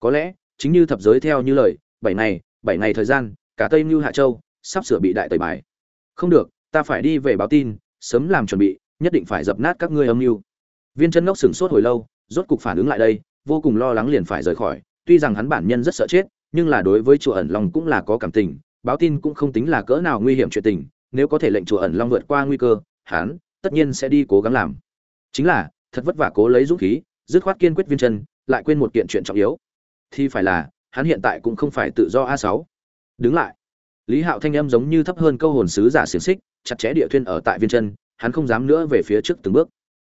có lẽ, chính như thập giới theo như lời, bảy ngày bảy ngày thời gian, cả tây mưu hạ châu sắp sửa bị đại tẩy bài. Không được, ta phải đi về báo tin, sớm làm chuẩn bị, nhất định phải dập nát các ngươi âm mưu. Viên chân ngốc sửng sốt hồi lâu, rốt cục phản ứng lại đây, vô cùng lo lắng liền phải rời khỏi. Tuy rằng hắn bản nhân rất sợ chết, nhưng là đối với chùa ẩn long cũng là có cảm tình, báo tin cũng không tính là cỡ nào nguy hiểm chuyện tình, nếu có thể lệnh chùa ẩn long vượt qua nguy cơ, hắn tất nhiên sẽ đi cố gắng làm. Chính là, thật vất vả cố lấy dũng khí, dứt khoát kiên quyết viên chân, lại quên một kiện chuyện trọng yếu thì phải là, hắn hiện tại cũng không phải tự do a sáu. Đứng lại. Lý hạo thanh âm giống như thấp hơn câu hồn sứ giả xiềng xích, chặt chẽ địa thuyên ở tại viên chân, hắn không dám nữa về phía trước từng bước.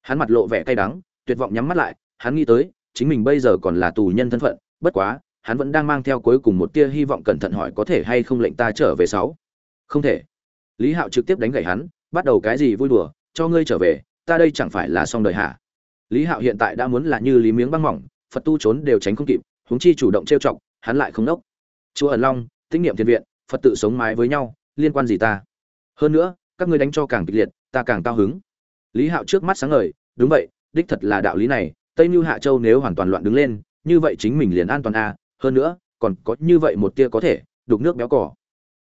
Hắn mặt lộ vẻ cay đắng, tuyệt vọng nhắm mắt lại, hắn nghĩ tới, chính mình bây giờ còn là tù nhân thân phận, bất quá, hắn vẫn đang mang theo cuối cùng một tia hy vọng cẩn thận hỏi có thể hay không lệnh ta trở về sáu. Không thể. Lý hạo trực tiếp đánh gậy hắn, bắt đầu cái gì vui đùa, cho ngươi trở về, ta đây chẳng phải là xong đời hả? Lý hạo hiện tại đã muốn là như lý miếng băng mỏng, phật tu trốn đều tránh không kịp huống chi chủ động trêu chọc, hắn lại không nốc. Chúa ẩn long tinh niệm thiên viện, phật tự sống mái với nhau, liên quan gì ta? Hơn nữa, các ngươi đánh cho càng kịch liệt, ta càng cao hứng. Lý hạo trước mắt sáng ngời, đúng vậy, đích thật là đạo lý này, tây mưu hạ châu nếu hoàn toàn loạn đứng lên, như vậy chính mình liền an toàn a hơn nữa, còn có như vậy một tia có thể, đục nước béo cỏ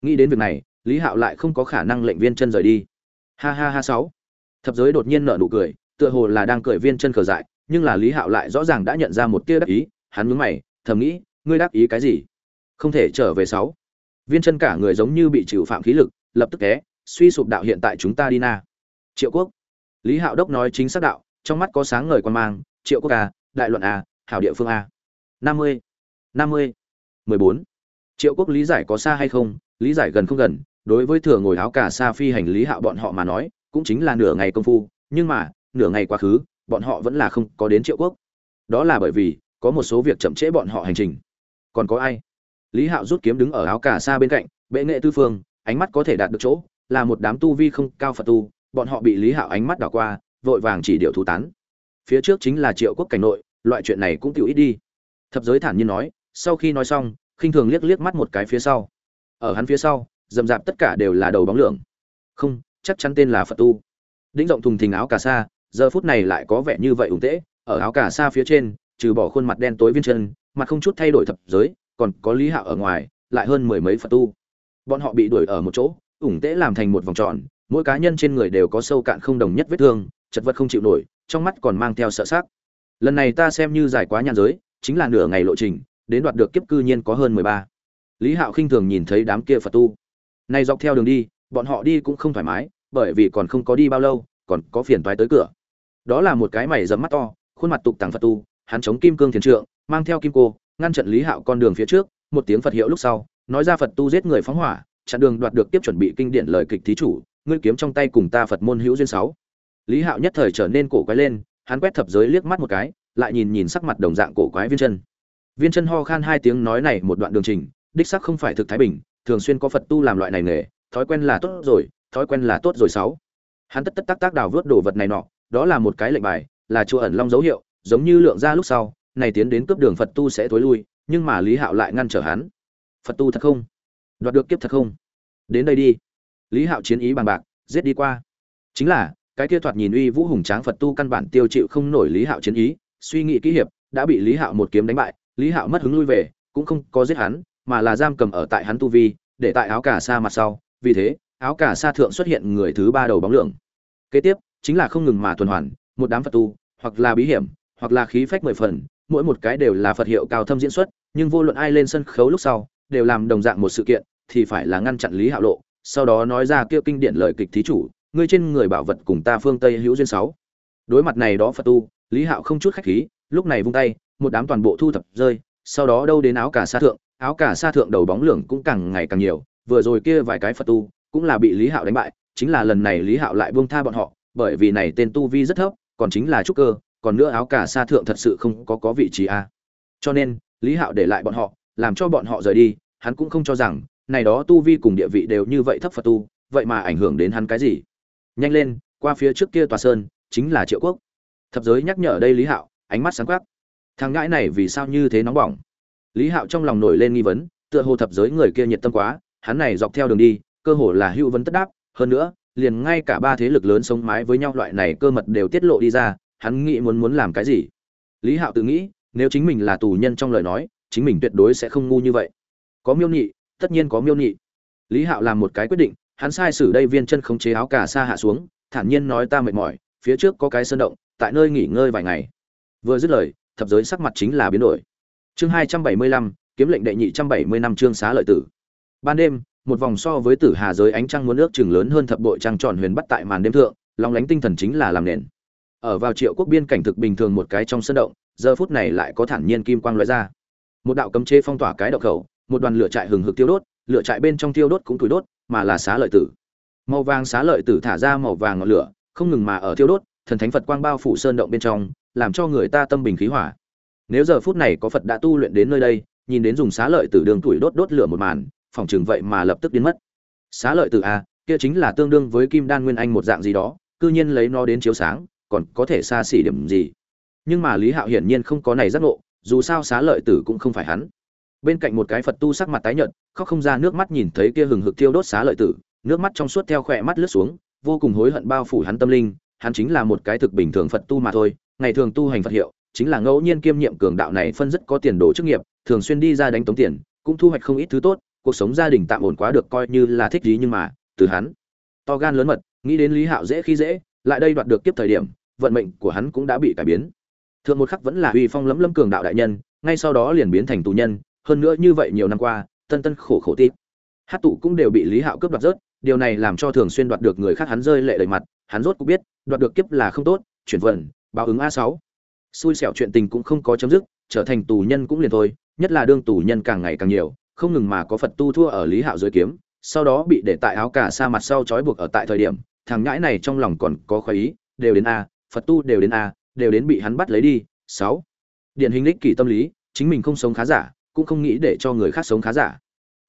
nghĩ đến việc này, lý hạo lại không có khả năng lệnh viên chân rời đi. Ha ha ha sáu. Thập giới đột nhiên nở nụ cười, tựa hồ là đang cười viên chân cờ dại, nhưng là lý hạo lại rõ ràng đã nhận ra một tia đắc ý, hắn nhướng mày thầm nghĩ, ngươi đáp ý cái gì? Không thể trở về sáu. Viên chân cả người giống như bị chịu phạm khí lực, lập tức té, suy sụp đạo hiện tại chúng ta đi na. Triệu quốc. Lý hạo đốc nói chính xác đạo, trong mắt có sáng ngời quan mang, triệu quốc a đại luận a hảo địa phương a năm mươi. Năm mươi. Mười bốn. Triệu quốc lý giải có xa hay không, lý giải gần không gần, đối với thừa ngồi áo cả xa phi hành lý hạo bọn họ mà nói, cũng chính là nửa ngày công phu, nhưng mà, nửa ngày quá khứ, bọn họ vẫn là không có đến triệu quốc. Đó là bởi vì có một số việc chậm trễ bọn họ hành trình. Còn có ai? Lý hạo rút kiếm đứng ở áo cả xa bên cạnh, bệ nghệ tư phương, ánh mắt có thể đạt được chỗ, là một đám tu vi không cao phật tu, bọn họ bị lý hạo ánh mắt đảo qua, vội vàng chỉ điều thú tán. Phía trước chính là triệu quốc cảnh nội, loại chuyện này cũng tiểu ít đi. Thập giới thản nhiên nói, sau khi nói xong, khinh thường liếc liếc mắt một cái phía sau. Ở hắn phía sau dầm dạp tất cả đều là đầu bóng lượng. Không, chắc chắn tên là phật tu. Đĩnh rộng thùng thình áo cà sa, giờ phút này lại có vẻ như vậy ủng tễ ở áo cà sa phía trên trừ bỏ khuôn mặt đen tối viên chân mặt không chút thay đổi thập giới, còn có lý hạo ở ngoài, lại hơn mười mấy phật tu. Bọn họ bị đuổi ở một chỗ, ủng tễ làm thành một vòng tròn, mỗi cá nhân trên người đều có sâu cạn không đồng nhất vết thương, chật vật không chịu nổi, trong mắt còn mang theo sợ sắc. Lần này ta xem như giải quá nhàn giới, chính là nửa ngày lộ trình, đến đoạt được kiếp cư nhiên có hơn mười ba. Lý hạo khinh thường nhìn thấy đám kia phật tu. Nay dọc theo đường đi, bọn họ đi cũng không thoải mái, bởi vì còn không có đi bao lâu, còn có phiền toái tới cửa. Đó là một cái mày dẫm mắt to, khuôn mặt tục tàng phật tu hắn chống kim cương thiền trượng, mang theo kim cô, ngăn trận lý hạo con đường phía trước, một tiếng phật hiệu lúc sau, nói ra phật tu giết người phóng hỏa, chặn đường đoạt được tiếp chuẩn bị kinh điển lời kịch thí chủ, ngươi kiếm trong tay cùng ta phật môn hữu duyên sáu. Lý hạo nhất thời trở nên cổ quái lên, hắn quét thập giới liếc mắt một cái, lại nhìn nhìn sắc mặt đồng dạng cổ quái viên chân. Viên chân ho khan hai tiếng nói này một đoạn đường trình, đích sắc không phải thực thái bình, thường xuyên có phật tu làm loại này nghề, thói quen là tốt rồi, thói quen là tốt rồi sáu. Hắn tất tất tác tác đào vớt đồ vật này nọ, đó là một cái lệnh bài, là chùa ẩn long dấu hiệu giống như lượng ra lúc sau, này tiến đến cướp đường phật tu sẽ thối lui, nhưng mà lý hạo lại ngăn trở hắn. Phật tu thật không? Đoạt được kiếp thật không? Đến đây đi. Lý hạo chiến ý bằng bạc, giết đi qua. Chính là, cái kia thoạt nhìn uy vũ hùng tráng phật tu căn bản tiêu chịu không nổi lý hạo chiến ý, suy nghĩ kỹ hiệp, đã bị lý hạo một kiếm đánh bại, lý hạo mất hứng lui về, cũng không có giết hắn, mà là giam cầm ở tại hắn tu vi, để tại áo cả sa mặt sau. Vì thế, áo cả sa thượng xuất hiện người thứ ba đầu bóng lượng. Kế tiếp, chính là không ngừng mà tuần hoàn, một đám phật tu, hoặc là bí hiểm hoặc là khí phách mười phần, mỗi một cái đều là phật hiệu cao thâm diễn xuất, nhưng vô luận ai lên sân khấu lúc sau, đều làm đồng dạng một sự kiện, thì phải là ngăn chặn lý hạo lộ, sau đó nói ra kia kinh điển lời kịch thí chủ, ngươi trên người bảo vật cùng ta phương tây hữu duyên sáu. Đối mặt này đó phật tu, lý hạo không chút khách khí, lúc này vung tay, một đám toàn bộ thu thập rơi, sau đó đâu đến áo cả sa thượng, áo cả sa thượng đầu bóng lưỡng cũng càng ngày càng nhiều, vừa rồi kia vài cái phật tu cũng là bị lý hạo đánh bại, chính là lần này lý hạo lại buông tha bọn họ, bởi vì này tên tu vi rất thấp, còn chính là trúc cơ còn nữa áo cả sa thượng thật sự không có có vị trí a. Cho nên, lý hạo để lại bọn họ, làm cho bọn họ rời đi, hắn cũng không cho rằng, này đó tu vi cùng địa vị đều như vậy thấp phật tu, vậy mà ảnh hưởng đến hắn cái gì? Nhanh lên, qua phía trước kia tòa sơn, chính là triệu quốc. Thập giới nhắc nhở đây lý hạo, ánh mắt sáng quắc. Thằng ngãi này vì sao như thế nóng bỏng? Lý hạo trong lòng nổi lên nghi vấn, tựa hồ thập giới người kia nhiệt tâm quá, hắn này dọc theo đường đi, cơ hồ là hữu vấn tất đáp. Hơn nữa, liền ngay cả ba thế lực lớn sống mái với nhau loại này cơ mật đều tiết lộ đi ra hắn nghĩ muốn muốn làm cái gì? Lý hạo tự nghĩ, nếu chính mình là tù nhân trong lời nói, chính mình tuyệt đối sẽ không ngu như vậy. Có miêu nhị, tất nhiên có miêu nhị. Lý hạo làm một cái quyết định, hắn sai sử đây viên chân khống chế áo cà sa hạ xuống, thản nhiên nói ta mệt mỏi, phía trước có cái sơn động, tại nơi nghỉ ngơi vài ngày. Vừa dứt lời, thập giới sắc mặt chính là biến đổi. Chương hai trăm bảy mươi lăm, kiếm lệnh đệ nhị trăm bảy mươi năm chương xá lợi tử. Ban đêm, một vòng so với tử hà giới ánh trăng muôn nước chừng lớn hơn thập bội trăng tròn huyền bắt tại màn đêm thượng lòng lánh tinh thần chính là làm nền ở vào triệu quốc biên cảnh thực bình thường một cái trong sân động, giờ phút này lại có thản nhiên kim quang loại ra. Một đạo cấm chế phong tỏa cái động khẩu, một đoàn lửa trại hừng hực tiêu đốt, lửa trại bên trong tiêu đốt cũng thủi đốt, mà là xá lợi tử. Màu vàng xá lợi tử thả ra màu vàng ngọn lửa, không ngừng mà ở tiêu đốt, thần thánh phật quang bao phủ sơn động bên trong, làm cho người ta tâm bình khí hỏa nếu giờ phút này có phật đã tu luyện đến nơi đây, nhìn đến dùng xá lợi tử đường tuổi đốt đốt lửa một màn, phòng trường vậy mà lập tức biến mất. Xá lợi tử a kia chính là tương đương với kim đan nguyên anh một dạng gì đó, cư nhiên lấy nó đến chiếu sáng còn có thể xa xỉ điểm gì. Nhưng mà lý hạo hiển nhiên không có này giác ngộ, dù sao xá lợi tử cũng không phải hắn. Bên cạnh một cái phật tu sắc mặt tái nhợt, khóc không ra nước mắt nhìn thấy kia hừng hực thiêu đốt xá lợi tử, nước mắt trong suốt theo khỏe mắt lướt xuống, vô cùng hối hận bao phủ hắn tâm linh, hắn chính là một cái thực bình thường phật tu mà thôi, ngày thường tu hành phật hiệu, chính là ngẫu nhiên kiêm nhiệm cường đạo này phân rất có tiền đồ chức nghiệp, thường xuyên đi ra đánh tống tiền, cũng thu hoạch không ít thứ tốt, cuộc sống gia đình tạm ổn quá được coi như là thích gì nhưng mà, từ hắn, to gan lớn mật, nghĩ đến lý hạo dễ khi dễ, lại đây đoạt được kiếp thời điểm vận mệnh của hắn cũng đã bị cải biến. Thượng một khắc vẫn là uy phong lẫm lẫm cường đạo đại nhân, ngay sau đó liền biến thành tù nhân, hơn nữa như vậy nhiều năm qua, tân tân khổ khổ tít hát tụ cũng đều bị lý hạo cướp đoạt rớt, điều này làm cho thường xuyên đoạt được người khác hắn rơi lệ đầy mặt, hắn rốt cũng biết, đoạt được kiếp là không tốt, chuyển vận, báo ứng a sáu. Xui xẻo chuyện tình cũng không có chấm dứt, trở thành tù nhân cũng liền thôi, nhất là đương tù nhân càng ngày càng nhiều, không ngừng mà có phật tu thua ở lý hạo dưới kiếm, sau đó bị để tại áo cả sa mặt sau trói buộc ở tại thời điểm, thằng nhãi này trong lòng còn có khoái ý, đều đến a phật tu đều đến a, đều đến bị hắn bắt lấy đi. Sáu. Điển hình lích kỷ tâm lý, chính mình không sống khá giả, cũng không nghĩ để cho người khác sống khá giả.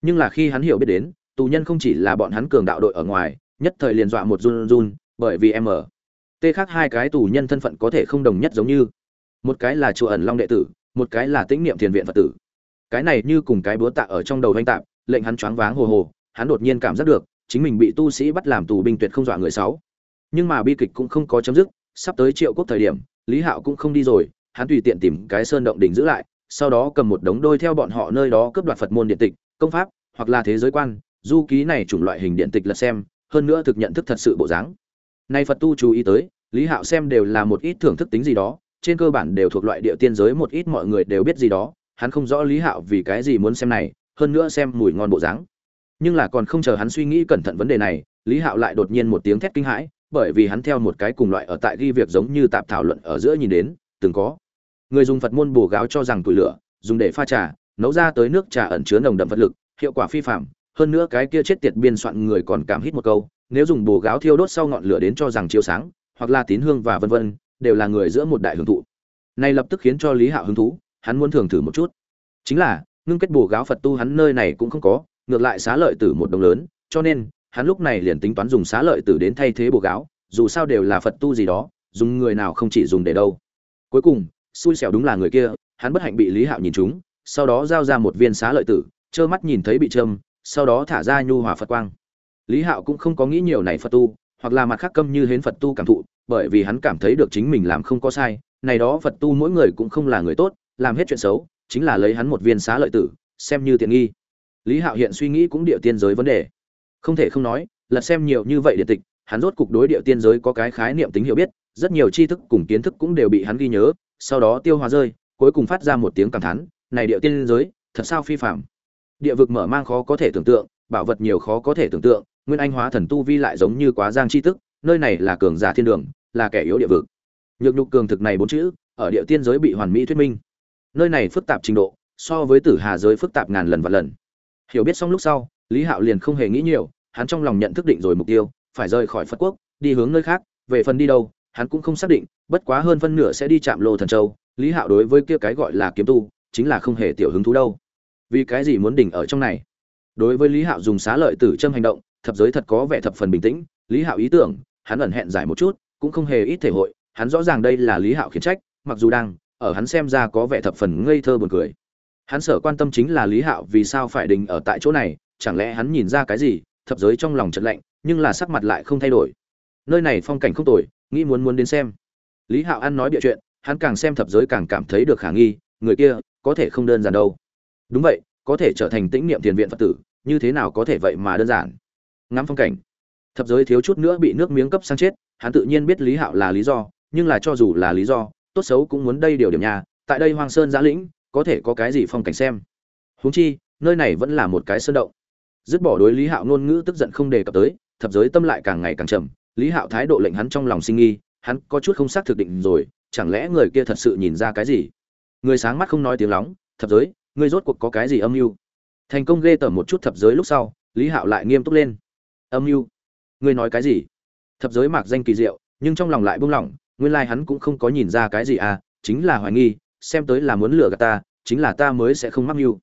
Nhưng là khi hắn hiểu biết đến, tù nhân không chỉ là bọn hắn cường đạo đội ở ngoài, nhất thời liền dọa một run run, bởi vì em ở. Tê khác hai cái tù nhân thân phận có thể không đồng nhất giống như. Một cái là chùa ẩn long đệ tử, một cái là tĩnh niệm thiền viện phật tử. Cái này như cùng cái búa tạ ở trong đầu doanh tạm lệnh hắn choáng váng hồ hồ, hắn đột nhiên cảm giác được, chính mình bị tu sĩ bắt làm tù binh tuyệt không dọa người sáu. Nhưng mà bi kịch cũng không có chấm dứt sắp tới triệu quốc thời điểm, lý hạo cũng không đi rồi, hắn tùy tiện tìm cái sơn động đỉnh giữ lại, sau đó cầm một đống đôi theo bọn họ nơi đó cướp đoạt phật môn điện tịch, công pháp, hoặc là thế giới quan, du ký này chủng loại hình điện tịch là xem, hơn nữa thực nhận thức thật sự bộ dáng. Nay phật tu chú ý tới, lý hạo xem đều là một ít thưởng thức tính gì đó, trên cơ bản đều thuộc loại địa tiên giới một ít mọi người đều biết gì đó, hắn không rõ lý hạo vì cái gì muốn xem này, hơn nữa xem mùi ngon bộ dáng. Nhưng là còn không chờ hắn suy nghĩ cẩn thận vấn đề này, lý hạo lại đột nhiên một tiếng thét kinh hãi bởi vì hắn theo một cái cùng loại ở tại ghi việc giống như tạp thảo luận ở giữa nhìn đến, từng có. Người dùng phật môn bổ gáo cho rằng tuổi lửa, dùng để pha trà, nấu ra tới nước trà ẩn chứa nồng đậm vật lực, hiệu quả phi phàm. Hơn nữa cái kia chết tiệt biên soạn người còn cảm hít một câu, nếu dùng bổ gáo thiêu đốt sau ngọn lửa đến cho rằng chiếu sáng, hoặc là tín hương và vân vân, đều là người giữa một đại hưởng thụ. Này lập tức khiến cho lý hạo hứng thú, hắn muốn thưởng thử một chút. Chính là, ngưng kết bổ gáo phật tu hắn nơi này cũng không có, ngược lại xá lợi tử một đồng lớn, cho nên hắn lúc này liền tính toán dùng xá lợi tử đến thay thế bồ gáo, dù sao đều là phật tu gì đó, dùng người nào không chỉ dùng để đâu. Cuối cùng, xui xẻo đúng là người kia, hắn bất hạnh bị lý hạo nhìn trúng, sau đó giao ra một viên xá lợi tử, trơ mắt nhìn thấy bị trâm sau đó thả ra nhu hòa phật quang. Lý hạo cũng không có nghĩ nhiều này phật tu, hoặc là mặt khác câm như hến phật tu cảm thụ, bởi vì hắn cảm thấy được chính mình làm không có sai, này đó phật tu mỗi người cũng không là người tốt, làm hết chuyện xấu, chính là lấy hắn một viên xá lợi tử, xem như tiện nghi. Lý hạo hiện suy nghĩ cũng địa tiên giới vấn đề không thể không nói lật xem nhiều như vậy địa tịch hắn rốt cục đối địa tiên giới có cái khái niệm tính hiểu biết rất nhiều tri thức cùng kiến thức cũng đều bị hắn ghi nhớ sau đó tiêu hóa rơi cuối cùng phát ra một tiếng cảm thán này địa tiên giới thật sao phi phạm địa vực mở mang khó có thể tưởng tượng bảo vật nhiều khó có thể tưởng tượng nguyên anh hóa thần tu vi lại giống như quá giang tri thức, nơi này là cường giả thiên đường là kẻ yếu địa vực. Nhược nhục cường thực này bốn chữ ở địa tiên giới bị hoàn mỹ thuyết minh. Nơi này phức tạp trình độ so với tử hà giới phức tạp ngàn lần và lần. Hiểu biết xong lúc sau lý hạo liền không hề nghĩ nhiều, hắn trong lòng nhận thức định rồi mục tiêu, phải rời khỏi phật quốc, đi hướng nơi khác, về phần đi đâu, hắn cũng không xác định, bất quá hơn phân nửa sẽ đi chạm lô thần châu. Lý hạo đối với kia cái gọi là kiếm tu, chính là không hề tiểu hứng thú đâu. Vì cái gì muốn đỉnh ở trong này? Đối với lý hạo dùng xá lợi tử châm hành động, thập giới thật có vẻ thập phần bình tĩnh. Lý hạo ý tưởng, hắn ẩn hẹn giải một chút, cũng không hề ít thể hội. Hắn rõ ràng đây là lý hạo khiển trách, mặc dù đang, ở hắn xem ra có vẻ thập phần ngây thơ buồn cười. Hắn sở quan tâm chính là lý hạo vì sao phải đình ở tại chỗ này chẳng lẽ hắn nhìn ra cái gì, thập giới trong lòng trận lạnh, nhưng là sắc mặt lại không thay đổi. Nơi này phong cảnh không tồi, nghĩ muốn muốn đến xem. Lý hạo An nói bịa chuyện, hắn càng xem thập giới càng cảm thấy được khả nghi, người kia, có thể không đơn giản đâu. Đúng vậy, có thể trở thành tĩnh niệm thiền viện phật tử, như thế nào có thể vậy mà đơn giản? Ngắm phong cảnh. Thập giới thiếu chút nữa bị nước miếng cấp sang chết, hắn tự nhiên biết lý hạo là lý do, nhưng là cho dù là lý do, tốt xấu cũng muốn đây điều điểm nhà, tại đây hoang sơn giã lĩnh, có thể có cái gì phong cảnh xem. Huống chi, nơi này vẫn là một cái sơn động dứt bỏ đối lý hạo ngôn ngữ tức giận không đề cập tới, thập giới tâm lại càng ngày càng trầm. Lý hạo thái độ lệnh hắn trong lòng sinh nghi, hắn có chút không xác thực định rồi, chẳng lẽ người kia thật sự nhìn ra cái gì? Người sáng mắt không nói tiếng lóng, thập giới ngươi rốt cuộc có cái gì âm mưu? Thành công ghê tởm một chút thập giới lúc sau, lý hạo lại nghiêm túc lên. Âm mưu? Ngươi nói cái gì? Thập giới mạc danh kỳ diệu, nhưng trong lòng lại buông lỏng, nguyên lai hắn cũng không có nhìn ra cái gì à chính là hoài nghi, xem tới là muốn lừa gạt ta, chính là ta mới sẽ không mắc mưu.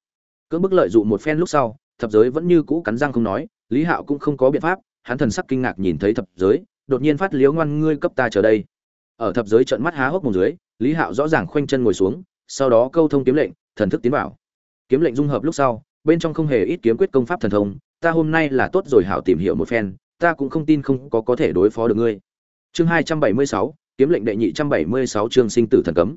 Cưỡng bức lợi dụng một phen lúc sau thập giới vẫn như cũ cắn răng không nói, lý hạo cũng không có biện pháp, hắn thần sắc kinh ngạc nhìn thấy thập giới, đột nhiên phát liếu ngoan ngươi cấp ta chờ đây. Ở thập giới trận mắt há hốc một dưới, lý hạo rõ ràng khoanh chân ngồi xuống, sau đó câu thông kiếm lệnh, thần thức tiến vào. Kiếm lệnh dung hợp lúc sau, bên trong không hề ít kiếm quyết công pháp thần thông, ta hôm nay là tốt rồi hảo tìm hiểu một phen, ta cũng không tin không có có thể đối phó được ngươi. Chương hai trăm bảy mươi sáu, kiếm lệnh đệ nhị trăm bảy mươi sáu chương sinh tử thần cấm.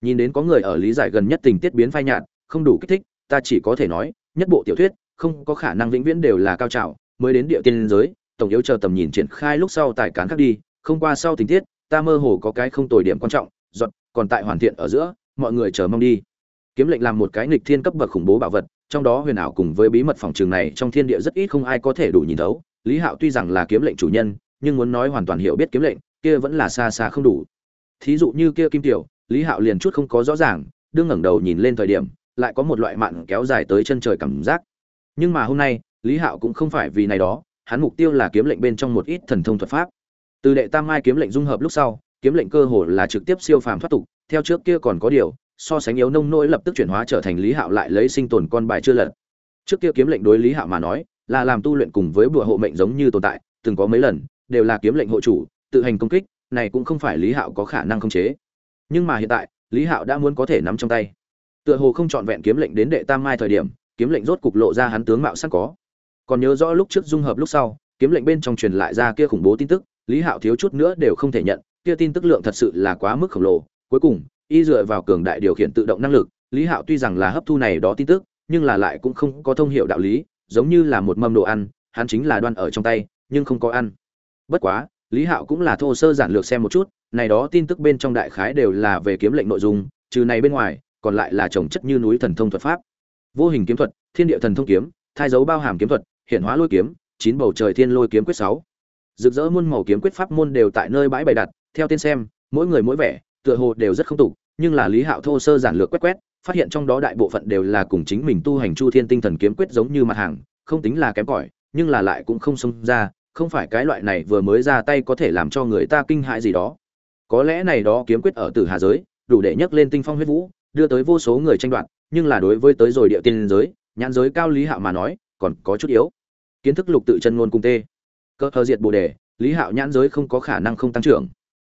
Nhìn đến có người ở lý giải gần nhất tình tiết biến phai nhạt, không đủ kích thích, ta chỉ có thể nói, nhất bộ tiểu thuyết không có khả năng vĩnh viễn đều là cao trào, mới đến địa tiên giới, tổng yếu chờ tầm nhìn triển khai lúc sau tài cán khác đi, không qua sau tình tiết, ta mơ hồ có cái không tồi điểm quan trọng, giọt, còn tại hoàn thiện ở giữa, mọi người chờ mong đi. Kiếm lệnh làm một cái nghịch thiên cấp bậc khủng bố bảo vật, trong đó huyền ảo cùng với bí mật phòng trường này trong thiên địa rất ít không ai có thể đủ nhìn thấu. Lý hạo tuy rằng là kiếm lệnh chủ nhân, nhưng muốn nói hoàn toàn hiểu biết kiếm lệnh, kia vẫn là xa xa không đủ. Thí dụ như kia kim tiểu, lý hạo liền chút không có rõ ràng, đương ngẩng đầu nhìn lên thời điểm, lại có một loại mạn kéo dài tới chân trời cảm giác nhưng mà hôm nay, lý hạo cũng không phải vì này đó, hắn mục tiêu là kiếm lệnh bên trong một ít thần thông thuật pháp. Từ đệ tam mai kiếm lệnh dung hợp lúc sau, kiếm lệnh cơ hồ là trực tiếp siêu phàm thoát tục, theo trước kia còn có điều, so sánh yếu nông nỗi lập tức chuyển hóa trở thành lý hạo lại lấy sinh tồn con bài chưa lật. Trước kia kiếm lệnh đối lý hạo mà nói, là làm tu luyện cùng với bùa hộ mệnh giống như tồn tại, từng có mấy lần, đều là kiếm lệnh hộ chủ, tự hành công kích, này cũng không phải lý hạo có khả năng khống chế. Nhưng mà hiện tại, lý hạo đã muốn có thể nắm trong tay. Tựa hồ không chọn vẹn kiếm lệnh đến đệ tam mai thời điểm kiếm lệnh rốt cục lộ ra hắn tướng mạo sẵn có. Còn nhớ rõ lúc trước dung hợp lúc sau, kiếm lệnh bên trong truyền lại ra kia khủng bố tin tức, lý hạo thiếu chút nữa đều không thể nhận, kia tin tức lượng thật sự là quá mức khổng lồ. Cuối cùng, y dựa vào cường đại điều khiển tự động năng lực, lý hạo tuy rằng là hấp thu này đó tin tức, nhưng là lại cũng không có thông hiểu đạo lý, giống như là một mâm đồ ăn, hắn chính là đoan ở trong tay, nhưng không có ăn. Bất quá, lý hạo cũng là thô sơ giản lược xem một chút, này đó tin tức bên trong đại khái đều là về kiếm lệnh nội dung, trừ này bên ngoài, còn lại là trồng chất như núi thần thông thuật pháp vô hình kiếm thuật, thiên địa thần thông kiếm, thai dấu bao hàm kiếm thuật hiện hóa lôi kiếm, chín bầu trời thiên lôi kiếm quyết sáu. Rực rỡ muôn màu kiếm quyết pháp môn đều tại nơi bãi bày đặt, theo tên xem, mỗi người mỗi vẻ, tựa hồ đều rất không tục, nhưng là lý hạo thô sơ giản lược quét quét, phát hiện trong đó đại bộ phận đều là cùng chính mình tu hành chu thiên tinh thần kiếm quyết giống như mặt hàng, không tính là kém cỏi, nhưng là lại cũng không xông ra, không phải cái loại này vừa mới ra tay có thể làm cho người ta kinh hại gì đó. Có lẽ này đó kiếm quyết ở tử hà giới, đủ để nhấc lên tinh phong huyết vũ, đưa tới vô số người tranh đoạt nhưng là đối với tới rồi địa tiên giới, nhãn giới cao lý hạo mà nói, còn có chút yếu. Kiến thức lục tự chân ngôn cung tê. Cơ thơ diệt bồ đề, lý hạo nhãn giới không có khả năng không tăng trưởng.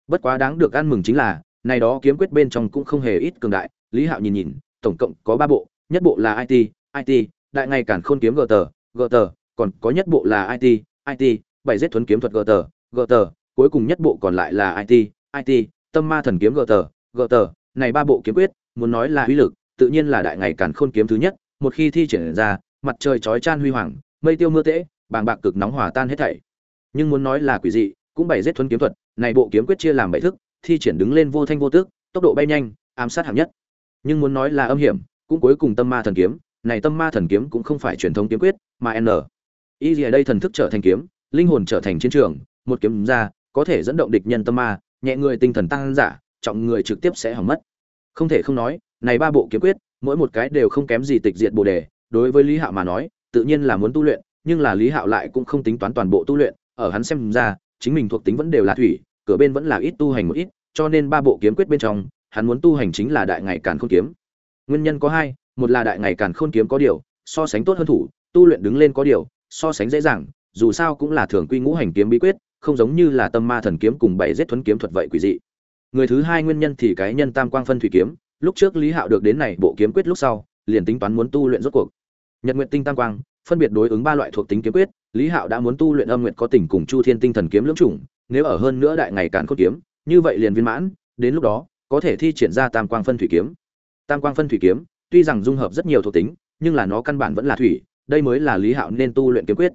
Bất quá đáng được ăn mừng chính là, này đó kiếm quyết bên trong cũng không hề ít cường đại. Lý hạo nhìn nhìn, tổng cộng có ba bộ, nhất bộ là it it đại ngày cản khôn kiếm gờ tờ gờ tờ còn có nhất bộ là it it bảy giết thuấn kiếm thuật gờ tờ gờ tờ cuối cùng nhất bộ còn lại là it it tâm ma thần kiếm gờ tờ gờ tờ này ba bộ kiếm quyết, muốn nói là uy lực tự nhiên là đại ngày càn khôn kiếm thứ nhất, một khi thi triển ra, mặt trời chói chan huy hoàng, mây tiêu mưa tễ, bàng bạc cực nóng hòa tan hết thảy. Nhưng muốn nói là quỷ dị, cũng bảy giết thuấn kiếm thuật, này bộ kiếm quyết chia làm bảy thức, thi triển đứng lên vô thanh vô tước, tốc độ bay nhanh, ám sát hạng nhất. Nhưng muốn nói là âm hiểm, cũng cuối cùng tâm ma thần kiếm, này tâm ma thần kiếm cũng không phải truyền thống kiếm quyết, mà n. Y gì ở đây thần thức trở thành kiếm, linh hồn trở thành chiến trường, một kiếm ra, có thể dẫn động địch nhân tâm ma, nhẹ người tinh thần tăng giả, trọng người trực tiếp sẽ hỏng mất. Không thể không nói này ba bộ kiếm quyết, mỗi một cái đều không kém gì tịch diệt bồ đề, đối với lý hạo mà nói, tự nhiên là muốn tu luyện, nhưng là lý hạo lại cũng không tính toán toàn bộ tu luyện, ở hắn xem ra, chính mình thuộc tính vẫn đều là thủy, cửa bên vẫn là ít tu hành một ít, cho nên ba bộ kiếm quyết bên trong, hắn muốn tu hành chính là đại ngày càn khôn kiếm. Nguyên nhân có hai, một là đại ngày càn khôn kiếm có điều, so sánh tốt hơn thủ, tu luyện đứng lên có điều, so sánh dễ dàng, dù sao cũng là thường quy ngũ hành kiếm bí quyết, không giống như là tâm ma thần kiếm cùng bảy giết thuấn kiếm thuật vậy quỷ dị. Người thứ hai nguyên nhân thì cái nhân tam quang phân thủy kiếm lúc trước lý hạo được đến này bộ kiếm quyết lúc sau, liền tính toán muốn tu luyện rốt cuộc. Nhật nguyện tinh tam quang, phân biệt đối ứng ba loại thuộc tính kiếm quyết, lý hạo đã muốn tu luyện âm nguyện có tình cùng chu thiên tinh thần kiếm lưỡng chủng, nếu ở hơn nữa đại ngày càn khôn kiếm, như vậy liền viên mãn, đến lúc đó, có thể thi triển ra tam quang phân thủy kiếm. Tam quang phân thủy kiếm, tuy rằng dung hợp rất nhiều thuộc tính, nhưng là nó căn bản vẫn là thủy, đây mới là lý hạo nên tu luyện kiếm quyết.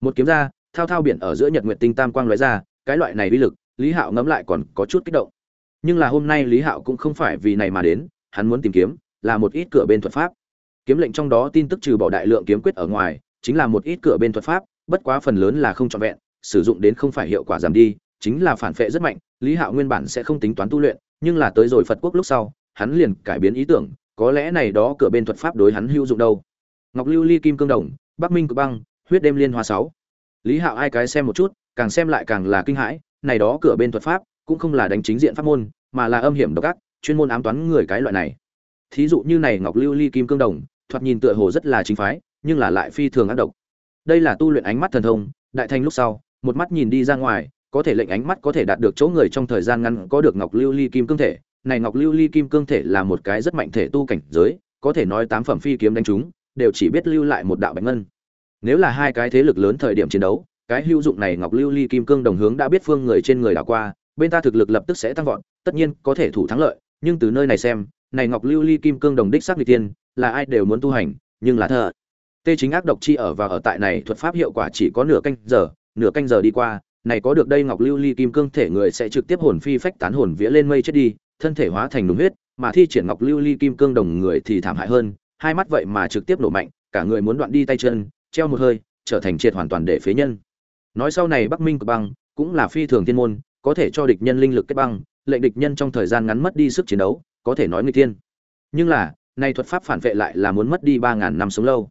Một kiếm ra, thao thao biển ở giữa nhật nguyệt tinh tam quang lóe ra, cái loại này uy lực, lý hạo ngẫm lại còn có chút kích động nhưng là hôm nay lý hạo cũng không phải vì này mà đến, hắn muốn tìm kiếm, là một ít cửa bên thuật pháp. Kiếm lệnh trong đó tin tức trừ bỏ đại lượng kiếm quyết ở ngoài, chính là một ít cửa bên thuật pháp, bất quá phần lớn là không trọn vẹn, sử dụng đến không phải hiệu quả giảm đi, chính là phản phệ rất mạnh, lý hạo nguyên bản sẽ không tính toán tu luyện, nhưng là tới rồi phật quốc lúc sau, hắn liền cải biến ý tưởng, có lẽ này đó cửa bên thuật pháp đối hắn hữu dụng đâu. Ngọc lưu ly kim cương đồng, bắc minh cực băng, huyết đêm liên hoa sáu. Lý hạo ai cái xem một chút, càng xem lại càng là kinh hãi, này đó cửa bên thuật pháp cũng không là đánh chính diện pháp môn, mà là âm hiểm độc ác, chuyên môn ám toán người cái loại này. Thí dụ như này ngọc lưu ly kim cương đồng, thoạt nhìn tựa hồ rất là chính phái, nhưng là lại phi thường ác độc. Đây là tu luyện ánh mắt thần thông, đại thành lúc sau, một mắt nhìn đi ra ngoài, có thể lệnh ánh mắt có thể đạt được chỗ người trong thời gian ngắn có được ngọc lưu ly kim cương thể. Này ngọc lưu ly kim cương thể là một cái rất mạnh thể tu cảnh giới, có thể nói tám phẩm phi kiếm đánh chúng, đều chỉ biết lưu lại một đạo bạch ngân. Nếu là hai cái thế lực lớn thời điểm chiến đấu, cái hữu dụng này ngọc lưu ly kim cương đồng hướng đã biết phương người trên người đảo qua bên ta thực lực lập tức sẽ tăng vọt, tất nhiên có thể thủ thắng lợi, nhưng từ nơi này xem, này ngọc lưu ly kim cương đồng đích xác vị tiên là ai đều muốn tu hành, nhưng là thợ tê chính ác độc chi ở và ở tại này thuật pháp hiệu quả chỉ có nửa canh giờ, nửa canh giờ đi qua, này có được đây ngọc lưu ly kim cương thể người sẽ trực tiếp hồn phi phách tán hồn vía lên mây chết đi, thân thể hóa thành đống huyết, mà thi triển ngọc lưu ly kim cương đồng người thì thảm hại hơn, hai mắt vậy mà trực tiếp nổ mạnh, cả người muốn đoạn đi tay chân, treo một hơi, trở thành triệt hoàn toàn để phế nhân. Nói sau này bắc minh của băng cũng là phi thường tiên môn có thể cho địch nhân linh lực kết băng, lệnh địch nhân trong thời gian ngắn mất đi sức chiến đấu, có thể nói nguy tiên nhưng là này thuật pháp phản vệ lại là muốn mất đi ba ngàn năm sống lâu.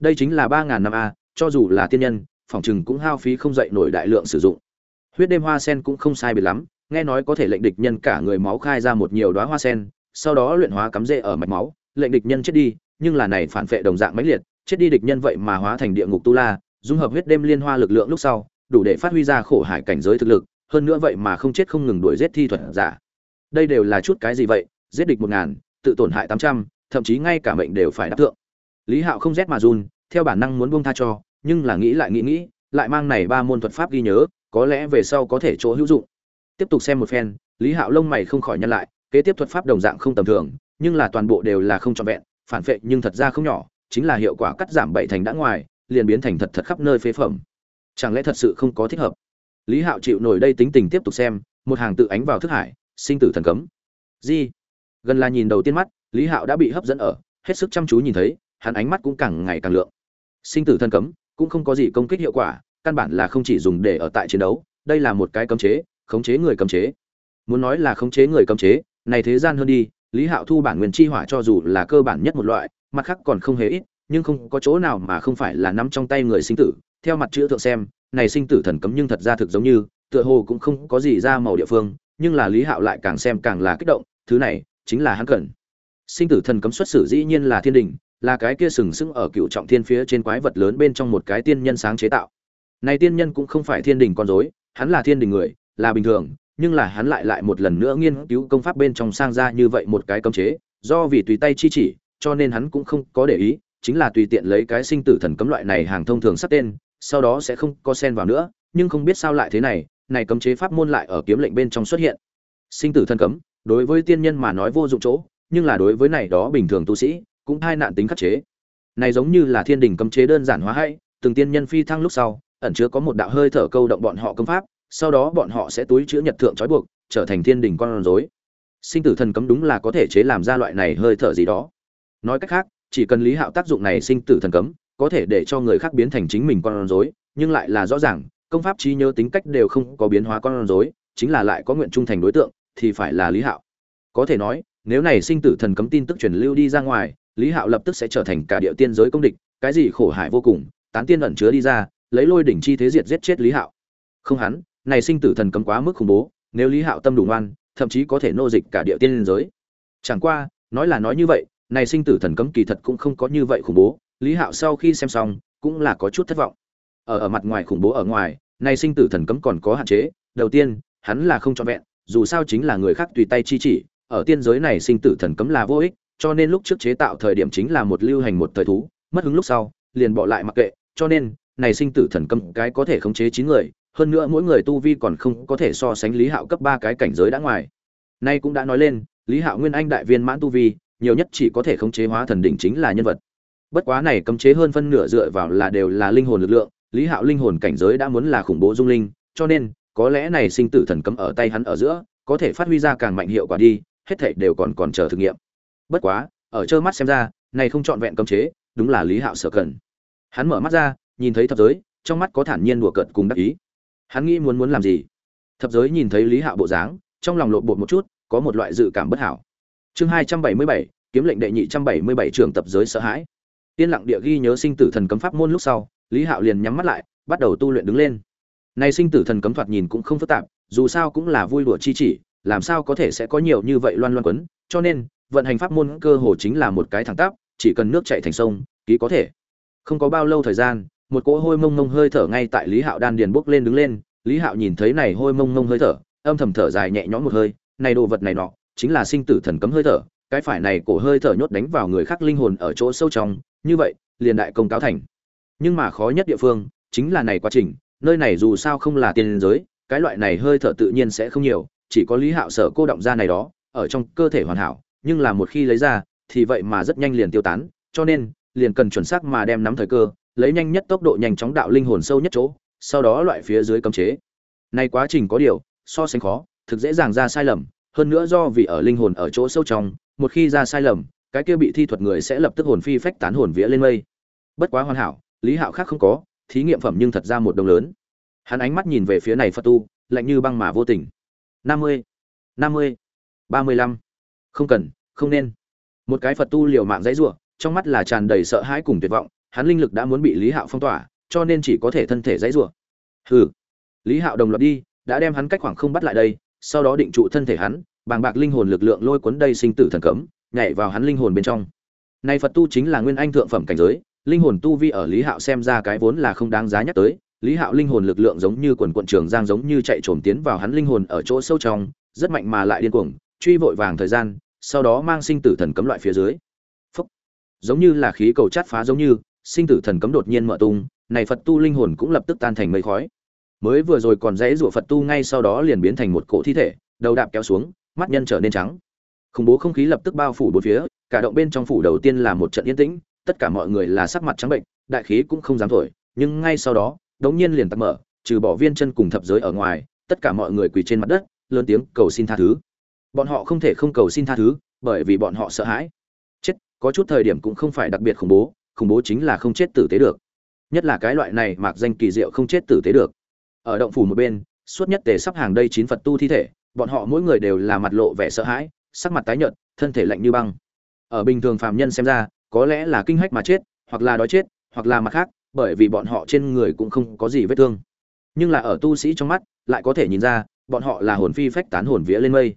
Đây chính là ba ngàn năm a, cho dù là tiên nhân phòng chừng cũng hao phí không dậy nổi đại lượng sử dụng. Huyết đêm hoa sen cũng không sai biệt lắm, nghe nói có thể lệnh địch nhân cả người máu khai ra một nhiều đóa hoa sen, sau đó luyện hóa cắm rễ ở mạch máu, lệnh địch nhân chết đi, nhưng là này phản vệ đồng dạng mãnh liệt, chết đi địch nhân vậy mà hóa thành địa ngục tu la, dung hợp huyết đêm liên hoa lực lượng lúc sau, đủ để phát huy ra khổ hải cảnh giới thực lực hơn nữa vậy mà không chết không ngừng đuổi giết thi thuật giả. Đây đều là chút cái gì vậy? Giết địch một ngàn, tự tổn hại tám trăm, thậm chí ngay cả mệnh đều phải đáp thượng. Lý hạo không rét mà run, theo bản năng muốn buông tha cho, nhưng là nghĩ lại nghĩ nghĩ, lại mang này ba môn thuật pháp ghi nhớ, có lẽ về sau có thể chỗ hữu dụng. Tiếp tục xem một phen, lý hạo lông mày không khỏi nhăn lại, kế tiếp thuật pháp đồng dạng không tầm thường, nhưng là toàn bộ đều là không trọn vẹn, phản vệ nhưng thật ra không nhỏ, chính là hiệu quả cắt giảm bảy thành đã ngoài, liền biến thành thật thật khắp nơi phế phẩm. Chẳng lẽ thật sự không có thích hợp? Lý hạo chịu nổi đây tính tình tiếp tục xem, một hàng tự ánh vào thức hải, sinh tử thần cấm. Di gần là nhìn đầu tiên mắt, lý hạo đã bị hấp dẫn ở, hết sức chăm chú nhìn thấy, hắn ánh mắt cũng càng ngày càng lượng. Sinh tử thần cấm, cũng không có gì công kích hiệu quả, căn bản là không chỉ dùng để ở tại chiến đấu, đây là một cái cấm chế, khống chế người cấm chế. Muốn nói là khống chế người cấm chế, này thế gian hơn đi, lý hạo thu bản nguyên chi hỏa cho dù là cơ bản nhất một loại, mặt khác còn không hề ít, nhưng không có chỗ nào mà không phải là nắm trong tay người sinh tử, theo mặt chữ thượng xem này sinh tử thần cấm nhưng thật ra thực giống như, tựa hồ cũng không có gì ra màu địa phương, nhưng là lý hạo lại càng xem càng là kích động, thứ này chính là hắn cần. Sinh tử thần cấm xuất xử dĩ nhiên là thiên đình, là cái kia sừng sững ở cựu trọng thiên phía trên quái vật lớn bên trong một cái tiên nhân sáng chế tạo. Này tiên nhân cũng không phải thiên đình con dối hắn là thiên đình người, là bình thường, nhưng là hắn lại lại một lần nữa nghiên cứu công pháp bên trong sang ra như vậy một cái cấm chế, do vì tùy tay chi chỉ, cho nên hắn cũng không có để ý, chính là tùy tiện lấy cái sinh tử thần cấm loại này hàng thông thường sắp tên sau đó sẽ không có sen vào nữa, nhưng không biết sao lại thế này này cấm chế pháp môn lại ở kiếm lệnh bên trong xuất hiện. Sinh tử thân cấm, đối với tiên nhân mà nói vô dụng chỗ, nhưng là đối với này đó bình thường tu sĩ, cũng hai nạn tính khắc chế. Này giống như là thiên đình cấm chế đơn giản hóa hay, từng tiên nhân phi thăng lúc sau, ẩn chứa có một đạo hơi thở câu động bọn họ công pháp, sau đó bọn họ sẽ túi chứa nhật thượng trói buộc, trở thành thiên đình con rối. Sinh tử thần cấm đúng là có thể chế làm ra loại này hơi thở gì đó. Nói cách khác, chỉ cần lý hạo tác dụng này sinh tử thần cấm có thể để cho người khác biến thành chính mình con rối, nhưng lại là rõ ràng, công pháp trí nhớ tính cách đều không có biến hóa con rối, chính là lại có nguyện trung thành đối tượng, thì phải là lý hạo. Có thể nói, nếu này sinh tử thần cấm tin tức truyền lưu đi ra ngoài, lý hạo lập tức sẽ trở thành cả địa tiên giới công địch, cái gì khổ hại vô cùng, tán tiên ẩn chứa đi ra, lấy lôi đỉnh chi thế diệt giết chết lý hạo. Không hắn, này sinh tử thần cấm quá mức khủng bố, nếu lý hạo tâm đủ ngoan, thậm chí có thể nô dịch cả địa tiên giới. Chẳng qua, nói là nói như vậy, này sinh tử thần cấm kỳ thật cũng không có như vậy khủng bố lý hạo sau khi xem xong, cũng là có chút thất vọng. Ở ở mặt ngoài khủng bố ở ngoài này sinh tử thần cấm còn có hạn chế, đầu tiên, hắn là không cho vẹn, dù sao chính là người khác tùy tay chi chỉ, ở tiên giới này sinh tử thần cấm là vô ích, cho nên lúc trước chế tạo thời điểm chính là một lưu hành một thời thú, mất hứng lúc sau, liền bỏ lại mặc kệ, cho nên, này sinh tử thần cấm cái có thể khống chế chín người, hơn nữa mỗi người tu vi còn không có thể so sánh lý hạo cấp ba cái cảnh giới đã ngoài. Nay cũng đã nói lên, lý hạo nguyên anh đại viên mãn tu vi, nhiều nhất chỉ có thể khống chế hóa thần đỉnh chính là nhân vật bất quá này cấm chế hơn phân nửa dựa vào là đều là linh hồn lực lượng, lý hạo linh hồn cảnh giới đã muốn là khủng bố dung linh, cho nên, có lẽ này sinh tử thần cấm ở tay hắn ở giữa, có thể phát huy ra càng mạnh hiệu quả đi, hết thảy đều còn còn chờ thử nghiệm. Bất quá, ở trơ mắt xem ra, này không trọn vẹn cấm chế, đúng là lý hạo sở cần. Hắn mở mắt ra, nhìn thấy thập giới, trong mắt có thản nhiên đùa cợt cùng đắc ý. Hắn nghĩ muốn muốn làm gì? Thập giới nhìn thấy lý hạo bộ dáng, trong lòng lộn bột một chút, có một loại dự cảm bất hảo. Chương hai trăm bảy mươi bảy, kiếm lệnh đệ nhị trăm bảy mươi bảy trường tập giới sợ hãi yên lặng địa ghi nhớ sinh tử thần cấm pháp môn lúc sau, lý hạo liền nhắm mắt lại, bắt đầu tu luyện đứng lên. Này sinh tử thần cấm thoạt nhìn cũng không phức tạp, dù sao cũng là vui đùa chi chỉ, làm sao có thể sẽ có nhiều như vậy loan loan quấn, cho nên, vận hành pháp môn cơ hồ chính là một cái thẳng tắp, chỉ cần nước chảy thành sông, ký có thể. Không có bao lâu thời gian, một cỗ hôi mông mông hơi thở ngay tại lý hạo đan điền bốc lên đứng lên, lý hạo nhìn thấy này hôi mông mông hơi thở, âm thầm thở dài nhẹ nhõm một hơi, này đồ vật này nọ, chính là sinh tử thần cấm hơi thở, cái phải này cổ hơi thở nhốt đánh vào người khác linh hồn ở chỗ sâu trong như vậy, liền đại công cáo thành. Nhưng mà khó nhất địa phương chính là này quá trình, nơi này dù sao không là tiền giới, cái loại này hơi thở tự nhiên sẽ không nhiều, chỉ có lý hạo sở cô động ra này đó, ở trong cơ thể hoàn hảo, nhưng là một khi lấy ra, thì vậy mà rất nhanh liền tiêu tán, cho nên, liền cần chuẩn xác mà đem nắm thời cơ, lấy nhanh nhất tốc độ nhanh chóng đạo linh hồn sâu nhất chỗ, sau đó loại phía dưới cấm chế. Này quá trình có điều, so sánh khó, thực dễ dàng ra sai lầm, hơn nữa do vì ở linh hồn ở chỗ sâu trong, một khi ra sai lầm cái kia bị thi thuật người sẽ lập tức hồn phi phách tán hồn vía lên mây. Bất quá hoàn hảo, lý hạo khác không có, thí nghiệm phẩm nhưng thật ra một đồng lớn. Hắn ánh mắt nhìn về phía này phật tu, lạnh như băng mà vô tình. Năm mươi năm mươi, ba mươi lăm. Không cần, không nên. Một cái phật tu liều mạng dãy giụa trong mắt là tràn đầy sợ hãi cùng tuyệt vọng, hắn linh lực đã muốn bị lý hạo phong tỏa, cho nên chỉ có thể thân thể dãy giụa hừ. Lý hạo đồng loạt đi, đã đem hắn cách khoảng không bắt lại đây, sau đó định trụ thân thể hắn, bàng bạc linh hồn lực lượng lôi cuốn đây sinh tử thần cấm nhảy vào hắn linh hồn bên trong. Này phật tu chính là nguyên anh thượng phẩm cảnh giới, linh hồn tu vi ở lý hạo xem ra cái vốn là không đáng giá nhắc tới. Lý hạo linh hồn lực lượng giống như quần quận trường giang giống như chạy trồm tiến vào hắn linh hồn ở chỗ sâu trong, rất mạnh mà lại điên cuồng, truy vội vàng thời gian, sau đó mang sinh tử thần cấm loại phía dưới. Phúc. giống như là khí cầu chát phá giống như, sinh tử thần cấm đột nhiên mở tung, này phật tu linh hồn cũng lập tức tan thành mây khói. Mới vừa rồi còn dãy rủa phật tu ngay sau đó liền biến thành một cỗ thi thể, đầu đạp kéo xuống, mắt nhân trở nên trắng khủng bố không khí lập tức bao phủ bốn phía, cả động bên trong phủ đầu tiên là một trận yên tĩnh, tất cả mọi người là sắc mặt trắng bệnh, đại khí cũng không dám thổi, nhưng ngay sau đó, đống nhiên liền tắt mở, trừ bỏ viên chân cùng thập giới ở ngoài, tất cả mọi người quỳ trên mặt đất, lớn tiếng cầu xin tha thứ. Bọn họ không thể không cầu xin tha thứ, bởi vì bọn họ sợ hãi. Chết, có chút thời điểm cũng không phải đặc biệt khủng bố khủng bố chính là không chết tử tế được. Nhất là cái loại này mạc danh kỳ diệu không chết tử tế được. Ở động phủ một bên, suốt nhất tề sắp hàng đây chín phật tu thi thể, bọn họ mỗi người đều là mặt lộ vẻ sợ hãi sắc mặt tái nhợt, thân thể lạnh như băng. Ở bình thường phàm nhân xem ra, có lẽ là kinh hách mà chết, hoặc là đói chết, hoặc là mặt khác, bởi vì bọn họ trên người cũng không có gì vết thương. Nhưng là ở tu sĩ trong mắt, lại có thể nhìn ra, bọn họ là hồn phi phách tán hồn vía lên mây.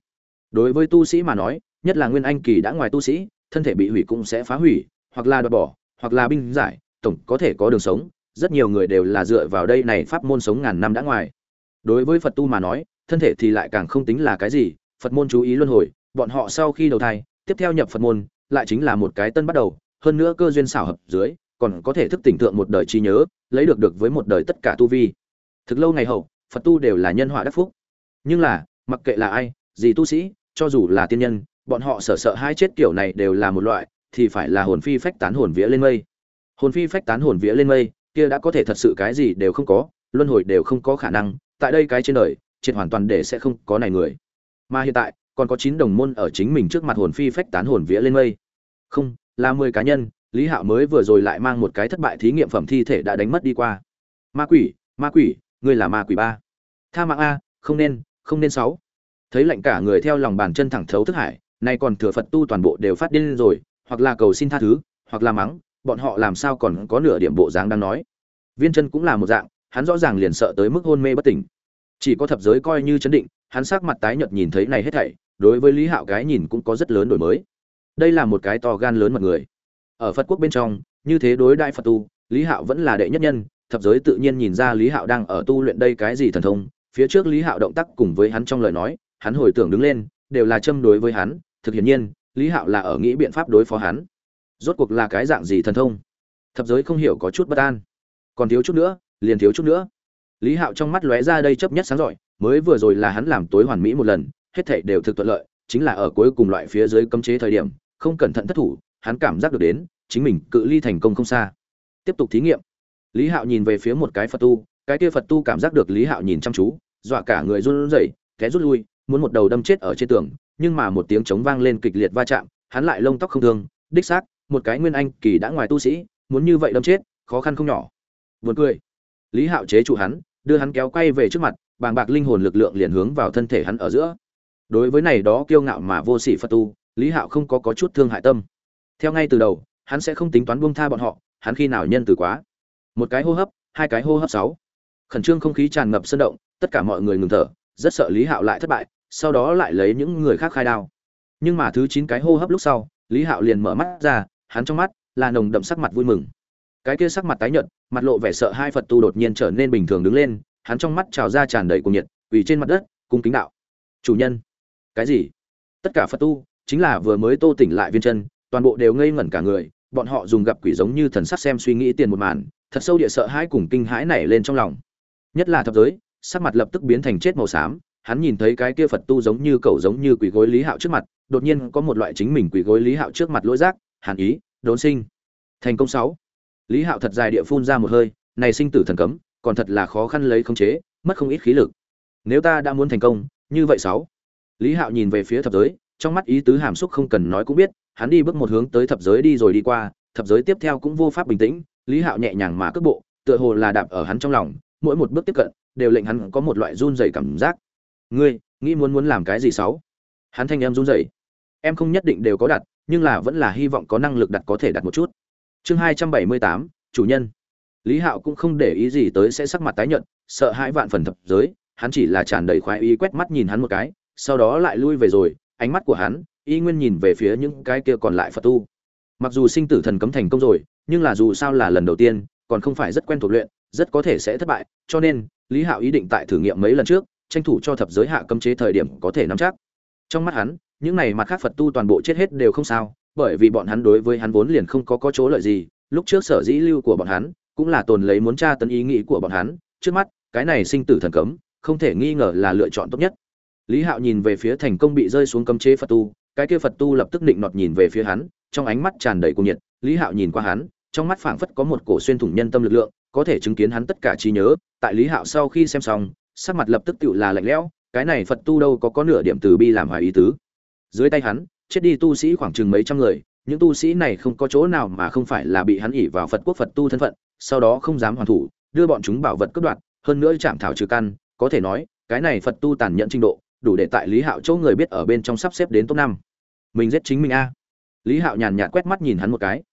Đối với tu sĩ mà nói, nhất là nguyên anh kỳ đã ngoài tu sĩ, thân thể bị hủy cũng sẽ phá hủy, hoặc là đoạt bỏ, hoặc là binh giải, tổng có thể có đường sống. Rất nhiều người đều là dựa vào đây này pháp môn sống ngàn năm đã ngoài. Đối với phật tu mà nói, thân thể thì lại càng không tính là cái gì, phật môn chú ý luân hồi bọn họ sau khi đầu thai, tiếp theo nhập phật môn, lại chính là một cái tân bắt đầu, hơn nữa cơ duyên xảo hợp dưới, còn có thể thức tỉnh thượng một đời trí nhớ, lấy được được với một đời tất cả tu vi. Thực lâu ngày hậu, phật tu đều là nhân họa đắc phúc. Nhưng là, mặc kệ là ai, gì tu sĩ, cho dù là tiên nhân, bọn họ sợ sợ hai chết kiểu này đều là một loại, thì phải là hồn phi phách tán hồn vía lên mây. Hồn phi phách tán hồn vía lên mây, kia đã có thể thật sự cái gì đều không có, luân hồi đều không có khả năng, tại đây cái trên đời, triệt hoàn toàn để sẽ không có này người. Mà hiện tại còn có chín đồng môn ở chính mình trước mặt hồn phi phách tán hồn vía lên mây. Không, là mười cá nhân, lý hạo mới vừa rồi lại mang một cái thất bại thí nghiệm phẩm thi thể đã đánh mất đi qua. Ma quỷ ma quỷ, ngươi là ma quỷ ba. Tha mạng a, không nên không nên sáu. Thấy lạnh cả người theo lòng bàn chân thẳng thấu thức hải, nay còn thừa phật tu toàn bộ đều phát điên rồi, hoặc là cầu xin tha thứ, hoặc là mắng, bọn họ làm sao còn có nửa điểm bộ dáng đang nói. Viên chân cũng là một dạng, hắn rõ ràng liền sợ tới mức hôn mê bất tỉnh. Chỉ có thập giới coi như chấn định hắn sắc mặt tái nhợt nhìn thấy này hết thảy, đối với lý hạo cái nhìn cũng có rất lớn đổi mới. Đây là một cái to gan lớn mật người. Ở phật quốc bên trong, như thế đối đại phật tu, lý hạo vẫn là đệ nhất nhân, thập giới tự nhiên nhìn ra lý hạo đang ở tu luyện đây cái gì thần thông. Phía trước lý hạo động tác cùng với hắn trong lời nói, hắn hồi tưởng đứng lên, đều là châm đối với hắn. Thực hiện nhiên, lý hạo là ở nghĩ biện pháp đối phó hắn. Rốt cuộc là cái dạng gì thần thông? Thập giới không hiểu có chút bất an. Còn thiếu chút nữa, liền thiếu chút nữa. Lý hạo trong mắt lóe ra đây chấp nhất sáng giỏi mới vừa rồi là hắn làm tối hoàn mỹ một lần, hết thảy đều thực thuận lợi, chính là ở cuối cùng loại phía dưới cấm chế thời điểm, không cẩn thận thất thủ, hắn cảm giác được đến, chính mình cự ly thành công không xa. Tiếp tục thí nghiệm. Lý hạo nhìn về phía một cái phật tu, cái kia phật tu cảm giác được lý hạo nhìn chăm chú, dọa cả người run rẩy, té rút lui, muốn một đầu đâm chết ở trên tường, nhưng mà một tiếng trống vang lên kịch liệt va chạm, hắn lại lông tóc không thương, đích xác, một cái nguyên anh kỳ đã ngoài tu sĩ, muốn như vậy đâm chết, khó khăn không nhỏ. Buồn cười. Lý hạo chế trụ hắn, đưa hắn kéo quay về trước mặt bàng bạc linh hồn lực lượng liền hướng vào thân thể hắn ở giữa. Đối với này đó kiêu ngạo mà vô sỉ phật tu lý hạo không có, có chút thương hại tâm. Theo ngay từ đầu hắn sẽ không tính toán buông tha bọn họ hắn khi nào nhân từ quá. Một cái hô hấp hai cái hô hấp sáu. Khẩn trương không khí tràn ngập sân động tất cả mọi người ngừng thở rất sợ lý hạo lại thất bại sau đó lại lấy những người khác khai đao. Nhưng mà thứ chín cái hô hấp lúc sau lý hạo liền mở mắt ra hắn trong mắt là nồng đậm sắc mặt vui mừng. Cái kia sắc mặt tái nhợt mặt lộ vẻ sợ hai phật tu đột nhiên trở nên bình thường đứng lên hắn trong mắt trào ra tràn đầy cuồng nhiệt, quỳ trên mặt đất, cung kính đạo. Chủ nhân. Cái gì? Tất cả phật tu, chính là vừa mới tô tỉnh lại viên chân, toàn bộ đều ngây ngẩn cả người, bọn họ dùng gặp quỷ giống như thần sắc xem suy nghĩ tiền một màn, thật sâu địa sợ hãi cùng kinh hãi nảy lên trong lòng. Nhất là thập giới, sắc mặt lập tức biến thành chết màu xám, hắn nhìn thấy cái kia phật tu giống như cậu giống như quỷ gối lý hạo trước mặt, đột nhiên có một loại chính mình quỷ gối lý hạo trước mặt lỗi giác, hàn ý, đốn sinh. Thành công sáu. Lý hạo thật dài địa phun ra một hơi, này sinh tử thần cấm còn thật là khó khăn lấy khống chế, mất không ít khí lực. Nếu ta đã muốn thành công, như vậy sáu. Lý hạo nhìn về phía thập giới, trong mắt ý tứ hàm xúc không cần nói cũng biết, hắn đi bước một hướng tới thập giới đi rồi đi qua, thập giới tiếp theo cũng vô pháp bình tĩnh, lý hạo nhẹ nhàng mà cước bộ, tựa hồ là đạp ở hắn trong lòng, mỗi một bước tiếp cận, đều lệnh hắn có một loại run rẩy cảm giác. Ngươi, nghĩ muốn muốn làm cái gì sáu? Hắn thanh em run rẩy. Em không nhất định đều có đặt, nhưng là vẫn là hy vọng có năng lực đặt có thể đặt một chút. Chương hai trăm bảy mươi tám, chủ nhân lý hạo cũng không để ý gì tới sẽ sắc mặt tái nhợt, sợ hãi vạn phần thập giới, hắn chỉ là tràn đầy khoái ý quét mắt nhìn hắn một cái, sau đó lại lui về rồi, ánh mắt của hắn, y nguyên nhìn về phía những cái kia còn lại phật tu. Mặc dù sinh tử thần cấm thành công rồi, nhưng là dù sao là lần đầu tiên, còn không phải rất quen thuộc luyện, rất có thể sẽ thất bại, cho nên, lý hạo ý định tại thử nghiệm mấy lần trước, tranh thủ cho thập giới hạ cấm chế thời điểm có thể nắm chắc. Trong mắt hắn, những này mặt khác phật tu toàn bộ chết hết đều không sao, bởi vì bọn hắn đối với hắn vốn liền không có có chỗ lợi gì, lúc trước sở dĩ lưu của bọn hắn cũng là tồn lấy muốn tra tấn ý nghĩ của bọn hắn. Trước mắt, cái này sinh tử thần cấm, không thể nghi ngờ là lựa chọn tốt nhất. Lý hạo nhìn về phía thành công bị rơi xuống cấm chế phật tu, cái kia phật tu lập tức định nọt nhìn về phía hắn, trong ánh mắt tràn đầy cuồng nhiệt. Lý hạo nhìn qua hắn, trong mắt phảng phất có một cổ xuyên thủng nhân tâm lực lượng, có thể chứng kiến hắn tất cả trí nhớ. Tại lý hạo sau khi xem xong, sắc mặt lập tức tựu là lạnh lẽo, cái này phật tu đâu có có nửa điểm từ bi làm hoài ý tứ. Dưới tay hắn, chết đi tu sĩ khoảng chừng mấy trăm người, những tu sĩ này không có chỗ nào mà không phải là bị hắn ỉ vào phật quốc phật tu thân phận sau đó không dám hoàn thủ, đưa bọn chúng bảo vật cướp đoạt, hơn nữa chạm thảo trừ căn, có thể nói, cái này phật tu tàn nhẫn trình độ, đủ để tại lý hạo chỗ người biết ở bên trong sắp xếp đến top năm. Mình giết chính mình a. Lý hạo nhàn nhạt quét mắt nhìn hắn một cái.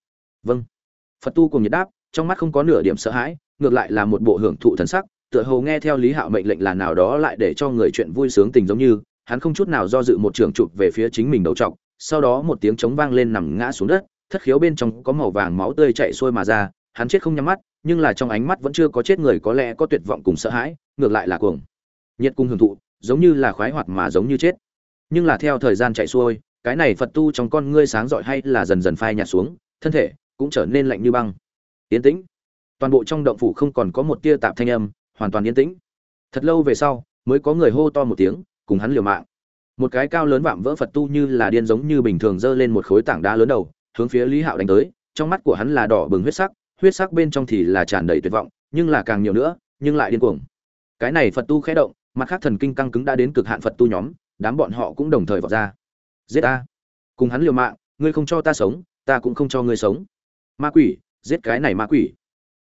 Vâng. Phật tu cùng nhiệt đáp, trong mắt không có nửa điểm sợ hãi, ngược lại là một bộ hưởng thụ thần sắc, tựa hồ nghe theo lý hạo mệnh lệnh là nào đó lại để cho người chuyện vui sướng tình giống như, hắn không chút nào do dự một trường chụp về phía chính mình đầu trọc, sau đó một tiếng trống vang lên nằm ngã xuống đất, thất khiếu bên trong có màu vàng máu tươi chạy xuôi mà ra hắn chết không nhắm mắt, nhưng là trong ánh mắt vẫn chưa có chết người có lẽ có tuyệt vọng cùng sợ hãi, ngược lại là cuồng. Nhiệt cung hưởng thụ, giống như là khoái hoạt mà giống như chết. Nhưng là theo thời gian chạy xuôi, cái này phật tu trong con ngươi sáng rọi hay là dần dần phai nhạt xuống, thân thể cũng trở nên lạnh như băng. Yên tĩnh. Toàn bộ trong động phủ không còn có một tia tạp thanh âm, hoàn toàn yên tĩnh. Thật lâu về sau, mới có người hô to một tiếng, cùng hắn liều mạng. Một cái cao lớn vạm vỡ phật tu như là điên giống như bình thường giơ lên một khối tảng đá lớn đầu, hướng phía lý hạo đánh tới, trong mắt của hắn là đỏ bừng huyết sắc huyết sắc bên trong thì là tràn đầy tuyệt vọng, nhưng là càng nhiều nữa, nhưng lại điên cuồng. Cái này phật tu khẽ động, mặt khác thần kinh căng cứng đã đến cực hạn phật tu nhóm, đám bọn họ cũng đồng thời vọt ra. Giết ta. Cùng hắn liều mạng, ngươi không cho ta sống, ta cũng không cho ngươi sống. Ma quỷ, giết cái này ma quỷ.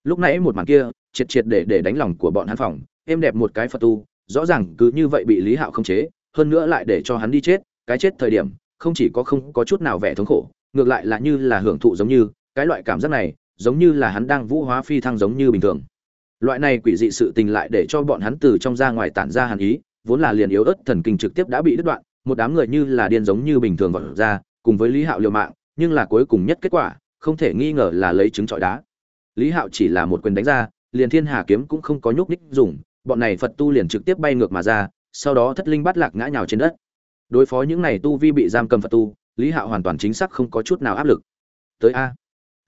Lúc nãy một màn kia, triệt triệt để để đánh lòng của bọn hắn phòng, êm đẹp một cái phật tu, rõ ràng cứ như vậy bị lý hạo khống chế, hơn nữa lại để cho hắn đi chết, cái chết thời điểm, không chỉ có không có chút nào vẻ thống khổ, ngược lại là như là hưởng thụ giống như, cái loại cảm giác này giống như là hắn đang vũ hóa phi thăng giống như bình thường. Loại này quỷ dị sự tình lại để cho bọn hắn từ trong ra ngoài tản ra hàn ý, vốn là liền yếu ớt thần kinh trực tiếp đã bị đứt đoạn, một đám người như là điên giống như bình thường vọt ra, cùng với lý hạo liều mạng, nhưng là cuối cùng nhất kết quả, không thể nghi ngờ là lấy trứng trọi đá. Lý hạo chỉ là một quyền đánh ra, liền thiên hà kiếm cũng không có nhúc ních dùng, bọn này phật tu liền trực tiếp bay ngược mà ra, sau đó thất linh bắt lạc ngã nhào trên đất. Đối phó những này tu vi bị giam cầm phật tu, lý hạo hoàn toàn chính xác không có chút nào áp lực. Tới a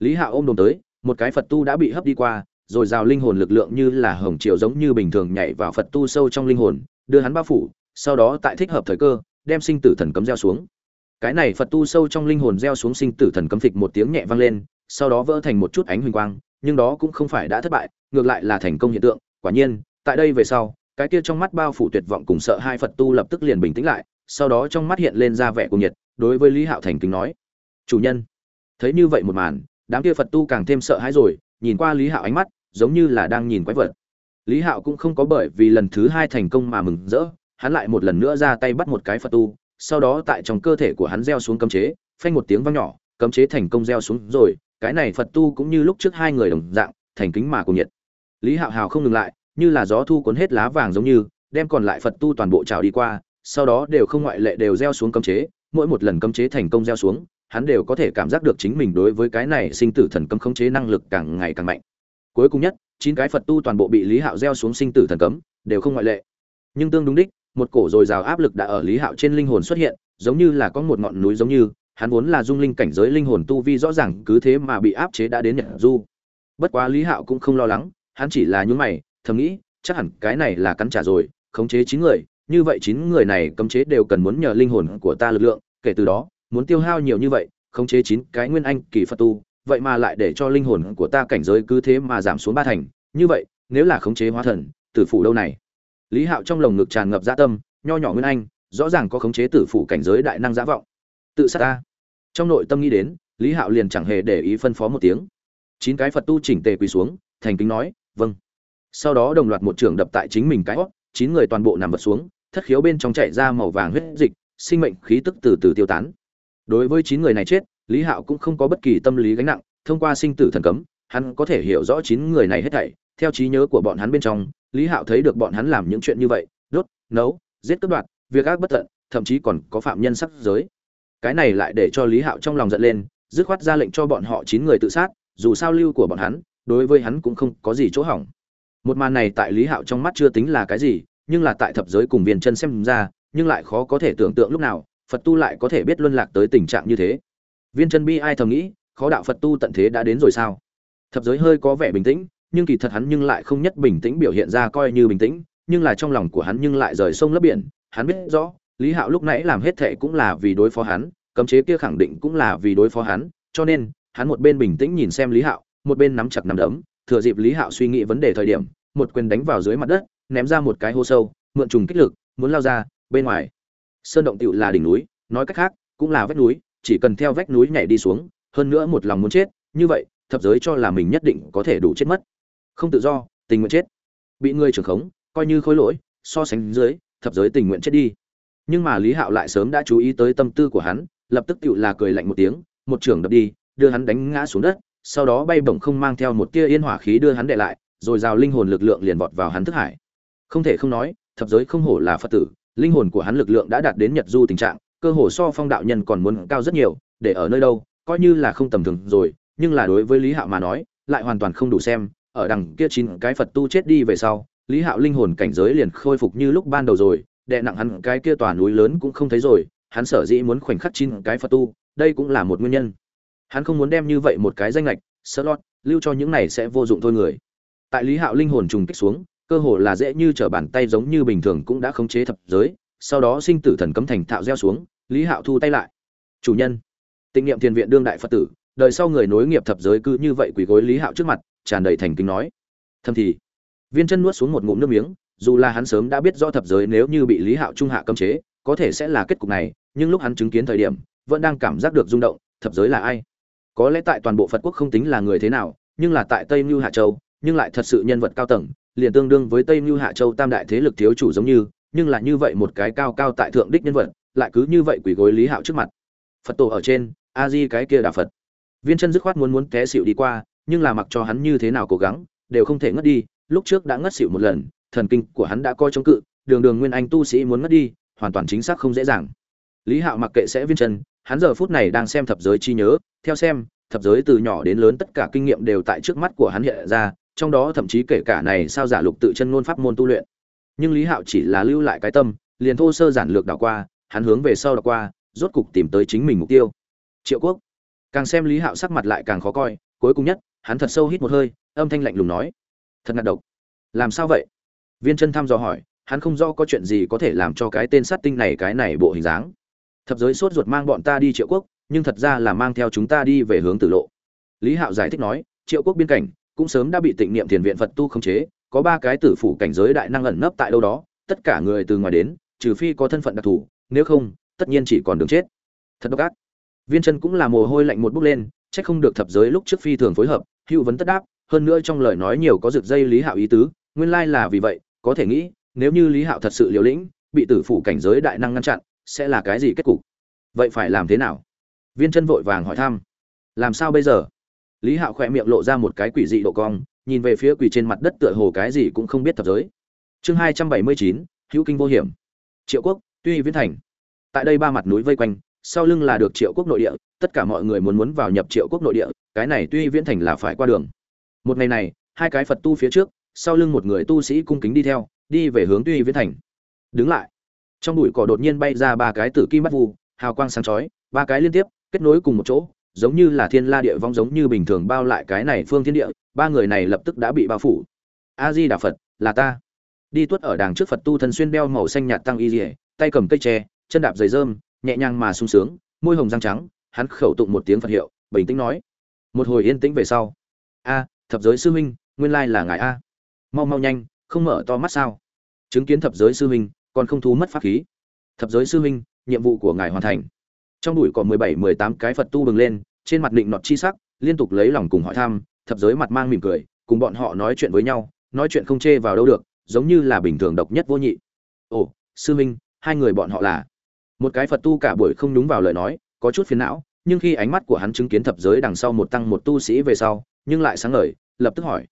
lý hạo ôm đồm tới, một cái phật tu đã bị hấp đi qua, rồi rào linh hồn lực lượng như là hồng triều giống như bình thường nhảy vào phật tu sâu trong linh hồn, đưa hắn bao phủ, sau đó tại thích hợp thời cơ, đem sinh tử thần cấm gieo xuống. Cái này phật tu sâu trong linh hồn gieo xuống sinh tử thần cấm phịch một tiếng nhẹ vang lên, sau đó vỡ thành một chút ánh huỳnh quang, nhưng đó cũng không phải đã thất bại, ngược lại là thành công hiện tượng. Quả nhiên, tại đây về sau, cái kia trong mắt bao phủ tuyệt vọng cùng sợ hai phật tu lập tức liền bình tĩnh lại, sau đó trong mắt hiện lên ra vẻ cuồng nhiệt, đối với lý hạo thành kính nói, chủ nhân, thấy như vậy một màn đám kia phật tu càng thêm sợ hãi rồi, nhìn qua lý hạo ánh mắt, giống như là đang nhìn quái vật. Lý hạo cũng không có bởi vì lần thứ hai thành công mà mừng rỡ, hắn lại một lần nữa ra tay bắt một cái phật tu, sau đó tại trong cơ thể của hắn gieo xuống cấm chế, phanh một tiếng vang nhỏ, cấm chế thành công gieo xuống rồi, cái này phật tu cũng như lúc trước hai người đồng dạng, thành kính mà cùng nhiệt. Lý hạo hào không ngừng lại, như là gió thu cuốn hết lá vàng giống như, đem còn lại phật tu toàn bộ trào đi qua, sau đó đều không ngoại lệ đều gieo xuống cấm chế, mỗi một lần cấm chế thành công gieo xuống hắn đều có thể cảm giác được chính mình đối với cái này sinh tử thần cấm khống chế năng lực càng ngày càng mạnh. Cuối cùng nhất, chín cái phật tu toàn bộ bị lý hạo gieo xuống sinh tử thần cấm, đều không ngoại lệ. Nhưng tương đúng đích, một cổ dồi dào áp lực đã ở lý hạo trên linh hồn xuất hiện, giống như là có một ngọn núi giống như, hắn vốn là dung linh cảnh giới linh hồn tu vi rõ ràng cứ thế mà bị áp chế đã đến nhật du. Bất quá lý hạo cũng không lo lắng, hắn chỉ là nhún mày, thầm nghĩ, chắc hẳn cái này là cắn trả rồi, khống chế chín người, như vậy chín người này cấm chế đều cần muốn nhờ linh hồn của ta lực lượng, kể từ đó muốn tiêu hao nhiều như vậy, khống chế chín cái nguyên anh kỳ phật tu, vậy mà lại để cho linh hồn của ta cảnh giới cứ thế mà giảm xuống ba thành. Như vậy, nếu là khống chế hóa thần, tử phủ đâu này, lý hạo trong lồng ngực tràn ngập dã tâm, nho nhỏ nguyên anh, rõ ràng có khống chế tử phủ cảnh giới đại năng giả vọng. Tự sát ta. Trong nội tâm nghĩ đến, lý hạo liền chẳng hề để ý phân phó một tiếng. Chín cái phật tu chỉnh tề quỳ xuống, thành kính nói vâng. Sau đó đồng loạt một trường đập tại chính mình cái hót, chín người toàn bộ nằm vật xuống, thất khiếu bên trong chảy ra màu vàng huyết dịch, sinh mệnh khí tức từ từ tiêu tán đối với chín người này chết, lý hạo cũng không có bất kỳ tâm lý gánh nặng, thông qua sinh tử thần cấm, hắn có thể hiểu rõ chín người này hết thảy. Theo trí nhớ của bọn hắn bên trong, lý hạo thấy được bọn hắn làm những chuyện như vậy, đốt, nấu, giết cướp đoạt, việc ác bất tận, thậm chí còn có phạm nhân sắc giới. Cái này lại để cho lý hạo trong lòng giận lên, dứt khoát ra lệnh cho bọn họ chín người tự sát, dù sao lưu của bọn hắn, đối với hắn cũng không có gì chỗ hỏng. Một màn này tại lý hạo trong mắt chưa tính là cái gì, nhưng là tại thập giới cùng viên chân xem ra, nhưng lại khó có thể tưởng tượng lúc nào phật tu lại có thể biết luân lạc tới tình trạng như thế. Viên chân bi ai thầm nghĩ, khó đạo phật tu tận thế đã đến rồi sao? Thập giới hơi có vẻ bình tĩnh, nhưng kỳ thật hắn nhưng lại không nhất bình tĩnh biểu hiện ra coi như bình tĩnh, nhưng là trong lòng của hắn nhưng lại rời sông lấp biển. Hắn biết rõ, lý hạo lúc nãy làm hết thệ cũng là vì đối phó hắn, cấm chế kia khẳng định cũng là vì đối phó hắn, cho nên, hắn một bên bình tĩnh nhìn xem lý hạo, một bên nắm chặt nắm đấm, thừa dịp lý hạo suy nghĩ vấn đề thời điểm, một quyền đánh vào dưới mặt đất, ném ra một cái hô sâu, mượn trùng kích lực, muốn lao ra, bên ngoài sơn động tựu là đỉnh núi, nói cách khác, cũng là vách núi, chỉ cần theo vách núi nhảy đi xuống, hơn nữa một lòng muốn chết, như vậy, thập giới cho là mình nhất định có thể đủ chết mất. Không tự do, tình nguyện chết. Bị người trưởng khống, coi như khối lỗi, so sánh dưới, thập giới tình nguyện chết đi. Nhưng mà lý hạo lại sớm đã chú ý tới tâm tư của hắn, lập tức tựu là cười lạnh một tiếng, một trưởng đập đi, đưa hắn đánh ngã xuống đất, sau đó bay bổng không mang theo một tia yên hỏa khí đưa hắn đệ lại, rồi rào linh hồn lực lượng liền vọt vào hắn thức hải. Không thể không nói, thập giới không hổ là phật tử linh hồn của hắn lực lượng đã đạt đến nhật du tình trạng, cơ hồ so phong đạo nhân còn muốn cao rất nhiều, để ở nơi đâu, coi như là không tầm thường rồi, nhưng là đối với lý hạo mà nói, lại hoàn toàn không đủ xem, ở đằng kia chín cái phật tu chết đi về sau, lý hạo linh hồn cảnh giới liền khôi phục như lúc ban đầu rồi đệ nặng hắn cái kia tòa núi lớn cũng không thấy rồi, hắn sở dĩ muốn khoảnh khắc chín cái phật tu, đây cũng là một nguyên nhân. Hắn không muốn đem như vậy một cái danh lệch sơ lót lưu cho những này sẽ vô dụng thôi người. Tại lý hạo linh hồn trùng kích xuống cơ hồ là dễ như trở bàn tay giống như bình thường cũng đã khống chế thập giới, sau đó sinh tử thần cấm thành thạo gieo xuống, lý hạo thu tay lại. Chủ nhân, tịnh niệm thiền viện đương đại phật tử, đời sau người nối nghiệp thập giới cứ như vậy quỳ gối lý hạo trước mặt, tràn đầy thành kính nói. Thâm thì, viên chân nuốt xuống một ngụm nước miếng, dù là hắn sớm đã biết rõ thập giới nếu như bị lý hạo trung hạ cấm chế, có thể sẽ là kết cục này, nhưng lúc hắn chứng kiến thời điểm, vẫn đang cảm giác được rung động, thập giới là ai? Có lẽ tại toàn bộ phật quốc không tính là người thế nào, nhưng là tại tây mưu hạ châu, nhưng lại thật sự nhân vật cao tầng liền tương đương với tây mưu hạ châu tam đại thế lực thiếu chủ giống như, nhưng là như vậy một cái cao cao tại thượng đích nhân vật, lại cứ như vậy quỳ gối lý hạo trước mặt. Phật tổ ở trên, a di cái kia đà phật. Viên chân dứt khoát muốn muốn té xịu đi qua, nhưng là mặc cho hắn như thế nào cố gắng, đều không thể ngất đi, lúc trước đã ngất xịu một lần, thần kinh của hắn đã coi chống cự, đường đường nguyên anh tu sĩ muốn ngất đi, hoàn toàn chính xác không dễ dàng. Lý hạo mặc kệ sẽ viên chân, hắn giờ phút này đang xem thập giới chi nhớ, theo xem, thập giới từ nhỏ đến lớn tất cả kinh nghiệm đều tại trước mắt của hắn hiện ra trong đó thậm chí kể cả này sao giả lục tự chân ngôn pháp môn tu luyện. Nhưng lý hạo chỉ là lưu lại cái tâm, liền thô sơ giản lược đảo qua, hắn hướng về sau đảo qua, rốt cục tìm tới chính mình mục tiêu. Triệu quốc. Càng xem lý hạo sắc mặt lại càng khó coi, cuối cùng nhất, hắn thật sâu hít một hơi, âm thanh lạnh lùng nói. Thật ngạt độc. Làm sao vậy? Viên chân thăm dò hỏi, hắn không rõ có chuyện gì có thể làm cho cái tên sát tinh này cái này bộ hình dáng. Thập giới sốt ruột mang bọn ta đi triệu quốc, nhưng thật ra là mang theo chúng ta đi về hướng tử lộ. Lý hạo giải thích nói, triệu quốc biên cảnh cũng sớm đã bị tịnh niệm thiền viện phật tu khống chế, có ba cái tử phủ cảnh giới đại năng ẩn nấp tại đâu đó, tất cả người từ ngoài đến, trừ phi có thân phận đặc thù, nếu không, tất nhiên chỉ còn đường chết. Thật độc ác. Viên chân cũng là mồ hôi lạnh một bước lên trách không được thập giới lúc trước phi thường phối hợp, hữu vấn tất đáp, hơn nữa trong lời nói nhiều có rực dây lý hạo ý tứ, nguyên lai là vì vậy, có thể nghĩ, nếu như lý hạo thật sự liều lĩnh, bị tử phủ cảnh giới đại năng ngăn chặn, sẽ là cái gì kết cục? Vậy phải làm thế nào? Viên chân vội vàng hỏi thăm. Làm sao bây giờ? Lý hạo khỏe miệng lộ ra một cái quỷ dị độ cong, nhìn về phía quỷ trên mặt đất tựa hồ cái gì cũng không biết thập giới. Chương hai trăm bảy mươi chín, hữu kinh vô hiểm. Triệu quốc, tuy viễn thành. Tại đây ba mặt núi vây quanh, sau lưng là được triệu quốc nội địa, tất cả mọi người muốn muốn vào nhập triệu quốc nội địa, cái này tuy viễn thành là phải qua đường. Một ngày này, hai cái phật tu phía trước, sau lưng một người tu sĩ cung kính đi theo, đi về hướng tuy viễn thành. Đứng lại. Trong bụi cỏ đột nhiên bay ra ba cái tử kim bắt vu, hào quang sáng chói, ba cái liên tiếp, kết nối cùng một chỗ giống như là thiên la địa vong giống như bình thường bao lại cái này phương thiên địa, ba người này lập tức đã bị bao phủ. A di đà phật là ta. Đi tuất ở đàng trước phật tu thân xuyên đeo màu xanh nhạt tăng y dỉa tay cầm cây tre, chân đạp giày rơm, nhẹ nhàng mà sung sướng, môi hồng răng trắng, hắn khẩu tụng một tiếng phật hiệu, bình tĩnh nói. Một hồi yên tĩnh về sau. A, thập giới sư huynh, nguyên lai là ngài a. Mau mau nhanh, không mở to mắt sao? Chứng kiến thập giới sư huynh, còn không thú mất pháp khí. Thập giới sư huynh, nhiệm vụ của ngài hoàn thành trong đùi có mười bảy, mười tám cái phật tu bừng lên, trên mặt định nọt chi sắc, liên tục lấy lòng cùng hỏi thăm, thập giới mặt mang mỉm cười, cùng bọn họ nói chuyện với nhau, nói chuyện không chê vào đâu được, giống như là bình thường độc nhất vô nhị. Ồ, sư huynh hai người bọn họ là? Một cái phật tu cả buổi không đúng vào lời nói, có chút phiền não, nhưng khi ánh mắt của hắn chứng kiến thập giới đằng sau một tăng một tu sĩ về sau, nhưng lại sáng ngời, lập tức hỏi.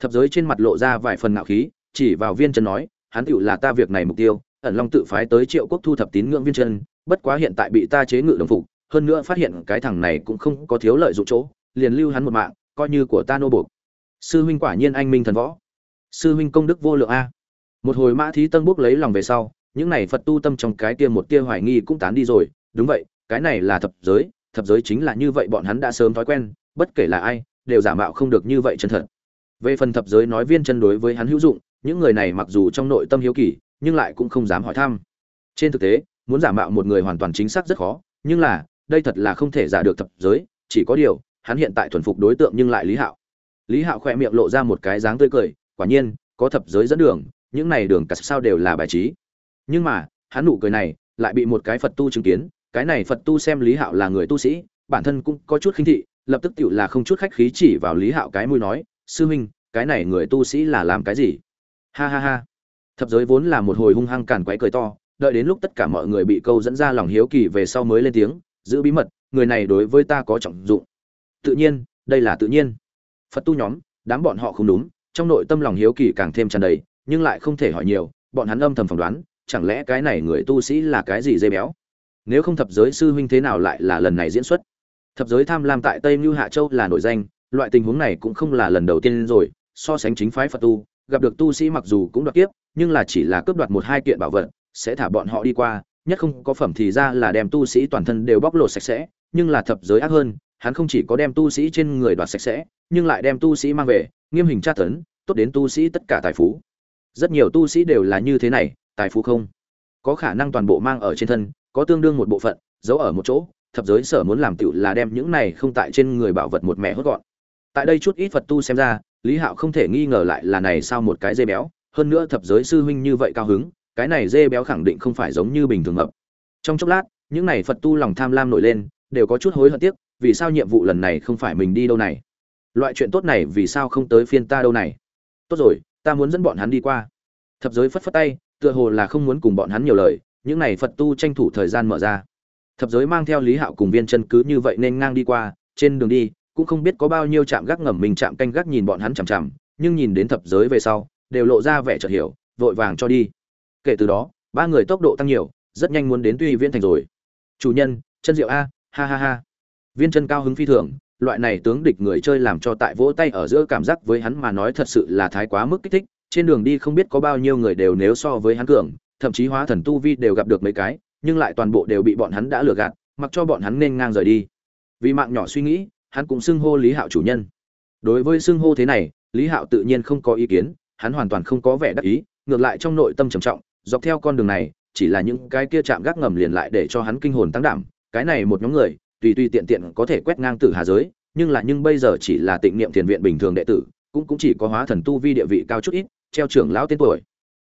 Thập giới trên mặt lộ ra vài phần ngạo khí, chỉ vào viên chân nói, hắn tựu là ta việc này mục tiêu, ẩn long tự phái tới triệu quốc thu thập tín ngưỡng viên chân bất quá hiện tại bị ta chế ngự đồng phục, hơn nữa phát hiện cái thằng này cũng không có thiếu lợi dụng chỗ, liền lưu hắn một mạng, coi như của ta nô buộc. Sư huynh quả nhiên anh minh thần võ. Sư huynh công đức vô lượng a. Một hồi mã thí tân bốc lấy lòng về sau, những này phật tu tâm trong cái kia một tia hoài nghi cũng tán đi rồi. Đúng vậy, cái này là thập giới thập giới chính là như vậy bọn hắn đã sớm thói quen, bất kể là ai, đều giả mạo không được như vậy chân thật. Về phần thập giới nói viên chân đối với hắn hữu dụng, những người này mặc dù trong nội tâm hiếu kỳ, nhưng lại cũng không dám hỏi thăm. Trên thực tế muốn giả mạo một người hoàn toàn chính xác rất khó, nhưng là, đây thật là không thể giả được thập giới, chỉ có điều, hắn hiện tại thuần phục đối tượng nhưng lại lý hạo. Lý hạo khỏe miệng lộ ra một cái dáng tươi cười, quả nhiên, có thập giới dẫn đường, những này đường cả sao đều là bài trí. Nhưng mà, hắn nụ cười này, lại bị một cái phật tu chứng kiến, cái này phật tu xem lý hạo là người tu sĩ, bản thân cũng có chút khinh thị, lập tức tựu là không chút khách khí chỉ vào lý hạo cái mũi nói, sư huynh, cái này người tu sĩ là làm cái gì? Ha ha ha. Thập giới vốn là một hồi hung hăng càn quái cười to đợi đến lúc tất cả mọi người bị câu dẫn ra lòng hiếu kỳ về sau mới lên tiếng, giữ bí mật, người này đối với ta có trọng dụng. Tự nhiên, đây là tự nhiên. Phật tu nhóm, đám bọn họ không đúng, trong nội tâm lòng hiếu kỳ càng thêm tràn đầy, nhưng lại không thể hỏi nhiều, bọn hắn âm thầm phỏng đoán, chẳng lẽ cái này người tu sĩ là cái gì dây béo? Nếu không thập giới sư huynh thế nào lại là lần này diễn xuất? Thập giới tham lam tại tây mưu hạ châu là nổi danh, loại tình huống này cũng không là lần đầu tiên rồi, so sánh chính phái phật tu, gặp được tu sĩ mặc dù cũng đoạt kiếp, nhưng là chỉ là cướp đoạt một hai kiện bảo vật sẽ thả bọn họ đi qua, nhất không có phẩm thì ra là đem tu sĩ toàn thân đều bóc lột sạch sẽ, nhưng là thập giới ác hơn, hắn không chỉ có đem tu sĩ trên người đoạt sạch sẽ, nhưng lại đem tu sĩ mang về, nghiêm hình tra tấn, tốt đến tu sĩ tất cả tài phú. Rất nhiều tu sĩ đều là như thế này, tài phú không. Có khả năng toàn bộ mang ở trên thân, có tương đương một bộ phận, giấu ở một chỗ, thập giới sở muốn làm tựu là đem những này không tại trên người bảo vật một mẹ hốt gọn. Tại đây chút ít phật tu xem ra, lý hạo không thể nghi ngờ lại là này sao một cái dây béo, hơn nữa thập giới sư huynh như vậy cao hứng cái này dê béo khẳng định không phải giống như bình thường mập. Trong chốc lát, những này phật tu lòng tham lam nổi lên, đều có chút hối hận tiếc, vì sao nhiệm vụ lần này không phải mình đi đâu này? Loại chuyện tốt này vì sao không tới phiên ta đâu này? Tốt rồi, ta muốn dẫn bọn hắn đi qua. Thập giới phất phất tay, tựa hồ là không muốn cùng bọn hắn nhiều lời, những này phật tu tranh thủ thời gian mở ra. Thập giới mang theo lý hạo cùng viên chân cứ như vậy nên ngang đi qua, trên đường đi, cũng không biết có bao nhiêu trạm gác ngầm mình chạm canh gác nhìn bọn hắn chằm chằm, nhưng nhìn đến thập giới về sau, đều lộ ra vẻ chợt hiểu, vội vàng cho đi kể từ đó, ba người tốc độ tăng nhiều, rất nhanh muốn đến tuy viên thành rồi. Chủ nhân, chân diệu a, ha ha ha. Viên chân cao hứng phi thường, loại này tướng địch người chơi làm cho tại vỗ tay ở giữa cảm giác với hắn mà nói thật sự là thái quá mức kích thích, trên đường đi không biết có bao nhiêu người đều nếu so với hắn cường, thậm chí hóa thần tu vi đều gặp được mấy cái, nhưng lại toàn bộ đều bị bọn hắn đã lừa gạt, mặc cho bọn hắn nên ngang rời đi. Vì mạng nhỏ suy nghĩ, hắn cũng xưng hô lý hạo chủ nhân. Đối với xưng hô thế này, lý hạo tự nhiên không có ý kiến, hắn hoàn toàn không có vẻ đắc ý, ngược lại trong nội tâm trầm trọng dọc theo con đường này, chỉ là những cái kia chạm gác ngầm liền lại để cho hắn kinh hồn tăng đảm. Cái này một nhóm người, tùy tùy tiện tiện có thể quét ngang tử hà giới, nhưng là nhưng bây giờ chỉ là tịnh niệm thiền viện bình thường đệ tử, cũng cũng chỉ có hóa thần tu vi địa vị cao chút ít, treo trưởng lão tên tuổi.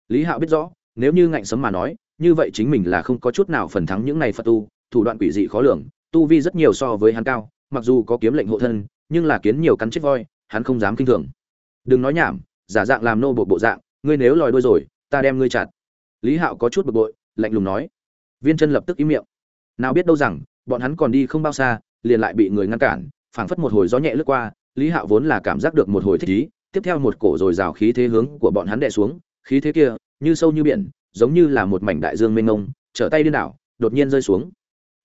Lý hạo biết rõ, nếu như ngạnh sấm mà nói, như vậy chính mình là không có chút nào phần thắng những này phật tu, thủ đoạn quỷ dị khó lường, tu vi rất nhiều so với hắn cao, mặc dù có kiếm lệnh hộ thân, nhưng là kiến nhiều cắn chết voi, hắn không dám kinh thường. Đừng nói nhảm, giả dạng làm nô bộ bộ dạng, ngươi nếu lòi đuôi rồi, ta đem ngươi chặt lý hạo có chút bực bội, lạnh lùng nói. Viên chân lập tức im miệng. Nào biết đâu rằng, bọn hắn còn đi không bao xa, liền lại bị người ngăn cản, phảng phất một hồi gió nhẹ lướt qua, lý hạo vốn là cảm giác được một hồi thích ý, tiếp theo một cổ rồi rào khí thế hướng của bọn hắn đè xuống, khí thế kia, như sâu như biển, giống như là một mảnh đại dương mênh mông, trở tay điên đảo, đột nhiên rơi xuống.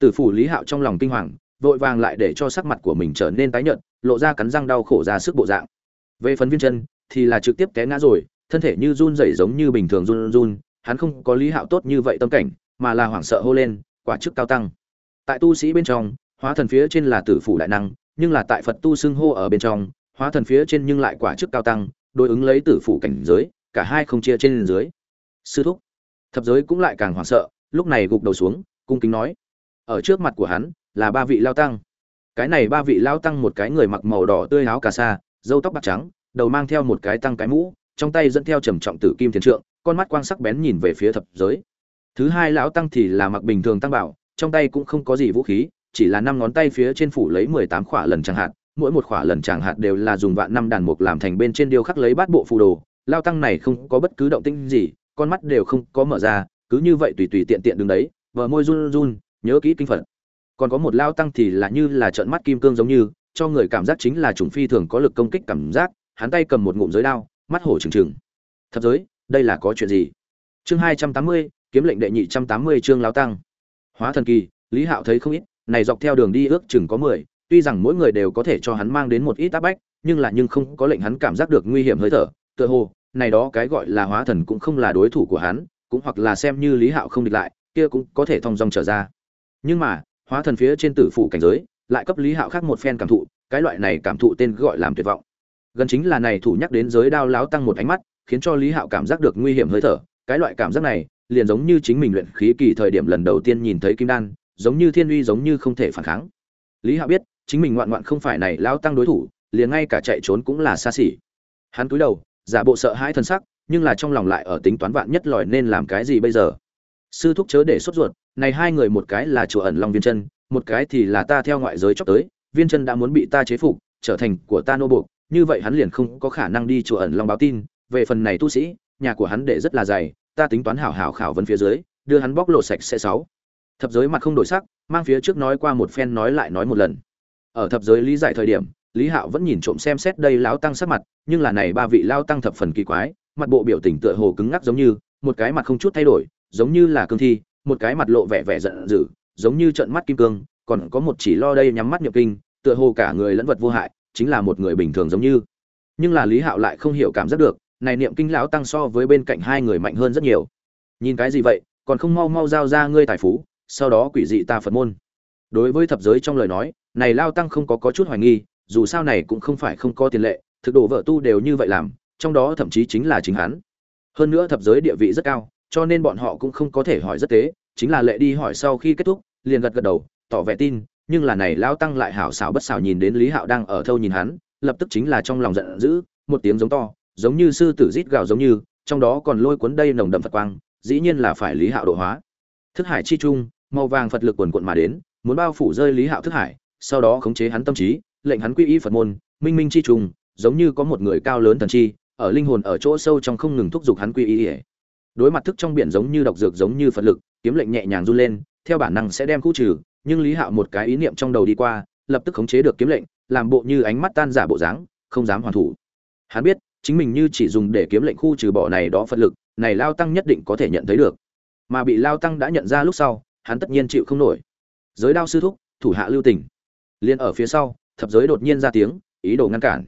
Tử phủ lý hạo trong lòng kinh hoàng, vội vàng lại để cho sắc mặt của mình trở nên tái nhợt, lộ ra cắn răng đau khổ ra sức bộ dạng. Về phần viên chân, thì là trực tiếp té ngã rồi, thân thể như run rẩy giống như bình thường run run hắn không có lý hạo tốt như vậy tâm cảnh, mà là hoảng sợ hô lên, quả chức cao tăng. Tại tu sĩ bên trong, hóa thần phía trên là tử phủ đại năng, nhưng là tại phật tu xưng hô ở bên trong, hóa thần phía trên nhưng lại quả chức cao tăng, đối ứng lấy tử phủ cảnh giới, cả hai không chia trên dưới. Sư thúc, thập giới cũng lại càng hoảng sợ, lúc này gục đầu xuống, cung kính nói, ở trước mặt của hắn là ba vị lao tăng. Cái này ba vị lao tăng một cái người mặc màu đỏ tươi áo cà sa dâu tóc bạc trắng, đầu mang theo một cái tăng cái mũ, trong tay dẫn theo trầm trọng tử kim thiền trượng con mắt quang sắc bén nhìn về phía thập giới. Thứ hai lão tăng thì là mặc bình thường tăng bảo, trong tay cũng không có gì vũ khí, chỉ là năm ngón tay phía trên phủ lấy mười tám khỏa lần chẳng hạt mỗi một khỏa lần chẳng hạt đều là dùng vạn năm đàn mục làm thành bên trên điêu khắc lấy bát bộ phù đồ. Lao tăng này không có bất cứ động tĩnh gì, con mắt đều không có mở ra, cứ như vậy tùy tùy tiện tiện đứng đấy vợ môi run run nhớ kỹ kinh phật. Còn có một lao tăng thì là như là trợn mắt kim cương giống như, cho người cảm giác chính là chủng phi thường có lực công kích cảm giác, hắn tay cầm một ngụm giới đao, mắt hổ trừng trừng. Thập giới đây là có chuyện gì? Chương hai trăm tám mươi, kiếm lệnh đệ nhị trăm tám mươi chương lao tăng. Hóa thần kỳ, lý hạo thấy không ít, này dọc theo đường đi ước chừng có mười, tuy rằng mỗi người đều có thể cho hắn mang đến một ít áp bách, nhưng là nhưng không có lệnh hắn cảm giác được nguy hiểm hơi thở. Tựa hồ, này đó cái gọi là hóa thần cũng không là đối thủ của hắn, cũng hoặc là xem như lý hạo không địch lại, kia cũng có thể thong dong trở ra. Nhưng mà, hóa thần phía trên tử phủ cảnh giới, lại cấp lý hạo khác một phen cảm thụ, cái loại này cảm thụ tên gọi làm tuyệt vọng. Gần chính là này thủ nhắc đến giới đao láo tăng một ánh mắt khiến cho lý hạo cảm giác được nguy hiểm hơi thở. Cái loại cảm giác này, liền giống như chính mình luyện khí kỳ thời điểm lần đầu tiên nhìn thấy kim đan, giống như thiên uy giống như không thể phản kháng. Lý hạo biết, chính mình ngoạn ngoạn không phải này lão tăng đối thủ, liền ngay cả chạy trốn cũng là xa xỉ. Hắn cúi đầu, giả bộ sợ hãi thân sắc, nhưng là trong lòng lại ở tính toán vạn nhất lòi nên làm cái gì bây giờ. Sư thúc chớ để sốt ruột, này hai người một cái là chùa ẩn long viên chân, một cái thì là ta theo ngoại giới chóc tới, viên chân đã muốn bị ta chế phục, trở thành của ta nô buộc, như vậy hắn liền không có khả năng đi chùa ẩn long báo tin về phần này tu sĩ, nhà của hắn để rất là dày, ta tính toán hảo hảo khảo vấn phía dưới, đưa hắn bóc lột sạch sẽ sáu. Thập giới mặt không đổi sắc, mang phía trước nói qua một phen nói lại nói một lần. Ở thập giới lý giải thời điểm, lý hạo vẫn nhìn trộm xem xét đây lão tăng sắc mặt, nhưng là này ba vị lão tăng thập phần kỳ quái, mặt bộ biểu tình tựa hồ cứng ngắc giống như, một cái mặt không chút thay đổi, giống như là cương thi, một cái mặt lộ vẻ vẻ giận dữ, giống như trận mắt kim cương, còn có một chỉ lo đây nhắm mắt nhập kinh, tựa hồ cả người lẫn vật vô hại, chính là một người bình thường giống như. Nhưng là lý hạo lại không hiểu cảm giác được này niệm kinh lão tăng so với bên cạnh hai người mạnh hơn rất nhiều. Nhìn cái gì vậy, còn không mau mau giao ra ngươi tài phú, sau đó quỷ dị ta phật môn. Đối với thập giới trong lời nói, này lao tăng không có có chút hoài nghi, dù sao này cũng không phải không có tiền lệ, thực đồ vợ tu đều như vậy làm, trong đó thậm chí chính là chính hắn. Hơn nữa thập giới địa vị rất cao, cho nên bọn họ cũng không có thể hỏi rất tế, chính là lệ đi hỏi sau khi kết thúc, liền gật gật đầu, tỏ vẻ tin, nhưng là này lao tăng lại hảo xảo bất xảo nhìn đến lý hạo đang ở thâu nhìn hắn, lập tức chính là trong lòng giận dữ, một tiếng giống to giống như sư tử rít gạo giống như trong đó còn lôi cuốn đây nồng đậm phật quang dĩ nhiên là phải lý hạo độ hóa. Thức hải chi trung màu vàng phật lực quần quận mà đến muốn bao phủ rơi lý hạo thức hải sau đó khống chế hắn tâm trí lệnh hắn quy y phật môn minh minh chi trung, giống như có một người cao lớn thần chi ở linh hồn ở chỗ sâu trong không ngừng thúc giục hắn quy y đối mặt thức trong biển giống như độc dược giống như phật lực kiếm lệnh nhẹ nhàng run lên theo bản năng sẽ đem khu trừ nhưng lý hạo một cái ý niệm trong đầu đi qua lập tức khống chế được kiếm lệnh làm bộ như ánh mắt tan giả bộ dáng không dám hoàn thủ. Hắn biết chính mình như chỉ dùng để kiếm lệnh khu trừ bỏ này đó phật lực, này lao tăng nhất định có thể nhận thấy được. Mà bị lao tăng đã nhận ra lúc sau, hắn tất nhiên chịu không nổi. Giới đao sư thúc, thủ hạ lưu tình. Liên ở phía sau, thập giới đột nhiên ra tiếng, ý đồ ngăn cản.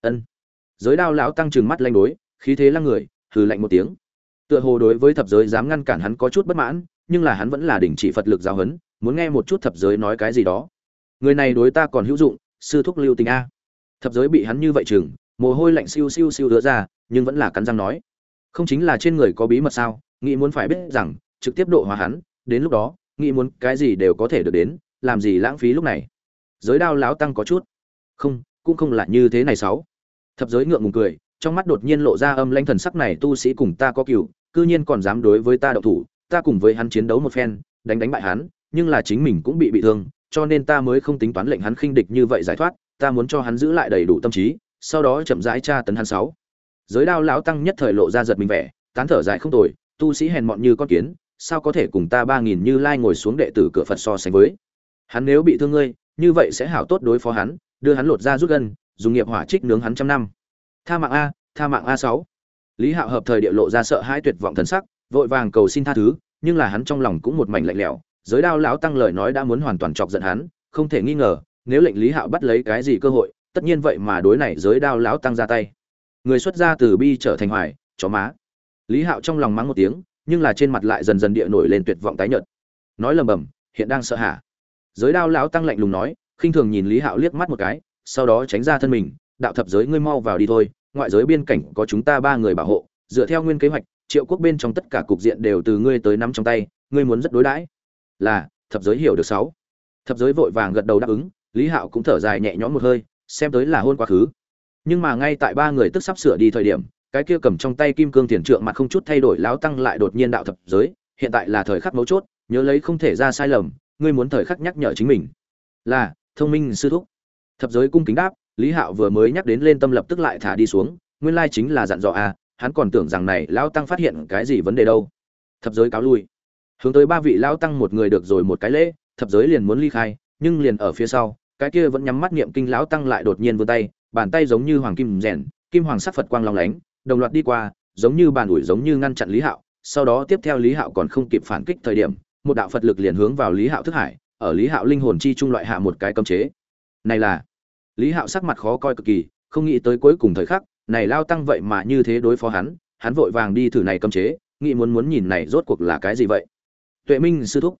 Ân. Giới đao lão tăng trừng mắt lanh đối, khí thế lăng người, hừ lạnh một tiếng. Tựa hồ đối với thập giới dám ngăn cản hắn có chút bất mãn, nhưng là hắn vẫn là đình chỉ phật lực giáo huấn, muốn nghe một chút thập giới nói cái gì đó. Người này đối ta còn hữu dụng, sư thúc lưu tình a. Thập giới bị hắn như vậy chừng mồ hôi lạnh siêu siêu siêu đứa ra, nhưng vẫn là cắn răng nói. Không chính là trên người có bí mật sao? Nghĩ muốn phải biết rằng, trực tiếp độ hóa hắn, đến lúc đó, nghĩ muốn cái gì đều có thể được đến, làm gì lãng phí lúc này? Giới đao láo tăng có chút. Không, cũng không là như thế này sáu. Thập giới ngượng ngùng cười, trong mắt đột nhiên lộ ra âm lãnh thần sắc này tu sĩ cùng ta có cựu cư nhiên còn dám đối với ta đậu thủ, ta cùng với hắn chiến đấu một phen, đánh đánh bại hắn, nhưng là chính mình cũng bị bị thương, cho nên ta mới không tính toán lệnh hắn khinh địch như vậy giải thoát, ta muốn cho hắn giữ lại đầy đủ tâm trí sau đó chậm rãi tra tấn hắn sáu. Giới đao lão tăng nhất thời lộ ra giật mình vẻ, tán thở dài không tồi, tu sĩ hèn mọn như con kiến, sao có thể cùng ta ba nghìn như lai ngồi xuống đệ tử cửa phật so sánh với? Hắn nếu bị thương ngươi, như vậy sẽ hảo tốt đối phó hắn, đưa hắn lột ra rút gân, dùng nghiệp hỏa trích nướng hắn trăm năm. Tha mạng a, tha mạng a sáu. Lý hạo hợp thời địa lộ ra sợ hãi tuyệt vọng thần sắc, vội vàng cầu xin tha thứ, nhưng là hắn trong lòng cũng một mảnh lạnh lẽo. Giới đao lão tăng lời nói đã muốn hoàn toàn chọc giận hắn, không thể nghi ngờ, nếu lệnh lý hạo bắt lấy cái gì cơ hội tất nhiên vậy mà đối này giới đao lão tăng ra tay. Người xuất gia từ bi trở thành hoài, chó má. Lý hạo trong lòng mắng một tiếng, nhưng là trên mặt lại dần dần địa nổi lên tuyệt vọng tái nhợt. Nói lầm bầm, hiện đang sợ hả? Giới đao lão tăng lạnh lùng nói, khinh thường nhìn lý hạo liếc mắt một cái, sau đó tránh ra thân mình, đạo thập giới ngươi mau vào đi thôi, ngoại giới biên cảnh có chúng ta ba người bảo hộ, dựa theo nguyên kế hoạch, triệu quốc bên trong tất cả cục diện đều từ ngươi tới nắm trong tay, ngươi muốn rất đối đãi. Là, thập giới hiểu được sáu. Thập giới vội vàng gật đầu đáp ứng, lý hạo cũng thở dài nhẹ nhõm một hơi xem tới là hôn quá khứ. Nhưng mà ngay tại ba người tức sắp sửa đi thời điểm cái kia cầm trong tay kim cương tiền trượng mặt không chút thay đổi láo tăng lại đột nhiên đạo thập giới hiện tại là thời khắc mấu chốt nhớ lấy không thể ra sai lầm ngươi muốn thời khắc nhắc nhở chính mình. Là thông minh sư thúc. Thập giới cung kính đáp lý hạo vừa mới nhắc đến lên tâm lập tức lại thả đi xuống nguyên lai chính là dặn dò a à, hắn còn tưởng rằng này lão tăng phát hiện cái gì vấn đề đâu. Thập giới cáo lui. Hướng tới ba vị lão tăng một người được rồi một cái lễ thập giới liền muốn ly khai nhưng liền ở phía sau cái kia vẫn nhắm mắt niệm kinh lão tăng lại đột nhiên vươn tay, bàn tay giống như hoàng kim rèn, kim hoàng sắc phật quang long lánh, đồng loạt đi qua, giống như bàn ủi giống như ngăn chặn lý hạo, sau đó tiếp theo lý hạo còn không kịp phản kích thời điểm, một đạo phật lực liền hướng vào lý hạo thức hải, ở lý hạo linh hồn chi trung loại hạ một cái cấm chế. Này là, lý hạo sắc mặt khó coi cực kỳ, không nghĩ tới cuối cùng thời khắc, này lao tăng vậy mà như thế đối phó hắn hắn vội vàng đi thử này cấm chế, nghĩ muốn muốn nhìn này rốt cuộc là cái gì vậy. Tuệ minh sư thúc,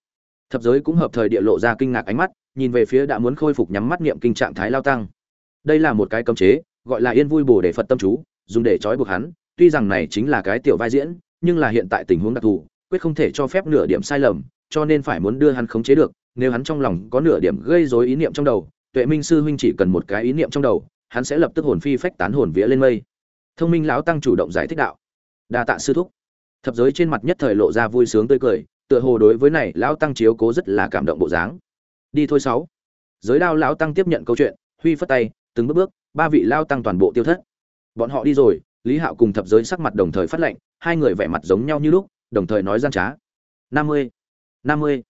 thập giới cũng hợp thời địa lộ ra kinh ngạc ánh mắt nhìn về phía đã muốn khôi phục nhắm mắt niệm kinh trạng thái lao tăng. Đây là một cái cấm chế, gọi là yên vui bổ để phật tâm chú, dùng để trói buộc hắn, tuy rằng này chính là cái tiểu vai diễn, nhưng là hiện tại tình huống đặc thù, quyết không thể cho phép nửa điểm sai lầm, cho nên phải muốn đưa hắn khống chế được, nếu hắn trong lòng có nửa điểm gây rối ý niệm trong đầu, tuệ minh sư huynh chỉ cần một cái ý niệm trong đầu, hắn sẽ lập tức hồn phi phách tán hồn vía lên mây. Thông minh lão tăng chủ động giải thích đạo đa tạ sư thúc. Thập giới trên mặt nhất thời lộ ra vui sướng tươi cười, tựa hồ đối với này lão tăng chiếu cố rất là cảm động bộ dáng đi thôi sáu. Giới đao lão tăng tiếp nhận câu chuyện, huy phất tay, từng bước bước, ba vị lao tăng toàn bộ tiêu thất. Bọn họ đi rồi, lý hạo cùng thập giới sắc mặt đồng thời phát lệnh, hai người vẻ mặt giống nhau như lúc, đồng thời nói gian trá. Năm mươi năm mươi,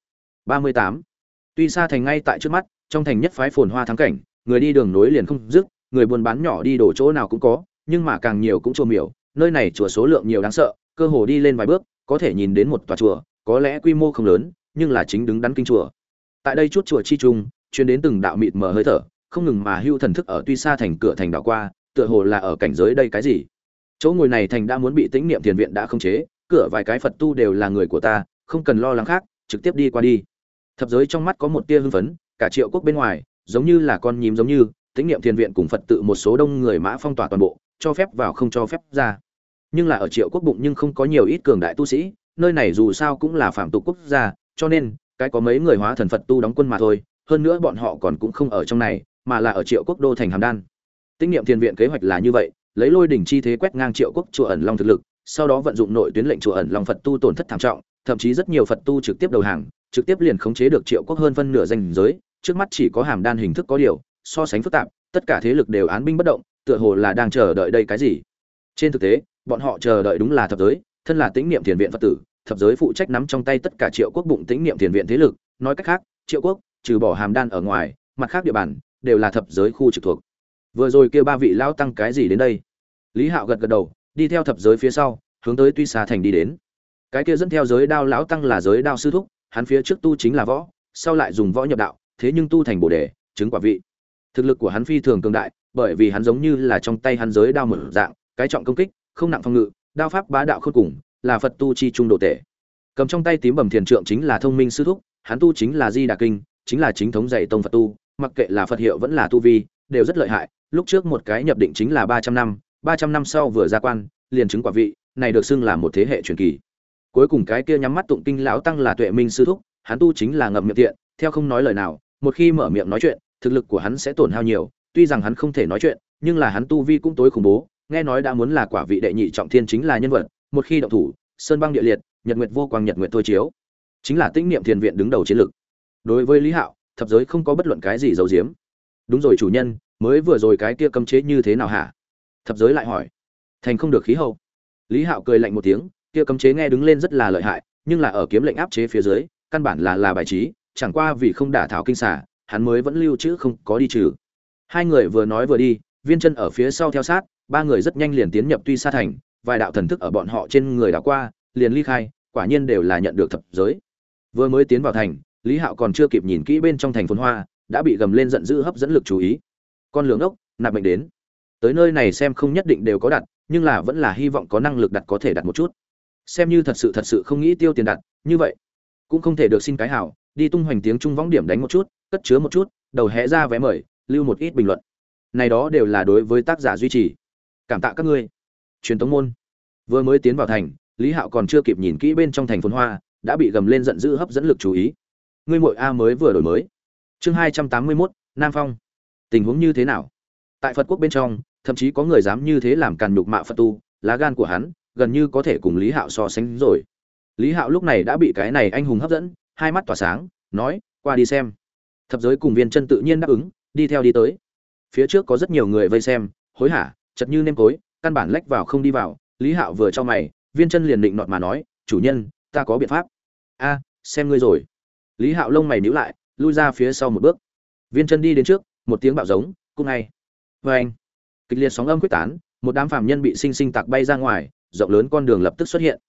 ba mươi tám. Tuy xa thành ngay tại trước mắt, trong thành nhất phái phồn hoa thắng cảnh, người đi đường nối liền không dứt, người buôn bán nhỏ đi đổ chỗ nào cũng có, nhưng mà càng nhiều cũng chùa miểu, nơi này chùa số lượng nhiều đáng sợ, cơ hồ đi lên vài bước, có thể nhìn đến một tòa chùa, có lẽ quy mô không lớn, nhưng là chính đứng đắn kinh chùa tại đây chút chùa chi trung chuyên đến từng đạo mịt mờ hơi thở, không ngừng mà hưu thần thức ở tuy xa thành cửa thành đảo qua, tựa hồ là ở cảnh giới đây cái gì. Chỗ ngồi này thành đã muốn bị tĩnh niệm thiền viện đã không chế, cửa vài cái phật tu đều là người của ta, không cần lo lắng khác, trực tiếp đi qua đi. Thập giới trong mắt có một tia hưng phấn, cả triệu quốc bên ngoài, giống như là con nhím giống như, tĩnh niệm thiền viện cùng phật tự một số đông người mã phong tỏa toàn bộ, cho phép vào không cho phép ra. Nhưng là ở triệu quốc bụng nhưng không có nhiều ít cường đại tu sĩ, nơi này dù sao cũng là phạm tục quốc gia, cho nên cái có mấy người hóa thần phật tu đóng quân mà thôi, hơn nữa bọn họ còn cũng không ở trong này, mà là ở triệu quốc đô thành hàm đan. Tinh niệm thiền viện kế hoạch là như vậy, lấy lôi đỉnh chi thế quét ngang triệu quốc chùa ẩn long thực lực, sau đó vận dụng nội tuyến lệnh chùa ẩn long phật tu tổn thất thảm trọng, thậm chí rất nhiều phật tu trực tiếp đầu hàng, trực tiếp liền khống chế được triệu quốc hơn phân nửa danh giới, trước mắt chỉ có hàm đan hình thức có điều, so sánh phức tạp, tất cả thế lực đều án binh bất động, tựa hồ là đang chờ đợi đây cái gì. Trên thực tế, bọn họ chờ đợi đúng là thập giới, thân là tĩnh niệm thiền viện phật tử thập giới phụ trách nắm trong tay tất cả triệu quốc bụng tĩnh niệm thiền viện thế lực, nói cách khác, triệu quốc, trừ bỏ hàm đan ở ngoài, mặt khác địa bàn, đều là thập giới khu trực thuộc. Vừa rồi kêu ba vị lão tăng cái gì đến đây? Lý hạo gật gật đầu, đi theo thập giới phía sau, hướng tới tuy xa thành đi đến. Cái kia dẫn theo giới đao lão tăng là giới đao sư thúc, hắn phía trước tu chính là võ, sau lại dùng võ nhập đạo, thế nhưng tu thành bồ đề, chứng quả vị. Thực lực của hắn phi thường cường đại, bởi vì hắn giống như là trong tay hắn giới đao mở dạng, cái trọng công kích, không nặng phòng ngự, đao pháp bá đạo khôn cùng là phật tu chi trung độ tể. Cầm trong tay tím bầm thiền trượng chính là thông minh sư thúc, hắn tu chính là di đà kinh, chính là chính thống dạy tông phật tu, mặc kệ là phật hiệu vẫn là tu vi, đều rất lợi hại. Lúc trước một cái nhập định chính là ba trăm năm, ba trăm năm sau vừa ra quan, liền chứng quả vị, này được xưng là một thế hệ truyền kỳ. Cuối cùng cái kia nhắm mắt tụng kinh lão tăng là tuệ minh sư thúc, hắn tu chính là ngậm miệng tiện, theo không nói lời nào, một khi mở miệng nói chuyện, thực lực của hắn sẽ tổn hao nhiều, tuy rằng hắn không thể nói chuyện, nhưng là hắn tu vi cũng tối khủng bố, nghe nói đã muốn là quả vị đệ nhị trọng thiên chính là nhân vật một khi động thủ, sơn băng địa liệt, nhật nguyệt vô quang nhật nguyệt thôi chiếu. Chính là tinh niệm thiền viện đứng đầu chiến lược. Đối với lý hạo, thập giới không có bất luận cái gì giấu giếm. Đúng rồi chủ nhân, mới vừa rồi cái kia cấm chế như thế nào hả? Thập giới lại hỏi. Thành không được khí hậu. Lý hạo cười lạnh một tiếng, kia cấm chế nghe đứng lên rất là lợi hại, nhưng là ở kiếm lệnh áp chế phía dưới, căn bản là là bài trí, chẳng qua vì không đả thảo kinh xả hắn mới vẫn lưu trữ không có đi trừ. Hai người vừa nói vừa đi, viên chân ở phía sau theo sát, ba người rất nhanh liền tiến nhập tuy sa thành vài đạo thần thức ở bọn họ trên người đã qua, liền ly khai, quả nhiên đều là nhận được thập giới. Vừa mới tiến vào thành, lý hạo còn chưa kịp nhìn kỹ bên trong thành phồn hoa, đã bị gầm lên giận dữ hấp dẫn lực chú ý. Con lường ốc, nạp bệnh đến. Tới nơi này xem không nhất định đều có đặt, nhưng là vẫn là hy vọng có năng lực đặt có thể đặt một chút. Xem như thật sự thật sự không nghĩ tiêu tiền đặt, như vậy, cũng không thể được xin cái hảo, đi tung hoành tiếng trung võng điểm đánh một chút, cất chứa một chút, đầu hé ra vé mời, lưu một ít bình luận. Này đó đều là đối với tác giả duy trì. Cảm tạ các ngươi truyền tống môn. Vừa mới tiến vào thành, lý hạo còn chưa kịp nhìn kỹ bên trong thành phồn hoa, đã bị gầm lên giận dữ hấp dẫn lực chú ý. Ngươi Mội a mới vừa đổi mới. Chương hai trăm tám mươi mốt, nam phong. Tình huống như thế nào? Tại phật quốc bên trong, thậm chí có người dám như thế làm càn nhục mạ phật tu, lá gan của hắn gần như có thể cùng lý hạo so sánh rồi. Lý hạo lúc này đã bị cái này anh hùng hấp dẫn, hai mắt tỏa sáng, nói, qua đi xem. Thập giới cùng viên chân tự nhiên đáp ứng, đi theo đi tới. Phía trước có rất nhiều người vây xem, hối hả, chật như nêm cối căn bản lách vào không đi vào, lý hạo vừa cho mày, viên chân liền định nọt mà nói, chủ nhân, ta có biện pháp. A, xem ngươi rồi. Lý hạo lông mày nhíu lại, lui ra phía sau một bước. Viên chân đi đến trước, một tiếng bạo giống cung ngay. Vê anh, kịch liệt sóng âm quyết tán, một đám phạm nhân bị sinh sinh tạc bay ra ngoài, rộng lớn con đường lập tức xuất hiện.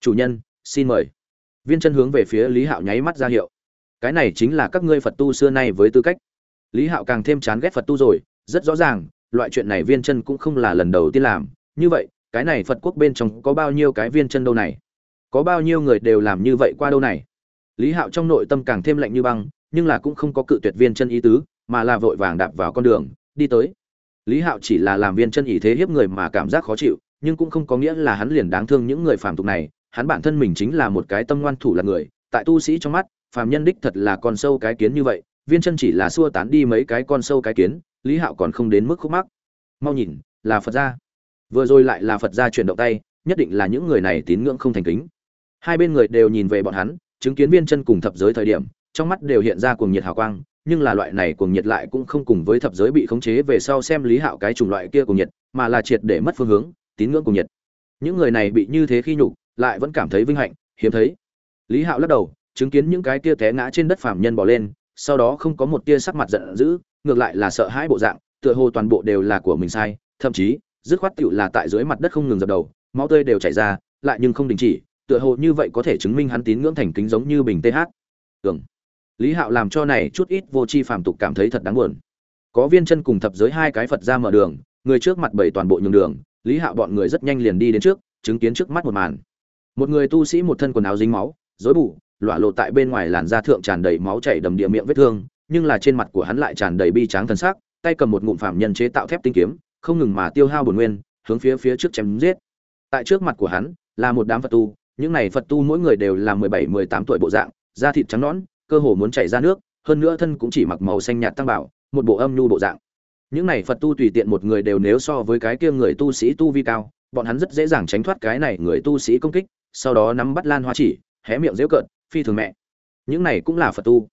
Chủ nhân, xin mời. Viên chân hướng về phía lý hạo nháy mắt ra hiệu. Cái này chính là các ngươi phật tu xưa nay với tư cách. Lý hạo càng thêm chán ghét phật tu rồi, rất rõ ràng loại chuyện này viên chân cũng không là lần đầu tiên làm. Như vậy, cái này phật quốc bên trong có bao nhiêu cái viên chân đâu này? Có bao nhiêu người đều làm như vậy qua đâu này? Lý hạo trong nội tâm càng thêm lạnh như băng, nhưng là cũng không có cự tuyệt viên chân ý tứ, mà là vội vàng đạp vào con đường, đi tới. Lý hạo chỉ là làm viên chân ý thế hiếp người mà cảm giác khó chịu, nhưng cũng không có nghĩa là hắn liền đáng thương những người phàm tục này. Hắn bản thân mình chính là một cái tâm ngoan thủ là người, tại tu sĩ trong mắt, phàm nhân đích thật là con sâu cái kiến như vậy, viên chân chỉ là xua tán đi mấy cái con sâu cái kiến lý hạo còn không đến mức khúc mắc. Mau nhìn, là phật gia. Vừa rồi lại là phật gia chuyển động tay, nhất định là những người này tín ngưỡng không thành kính. Hai bên người đều nhìn về bọn hắn, chứng kiến viên chân cùng thập giới thời điểm, trong mắt đều hiện ra cuồng nhiệt hào quang, nhưng là loại này cuồng nhiệt lại cũng không cùng với thập giới bị khống chế về sau xem lý hạo cái chủng loại kia cuồng nhiệt, mà là triệt để mất phương hướng, tín ngưỡng cuồng nhiệt. Những người này bị như thế khi nhục, lại vẫn cảm thấy vinh hạnh, hiếm thấy. Lý hạo lắc đầu, chứng kiến những cái kia té ngã trên đất phàm nhân bỏ lên, sau đó không có một tia sắc mặt giận dữ ngược lại là sợ hãi bộ dạng, tựa hồ toàn bộ đều là của mình sai, thậm chí, dứt khoát tựu là tại dưới mặt đất không ngừng dập đầu, máu tươi đều chảy ra, lại nhưng không đình chỉ, tựa hồ như vậy có thể chứng minh hắn tín ngưỡng thành kính giống như bình th tưởng. Lý hạo làm cho này chút ít vô tri phàm tục cảm thấy thật đáng buồn. Có viên chân cùng thập giới hai cái phật ra mở đường, người trước mặt bảy toàn bộ nhường đường, lý hạo bọn người rất nhanh liền đi đến trước, chứng kiến trước mắt một màn. Một người tu sĩ một thân quần áo dính máu, rối bù lọa lộ tại bên ngoài làn da thượng tràn đầy máu chảy đầm địa miệng vết thương nhưng là trên mặt của hắn lại tràn đầy bi tráng thần sắc, tay cầm một ngụm phạm nhân chế tạo thép tinh kiếm không ngừng mà tiêu hao bổn nguyên hướng phía phía trước chém giết. Tại trước mặt của hắn là một đám phật tu những này phật tu mỗi người đều là mười bảy mười tám tuổi bộ dạng da thịt trắng nõn cơ hồ muốn chảy ra nước hơn nữa thân cũng chỉ mặc màu xanh nhạt tăng bảo một bộ âm nhu bộ dạng. Những này phật tu tùy tiện một người đều nếu so với cái kia người tu sĩ tu vi cao bọn hắn rất dễ dàng tránh thoát cái này người tu sĩ công kích sau đó nắm bắt lan hoa chỉ hé miệng giễu cợt phi thường mẹ. Những này cũng là phật tu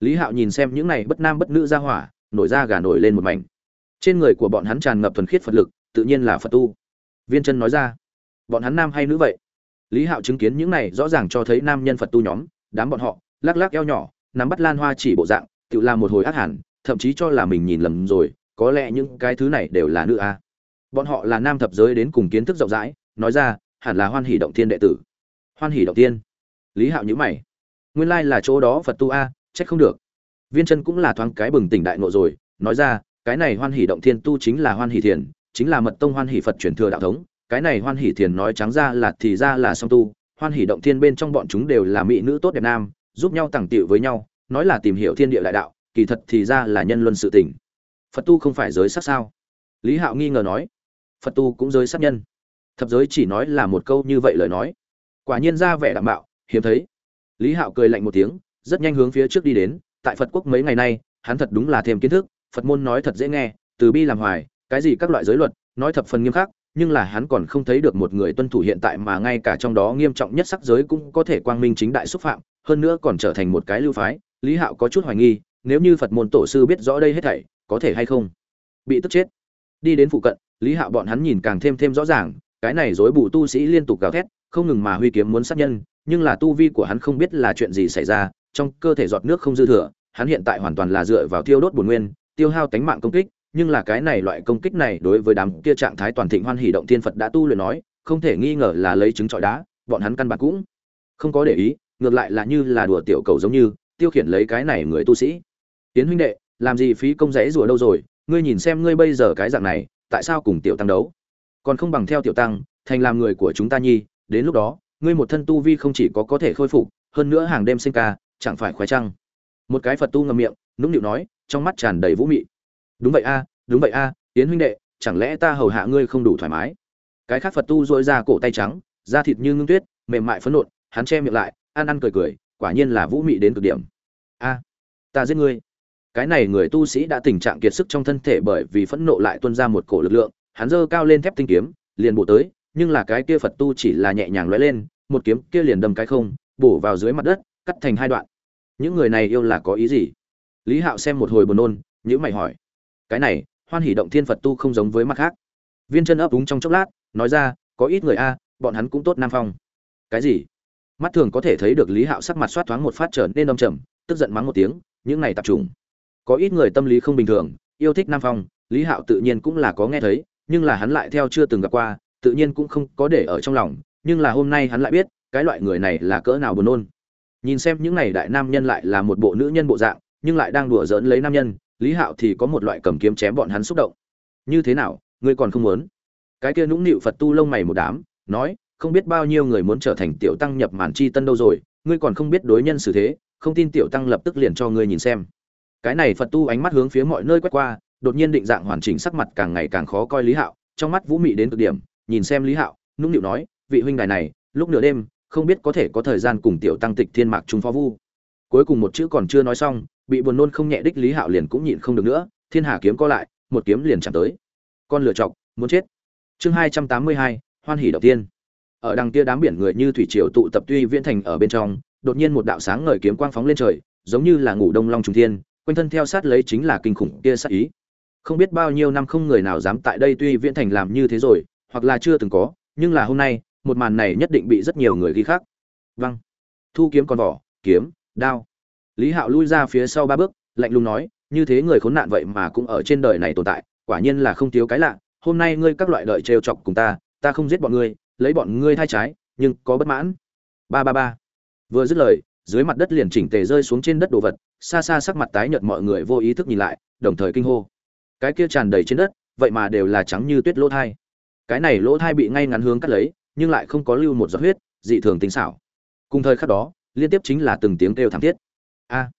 lý hạo nhìn xem những này bất nam bất nữ ra hỏa, nổi ra gà nổi lên một mảnh. Trên người của bọn hắn tràn ngập thuần khiết phật lực, tự nhiên là phật tu. Viên chân nói ra, bọn hắn nam hay nữ vậy? Lý hạo chứng kiến những này rõ ràng cho thấy nam nhân phật tu nhóm, đám bọn họ, lắc lắc eo nhỏ, nắm bắt lan hoa chỉ bộ dạng, tự làm một hồi ác hẳn, thậm chí cho là mình nhìn lầm rồi, có lẽ những cái thứ này đều là nữ a. Bọn họ là nam thập giới đến cùng kiến thức rộng rãi, nói ra, hẳn là hoan hỷ động thiên đệ tử. Hoan hỷ động tiên lý hạo nhữ mày. Nguyên lai là chỗ đó phật tu a trách không được. Viên chân cũng là thoáng cái bừng tỉnh đại ngộ rồi, nói ra, cái này hoan hỷ động thiên tu chính là hoan hỷ thiền, chính là mật tông hoan hỷ phật truyền thừa đạo thống, cái này hoan hỷ thiền nói trắng ra là thì ra là song tu, hoan hỷ động thiên bên trong bọn chúng đều là mỹ nữ tốt đẹp nam, giúp nhau tặng tiệu với nhau, nói là tìm hiểu thiên địa đại đạo, kỳ thật thì ra là nhân luân sự tình. Phật tu không phải giới sắc sao? Lý hạo nghi ngờ nói. Phật tu cũng giới sát nhân. Thập giới chỉ nói là một câu như vậy lời nói. Quả nhiên ra vẻ đảm bảo hiếm thấy. Lý hạo cười lạnh một tiếng rất nhanh hướng phía trước đi đến, tại phật quốc mấy ngày nay, hắn thật đúng là thêm kiến thức, phật môn nói thật dễ nghe, từ bi làm hoài, cái gì các loại giới luật, nói thập phần nghiêm khắc, nhưng là hắn còn không thấy được một người tuân thủ hiện tại mà ngay cả trong đó nghiêm trọng nhất sắc giới cũng có thể quang minh chính đại xúc phạm, hơn nữa còn trở thành một cái lưu phái, lý hạo có chút hoài nghi, nếu như phật môn tổ sư biết rõ đây hết thảy, có thể hay không? Bị tức chết. Đi đến phụ cận, lý hạo bọn hắn nhìn càng thêm thêm rõ ràng, cái này dối bù tu sĩ liên tục gào thét, không ngừng mà huy kiếm muốn sát nhân, nhưng là tu vi của hắn không biết là chuyện gì xảy ra trong cơ thể giọt nước không dư thừa, hắn hiện tại hoàn toàn là dựa vào tiêu đốt bổn nguyên, tiêu hao tánh mạng công kích, nhưng là cái này loại công kích này đối với đám kia trạng thái toàn thịnh hoan hỷ động thiên phật đã tu luyện nói, không thể nghi ngờ là lấy trứng trọi đá, bọn hắn căn bản cũng không có để ý, ngược lại là như là đùa tiểu cầu giống như, tiêu khiển lấy cái này người tu sĩ. Tiến huynh đệ, làm gì phí công rẽ rùa đâu rồi, ngươi nhìn xem ngươi bây giờ cái dạng này, tại sao cùng tiểu tăng đấu? Còn không bằng theo tiểu tăng, thành làm người của chúng ta nhi, đến lúc đó, ngươi một thân tu vi không chỉ có có thể khôi phục, hơn nữa hàng đêm sinh ca chẳng phải khoái trăng. Một cái phật tu ngầm miệng, nũng nịu nói, trong mắt tràn đầy vũ mị. Đúng vậy a, đúng vậy a tiến huynh đệ, chẳng lẽ ta hầu hạ ngươi không đủ thoải mái? Cái khác phật tu dội ra cổ tay trắng, da thịt như ngưng tuyết, mềm mại phấn nộn, hắn che miệng lại, ăn ăn cười cười, quả nhiên là vũ mị đến cực điểm. A, ta giết ngươi. Cái này người tu sĩ đã tình trạng kiệt sức trong thân thể bởi vì phẫn nộ lại tuôn ra một cổ lực lượng, hắn giơ cao lên thép tinh kiếm, liền bổ tới, nhưng là cái kia phật tu chỉ là nhẹ nhàng lóe lên, một kiếm kia liền đâm cái không, bổ vào dưới mặt đất cắt thành hai đoạn. Những người này yêu là có ý gì? Lý hạo xem một hồi buồn nôn nhữ mày hỏi. Cái này, hoan hỷ động thiên phật tu không giống với mặt khác. Viên chân ấp úng trong chốc lát, nói ra, có ít người a, bọn hắn cũng tốt nam phong. Cái gì? Mắt thường có thể thấy được lý hạo sắc mặt soát thoáng một phát trở nên đông trầm, tức giận mắng một tiếng, những này tập trung. Có ít người tâm lý không bình thường, yêu thích nam phong, lý hạo tự nhiên cũng là có nghe thấy, nhưng là hắn lại theo chưa từng gặp qua, tự nhiên cũng không có để ở trong lòng, nhưng là hôm nay hắn lại biết, cái loại người này là cỡ nào buồn nôn nhìn xem những này đại nam nhân lại là một bộ nữ nhân bộ dạng, nhưng lại đang đùa giỡn lấy nam nhân, lý hạo thì có một loại cầm kiếm chém bọn hắn xúc động. Như thế nào, ngươi còn không muốn? Cái kia nũng nịu phật tu lông mày một đám, nói, không biết bao nhiêu người muốn trở thành tiểu tăng nhập màn chi tân đâu rồi, ngươi còn không biết đối nhân xử thế, không tin tiểu tăng lập tức liền cho ngươi nhìn xem. Cái này phật tu ánh mắt hướng phía mọi nơi quét qua, đột nhiên định dạng hoàn chỉnh sắc mặt càng ngày càng khó coi lý hạo, trong mắt vũ mị đến cực điểm, nhìn xem lý hạo, nũng nịu nói, vị huynh đài này, lúc nửa đêm không biết có thể có thời gian cùng tiểu tăng tịch thiên mạc trung phó vu. Cuối cùng một chữ còn chưa nói xong, bị buồn nôn không nhẹ đích lý hạo liền cũng nhịn không được nữa, thiên hà kiếm co lại, một kiếm liền chạm tới. Con lựa chọc, muốn chết. Chương hai trăm tám mươi hai, hoan hỷ đầu tiên. Ở đằng kia đám biển người như thủy triều tụ tập tuy viễn thành ở bên trong, đột nhiên một đạo sáng ngời kiếm quang phóng lên trời, giống như là ngủ đông long trùng thiên, quanh thân theo sát lấy chính là kinh khủng kia sát ý. Không biết bao nhiêu năm không người nào dám tại đây tuy viễn thành làm như thế rồi, hoặc là chưa từng có, nhưng là hôm nay một màn này nhất định bị rất nhiều người ghi khác văng thu kiếm con vỏ, kiếm, đao. Lý hạo lui ra phía sau ba bước, lạnh lùng nói, như thế người khốn nạn vậy mà cũng ở trên đời này tồn tại, quả nhiên là không thiếu cái lạ. Hôm nay ngươi các loại đợi trêu chọc cùng ta ta không giết bọn ngươi, lấy bọn ngươi thay trái, nhưng có bất mãn. Ba ba ba. Vừa dứt lời, dưới mặt đất liền chỉnh tề rơi xuống trên đất đồ vật, xa xa sắc mặt tái nhợt mọi người vô ý thức nhìn lại, đồng thời kinh hô. Cái kia tràn đầy trên đất, vậy mà đều là trắng như tuyết lỗ thai. Cái này lỗ thai bị ngay ngắn hướng cắt lấy nhưng lại không có lưu một giọt huyết, dị thường tinh xảo. Cùng thời khắc đó, liên tiếp chính là từng tiếng kêu thảm thiết. A!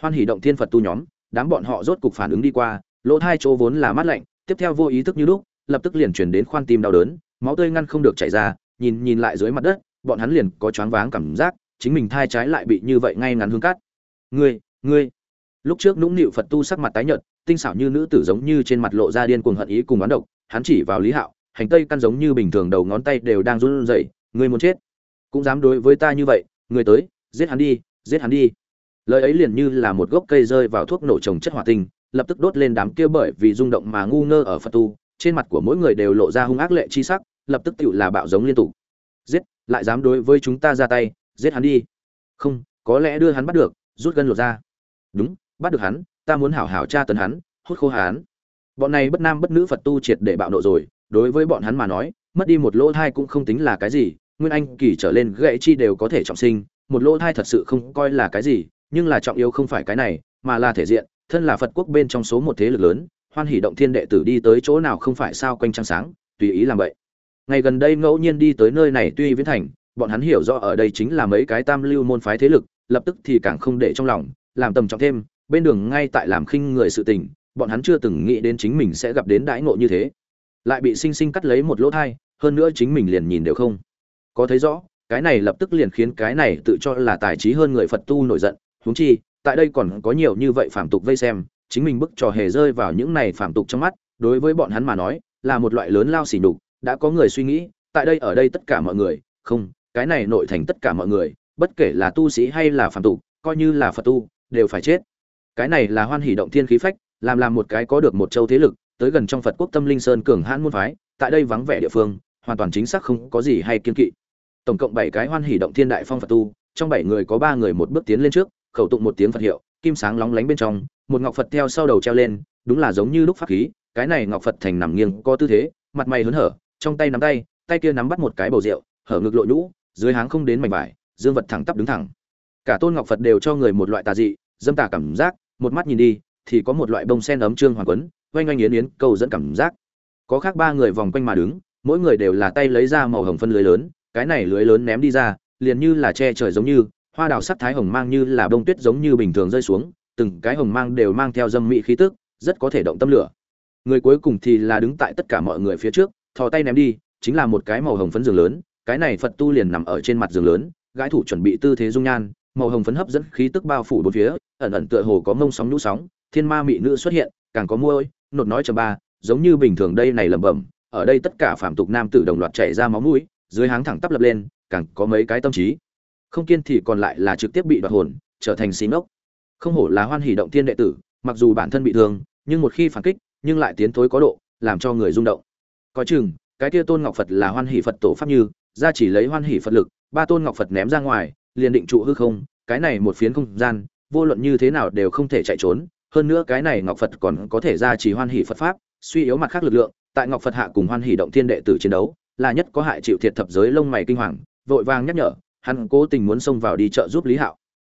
Hoan hỉ động thiên phật tu nhóm, đám bọn họ rốt cục phản ứng đi qua, lỗ thai chỗ vốn là mát lạnh, tiếp theo vô ý thức như lúc, lập tức liền chuyển đến khoan tim đau đớn, máu tươi ngăn không được chảy ra, nhìn nhìn lại dưới mặt đất, bọn hắn liền có choáng váng cảm giác, chính mình thai trái lại bị như vậy ngay ngắn hướng cắt ngươi ngươi! Lúc trước nũng nịu phật tu sắc mặt tái nhợt, tinh xảo như nữ tử giống như trên mặt lộ ra điên cuồng hận ý cùng oán độc, hắn chỉ vào lý hạo hành tây căn giống như bình thường đầu ngón tay đều đang run rẩy, ngươi muốn chết. Cũng dám đối với ta như vậy, ngươi tới, giết hắn đi, giết hắn đi. Lời ấy liền như là một gốc cây rơi vào thuốc nổ trồng chất hỏa tinh, lập tức đốt lên đám kia bởi vì rung động mà ngu ngơ ở phật tu, trên mặt của mỗi người đều lộ ra hung ác lệ chi sắc, lập tức tựu là bạo giống liên tục. Giết, lại dám đối với chúng ta ra tay, giết hắn đi. Không, có lẽ đưa hắn bắt được, rút gân lột ra đúng, bắt được hắn, ta muốn hảo hảo tra tấn hắn, hút khô hắn. Bọn này bất nam bất nữ phật tu triệt để bạo nộ rồi đối với bọn hắn mà nói, mất đi một lỗ thai cũng không tính là cái gì, nguyên anh, kỳ trở lên gãy chi đều có thể trọng sinh, một lỗ thai thật sự không coi là cái gì, nhưng là trọng yếu không phải cái này, mà là thể diện, thân là phật quốc bên trong số một thế lực lớn, hoan hỷ động thiên đệ tử đi tới chỗ nào không phải sao quanh trăng sáng, tùy ý làm vậy. Ngày gần đây ngẫu nhiên đi tới nơi này tuy viễn thành, bọn hắn hiểu rõ ở đây chính là mấy cái tam lưu môn phái thế lực, lập tức thì càng không để trong lòng, làm tầm trọng thêm, bên đường ngay tại làm khinh người sự tình, bọn hắn chưa từng nghĩ đến chính mình sẽ gặp đến đãi ngộ như thế lại bị sinh sinh cắt lấy một lỗ thai, hơn nữa chính mình liền nhìn đều không. Có thấy rõ, cái này lập tức liền khiến cái này tự cho là tài trí hơn người phật tu nổi giận, huống chi, tại đây còn có nhiều như vậy phạm tục vây xem, chính mình bức trò hề rơi vào những này phạm tục trong mắt, đối với bọn hắn mà nói, là một loại lớn lao xỉ nhục, đã có người suy nghĩ, tại đây ở đây tất cả mọi người, không, cái này nội thành tất cả mọi người, bất kể là tu sĩ hay là phàm tục, coi như là phật tu, đều phải chết. Cái này là hoan hỷ động thiên khí phách, làm làm một cái có được một châu thế lực tới gần trong phật quốc tâm linh sơn cường hãn môn phái, tại đây vắng vẻ địa phương, hoàn toàn chính xác không có gì hay kiên kỵ. Tổng cộng bảy cái hoan hỷ động thiên đại phong phật tu, trong bảy người có ba người một bước tiến lên trước, khẩu tụng một tiếng phật hiệu, kim sáng lóng lánh bên trong, một ngọc phật theo sau đầu treo lên, đúng là giống như lúc pháp khí, cái này ngọc phật thành nằm nghiêng có tư thế, mặt mày hớn hở, trong tay nắm tay tay kia nắm bắt một cái bầu rượu, hở ngực lộ nhũ, dưới háng không đến mảnh vải, dương vật thẳng tắp đứng thẳng. Cả tôn ngọc phật đều cho người một loại tà dị, dâm tà cảm giác, một mắt nhìn đi, thì có một loại bông sen ấm trương hoàng quấn oanh oanh yến yến, câu dẫn cảm giác. Có khác ba người vòng quanh mà đứng, mỗi người đều là tay lấy ra màu hồng phân lưới lớn, cái này lưới lớn ném đi ra, liền như là che trời giống như, hoa đào sắc thái hồng mang như là bông tuyết giống như bình thường rơi xuống, từng cái hồng mang đều mang theo dâm mỹ khí tức, rất có thể động tâm lửa. Người cuối cùng thì là đứng tại tất cả mọi người phía trước, thò tay ném đi, chính là một cái màu hồng phấn giường lớn, cái này phật tu liền nằm ở trên mặt giường lớn, gái thủ chuẩn bị tư thế dung nhan, màu hồng phấn hấp dẫn khí tức bao phủ bốn phía, ẩn ẩn tựa hồ có mông sóng nhũ sóng, thiên ma mị nữ xuất hiện, càng có môi nột nói chờ ba, giống như bình thường đây này lẩm bẩm, ở đây tất cả phạm tục nam tử đồng loạt chảy ra máu mũi, dưới háng thẳng tắp lập lên, càng có mấy cái tâm trí. Không kiên thì còn lại là trực tiếp bị đoạt hồn, trở thành xí ngốc. Không hổ là hoan hỷ động thiên đệ tử, mặc dù bản thân bị thương, nhưng một khi phản kích, nhưng lại tiến thối có độ, làm cho người rung động. Coi chừng, cái kia tôn ngọc phật là hoan hỷ phật tổ pháp như, ra chỉ lấy hoan hỷ phật lực, ba tôn ngọc phật ném ra ngoài, liền định trụ hư không, cái này một phiến không gian, vô luận như thế nào đều không thể chạy trốn hơn nữa cái này ngọc phật còn có thể ra chỉ hoan hỷ phật pháp, suy yếu mặt khác lực lượng, tại ngọc phật hạ cùng hoan hỷ động thiên đệ tử chiến đấu, là nhất có hại chịu thiệt thập giới lông mày kinh hoàng, vội vàng nhắc nhở, hắn cố tình muốn xông vào đi trợ giúp lý hạo.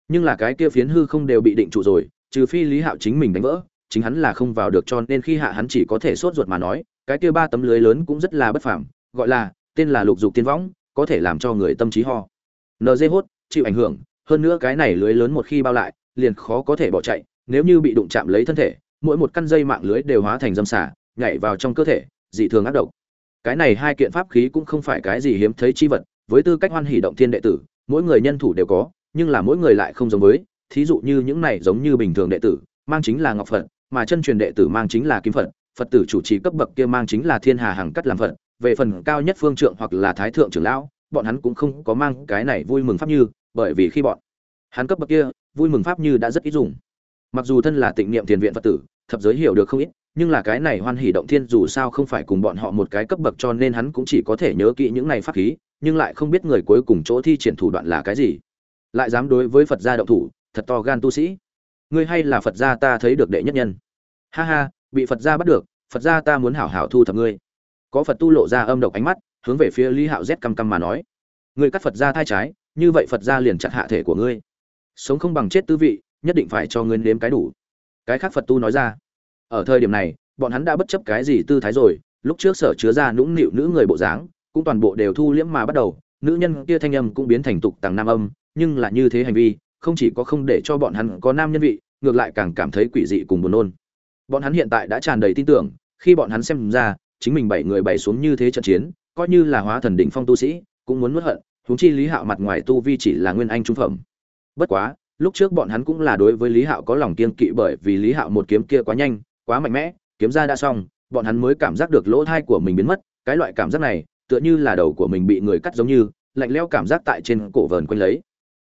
Nhưng là cái kia phiến hư không đều bị định trụ rồi, trừ phi lý hạo chính mình đánh vỡ, chính hắn là không vào được cho nên khi hạ hắn chỉ có thể sốt ruột mà nói, cái kia ba tấm lưới lớn cũng rất là bất phàm, gọi là, tên là lục dục tiên võng, có thể làm cho người tâm trí ho. Nd hốt, chịu ảnh hưởng, hơn nữa cái này lưới lớn một khi bao lại, liền khó có thể bỏ chạy nếu như bị đụng chạm lấy thân thể, mỗi một căn dây mạng lưới đều hóa thành dâm xả nhảy vào trong cơ thể, dị thường ác độc. Cái này hai kiện pháp khí cũng không phải cái gì hiếm thấy chi vật, với tư cách hoan hỷ động thiên đệ tử, mỗi người nhân thủ đều có, nhưng là mỗi người lại không giống với, thí dụ như những này giống như bình thường đệ tử, mang chính là ngọc phật, mà chân truyền đệ tử mang chính là kim phật phật tử chủ trì cấp bậc kia mang chính là thiên hà hằng cắt làm phật, về phần cao nhất phương trượng hoặc là thái thượng trưởng lão, bọn hắn cũng không có mang cái này vui mừng pháp như, bởi vì khi bọn hắn cấp bậc kia, vui mừng pháp như đã rất ít dùng mặc dù thân là tịnh niệm tiền viện phật tử, thập giới hiểu được không ít, nhưng là cái này hoan hỷ động thiên dù sao không phải cùng bọn họ một cái cấp bậc cho nên hắn cũng chỉ có thể nhớ kỹ những này pháp khí, nhưng lại không biết người cuối cùng chỗ thi triển thủ đoạn là cái gì. Lại dám đối với phật gia động thủ, thật to gan tu sĩ. Ngươi hay là phật gia ta thấy được đệ nhất nhân. Ha ha, bị phật gia bắt được, phật gia ta muốn hảo hảo thu thập ngươi. Có phật tu lộ ra âm độc ánh mắt, hướng về phía lý hạo z căm căm mà nói. Ngươi cắt phật gia thai trái, như vậy phật gia liền chặt hạ thể của ngươi. Sống không bằng chết tư vị nhất định phải cho ngươi nếm cái đủ. Cái khác phật tu nói ra, ở thời điểm này, bọn hắn đã bất chấp cái gì tư thái rồi, lúc trước sở chứa ra nũng nịu nữ người bộ dáng, cũng toàn bộ đều thu liễm mà bắt đầu, nữ nhân kia thanh âm cũng biến thành tục tàng nam âm, nhưng là như thế hành vi, không chỉ có không để cho bọn hắn có nam nhân vị, ngược lại càng cảm thấy quỷ dị cùng buồn nôn. Bọn hắn hiện tại đã tràn đầy tin tưởng, khi bọn hắn xem ra, chính mình bảy người bày xuống như thế trận chiến, coi như là hóa thần đỉnh phong tu sĩ, cũng muốn nuốt hận, huống chi lý hạo mặt ngoài tu vi chỉ là nguyên anh trung phẩm. Bất quá lúc trước bọn hắn cũng là đối với lý hạo có lòng kiên kỵ bởi vì lý hạo một kiếm kia quá nhanh, quá mạnh mẽ, kiếm ra đã xong, bọn hắn mới cảm giác được lỗ thai của mình biến mất. Cái loại cảm giác này, tựa như là đầu của mình bị người cắt giống như, lạnh lẽo cảm giác tại trên cổ vờn quanh lấy.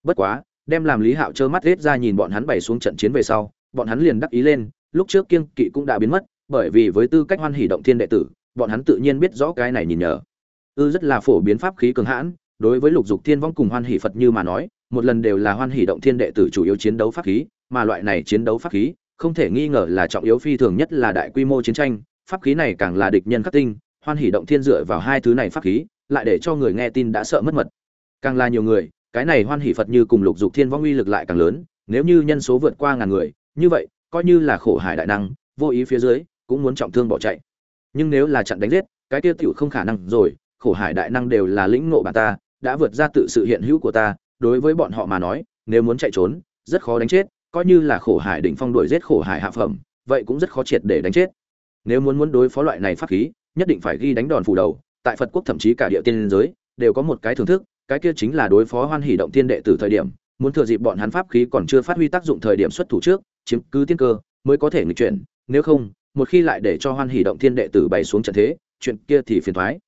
Bất quá, đem làm lý hạo trơ mắt hết ra nhìn bọn hắn bày xuống trận chiến về sau, bọn hắn liền đắc ý lên. Lúc trước kiên kỵ cũng đã biến mất, bởi vì với tư cách hoan hỷ động thiên đệ tử, bọn hắn tự nhiên biết rõ cái này nhìn nhờ. Ư, rất là phổ biến pháp khí cường hãn. Đối với lục dục thiên vong cùng hoan hỷ phật như mà nói một lần đều là hoan hỷ động thiên đệ tử chủ yếu chiến đấu pháp khí, mà loại này chiến đấu pháp khí, không thể nghi ngờ là trọng yếu phi thường nhất là đại quy mô chiến tranh, pháp khí này càng là địch nhân khắc tinh, hoan hỷ động thiên dựa vào hai thứ này pháp khí, lại để cho người nghe tin đã sợ mất mật. Càng là nhiều người, cái này hoan hỷ phật như cùng lục dục thiên vong uy lực lại càng lớn, nếu như nhân số vượt qua ngàn người, như vậy, coi như là khổ hải đại năng, vô ý phía dưới, cũng muốn trọng thương bỏ chạy. Nhưng nếu là chặn đánh giết, cái tiêu tiểu không khả năng rồi, khổ hải đại năng đều là lĩnh ngộ bà ta, đã vượt ra tự sự hiện hữu của ta đối với bọn họ mà nói, nếu muốn chạy trốn, rất khó đánh chết, coi như là khổ hải đỉnh phong đuổi giết khổ hải hạ phẩm, vậy cũng rất khó triệt để đánh chết. Nếu muốn muốn đối phó loại này pháp khí, nhất định phải ghi đánh đòn phủ đầu, tại phật quốc thậm chí cả địa tiên giới, đều có một cái thưởng thức, cái kia chính là đối phó hoan hỷ động tiên đệ tử thời điểm, muốn thừa dịp bọn hắn pháp khí còn chưa phát huy tác dụng thời điểm xuất thủ trước, chiếm cứ tiên cơ, mới có thể nghịch chuyển, nếu không, một khi lại để cho hoan hỷ động thiên đệ tử bày xuống trận thế, chuyện kia thì phiền thoái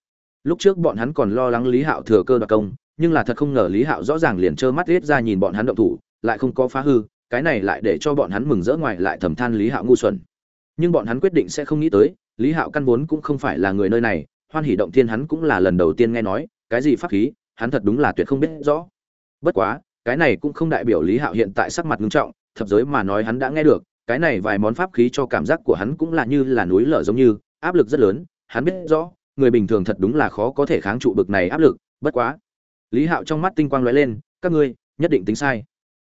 lúc trước bọn hắn còn lo lắng lý hạo thừa cơ đoạt công nhưng là thật không ngờ lý hạo rõ ràng liền trơ mắt riết ra nhìn bọn hắn động thủ, lại không có phá hư, cái này lại để cho bọn hắn mừng rỡ ngoài lại thầm than lý hạo ngu xuẩn. Nhưng bọn hắn quyết định sẽ không nghĩ tới, lý hạo căn vốn cũng không phải là người nơi này, hoan hỉ động thiên hắn cũng là lần đầu tiên nghe nói, cái gì pháp khí, hắn thật đúng là tuyệt không biết rõ. Bất quá, cái này cũng không đại biểu lý hạo hiện tại sắc mặt nghiêm trọng, thập giới mà nói hắn đã nghe được, cái này vài món pháp khí cho cảm giác của hắn cũng là như là núi lở giống như, áp lực rất lớn, hắn biết rõ, người bình thường thật đúng là khó có thể kháng trụ bực này áp lực, bất quá lý hạo trong mắt tinh quang lóe lên, các ngươi, nhất định tính sai.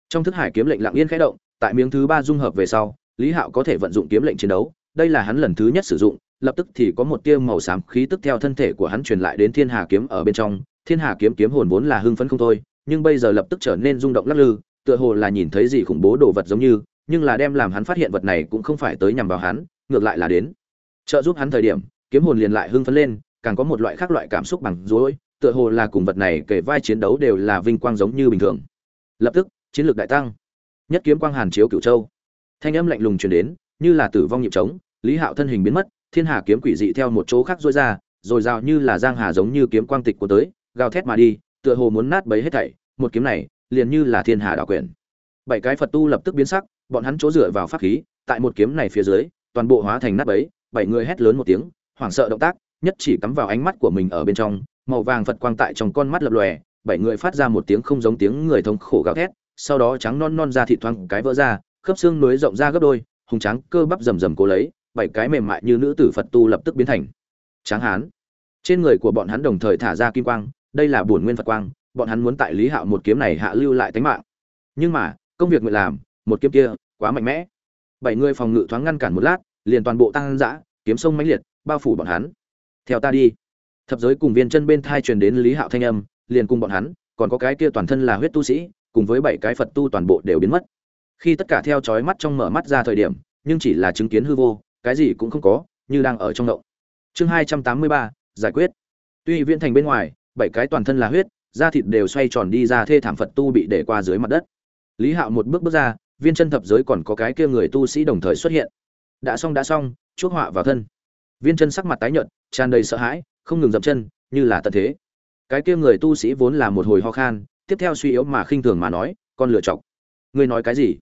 Trong thức hải kiếm lệnh lặng yên khẽ động, tại miếng thứ ba dung hợp về sau, lý hạo có thể vận dụng kiếm lệnh chiến đấu, đây là hắn lần thứ nhất sử dụng, lập tức thì có một tia màu xám khí tức theo thân thể của hắn truyền lại đến thiên hà kiếm ở bên trong. Thiên hà kiếm kiếm hồn vốn là hưng phấn không thôi, nhưng bây giờ lập tức trở nên rung động lắc lư, tựa hồ là nhìn thấy gì khủng bố đồ vật giống như, nhưng là đem làm hắn phát hiện vật này cũng không phải tới nhằm vào hắn, ngược lại là đến. Trợ giúp hắn thời điểm, kiếm hồn liền lại hưng phấn lên, càng có một loại khác loại cảm xúc bằng rối tựa hồ là cùng vật này kể vai chiến đấu đều là vinh quang giống như bình thường. Lập tức, chiến lược đại tăng. Nhất kiếm quang hàn chiếu cửu châu. Thanh âm lạnh lùng truyền đến, như là tử vong nhịp trống, lý hạo thân hình biến mất, thiên hà kiếm quỷ dị theo một chỗ khác rối ra, rồi rào như là giang hà giống như kiếm quang tịch của tới, gào thét mà đi, tựa hồ muốn nát bấy hết thảy, một kiếm này, liền như là thiên hà đảo quyển. Bảy cái phật tu lập tức biến sắc, bọn hắn chỗ dựa vào pháp khí, tại một kiếm này phía dưới, toàn bộ hóa thành nát bấy, bảy người hét lớn một tiếng, hoảng sợ động tác, nhất chỉ cắm vào ánh mắt của mình ở bên trong màu vàng phật quang tại trong con mắt lập lòe, bảy người phát ra một tiếng không giống tiếng người thống khổ gào thét, sau đó trắng non non ra thị thoáng cái vỡ ra, khớp xương núi rộng ra gấp đôi, hùng trắng cơ bắp rầm rầm cố lấy, bảy cái mềm mại như nữ tử phật tu lập tức biến thành tráng hán. Trên người của bọn hắn đồng thời thả ra kim quang, đây là bổn nguyên phật quang, bọn hắn muốn tại lý hạo một kiếm này hạ lưu lại tính mạng. Nhưng mà, công việc nguyện làm, một kiếm kia, quá mạnh mẽ. Bảy người phòng ngự thoáng ngăn cản một lát, liền toàn bộ tăng dã, kiếm sông mãnh liệt, bao phủ bọn hắn. Theo ta đi thập giới cùng viên chân bên thai truyền đến lý hạo thanh âm, liền cùng bọn hắn, còn có cái kia toàn thân là huyết tu sĩ, cùng với bảy cái phật tu toàn bộ đều biến mất. Khi tất cả theo chói mắt trong mở mắt ra thời điểm, nhưng chỉ là chứng kiến hư vô, cái gì cũng không có, như đang ở trong động. Chương hai trăm tám mươi ba, giải quyết. Tuy viễn thành bên ngoài, bảy cái toàn thân là huyết, da thịt đều xoay tròn đi ra thê thảm phật tu bị để qua dưới mặt đất. Lý hạo một bước bước ra, viên chân thập giới còn có cái kia người tu sĩ đồng thời xuất hiện. Đã xong đã xong, chuốc họa vào thân. Viên chân sắc mặt tái nhợt, tràn đầy sợ hãi không ngừng dậm chân, như là tận thế. Cái kia người tu sĩ vốn là một hồi ho khan, tiếp theo suy yếu mà khinh thường mà nói, con lựa chọc. Ngươi nói cái gì?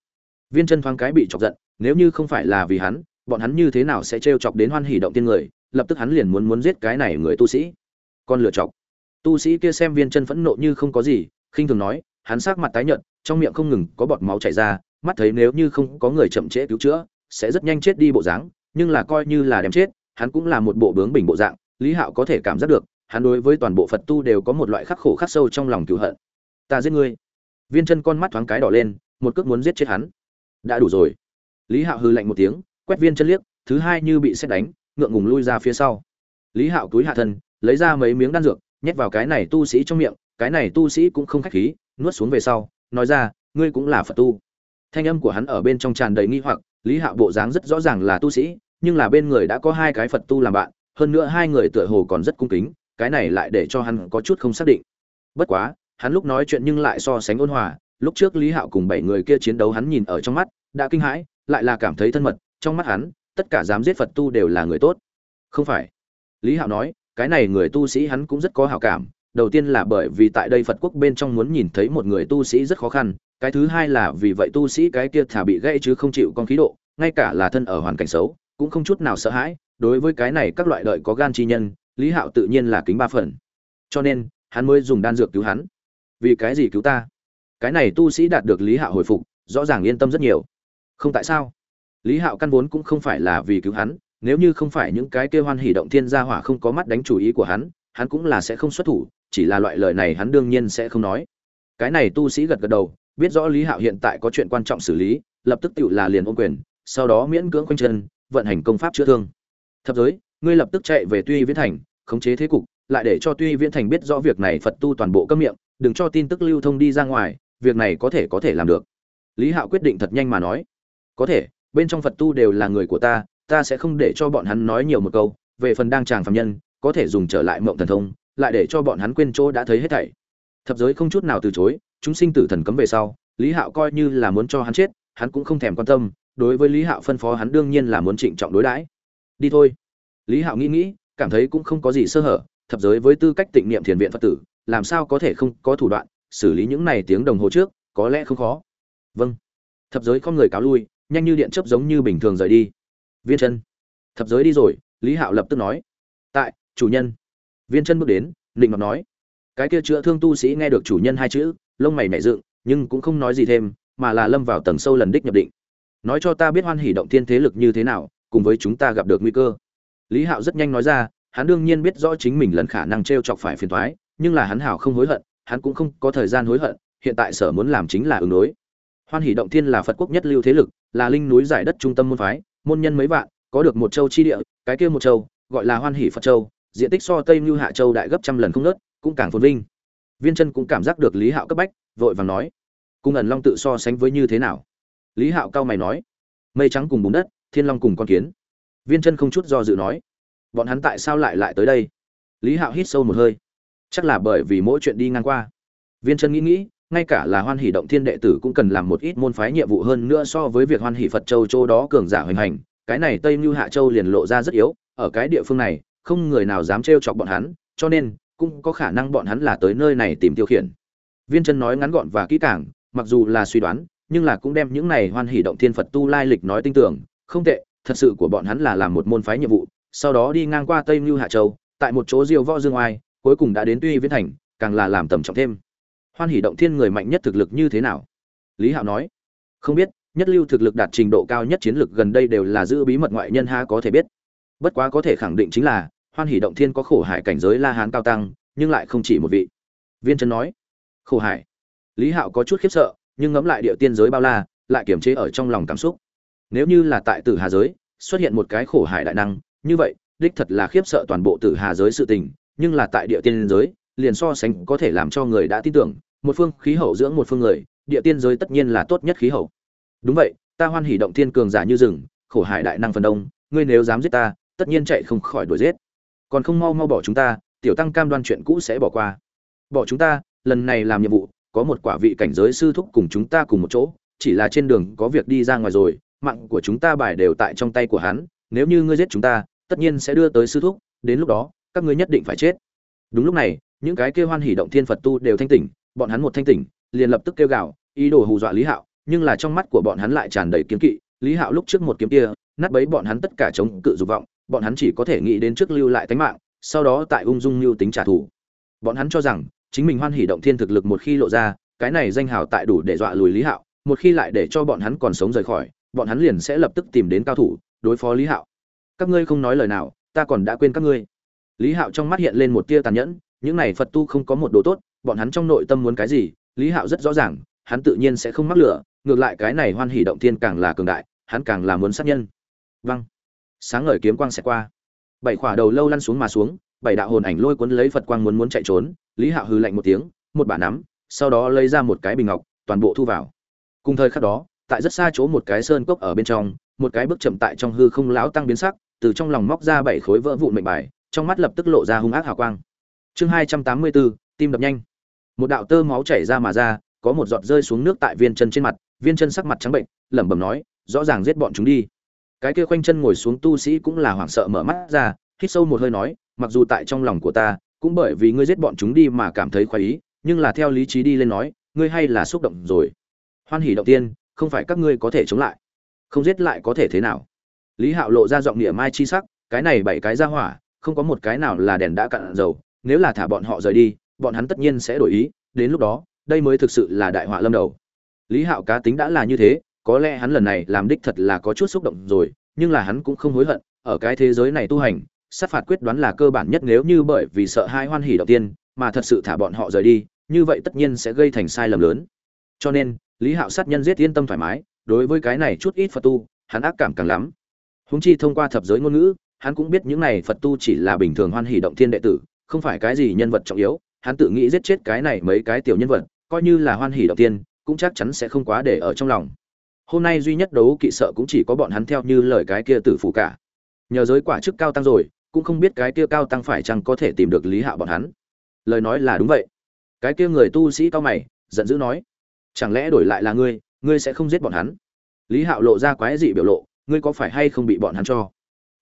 Viên chân thoáng cái bị chọc giận, nếu như không phải là vì hắn, bọn hắn như thế nào sẽ trêu chọc đến hoan hỉ động tiên người? Lập tức hắn liền muốn muốn giết cái này người tu sĩ. Con lựa chọc. Tu sĩ kia xem viên chân phẫn nộ như không có gì, khinh thường nói, hắn sắc mặt tái nhợt, trong miệng không ngừng có bọt máu chảy ra, mắt thấy nếu như không có người chậm trễ cứu chữa, sẽ rất nhanh chết đi bộ dáng, nhưng là coi như là đem chết, hắn cũng là một bộ bướng bình bộ dạng lý hạo có thể cảm giác được, hắn đối với toàn bộ phật tu đều có một loại khắc khổ khắc sâu trong lòng cựu hận. Ta giết ngươi. Viên chân con mắt thoáng cái đỏ lên, một cước muốn giết chết hắn. Đã đủ rồi. Lý hạo hư lạnh một tiếng, quét viên chân liếc, thứ hai như bị xét đánh, ngượng ngùng lui ra phía sau. Lý hạo túi hạ thân, lấy ra mấy miếng đan dược, nhét vào cái này tu sĩ trong miệng, cái này tu sĩ cũng không khách khí, nuốt xuống về sau, nói ra, ngươi cũng là phật tu. Thanh âm của hắn ở bên trong tràn đầy nghi hoặc, lý hạo bộ dáng rất rõ ràng là tu sĩ, nhưng là bên người đã có hai cái phật tu làm bạn hơn nữa hai người tựa hồ còn rất cung kính, cái này lại để cho hắn có chút không xác định. Bất quá, hắn lúc nói chuyện nhưng lại so sánh ôn hòa, lúc trước lý hạo cùng bảy người kia chiến đấu hắn nhìn ở trong mắt, đã kinh hãi, lại là cảm thấy thân mật, trong mắt hắn, tất cả dám giết phật tu đều là người tốt. Không phải. Lý hạo nói, cái này người tu sĩ hắn cũng rất có hảo cảm, đầu tiên là bởi vì tại đây phật quốc bên trong muốn nhìn thấy một người tu sĩ rất khó khăn, cái thứ hai là vì vậy tu sĩ cái kia thả bị gãy chứ không chịu con khí độ, ngay cả là thân ở hoàn cảnh xấu, cũng không chút nào sợ hãi đối với cái này các loại đợi có gan chi nhân, lý hạo tự nhiên là kính ba phần. Cho nên, hắn mới dùng đan dược cứu hắn. Vì cái gì cứu ta? Cái này tu sĩ đạt được lý hạo hồi phục, rõ ràng yên tâm rất nhiều. Không tại sao? Lý hạo căn vốn cũng không phải là vì cứu hắn, nếu như không phải những cái kêu hoan hỉ động thiên gia hỏa không có mắt đánh chủ ý của hắn hắn cũng là sẽ không xuất thủ, chỉ là loại lời này hắn đương nhiên sẽ không nói. Cái này tu sĩ gật gật đầu, biết rõ lý hạo hiện tại có chuyện quan trọng xử lý, lập tức tự là liền ôm quyền, sau đó miễn cưỡng quanh chân, vận hành công pháp chữa thương thập giới, ngươi lập tức chạy về tuy viễn thành, khống chế thế cục, lại để cho tuy viễn thành biết rõ việc này phật tu toàn bộ cấm miệng, đừng cho tin tức lưu thông đi ra ngoài, việc này có thể có thể làm được. Lý hạo quyết định thật nhanh mà nói. Có thể, bên trong phật tu đều là người của ta ta sẽ không để cho bọn hắn nói nhiều một câu, về phần đang tràng phạm nhân, có thể dùng trở lại mộng thần thông, lại để cho bọn hắn quên chỗ đã thấy hết thảy. Thập giới không chút nào từ chối, chúng sinh tử thần cấm về sau, lý hạo coi như là muốn cho hắn chết, hắn cũng không thèm quan tâm, đối với lý hạo phân phó hắn đương nhiên là muốn trịnh trọng đối đãi đi thôi. Lý hạo nghĩ nghĩ, cảm thấy cũng không có gì sơ hở, thập giới với tư cách tịnh niệm thiền viện phật tử, làm sao có thể không có thủ đoạn, xử lý những này tiếng đồng hồ trước, có lẽ không khó. Vâng. Thập giới con người cáo lui, nhanh như điện chấp giống như bình thường rời đi. Viên chân thập giới đi rồi, lý hạo lập tức nói. Tại, chủ nhân. Viên chân bước đến định ngọc nói. Cái kia chữa thương tu sĩ nghe được chủ nhân hai chữ, lông mày nảy dựng, nhưng cũng không nói gì thêm, mà là lâm vào tầng sâu lần đích nhập định. Nói cho ta biết hoan hỷ động thiên thế lực như thế nào cùng với chúng ta gặp được nguy cơ. Lý hạo rất nhanh nói ra, hắn đương nhiên biết rõ chính mình lần khả năng t r e o chọc phải phiền thoái nhưng là hắn hảo không hối hận, hắn cũng không có thời gian hối hận, hiện tại sở muốn làm chính là ứng đối. Hoan hỷ động thiên là phật quốc nhất lưu thế lực, là linh núi giải đất trung tâm môn phái, môn nhân mấy vạn, có được một châu chi địa, cái kia một châu, gọi là hoan hỷ phật châu, diện tích so tây như hạ châu đại gấp trăm lần không nớt cũng càng phồn vinh. Viên chân cũng cảm giác được lý hạo cấp bách, vội vàng nói cung ẩn long tự so sánh với như thế nào? Lý hạo cao mày nói, mây trắng cùng bùn đất thiên long cùng con kiến. Viên chân không chút do dự nói, bọn hắn tại sao lại lại tới đây? Lý hạo hít sâu một hơi. Chắc là bởi vì mỗi chuyện đi ngang qua. Viên chân nghĩ nghĩ, ngay cả là hoan hỷ động thiên đệ tử cũng cần làm một ít môn phái nhiệm vụ hơn nữa so với việc hoan hỷ phật châu châu đó cường giả hoành hành, cái này tây mưu hạ châu liền lộ ra rất yếu, ở cái địa phương này, không người nào dám trêu chọc bọn hắn, cho nên cũng có khả năng bọn hắn là tới nơi này tìm tiêu khiển. Viên chân nói ngắn gọn và kỹ càng, mặc dù là suy đoán, nhưng là cũng đem những này hoan hỷ động thiên phật tu lai lịch nói tinh tưởng không tệ, thật sự của bọn hắn là làm một môn phái nhiệm vụ, sau đó đi ngang qua tây mưu hạ châu, tại một chỗ diêu võ dương oai, cuối cùng đã đến tuy viễn thành, càng là làm tầm trọng thêm. Hoan hỷ động thiên người mạnh nhất thực lực như thế nào? Lý hạo nói. Không biết, nhất lưu thực lực đạt trình độ cao nhất chiến lược gần đây đều là giữ bí mật ngoại nhân ha có thể biết. Bất quá có thể khẳng định chính là, hoan hỷ động thiên có khổ hải cảnh giới la hán cao tăng, nhưng lại không chỉ một vị. Viên trần nói. Khổ hải. Lý hạo có chút khiếp sợ, nhưng ngẫm lại địa tiên giới bao la, lại kiềm chế ở trong lòng cảm xúc nếu như là tại tử hà giới, xuất hiện một cái khổ hải đại năng, như vậy, đích thật là khiếp sợ toàn bộ tử hà giới sự tình, nhưng là tại địa tiên giới, liền so sánh có thể làm cho người đã tin tưởng, một phương khí hậu dưỡng một phương người, địa tiên giới tất nhiên là tốt nhất khí hậu. Đúng vậy, ta hoan hỉ động thiên cường giả như rừng, khổ hải đại năng phần đông, ngươi nếu dám giết ta, tất nhiên chạy không khỏi đuổi giết. Còn không mau mau bỏ chúng ta, tiểu tăng cam đoan chuyện cũ sẽ bỏ qua. Bỏ chúng ta, lần này làm nhiệm vụ, có một quả vị cảnh giới sư thúc cùng chúng ta cùng một chỗ, chỉ là trên đường có việc đi ra ngoài rồi mạng của chúng ta bài đều tại trong tay của hắn, nếu như ngươi giết chúng ta, tất nhiên sẽ đưa tới sư thúc, đến lúc đó, các ngươi nhất định phải chết. Đúng lúc này, những cái kêu hoan hỉ động thiên phật tu đều thanh tỉnh, bọn hắn một thanh tỉnh, liền lập tức kêu gào, ý đồ hù dọa lý hạo, nhưng là trong mắt của bọn hắn lại tràn đầy kiếm kỵ. Lý hạo lúc trước một kiếm kia, nát bấy bọn hắn tất cả chống cự dục vọng, bọn hắn chỉ có thể nghĩ đến trước lưu lại tánh mạng, sau đó tại ung dung lưu tính trả thù. Bọn hắn cho rằng, chính mình hoan hỉ động thiên thực lực một khi lộ ra, cái này danh hào tại đủ để dọa lùi lý hạo, một khi lại để cho bọn hắn còn sống rời khỏi bọn hắn liền sẽ lập tức tìm đến cao thủ, đối phó lý hạo. Các ngươi không nói lời nào, ta còn đã quên các ngươi. Lý hạo trong mắt hiện lên một tia tàn nhẫn, những này phật tu không có một đồ tốt, bọn hắn trong nội tâm muốn cái gì, lý hạo rất rõ ràng, hắn tự nhiên sẽ không mắc lửa, ngược lại cái này hoan hỉ động thiên càng là cường đại, hắn càng là muốn sát nhân. Vâng. Sáng ngời kiếm quang sẽ qua. Bảy khỏa đầu lâu lăn xuống mà xuống, bảy đạo hồn ảnh lôi cuốn lấy phật quang muốn muốn chạy trốn, lý hạo hư lạnh một tiếng, một bản nắm, sau đó lấy ra một cái bình ngọc, toàn bộ thu vào. Cùng thời khắc đó tại rất xa chỗ một cái sơn cốc ở bên trong, một cái bước chậm tại trong hư không lão tăng biến sắc, từ trong lòng móc ra bảy khối vỡ vụn mệnh bài, trong mắt lập tức lộ ra hung ác hào quang. Chương hai trăm tám mươi bốn, tim đập nhanh. Một đạo tơ máu chảy ra mà ra, có một giọt rơi xuống nước tại viên chân trên mặt, viên chân sắc mặt trắng bệnh, lẩm bẩm nói, rõ ràng giết bọn chúng đi. Cái kia khoanh chân ngồi xuống tu sĩ cũng là hoảng sợ mở mắt ra, hít sâu một hơi nói, mặc dù tại trong lòng của ta, cũng bởi vì ngươi giết bọn chúng đi mà cảm thấy khoái ý, nhưng là theo lý trí đi lên nói, ngươi hay là xúc động rồi. Hoan hỉ động tiên không phải các ngươi có thể chống lại. Không giết lại có thể thế nào? Lý hạo lộ ra giọng địa mai chi sắc, cái này bảy cái ra hỏa, không có một cái nào là đèn đã cạn dầu, nếu là thả bọn họ rời đi, bọn hắn tất nhiên sẽ đổi ý, đến lúc đó, đây mới thực sự là đại họa lâm đầu. Lý hạo cá tính đã là như thế, có lẽ hắn lần này làm đích thật là có chút xúc động rồi, nhưng là hắn cũng không hối hận, ở cái thế giới này tu hành, sát phạt quyết đoán là cơ bản nhất nếu như bởi vì sợ hai hoan hỉ đầu tiên, mà thật sự thả bọn họ rời đi, như vậy tất nhiên sẽ gây thành sai lầm lớn. Cho nên lý hạo sát nhân giết yên tâm thoải mái, đối với cái này chút ít phật tu, hắn ác cảm càng lắm. Húng chi thông qua thập giới ngôn ngữ, hắn cũng biết những này phật tu chỉ là bình thường hoan hỷ động thiên đệ tử, không phải cái gì nhân vật trọng yếu. Hắn tự nghĩ giết chết cái này mấy cái tiểu nhân vật, coi như là hoan hỷ động tiên cũng chắc chắn sẽ không quá để ở trong lòng. Hôm nay duy nhất đấu kỵ sợ cũng chỉ có bọn hắn theo như lời cái kia tử phụ cả. Nhờ giới quả chức cao tăng rồi, cũng không biết cái kia cao tăng phải chăng có thể tìm được lý hạ bọn hắn. Lời nói là đúng vậy. Cái kia người tu sĩ cao mày, giận dữ nói chẳng lẽ đổi lại là ngươi ngươi sẽ không giết bọn hắn? Lý hạo lộ ra quái dị biểu lộ, ngươi có phải hay không bị bọn hắn cho?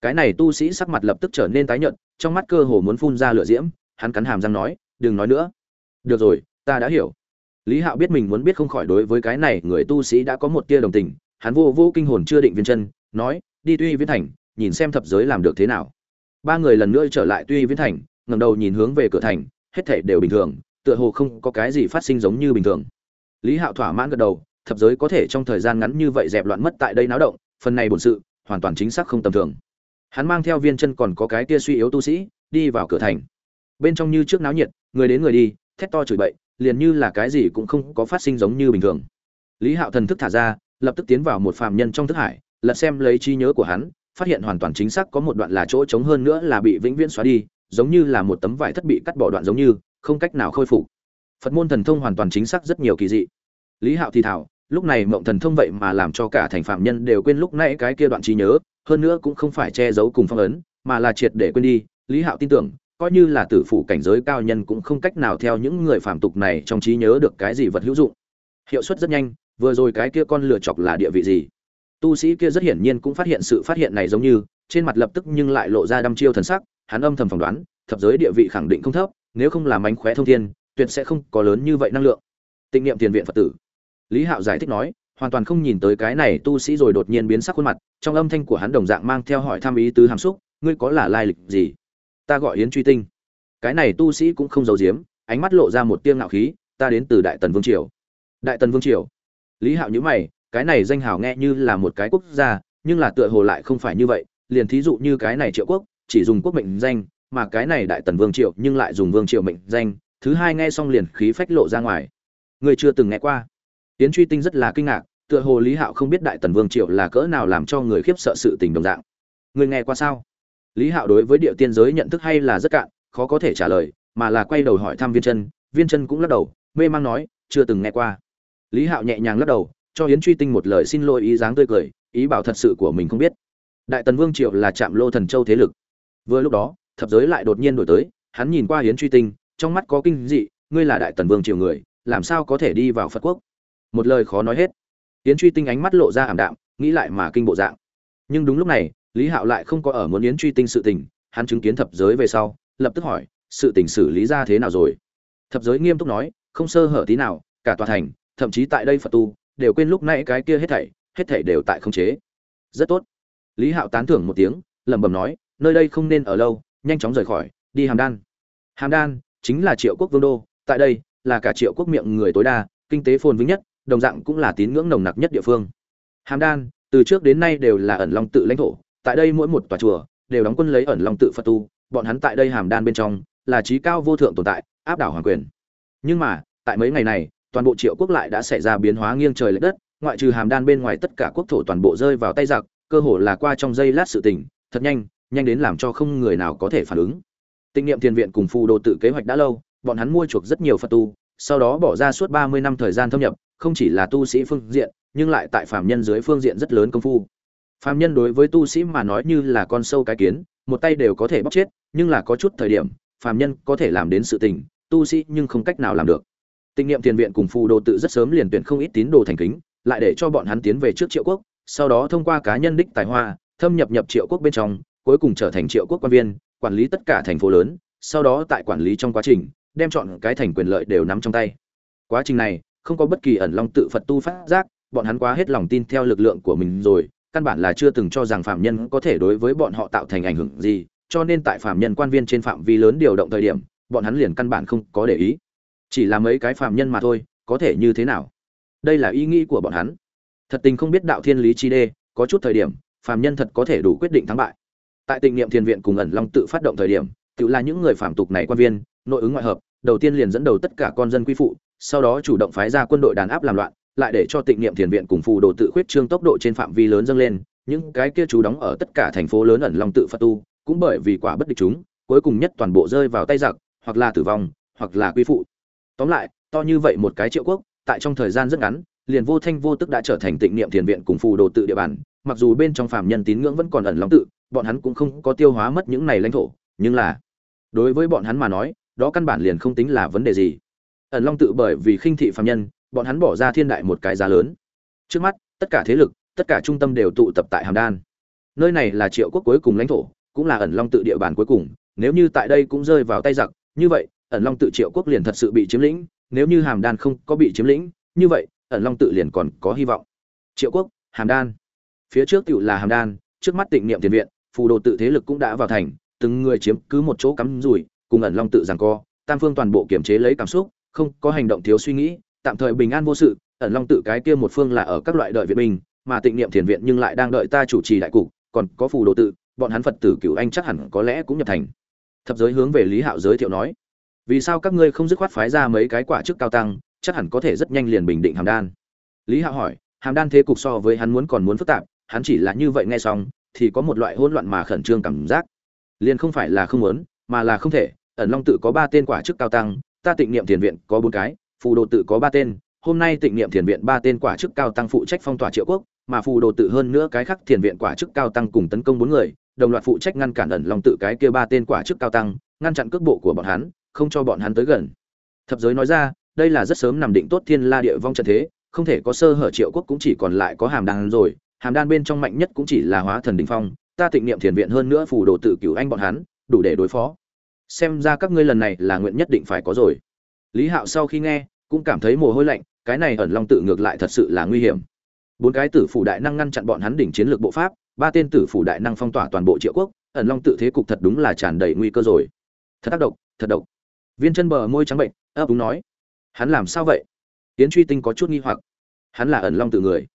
Cái này tu sĩ sắc mặt lập tức trở nên tái nhợt, trong mắt cơ hồ muốn phun ra lửa diễm, hắn cắn hàm răng nói, đừng nói nữa. Được rồi, ta đã hiểu. Lý hạo biết mình muốn biết không khỏi đối với cái này người tu sĩ đã có một tia đồng tình, hắn vô vô kinh hồn chưa định viên chân, nói, đi tuy viễn thành, nhìn xem thập giới làm được thế nào. Ba người lần nữa trở lại tuy viễn thành, ngẩng đầu nhìn hướng về cửa thành, hết thảy đều bình thường, tựa hồ không có cái gì phát sinh giống như bình thường lý hạo thỏa mãn gật đầu, thập giới có thể trong thời gian ngắn như vậy dẹp loạn mất tại đây náo động, phần này bổn sự, hoàn toàn chính xác không tầm thường. Hắn mang theo viên chân còn có cái kia suy yếu tu sĩ, đi vào cửa thành. Bên trong như trước náo nhiệt, người đến người đi, thét to chửi bậy, liền như là cái gì cũng không có phát sinh giống như bình thường. Lý hạo thần thức thả ra, lập tức tiến vào một phàm nhân trong thức hải, lật xem lấy trí nhớ của hắn, phát hiện hoàn toàn chính xác có một đoạn là chỗ trống hơn nữa là bị vĩnh viễn xóa đi, giống như là một tấm vải thất bị cắt bỏ đoạn giống như, không cách nào khôi phục phật môn thần thông hoàn toàn chính xác rất nhiều kỳ dị. Lý hạo thì thảo, lúc này mộng thần thông vậy mà làm cho cả thành phạm nhân đều quên lúc nãy cái kia đoạn trí nhớ, hơn nữa cũng không phải che giấu cùng phong ấn, mà là triệt để quên đi. Lý hạo tin tưởng, coi như là tử phụ cảnh giới cao nhân cũng không cách nào theo những người phạm tục này trong trí nhớ được cái gì vật hữu dụng. Hiệu suất rất nhanh, vừa rồi cái kia con lựa chọc là địa vị gì? Tu sĩ kia rất hiển nhiên cũng phát hiện sự phát hiện này giống như, trên mặt lập tức nhưng lại lộ ra đăm chiêu thần sắc, hắn âm thầm phỏng đoán, thập giới địa vị khẳng định không thấp, nếu không làm mánh khóe thông thiên tuyệt sẽ không có lớn như vậy năng lượng. Tịnh niệm tiền viện phật tử. Lý hạo giải thích nói, hoàn toàn không nhìn tới cái này tu sĩ rồi đột nhiên biến sắc khuôn mặt, trong âm thanh của hắn đồng dạng mang theo hỏi thăm ý tứ hàm xúc, ngươi có là lai lịch gì? Ta gọi yến truy tinh. Cái này tu sĩ cũng không giấu giếm, ánh mắt lộ ra một tiêng ngạo khí, ta đến từ đại tần vương triều. Đại tần vương triều? Lý hạo nhữ mày, cái này danh hào nghe như là một cái quốc gia, nhưng là tựa hồ lại không phải như vậy, liền thí dụ như cái này triệu quốc, chỉ dùng quốc mệnh danh, mà cái này đại tần vương triều nhưng lại dùng vương triều mệnh danh thứ hai nghe xong liền khí phách lộ ra ngoài. Người chưa từng nghe qua. Tiến truy tinh rất là kinh ngạc, tựa hồ lý hạo không biết đại tần vương triệu là cỡ nào làm cho người khiếp sợ sự tình đồng dạng. Người nghe qua sao? Lý hạo đối với địa tiên giới nhận thức hay là rất cạn, khó có thể trả lời, mà là quay đầu hỏi thăm viên chân viên chân cũng lắc đầu, mê mang nói, chưa từng nghe qua. Lý hạo nhẹ nhàng lắc đầu, cho yến truy tinh một lời xin lỗi ý dáng tươi cười, ý bảo thật sự của mình không biết. Đại tần vương triệu là chạm lô thần châu thế lực. Vừa lúc đó, thập giới lại đột nhiên đổi tới, hắn nhìn qua yến truy tinh trong mắt có kinh dị, ngươi là đại tần vương triều người, làm sao có thể đi vào phật quốc? Một lời khó nói hết. Yến truy tinh ánh mắt lộ ra ảm đạm, nghĩ lại mà kinh bộ dạng. Nhưng đúng lúc này, lý hạo lại không có ở muốn yến truy tinh sự tình, hắn chứng kiến thập giới về sau, lập tức hỏi, sự tình xử lý ra thế nào rồi? Thập giới nghiêm túc nói, không sơ hở tí nào, cả tòa thành, thậm chí tại đây phật tu, đều quên lúc nãy cái kia hết thảy hết thảy đều tại không chế. Rất tốt. Lý hạo tán thưởng một tiếng, lẩm bẩm nói, nơi đây không nên ở lâu, nhanh chóng rời khỏi, đi hàm đan. Hàm đan chính là triệu quốc vương đô, tại đây là cả triệu quốc miệng người tối đa, kinh tế phồn vinh nhất, đồng dạng cũng là tín ngưỡng nồng nặc nhất địa phương. Hàm đan, từ trước đến nay đều là ẩn long tự lãnh thổ, tại đây mỗi một tòa chùa đều đóng quân lấy ẩn long tự phật tu, bọn hắn tại đây hàm đan bên trong là trí cao vô thượng tồn tại, áp đảo hoàng quyền. Nhưng mà, tại mấy ngày này, toàn bộ triệu quốc lại đã xảy ra biến hóa nghiêng trời lệch đất, ngoại trừ hàm đan bên ngoài tất cả quốc thổ toàn bộ rơi vào tay giặc, cơ hồ là qua trong giây lát sự tình, thật nhanh nhanh đến làm cho không người nào có thể phản ứng tinh niệm thiền viện cùng phù đồ tự kế hoạch đã lâu bọn hắn mua chuộc rất nhiều phật tu sau đó bỏ ra suốt ba mươi năm thời gian thâm nhập không chỉ là tu sĩ phương diện nhưng lại tại phạm nhân dưới phương diện rất lớn công phu. Phạm nhân đối với tu sĩ mà nói như là con sâu cái kiến một tay đều có thể bóc chết nhưng là có chút thời điểm phạm nhân có thể làm đến sự tình tu sĩ nhưng không cách nào làm được. Tinh niệm tiền viện cùng phù đồ tự rất sớm liền tuyển không ít tín đồ thành kính, lại để cho bọn hắn tiến về trước Triệu Quốc, sau đó thông qua cá nhân đích tài hoa, thâm nhập nhập Triệu Quốc bên trong, cuối cùng trở thành Triệu Quốc quan viên, quản lý tất cả thành phố lớn, sau đó tại quản lý trong quá trình, đem chọn cái thành quyền lợi đều nắm trong tay. Quá trình này, không có bất kỳ ẩn long tự Phật tu phát giác, bọn hắn quá hết lòng tin theo lực lượng của mình rồi, căn bản là chưa từng cho rằng phạm nhân có thể đối với bọn họ tạo thành ảnh hưởng gì, cho nên tại phạm nhân quan viên trên phạm vi lớn điều động thời điểm, bọn hắn liền căn bản không có để ý. Chỉ là mấy cái phạm nhân mà thôi có thể như thế nào? Đây là ý nghĩ của bọn hắn. Thật tình không biết đạo thiên lý chi đê có chút thời điểm phạm nhân thật có thể đủ quyết định thắng bại tại tịnh niệm thiền viện cùng ẩn long tự phát động thời điểm, tự là những người phản tục này quan viên, nội ứng ngoại hợp, đầu tiên liền dẫn đầu tất cả con dân quy phụ, sau đó chủ động phái ra quân đội đàn áp làm loạn, lại để cho tịnh niệm thiền viện cùng phù đồ tự khuyết trương tốc độ trên phạm vi lớn dâng lên, những cái kia chú đóng ở tất cả thành phố lớn ẩn long tự phật tu, cũng bởi vì quả bất địch chúng, cuối cùng nhất toàn bộ rơi vào tay giặc, hoặc là tử vong, hoặc là quy phụ. Tóm lại, to như vậy một cái triệu quốc, tại trong thời gian rất ngắn, liền vô thanh vô tức đã trở thành tịnh niệm thiền viện cùng phù đồ tự địa bàn, mặc dù bên trong phàm nhân tín ngưỡng vẫn còn ẩn long tự bọn hắn cũng không có tiêu hóa mất những này lãnh thổ, nhưng là, đối với bọn hắn mà nói, đó căn bản liền không tính là vấn đề gì. Ẩn long tự bởi vì khinh thị phàm nhân, bọn hắn bỏ ra thiên đại một cái giá lớn. Trước mắt, tất cả thế lực, tất cả trung tâm đều tụ tập tại hàm đan. Nơi này là triệu quốc cuối cùng lãnh thổ, cũng là ẩn long tự địa bàn cuối cùng, nếu như tại đây cũng rơi vào tay giặc, như vậy, ẩn long tự triệu quốc liền thật sự bị chiếm lĩnh, nếu như hàm đan không có bị chiếm lĩnh, như vậy, ẩn long tự liền còn có hy vọng. Triệu quốc, hàm đan. Phía trước tựu là hàm đan, trước mắt tịnh niệm tiền viện phù đồ tự thế lực cũng đã vào thành, từng người chiếm cứ một chỗ cắm rủi, cùng ẩn long tự giằng co, tam phương toàn bộ kiểm chế lấy cảm xúc, không có hành động thiếu suy nghĩ, tạm thời bình an vô sự, ẩn long tự cái kia một phương là ở các loại đợi viện binh, mà tịnh niệm thiền viện nhưng lại đang đợi ta chủ trì đại cục, còn có phù đồ tự, bọn hắn phật tử cửu anh chắc hẳn có lẽ cũng nhập thành. Thập giới hướng về lý hạo giới thiệu nói, vì sao các ngươi không dứt khoát phái ra mấy cái quả chức cao tăng, chắc hẳn có thể rất nhanh liền bình định hàm đan? Lý hạo hỏi, hàm đan thế cục so với hắn muốn còn muốn phức tạp, hắn chỉ là như vậy nghe xong thì có một loại hỗn loạn mà khẩn trương cảm giác. Liền không phải là không muốn, mà là không thể. Ẩn long tự có ba tên quả chức cao tăng, ta tịnh niệm thiền viện có bốn cái, phù đồ tự có ba tên, hôm nay tịnh niệm thiền viện ba tên quả chức cao tăng phụ trách phong tỏa triệu quốc, mà phù đồ tự hơn nữa cái khác thiền viện quả chức cao tăng cùng tấn công bốn người, đồng loạt phụ trách ngăn cản ẩn long tự cái kia ba tên quả chức cao tăng, ngăn chặn cước bộ của bọn hắn, không cho bọn hắn tới gần. Thập giới nói ra, đây là rất sớm nằm định tốt thiên la địa vong trận thế, không thể có sơ hở triệu quốc cũng chỉ còn lại có hàm đan rồi hàm đan bên trong mạnh nhất cũng chỉ là hóa thần đình phong, ta tịnh niệm thiền viện hơn nữa phù đồ tự cửu anh bọn hắn, đủ để đối phó. Xem ra các ngươi lần này là nguyện nhất định phải có rồi. Lý hạo sau khi nghe, cũng cảm thấy mồ hôi lạnh, cái này ẩn long tự ngược lại thật sự là nguy hiểm. Bốn cái tử phủ đại năng ngăn chặn bọn hắn đỉnh chiến lược bộ pháp, ba tên tử phủ đại năng phong tỏa toàn bộ triệu quốc, ẩn long tự thế cục thật đúng là tràn đầy nguy cơ rồi. Thật tác động thật độc. Viên chân bờ môi trắng bệnh, ấp úng nói. Hắn làm sao vậy? Tiến truy tinh có chút nghi hoặc. Hắn là ẩn long tự người.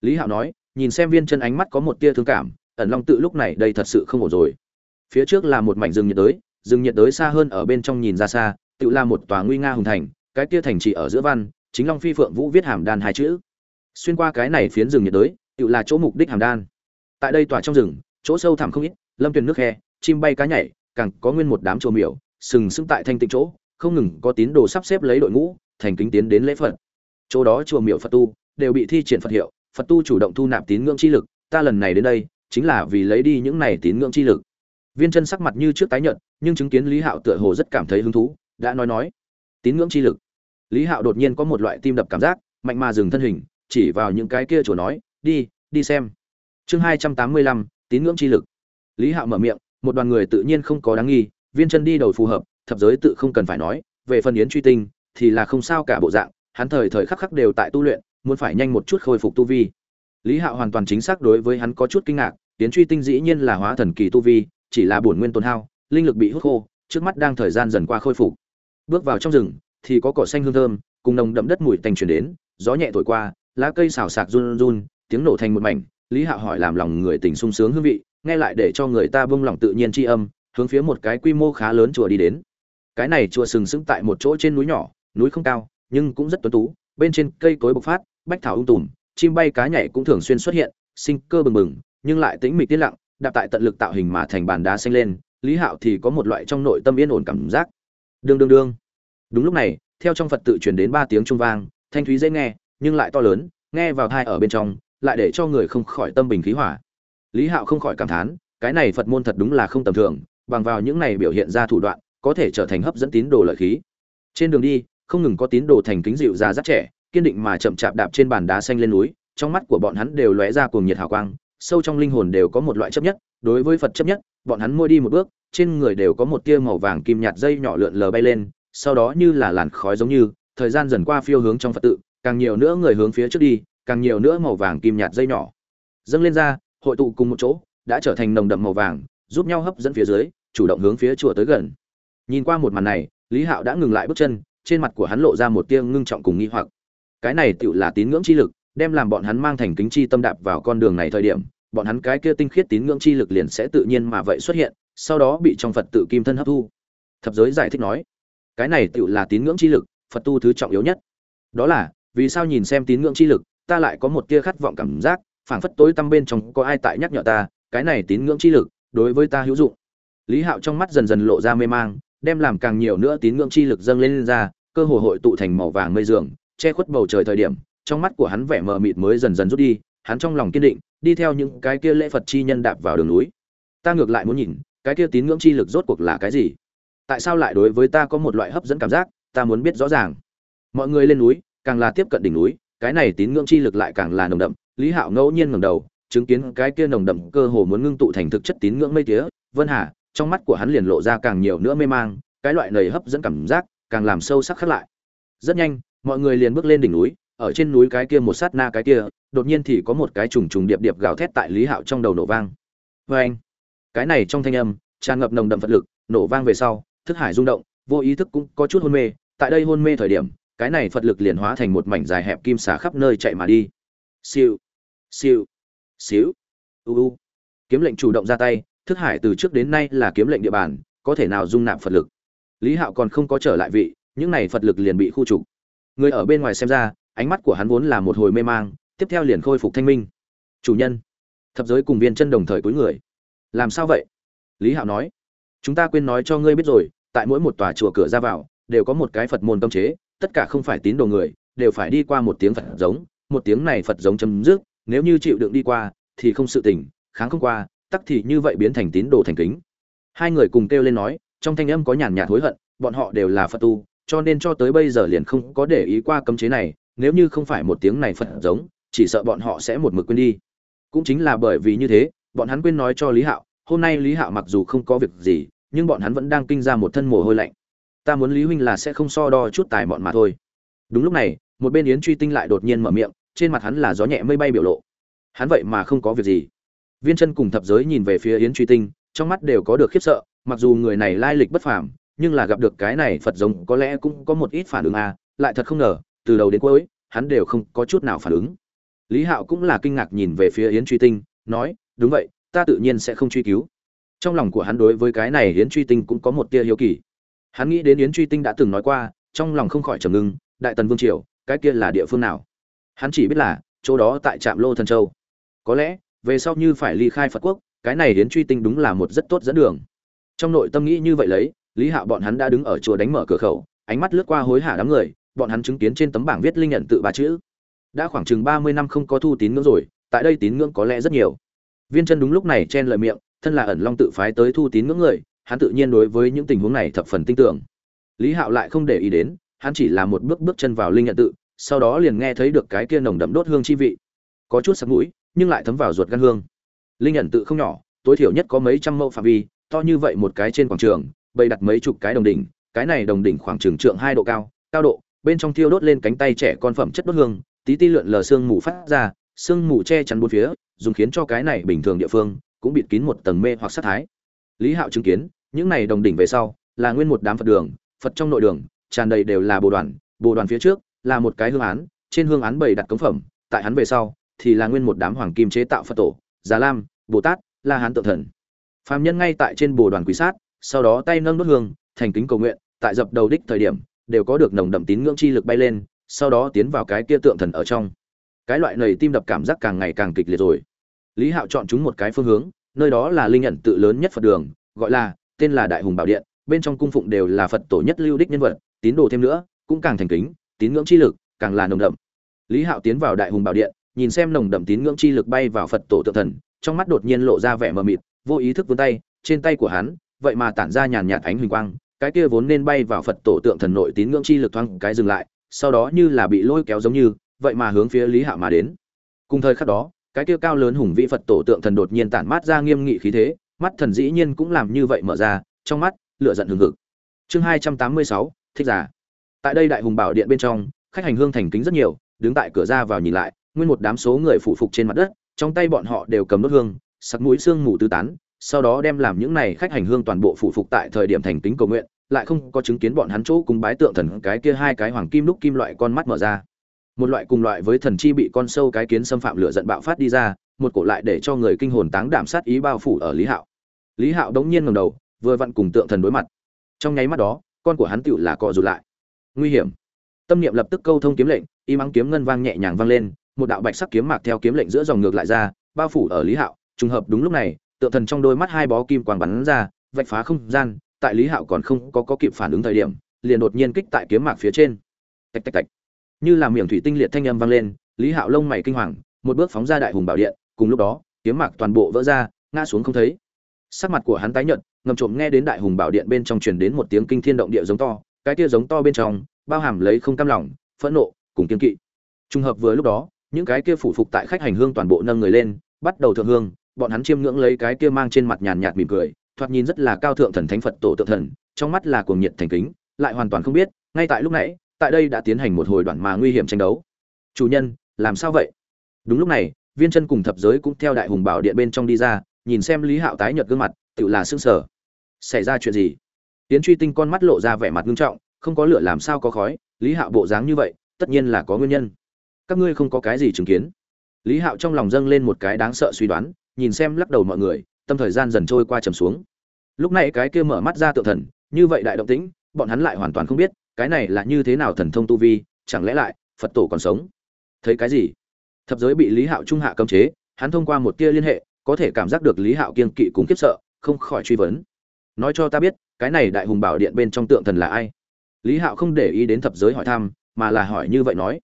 Lý hạo nói nhìn xem viên chân ánh mắt có một tia thương cảm, ẩn long tự lúc này đây thật sự không ổn rồi. Phía trước là một mảnh rừng nhiệt đới, rừng nhiệt đới xa hơn ở bên trong nhìn ra xa, tự là một tòa nguy nga hùng thành, cái tia thành chỉ ở giữa văn, chính long phi phượng vũ viết hàm đan hai chữ. Xuyên qua cái này phiến rừng nhiệt đới, tự là chỗ mục đích hàm đan. Tại đây tòa trong rừng, chỗ sâu thẳm không ít, lâm tuyền nước khe, chim bay cá nhảy, càng có nguyên một đám chùa miểu, sừng sững tại thanh tịnh chỗ, không ngừng có tín đồ sắp xếp lấy đội ngũ, thành kính tiến đến lễ phật. Chỗ đó chùa miểu phật tu, đều bị thi triển phật hiệu phật tu chủ động thu nạp tín ngưỡng chi lực, ta lần này đến đây, chính là vì lấy đi những này tín ngưỡng chi lực. Viên chân sắc mặt như trước tái nhợt, nhưng chứng kiến lý hạo tựa hồ rất cảm thấy hứng thú, đã nói nói. Tín ngưỡng chi lực. Lý hạo đột nhiên có một loại tim đập cảm giác, mạnh mà dừng thân hình, chỉ vào những cái kia chùa nói, đi đi xem. Chương hai trăm tám mươi lăm, tín ngưỡng chi lực. Lý hạo mở miệng, một đoàn người tự nhiên không có đáng nghi, viên chân đi đầu phù hợp, thập giới tự không cần phải nói, về phần yến truy tinh, thì là không sao cả bộ dạng, hắn thời thời khắc khắc đều tại tu luyện muốn phải nhanh một chút khôi phục tu vi. Lý hạo hoàn toàn chính xác đối với hắn có chút kinh ngạc Tiễn truy tinh dĩ nhiên là hóa thần kỳ tu vi, chỉ là bổn nguyên tồn hao, linh lực bị hút khô, trước mắt đang thời gian dần qua khôi phục. Bước vào trong rừng, thì có cỏ xanh hương thơm, cùng nồng đậm đất mùi tanh truyền đến, gió nhẹ thổi qua, lá cây xào xạc run run, tiếng nổ thành một mảnh, lý hạo hỏi làm lòng người tình sung sướng hương vị, nghe lại để cho người ta bông lòng tự nhiên tri âm, hướng phía một cái quy mô khá lớn chùa đi đến. Cái này chùa sừng sững tại một chỗ trên núi nhỏ, núi không cao, nhưng cũng rất tuấn tú, bên trên cây cối bộc phát bách thảo ung tùm, chim bay cá nhảy cũng thường xuyên xuất hiện, sinh cơ bừng bừng, nhưng lại tĩnh mịch tiết lặng, đạp tại tận lực tạo hình mà thành bàn đá xanh lên, lý hạo thì có một loại trong nội tâm yên ổn cảm giác. Đương đương đương. Đúng lúc này, theo trong phật tự truyền đến ba tiếng trung vang, thanh thúy dễ nghe, nhưng lại to lớn, nghe vào thai ở bên trong, lại để cho người không khỏi tâm bình khí hỏa. Lý hạo không khỏi cảm thán, cái này phật môn thật đúng là không tầm thường, bằng vào những này biểu hiện ra thủ đoạn, có thể trở thành hấp dẫn tín đồ lợi khí. Trên đường đi, không ngừng có tín đồ thành kính dịu ra rất trẻ kiên định mà chậm chạp đạp trên bàn đá xanh lên núi, trong mắt của bọn hắn đều lóe ra cuồng nhiệt hào quang, sâu trong linh hồn đều có một loại chấp nhất, đối với phật chấp nhất, bọn hắn mua đi một bước, trên người đều có một tia màu vàng kim nhạt dây nhỏ lượn lờ bay lên, sau đó như là làn khói giống như, thời gian dần qua phiêu hướng trong phật tự, càng nhiều nữa người hướng phía trước đi, càng nhiều nữa màu vàng kim nhạt dây nhỏ dâng lên ra, hội tụ cùng một chỗ, đã trở thành nồng đậm màu vàng, giúp nhau hấp dẫn phía dưới, chủ động hướng phía chùa tới gần. Nhìn qua một màn này, lý hạo đã ngừng lại bước chân, trên mặt của hắn lộ ra một tia ngưng trọng cùng nghi hoặc cái này tựu là tín ngưỡng chi lực đem làm bọn hắn mang thành kính chi tâm đạp vào con đường này thời điểm bọn hắn cái kia tinh khiết tín ngưỡng chi lực liền sẽ tự nhiên mà vậy xuất hiện sau đó bị trong phật tự kim thân hấp thu. Thập giới giải thích nói cái này tựu là tín ngưỡng chi lực phật tu thứ trọng yếu nhất. Đó là vì sao nhìn xem tín ngưỡng chi lực ta lại có một tia khát vọng cảm giác phảng phất tối tăm bên trong có ai tại nhắc nhở ta cái này tín ngưỡng chi lực đối với ta hữu dụng. Lý hạo trong mắt dần dần lộ ra mê mang đem làm càng nhiều nữa tín ngưỡng chi lực dâng lên, lên ra cơ hồ hội tụ thành màu vàng mây dường che khuất bầu trời thời điểm, trong mắt của hắn vẻ mờ mịt mới dần dần rút đi, hắn trong lòng kiên định, đi theo những cái kia lễ phật chi nhân đạp vào đường núi. Ta ngược lại muốn nhìn, cái kia tín ngưỡng chi lực rốt cuộc là cái gì? Tại sao lại đối với ta có một loại hấp dẫn cảm giác, ta muốn biết rõ ràng. Mọi người lên núi, càng là tiếp cận đỉnh núi, cái này tín ngưỡng chi lực lại càng là nồng đậm. Lý hạo ngẫu nhiên ngẩng đầu, chứng kiến cái kia nồng đậm cơ hồ muốn ngưng tụ thành thực chất tín ngưỡng mây tía. Vân hà, trong mắt của hắn liền lộ ra càng nhiều nữa mê mang, cái loại nầy hấp dẫn cảm giác, càng làm sâu sắc khắc lại. Rất nhanh mọi người liền bước lên đỉnh núi, ở trên núi cái kia một sát na cái kia, đột nhiên thì có một cái trùng trùng điệp điệp gào thét tại lý hạo trong đầu nổ vang. Vê anh cái này trong thanh âm, tràn ngập nồng đậm vật lực, nổ vang về sau, thức hải rung động, vô ý thức cũng có chút hôn mê. Tại đây hôn mê thời điểm, cái này phật lực liền hóa thành một mảnh dài hẹp kim xà khắp nơi chạy mà đi. Siêu! Siêu! Xíu u u! Kiếm lệnh chủ động ra tay, thức hải từ trước đến nay là kiếm lệnh địa bàn, có thể nào dung nạp phật lực? Lý hạo còn không có trở lại vị, những này phật lực liền bị khu trục người ở bên ngoài xem ra, ánh mắt của hắn vốn là một hồi mê mang, tiếp theo liền khôi phục thanh minh. Chủ nhân, thập giới cùng viên chân đồng thời cuối người. Làm sao vậy? Lý hạo nói. Chúng ta quên nói cho ngươi biết rồi, tại mỗi một tòa chùa cửa ra vào, đều có một cái phật môn tâm chế, tất cả không phải tín đồ người, đều phải đi qua một tiếng phật giống, một tiếng này phật giống chấm dứt, nếu như chịu đựng đi qua, thì không sự tình, kháng không qua, tắc thì như vậy biến thành tín đồ thành kính. Hai người cùng kêu lên nói, trong thanh âm có nhàn nhạt hối hận, bọn họ đều là phật tu cho nên cho tới bây giờ liền không có để ý qua cấm chế này, nếu như không phải một tiếng này phật giống, chỉ sợ bọn họ sẽ một mực quên đi. Cũng chính là bởi vì như thế, bọn hắn quên nói cho lý hạo, hôm nay lý hạo mặc dù không có việc gì, nhưng bọn hắn vẫn đang kinh ra một thân mồ hôi lạnh. Ta muốn lý huynh là sẽ không so đo chút tài bọn mà thôi. Đúng lúc này, một bên yến truy tinh lại đột nhiên mở miệng, trên mặt hắn là gió nhẹ mây bay biểu lộ. Hắn vậy mà không có việc gì. Viên chân cùng thập giới nhìn về phía yến truy tinh, trong mắt đều có được khiếp sợ, mặc dù người này lai lịch bất phàm nhưng là gặp được cái này phật giống có lẽ cũng có một ít phản ứng à lại thật không ngờ, từ đầu đến cuối, hắn đều không có chút nào phản ứng. Lý hạo cũng là kinh ngạc nhìn về phía yến truy tinh, nói, đúng vậy, ta tự nhiên sẽ không truy cứu. Trong lòng của hắn đối với cái này yến truy tinh cũng có một tia hiếu kỳ. Hắn nghĩ đến yến truy tinh đã từng nói qua, trong lòng không khỏi trầm ngưng, đại tần vương triều, cái kia là địa phương nào? Hắn chỉ biết là, chỗ đó tại trạm lô thần châu. Có lẽ, về sau như phải ly khai phật quốc, cái này Yến truy tinh đúng là một rất tốt dẫn đường. Trong nội tâm nghĩ như vậy lấy lý hạo bọn hắn đã đứng ở chùa đánh mở cửa khẩu, ánh mắt lướt qua hối hả đám người, bọn hắn chứng kiến trên tấm bảng viết linh nhận tự ba chữ. Đã khoảng chừng ba mươi năm không có thu tín ngưỡng rồi, tại đây tín ngưỡng có lẽ rất nhiều. Viên chân đúng lúc này chen lời miệng, thân là ẩn long tự phái tới thu tín ngưỡng người, hắn tự nhiên đối với những tình huống này thập phần tin tưởng. Lý hạo lại không để ý đến, hắn chỉ là một bước bước chân vào linh nhận tự, sau đó liền nghe thấy được cái kia nồng đậm đốt hương chi vị. Có chút sắc mũi, nhưng lại thấm vào ruột gan hương. Linh nhận tự không nhỏ, tối thiểu nhất có mấy trăm mẫu phạm vi, to như vậy một cái trên quảng trường bày đặt mấy chục cái đồng đỉnh, cái này đồng đỉnh khoảng trường trượng hai độ cao cao độ, bên trong thiêu đốt lên cánh tay trẻ con phẩm chất đốt hương, tí ti lượn lờ sương mù phát ra, sương mù che chắn bốn phía, dùng khiến cho cái này bình thường địa phương cũng bịt kín một tầng mê hoặc sát thái. Lý hạo chứng kiến, những này đồng đỉnh về sau, là nguyên một đám phật đường, phật trong nội đường, tràn đầy đều là bồ đoàn bồ đoàn phía trước là một cái hương án, trên hương án bày đặt cống phẩm, tại hắn về sau thì là nguyên một đám hoàng kim chế tạo phật tổ, già lam, bồ tát, la hán tự thần. Phàm nhân ngay tại trên bồ đoàn quý sát sau đó tay nâng đốt hương, thành kính cầu nguyện, tại dập đầu đích thời điểm, đều có được nồng đậm tín ngưỡng chi lực bay lên, sau đó tiến vào cái kia tượng thần ở trong. Cái loại nầy tim đập cảm giác càng ngày càng kịch liệt rồi. Lý hạo chọn chúng một cái phương hướng, nơi đó là linh nhận tự lớn nhất phật đường, gọi là, tên là đại hùng bảo điện, bên trong cung phụng đều là phật tổ nhất lưu đích nhân vật, tín đồ thêm nữa, cũng càng thành kính, tín ngưỡng chi lực càng là nồng đậm. Lý hạo tiến vào đại hùng bảo điện, nhìn xem nồng đậm tín ngưỡng chi lực bay vào phật tổ tượng thần, trong mắt đột nhiên lộ ra vẻ mờ mịt, vô ý thức vươn tay, trên tay của hắn vậy mà tản ra nhàn nhạt ánh huỳnh quang, cái kia vốn nên bay vào phật tổ tượng thần nội tín ngưỡng chi lực thoáng cái dừng lại, sau đó như là bị lôi kéo giống như, vậy mà hướng phía lý hạ mà đến. Cùng thời khắc đó, cái kia cao lớn hùng vĩ phật tổ tượng thần đột nhiên tản mát ra nghiêm nghị khí thế, mắt thần dĩ nhiên cũng làm như vậy mở ra, trong mắt, lửa giận hừng hực. Chương hai trăm tám mươi sáu, thích giả. Tại đây đại hùng bảo điện bên trong, khách hành hương thành kính rất nhiều, đứng tại cửa ra vào nhìn lại, nguyên một đám số người phụ phục trên mặt đất, trong tay bọn họ đều cầm đốt hương, sặc mũi xương mù tứ tán sau đó đem làm những này khách hành hương toàn bộ phụ phục tại thời điểm thành kính cầu nguyện, lại không có chứng kiến bọn hắn chỗ cùng bái tượng thần cái kia hai cái hoàng kim lúc kim loại con mắt mở ra. Một loại cùng loại với thần chi bị con sâu cái kiến xâm phạm lửa giận bạo phát đi ra, một cổ lại để cho người kinh hồn táng đảm sát ý bao phủ ở lý hạo. Lý hạo đống nhiên ngẩng đầu, vừa vặn cùng tượng thần đối mặt. Trong nháy mắt đó, con của hắn tựu là cọ rụt lại. Nguy hiểm. Tâm niệm lập tức câu thông kiếm lệnh, y mắng kiếm ngân vang nhẹ nhàng vang lên, một đạo bạch sắc kiếm mạc theo kiếm lệnh giữa dòng ngược lại ra, bao phủ ở lý hạo. Trùng hợp đúng lúc này tượng thần trong đôi mắt hai bó kim quang bắn ra vạch phá không gian tại lý hạo còn không có, có kịp phản ứng thời điểm liền đột nhiên kích tại kiếm mạc phía trên. Tạch tạch tạch. Như là miệng thủy tinh liệt thanh âm vang lên lý hạo lông mày kinh hoàng một bước phóng ra đại hùng bảo điện cùng lúc đó kiếm mạc toàn bộ vỡ ra ngã xuống không thấy. Sắc mặt của hắn tái nhợt ngầm trộm nghe đến đại hùng bảo điện bên trong truyền đến một tiếng kinh thiên động địa giống to cái kia giống to bên trong bao hàm lấy không cam lòng phẫn nộ cùng kiên kỵ. Trùng hợp vừa lúc đó những cái kia phủ phục tại khách hành hương toàn bộ nâng người lên bắt đầu thượng hương bọn hắn chiêm ngưỡng lấy cái kia mang trên mặt nhàn nhạt mỉm cười, thoạt nhìn rất là cao thượng thần thánh phật tổ tượng thần, trong mắt là cuồng nhiệt thành kính, lại hoàn toàn không biết, ngay tại lúc nãy, tại đây đã tiến hành một hồi đoạn mà nguy hiểm tranh đấu. Chủ nhân, làm sao vậy? Đúng lúc này, viên chân cùng thập giới cũng theo đại hùng bảo điện bên trong đi ra, nhìn xem lý hạo tái nhợt gương mặt tựu là sưng sờ. xảy ra chuyện gì? Tiến truy tinh con mắt lộ ra vẻ mặt nghiêm trọng, không có lửa làm sao có khói, lý hạo bộ dáng như vậy, tất nhiên là có nguyên nhân. Các ngươi không có cái gì chứng kiến. Lý hạo trong lòng dâng lên một cái đáng sợ suy đoán nhìn xem lắc đầu mọi người, tâm thời gian dần trôi qua trầm xuống. Lúc này cái kia mở mắt ra tượng thần, như vậy đại động tĩnh, bọn hắn lại hoàn toàn không biết, cái này là như thế nào thần thông tu vi, chẳng lẽ lại, phật tổ còn sống? Thấy cái gì? Thập giới bị lý hạo trung hạ cấm chế, hắn thông qua một tia liên hệ, có thể cảm giác được lý hạo kiên kỵ cùng kiếp sợ, không khỏi truy vấn. Nói cho ta biết, cái này đại hùng bảo điện bên trong tượng thần là ai? Lý hạo không để ý đến thập giới hỏi thăm, mà là hỏi như vậy nói.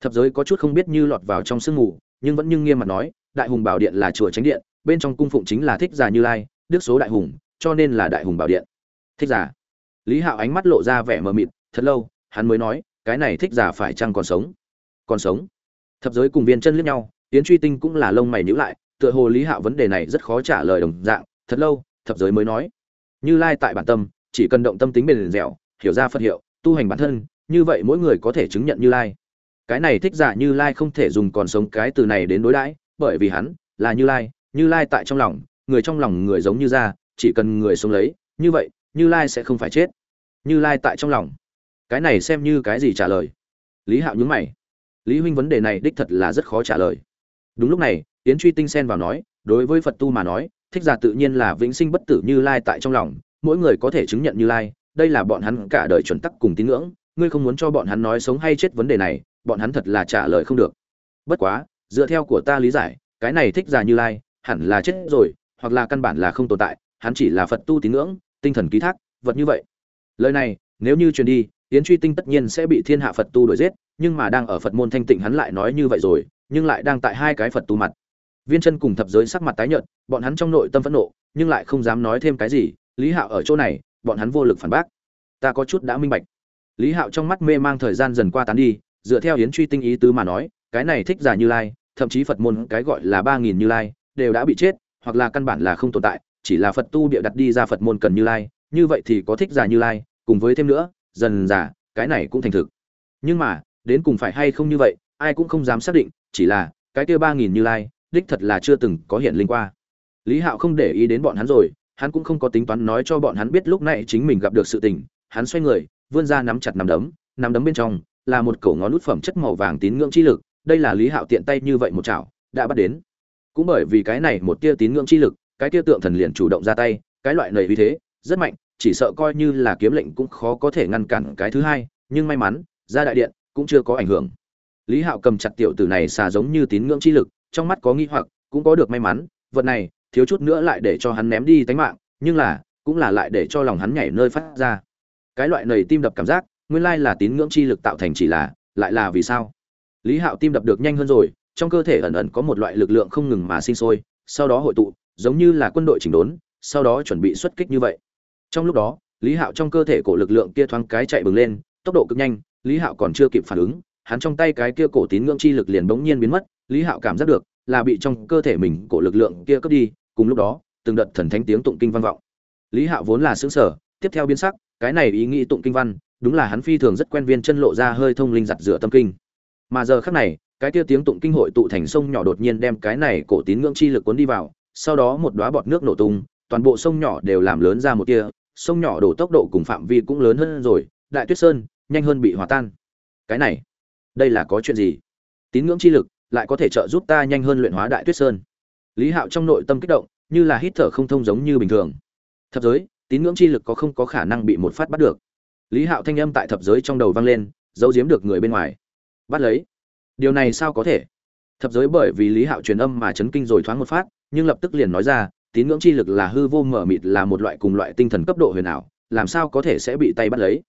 Thập giới có chút không biết như lọt vào trong sương mù, nhưng vẫn nhưng nghiêm mặt nói đại hùng bảo điện là chùa tránh điện, bên trong cung phụng chính là thích giả như lai, đức số đại hùng, cho nên là đại hùng bảo điện. Thích giả lý hạo ánh mắt lộ ra vẻ mờ mịt, thật lâu, hắn mới nói, cái này thích giả phải chăng còn sống? Còn sống. Thập giới cùng viên chân liếc nhau tiến truy tinh cũng là lông mày nhữ lại, tựa hồ lý hạo vấn đề này rất khó trả lời đồng dạng, thật lâu, thập giới mới nói. Như lai tại bản tâm, chỉ cần động tâm tính bền dẻo, hiểu ra phật hiệu, tu hành bản thân, như vậy mỗi người có thể chứng nhận như lai. Cái này thích giả như lai không thể dùng còn sống cái từ này đến đối đãi bởi vì hắn là như lai như lai tại trong lòng, người trong lòng người giống như ra, chỉ cần người sống lấy, như vậy, như lai sẽ không phải chết. Như lai tại trong lòng. Cái này xem như cái gì trả lời? Lý hạo nhướng mày. Lý huynh vấn đề này đích thật là rất khó trả lời. Đúng lúc này, Yến truy tinh xen vào nói, đối với phật tu mà nói, thích giả tự nhiên là vĩnh sinh bất tử như lai tại trong lòng, mỗi người có thể chứng nhận như lai, đây là bọn hắn cả đời chuẩn tắc cùng tín ngưỡng, ngươi không muốn cho bọn hắn nói sống hay chết vấn đề này, bọn hắn thật là trả lời không được. Bất quá dựa theo của ta lý giải, cái này thích già như lai, hẳn là chết rồi, hoặc là căn bản là không tồn tại, hắn chỉ là phật tu tín ngưỡng, tinh thần ký thác, vật như vậy. Lời này, nếu như truyền đi, yến truy tinh tất nhiên sẽ bị thiên hạ phật tu đuổi giết, nhưng mà đang ở phật môn thanh tịnh hắn lại nói như vậy rồi, nhưng lại đang tại hai cái phật tu mặt. Viên chân cùng thập giới sắc mặt tái nhợt, bọn hắn trong nội tâm phẫn nộ, nhưng lại không dám nói thêm cái gì, lý hạo ở chỗ này, bọn hắn vô lực phản bác. Ta có chút đã minh bạch. Lý hạo trong mắt mê mang thời gian dần qua tán đi, dựa theo yến truy tinh ý tứ mà nói, cái này thích giả như lai thậm chí phật môn cái gọi là ba nghìn như lai, đều đã bị chết, hoặc là căn bản là không tồn tại, chỉ là phật tu bịa đặt đi ra phật môn cần như lai, như vậy thì có thích giả như lai, cùng với thêm nữa, dần giả, cái này cũng thành thực. Nhưng mà, đến cùng phải hay không như vậy, ai cũng không dám xác định, chỉ là, cái kia ba nghìn như lai, đích thật là chưa từng có hiện linh qua. Lý hạo không để ý đến bọn hắn rồi, hắn cũng không có tính toán nói cho bọn hắn biết lúc này chính mình gặp được sự tình, hắn xoay người, vươn ra nắm chặt nắm đấm nắm đấm bên trong, là một cổ ngón nút phẩm chất màu vàng tín ngưỡng chi lực đây là lý hạo tiện tay như vậy một chảo, đã bắt đến. Cũng bởi vì cái này một tia tín ngưỡng chi lực, cái tia tượng thần liền chủ động ra tay, cái loại nầy vì thế, rất mạnh, chỉ sợ coi như là kiếm lệnh cũng khó có thể ngăn cản cái thứ hai, nhưng may mắn, ra đại điện cũng chưa có ảnh hưởng. Lý hạo cầm chặt tiểu tử này xà giống như tín ngưỡng chi lực, trong mắt có nghi hoặc, cũng có được may mắn, vật này thiếu chút nữa lại để cho hắn ném đi tánh mạng, nhưng là, cũng là lại để cho lòng hắn nhảy nơi phát ra. Cái loại nầy tim đập cảm giác, nguyên lai là tín ngưỡng chi lực tạo thành chỉ là, lại là vì sao? Lý hạo tim đập được nhanh hơn rồi, trong cơ thể ẩn ẩn có một loại lực lượng không ngừng mà sinh sôi, sau đó hội tụ, giống như là quân đội chỉnh đốn, sau đó chuẩn bị xuất kích như vậy. Trong lúc đó, lý hạo trong cơ thể cổ lực lượng kia thoáng cái chạy bừng lên, tốc độ cực nhanh, lý hạo còn chưa kịp phản ứng, hắn trong tay cái kia cổ tín ngưỡng chi lực liền bỗng nhiên biến mất, lý hạo cảm giác được là bị trong cơ thể mình cổ lực lượng kia cướp đi, cùng lúc đó, từng đợt thần thánh tiếng tụng kinh vang vọng. Lý hạo vốn là xứng sở tiếp theo biến sắc, cái này ý nghĩ tụng kinh văn, đúng là hắn phi thường rất quen viên chân lộ ra hơi thông linh giặt rửa tâm kinh mà giờ khắc này, cái kia tiếng tụng kinh hội tụ thành sông nhỏ đột nhiên đem cái này cổ tín ngưỡng chi lực cuốn đi vào, sau đó một đóa bọt nước nổ tung, toàn bộ sông nhỏ đều làm lớn ra một tia, sông nhỏ đổ tốc độ cùng phạm vi cũng lớn hơn rồi, đại tuyết sơn, nhanh hơn bị hòa tan. Cái này, đây là có chuyện gì? Tín ngưỡng chi lực lại có thể trợ giúp ta nhanh hơn luyện hóa đại tuyết sơn. Lý hạo trong nội tâm kích động, như là hít thở không thông giống như bình thường. Thập giới, tín ngưỡng chi lực có không có khả năng bị một phát bắt được? Lý hạo thanh âm tại thập giới trong đầu vang lên, giấu giếm được người bên ngoài bắt lấy. Điều này sao có thể? Thập giới bởi vì lý hạo truyền âm mà chấn kinh rồi thoáng một phát, nhưng lập tức liền nói ra, tín ngưỡng chi lực là hư vô mở mịt là một loại cùng loại tinh thần cấp độ huyền ảo, làm sao có thể sẽ bị tay bắt lấy?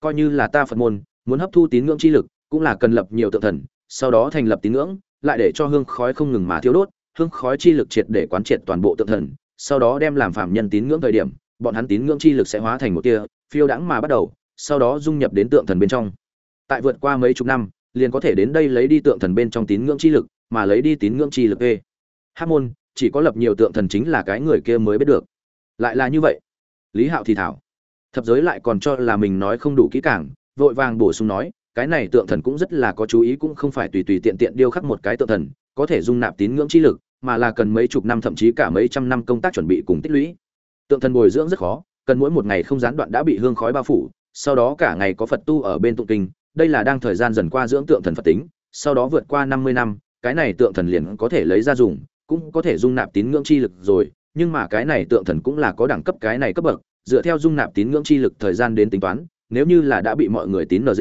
Coi như là ta phật môn, muốn hấp thu tín ngưỡng chi lực, cũng là cần lập nhiều tượng thần, sau đó thành lập tín ngưỡng, lại để cho hương khói không ngừng mà thiêu đốt, hương khói chi lực triệt để quán triệt toàn bộ tượng thần, sau đó đem làm phạm nhân tín ngưỡng thời điểm, bọn hắn tín ngưỡng chi lực sẽ hóa thành một tia phiêu đãng mà bắt đầu, sau đó dung nhập đến tượng thần bên trong. Tại vượt qua mấy chục năm liền có thể đến đây lấy đi tượng thần bên trong tín ngưỡng chi lực, mà lấy đi tín ngưỡng chi lực e. Hắc môn, chỉ có lập nhiều tượng thần chính là cái người kia mới biết được. Lại là như vậy. Lý hạo thì thảo. Thập giới lại còn cho là mình nói không đủ kỹ càng, vội vàng bổ sung nói, cái này tượng thần cũng rất là có chú ý cũng không phải tùy tùy tiện tiện điêu khắc một cái tượng thần, có thể dung nạp tín ngưỡng chi lực, mà là cần mấy chục năm thậm chí cả mấy trăm năm công tác chuẩn bị cùng tích lũy. Tượng thần bồi dưỡng rất khó, cần mỗi một ngày không gián đoạn đã bị hương khói bao phủ, sau đó cả ngày có phật tu ở bên tụng kinh đây là đang thời gian dần qua dưỡng tượng thần phật tính, sau đó vượt qua năm mươi năm, cái này tượng thần liền có thể lấy ra dùng, cũng có thể dung nạp tín ngưỡng chi lực rồi, nhưng mà cái này tượng thần cũng là có đẳng cấp cái này cấp bậc, dựa theo dung nạp tín ngưỡng chi lực thời gian đến tính toán, nếu như là đã bị mọi người tín nd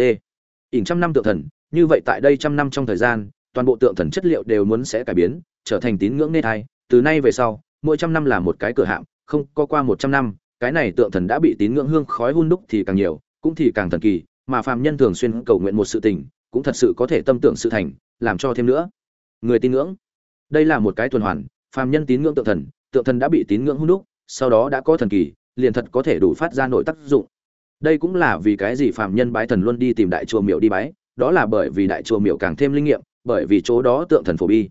ỉn trăm năm tượng thần, như vậy tại đây trăm năm trong thời gian, toàn bộ tượng thần chất liệu đều muốn sẽ cải biến, trở thành tín ngưỡng nê thai, từ nay về sau, mỗi trăm năm là một cái cửa hạm, không có qua một trăm năm, cái này tượng thần đã bị tín ngưỡng hương khói hun đúc thì càng nhiều, cũng thì càng thần kỳ mà phàm nhân thường xuyên cầu nguyện một sự tình, cũng thật sự có thể tâm tưởng sự thành, làm cho thêm nữa. Người tín ngưỡng. Đây là một cái tuần hoàn, phàm nhân tín ngưỡng tượng thần tượng thần đã bị tín ngưỡng hút đúc, sau đó đã có thần kỳ, liền thật có thể đủ phát ra nội tác dụng. Đây cũng là vì cái gì phàm nhân bái thần luôn đi tìm đại chùa miểu đi bái, đó là bởi vì đại chùa miểu càng thêm linh nghiệm, bởi vì chỗ đó tượng thần phổ bi.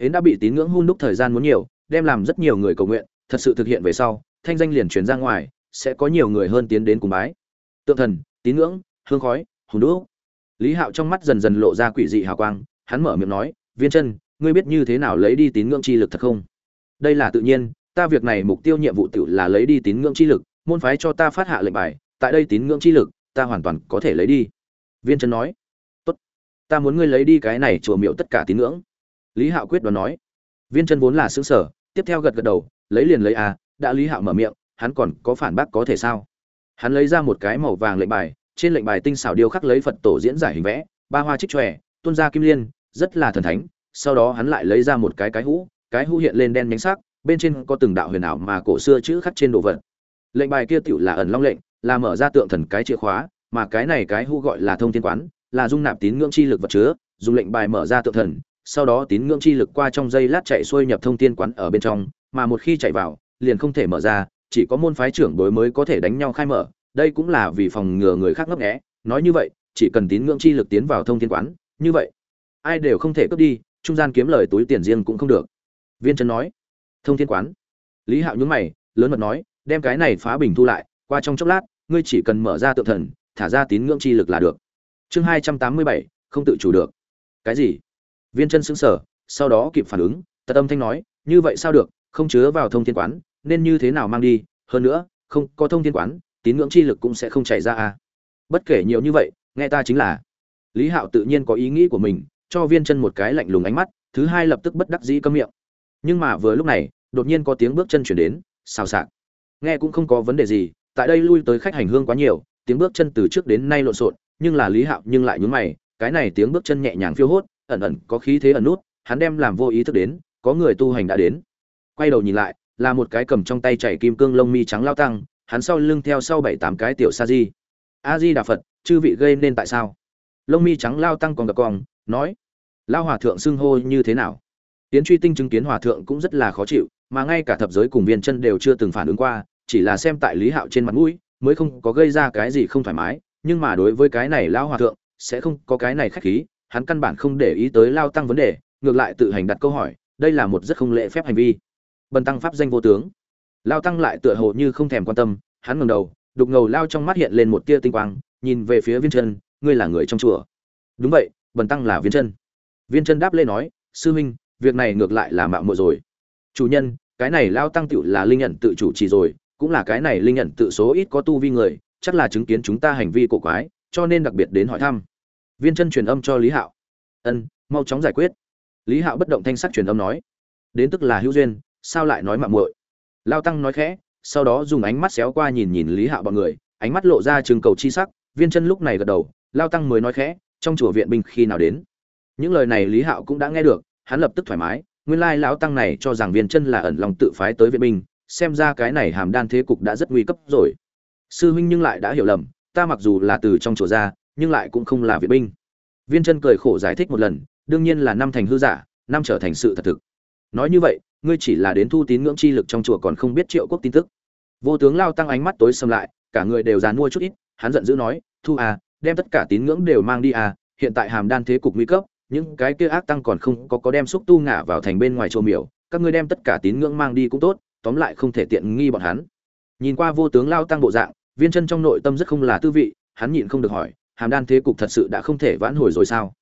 Hến đã bị tín ngưỡng hun đúc thời gian muốn nhiều, đem làm rất nhiều người cầu nguyện, thật sự thực hiện về sau, thanh danh liền truyền ra ngoài, sẽ có nhiều người hơn tiến đến cùng bái. Tượng thần, tín ngưỡng hương khói hùng đũa, lý hạo trong mắt dần dần lộ ra quỷ dị hào quang hắn mở miệng nói viên chân ngươi biết như thế nào lấy đi tín ngưỡng chi lực thật không? Đây là tự nhiên ta việc này mục tiêu nhiệm vụ tự là lấy đi tín ngưỡng chi lực môn phái cho ta phát hạ lệnh bài tại đây tín ngưỡng chi lực ta hoàn toàn có thể lấy đi. Viên chân nói tốt ta muốn ngươi lấy đi cái này chùa miệu tất cả tín ngưỡng. Lý hạo quyết đoán nói viên chân vốn là xứng sở tiếp theo gật gật đầu lấy liền lấy à đã lý hạo mở miệng hắn còn có phản bác có thể sao? Hắn lấy ra một cái màu vàng lệnh bài trên lệnh bài tinh xảo điêu khắc lấy phật tổ diễn giải hình vẽ, ba hoa trích tròe tuôn ra kim liên, rất là thần thánh. Sau đó hắn lại lấy ra một cái cái hũ cái hũ hiện lên đen nhánh sắc, bên trên có từng đạo huyền ảo mà cổ xưa chữ khắc trên đồ vật. Lệnh bài kia tựu là ẩn long lệnh, là mở ra tượng thần cái chìa khóa, mà cái này cái hũ gọi là thông thiên quán, là dung nạp tín ngưỡng chi lực vật chứa, dùng lệnh bài mở ra tượng thần, sau đó tín ngưỡng chi lực qua trong dây lát chạy xuôi nhập thông thiên quán ở bên trong, mà một khi chạy vào, liền không thể mở ra, chỉ có môn phái trưởng đối mới có thể đánh nhau khai mở đây cũng là vì phòng ngừa người khác ngấp nghé. Nói như vậy, chỉ cần tín ngưỡng chi lực tiến vào thông thiên quán, như vậy, ai đều không thể cướp đi, trung gian kiếm lời túi tiền riêng cũng không được. Viên trần nói, thông thiên quán? Lý hạo nhúng mày, lớn mật nói, đem cái này phá bình thu lại, qua trong chốc lát, ngươi chỉ cần mở ra tượng thần, thả ra tín ngưỡng chi lực là được. Chương hai trăm tám mươi bảy, không tự chủ được. Cái gì? Viên chân xứng sở sau đó kịp phản ứng tật âm thanh nói, như vậy sao được, không chứa vào thông thiên quán, nên như thế nào mang đi? Hơn nữa, không có thông thiên quán tín ngưỡng chi lực cũng sẽ không chảy ra à. Bất kể nhiều như vậy, nghe ta chính là. Lý hạo tự nhiên có ý nghĩ của mình, cho viên chân một cái lạnh lùng ánh mắt, thứ hai lập tức bất đắc dĩ câm miệng. Nhưng mà vừa lúc này, đột nhiên có tiếng bước chân chuyển đến, xào xạc. Nghe cũng không có vấn đề gì, tại đây lui tới khách hành hương quá nhiều, tiếng bước chân từ trước đến nay lộn xộn, nhưng là lý hạo nhưng lại nhún mày, cái này tiếng bước chân nhẹ nhàng phiêu hốt, ẩn ẩn có khí thế ẩn nút, hắn đem làm vô ý thức đến, có người tu hành đã đến. Quay đầu nhìn lại, là một cái cầm trong tay chảy kim cương lông mi trắng lao tăng hắn sau lưng theo sau bảy tám cái tiểu sa di. A di đà phật, chư vị gây nên tại sao? Lông mi trắng lao tăng còn gặp còn nói, lao hòa thượng xưng hô như thế nào? Tiến truy tinh chứng kiến hòa thượng cũng rất là khó chịu, mà ngay cả thập giới cùng viên chân đều chưa từng phản ứng qua, chỉ là xem tại lý hạo trên mặt mũi, mới không có gây ra cái gì không thoải mái, nhưng mà đối với cái này lao hòa thượng, sẽ không có cái này khách khí, hắn căn bản không để ý tới lao tăng vấn đề, ngược lại tự hành đặt câu hỏi, đây là một rất không lễ phép hành vi. Bần tăng pháp danh vô tướng lao tăng lại tựa hồ như không thèm quan tâm, hắn ngẩng đầu, đục ngầu lao trong mắt hiện lên một tia tinh quang, nhìn về phía viên chân ngươi là người trong chùa? Đúng vậy, bần tăng là viên chân viên chân đáp lên nói, sư huynh, việc này ngược lại là mạo muội rồi. Chủ nhân, cái này lao tăng tựu là linh nhận tự chủ trì rồi, cũng là cái này linh nhận tự số ít có tu vi người, chắc là chứng kiến chúng ta hành vi cổ quái, cho nên đặc biệt đến hỏi thăm. Viên chân truyền âm cho lý hạo. Ân, mau chóng giải quyết. Lý hạo bất động thanh sắc truyền âm nói, đến tức là hữu duyên, sao lại nói mạo muội? Lao tăng nói khẽ, sau đó dùng ánh mắt xéo qua nhìn nhìn lý hạo bọn người, ánh mắt lộ ra trường cầu chi sắc, viên chân lúc này gật đầu, lao tăng mới nói khẽ, trong chùa viện binh khi nào đến? Những lời này lý hạo cũng đã nghe được, hắn lập tức thoải mái, nguyên lai lão tăng này cho rằng viên chân là ẩn lòng tự phái tới viện binh, xem ra cái này hàm đan thế cục đã rất nguy cấp rồi. Sư huynh nhưng lại đã hiểu lầm, ta mặc dù là từ trong chùa ra, nhưng lại cũng không là viện binh. Viên chân cười khổ giải thích một lần, đương nhiên là năm thành hư giả, năm trở thành sự thật thực. Nói như vậy ngươi chỉ là đến thu tín ngưỡng chi lực trong chùa còn không biết triệu quốc tin tức. Vô tướng lao tăng ánh mắt tối xâm lại, cả người đều dán mua chút ít, hắn giận dữ nói, thu à đem tất cả tín ngưỡng đều mang đi à hiện tại hàm đan thế cục nguy cấp, những cái kia ác tăng còn không có có đem xúc tu ngả vào thành bên ngoài chùa miểu, các ngươi đem tất cả tín ngưỡng mang đi cũng tốt, tóm lại không thể tiện nghi bọn hắn. Nhìn qua vô tướng lao tăng bộ dạng, viên chân trong nội tâm rất không là tư vị, hắn nhịn không được hỏi, hàm đan thế cục thật sự đã không thể vãn hồi rồi sao?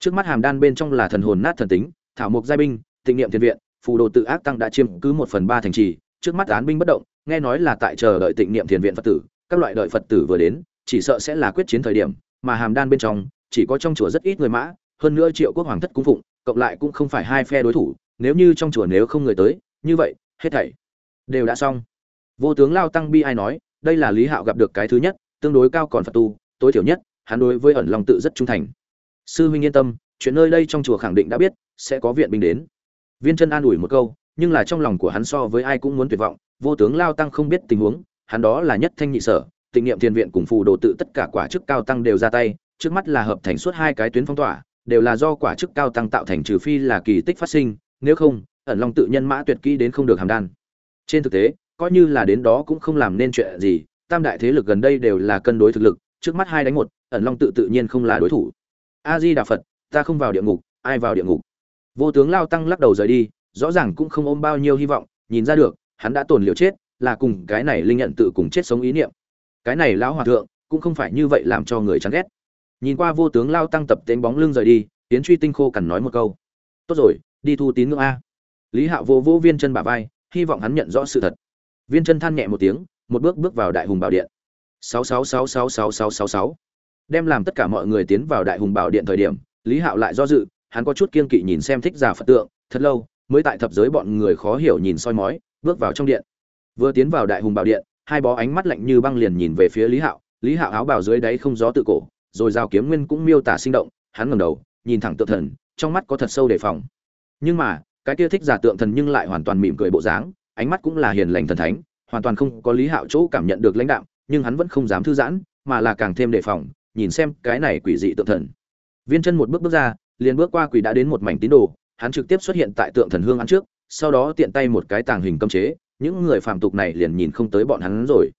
Trước mắt hàm đan bên trong là thần hồn nát thần tính, thảo mục giai binh, tịnh niệm thiên viện phù đồ tự ác tăng đã chiếm cứ một phần ba thành trì, trước mắt án binh bất động, nghe nói là tại chờ đợi tịnh niệm thiền viện phật tử, các loại đợi phật tử vừa đến, chỉ sợ sẽ là quyết chiến thời điểm, mà hàm đan bên trong, chỉ có trong chùa rất ít người mã, hơn nữa triệu quốc hoàng thất cung phụng, cộng lại cũng không phải hai phe đối thủ, nếu như trong chùa nếu không người tới, như vậy, hết thảy đều đã xong. Vô tướng lao tăng bi ai nói, đây là lý hạo gặp được cái thứ nhất, tương đối cao còn phật tu, tối thiểu nhất, hắn đối với ẩn lòng tự rất trung thành. Sư huynh yên tâm, chuyện nơi đây trong chùa khẳng định đã biết, sẽ có viện binh đến viên chân an ủi một câu, nhưng là trong lòng của hắn so với ai cũng muốn tuyệt vọng, vô tướng lao tăng không biết tình huống, hắn đó là nhất thanh nhị sở, tịnh niệm thiền viện cùng phù đồ tự tất cả quả chức cao tăng đều ra tay, trước mắt là hợp thành suốt hai cái tuyến phong tỏa, đều là do quả chức cao tăng tạo thành trừ phi là kỳ tích phát sinh, nếu không, ẩn long tự nhân mã tuyệt kỹ đến không được hàm đan. Trên thực tế, coi như là đến đó cũng không làm nên chuyện gì, tam đại thế lực gần đây đều là cân đối thực lực, trước mắt hai đánh một, ẩn long tự tự nhiên không là đối thủ. A di đà phật, ta không vào địa ngục, ai vào địa ngục? Vô tướng lao tăng lắc đầu rời đi, rõ ràng cũng không ôm bao nhiêu hy vọng, nhìn ra được, hắn đã tổn liệu chết, là cùng cái này linh nhận tự cùng chết sống ý niệm. Cái này lão hòa thượng, cũng không phải như vậy làm cho người chán ghét. Nhìn qua vô tướng lao tăng tập tên bóng lưng rời đi tiến truy tinh khô cằn nói một câu. Tốt rồi, đi thu tín ngưỡng a. Lý hạo vô vô viên chân bà vai, hy vọng hắn nhận rõ sự thật. Viên chân than nhẹ một tiếng, một bước bước vào đại hùng bảo điện. Sáu sáu sáu sáu sáu sáu sáu sáu. Đem làm tất cả mọi người tiến vào đại hùng bảo điện thời điểm, lý hạo lại do dự hắn có chút kiên kỵ nhìn xem thích giả phật tượng, thật lâu, mới tại thập giới bọn người khó hiểu nhìn soi mói, bước vào trong điện. Vừa tiến vào đại hùng bảo điện, hai bó ánh mắt lạnh như băng liền nhìn về phía lý hạo. Lý hạo áo bào dưới đáy không gió tự cổ, rồi rào kiếm nguyên cũng miêu tả sinh động, hắn ngẩng đầu, nhìn thẳng tượng thần, trong mắt có thật sâu đề phòng. Nhưng mà, cái kia thích giả tượng thần nhưng lại hoàn toàn mỉm cười bộ dáng, ánh mắt cũng là hiền lành thần thánh, hoàn toàn không có lý hạo chỗ cảm nhận được lãnh đạo, nhưng hắn vẫn không dám thư giãn, mà là càng thêm đề phòng, nhìn xem cái này quỷ dị tượng thần. Viên chân một bước bước ra liền bước qua quỷ đã đến một mảnh tín đồ, hắn trực tiếp xuất hiện tại tượng thần hương ăn trước, sau đó tiện tay một cái tàng hình cấm chế, những người phàm tục này liền nhìn không tới bọn hắn rồi.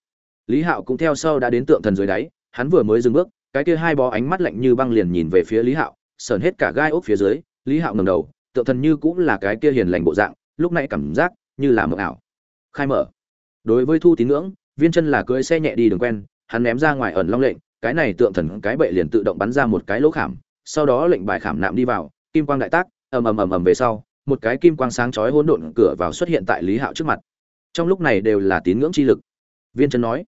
Lý hạo cũng theo sau đã đến tượng thần dưới đáy, hắn vừa mới dừng bước, cái kia hai bó ánh mắt lạnh như băng liền nhìn về phía lý hạo, sờn hết cả gai ốc phía dưới, lý hạo ngẩng đầu, tượng thần như cũng là cái kia hiền lành bộ dạng, lúc này cảm giác như là mộng ảo. Khai mở. Đối với thu tín ngưỡng, viên chân là cưỡi xe nhẹ đi đường quen, hắn ném ra ngoài ẩn long lệnh, cái này tượng thần cái bệ liền tự động bắn ra một cái lỗ khảm sau đó lệnh bài khảm nạm đi vào, kim quang đại tác, ầm ầm ầm ầm về sau, một cái kim quang sáng chói hỗn độn cửa vào xuất hiện tại lý hạo trước mặt. Trong lúc này đều là tín ngưỡng chi lực. Viên chân nói,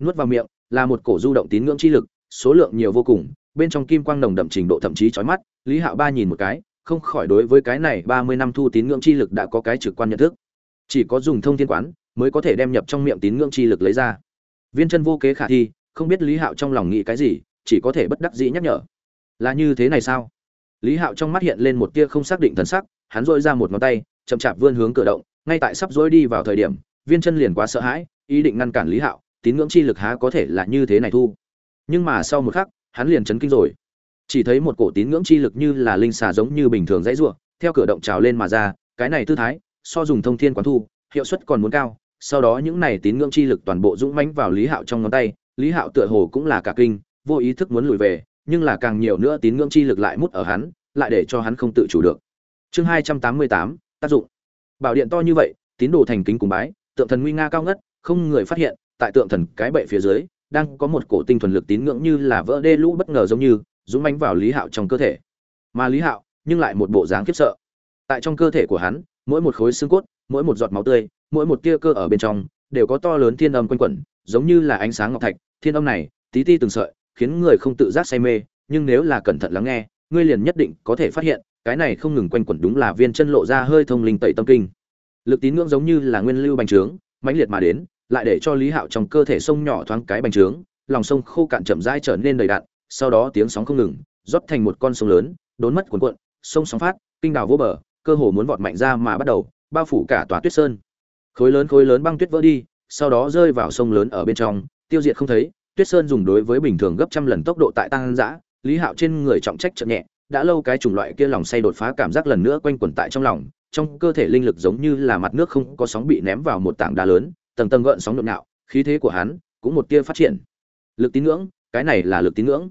nuốt vào miệng, là một cổ du động tín ngưỡng chi lực, số lượng nhiều vô cùng, bên trong kim quang nồng đậm trình độ thậm chí chói mắt, lý hạo ba nhìn một cái, không khỏi đối với cái này ba mươi năm thu tín ngưỡng chi lực đã có cái trực quan nhận thức. Chỉ có dùng thông thiên quán, mới có thể đem nhập trong miệng tín ngưỡng chi lực lấy ra. Viên chân vô kế khả thi, không biết lý hạo trong lòng nghĩ cái gì, chỉ có thể bất đắc dĩ nhắc nhở là như thế này sao? Lý hạo trong mắt hiện lên một tia không xác định thần sắc, hắn dội ra một ngón tay, chậm chạp vươn hướng cửa động, ngay tại sắp dối đi vào thời điểm, viên chân liền quá sợ hãi, ý định ngăn cản lý hạo, tín ngưỡng chi lực há có thể là như thế này thu. Nhưng mà sau một khắc, hắn liền chấn kinh rồi. Chỉ thấy một cổ tín ngưỡng chi lực như là linh xà giống như bình thường dãy ruộng theo cửa động trào lên mà ra, cái này tư thái, so dùng thông thiên quán thu, hiệu suất còn muốn cao. Sau đó những này tín ngưỡng chi lực toàn bộ dũng mãnh vào lý hạo trong ngón tay, lý hạo tựa hồ cũng là cả kinh, vô ý thức muốn lùi về nhưng là càng nhiều nữa tín ngưỡng chi lực lại mút ở hắn, lại để cho hắn không tự chủ được. Chương hai trăm tám mươi tám, tác dụng. Bảo điện to như vậy, tín đồ thành kính cùng bái, tượng thần nguy nga cao ngất, không người phát hiện, tại tượng thần cái bệ phía dưới, đang có một cổ tinh thuần lực tín ngưỡng như là vỡ đê lũ bất ngờ giống như, dũng mãnh vào lý hạo trong cơ thể. Mà lý hạo, nhưng lại một bộ dáng khiếp sợ. Tại trong cơ thể của hắn, mỗi một khối xương cốt, mỗi một giọt máu tươi, mỗi một tia cơ ở bên trong, đều có to lớn thiên âm quanh quẩn, giống như là ánh sáng ngọc thạch. Thiên âm này, tí ti từng sợi khiến người không tự giác say mê, nhưng nếu là cẩn thận lắng nghe, ngươi liền nhất định có thể phát hiện, cái này không ngừng quanh quẩn đúng là viên chân lộ ra hơi thông linh tẩy tâm kinh. Lực tín ngưỡng giống như là nguyên lưu bành trướng, mãnh liệt mà đến, lại để cho lý hạo trong cơ thể sông nhỏ thoáng cái bành trướng, lòng sông khô cạn chậm rãi trở nên đầy đạn sau đó tiếng sóng không ngừng, rót thành một con sông lớn, đốn mất cuồn cuộn, sông sóng phát, kinh đào vô bờ, cơ hồ muốn vọt mạnh ra mà bắt đầu, bao phủ cả tòa tuyết sơn. Khối lớn khối lớn băng tuyết vỡ đi, sau đó rơi vào sông lớn ở bên trong, tiêu diệt không thấy tuyết sơn dùng đối với bình thường gấp trăm lần tốc độ tại tăng dã lý hạo trên người trọng trách chậm nhẹ, đã lâu cái chủng loại kia lòng say đột phá cảm giác lần nữa quanh quẩn tại trong lòng, trong cơ thể linh lực giống như là mặt nước không có sóng bị ném vào một tảng đá lớn, tầng tầng gợn sóng nhộn nhạo khí thế của hắn cũng một tia phát triển. Lực tín ngưỡng, cái này là lực tín ngưỡng.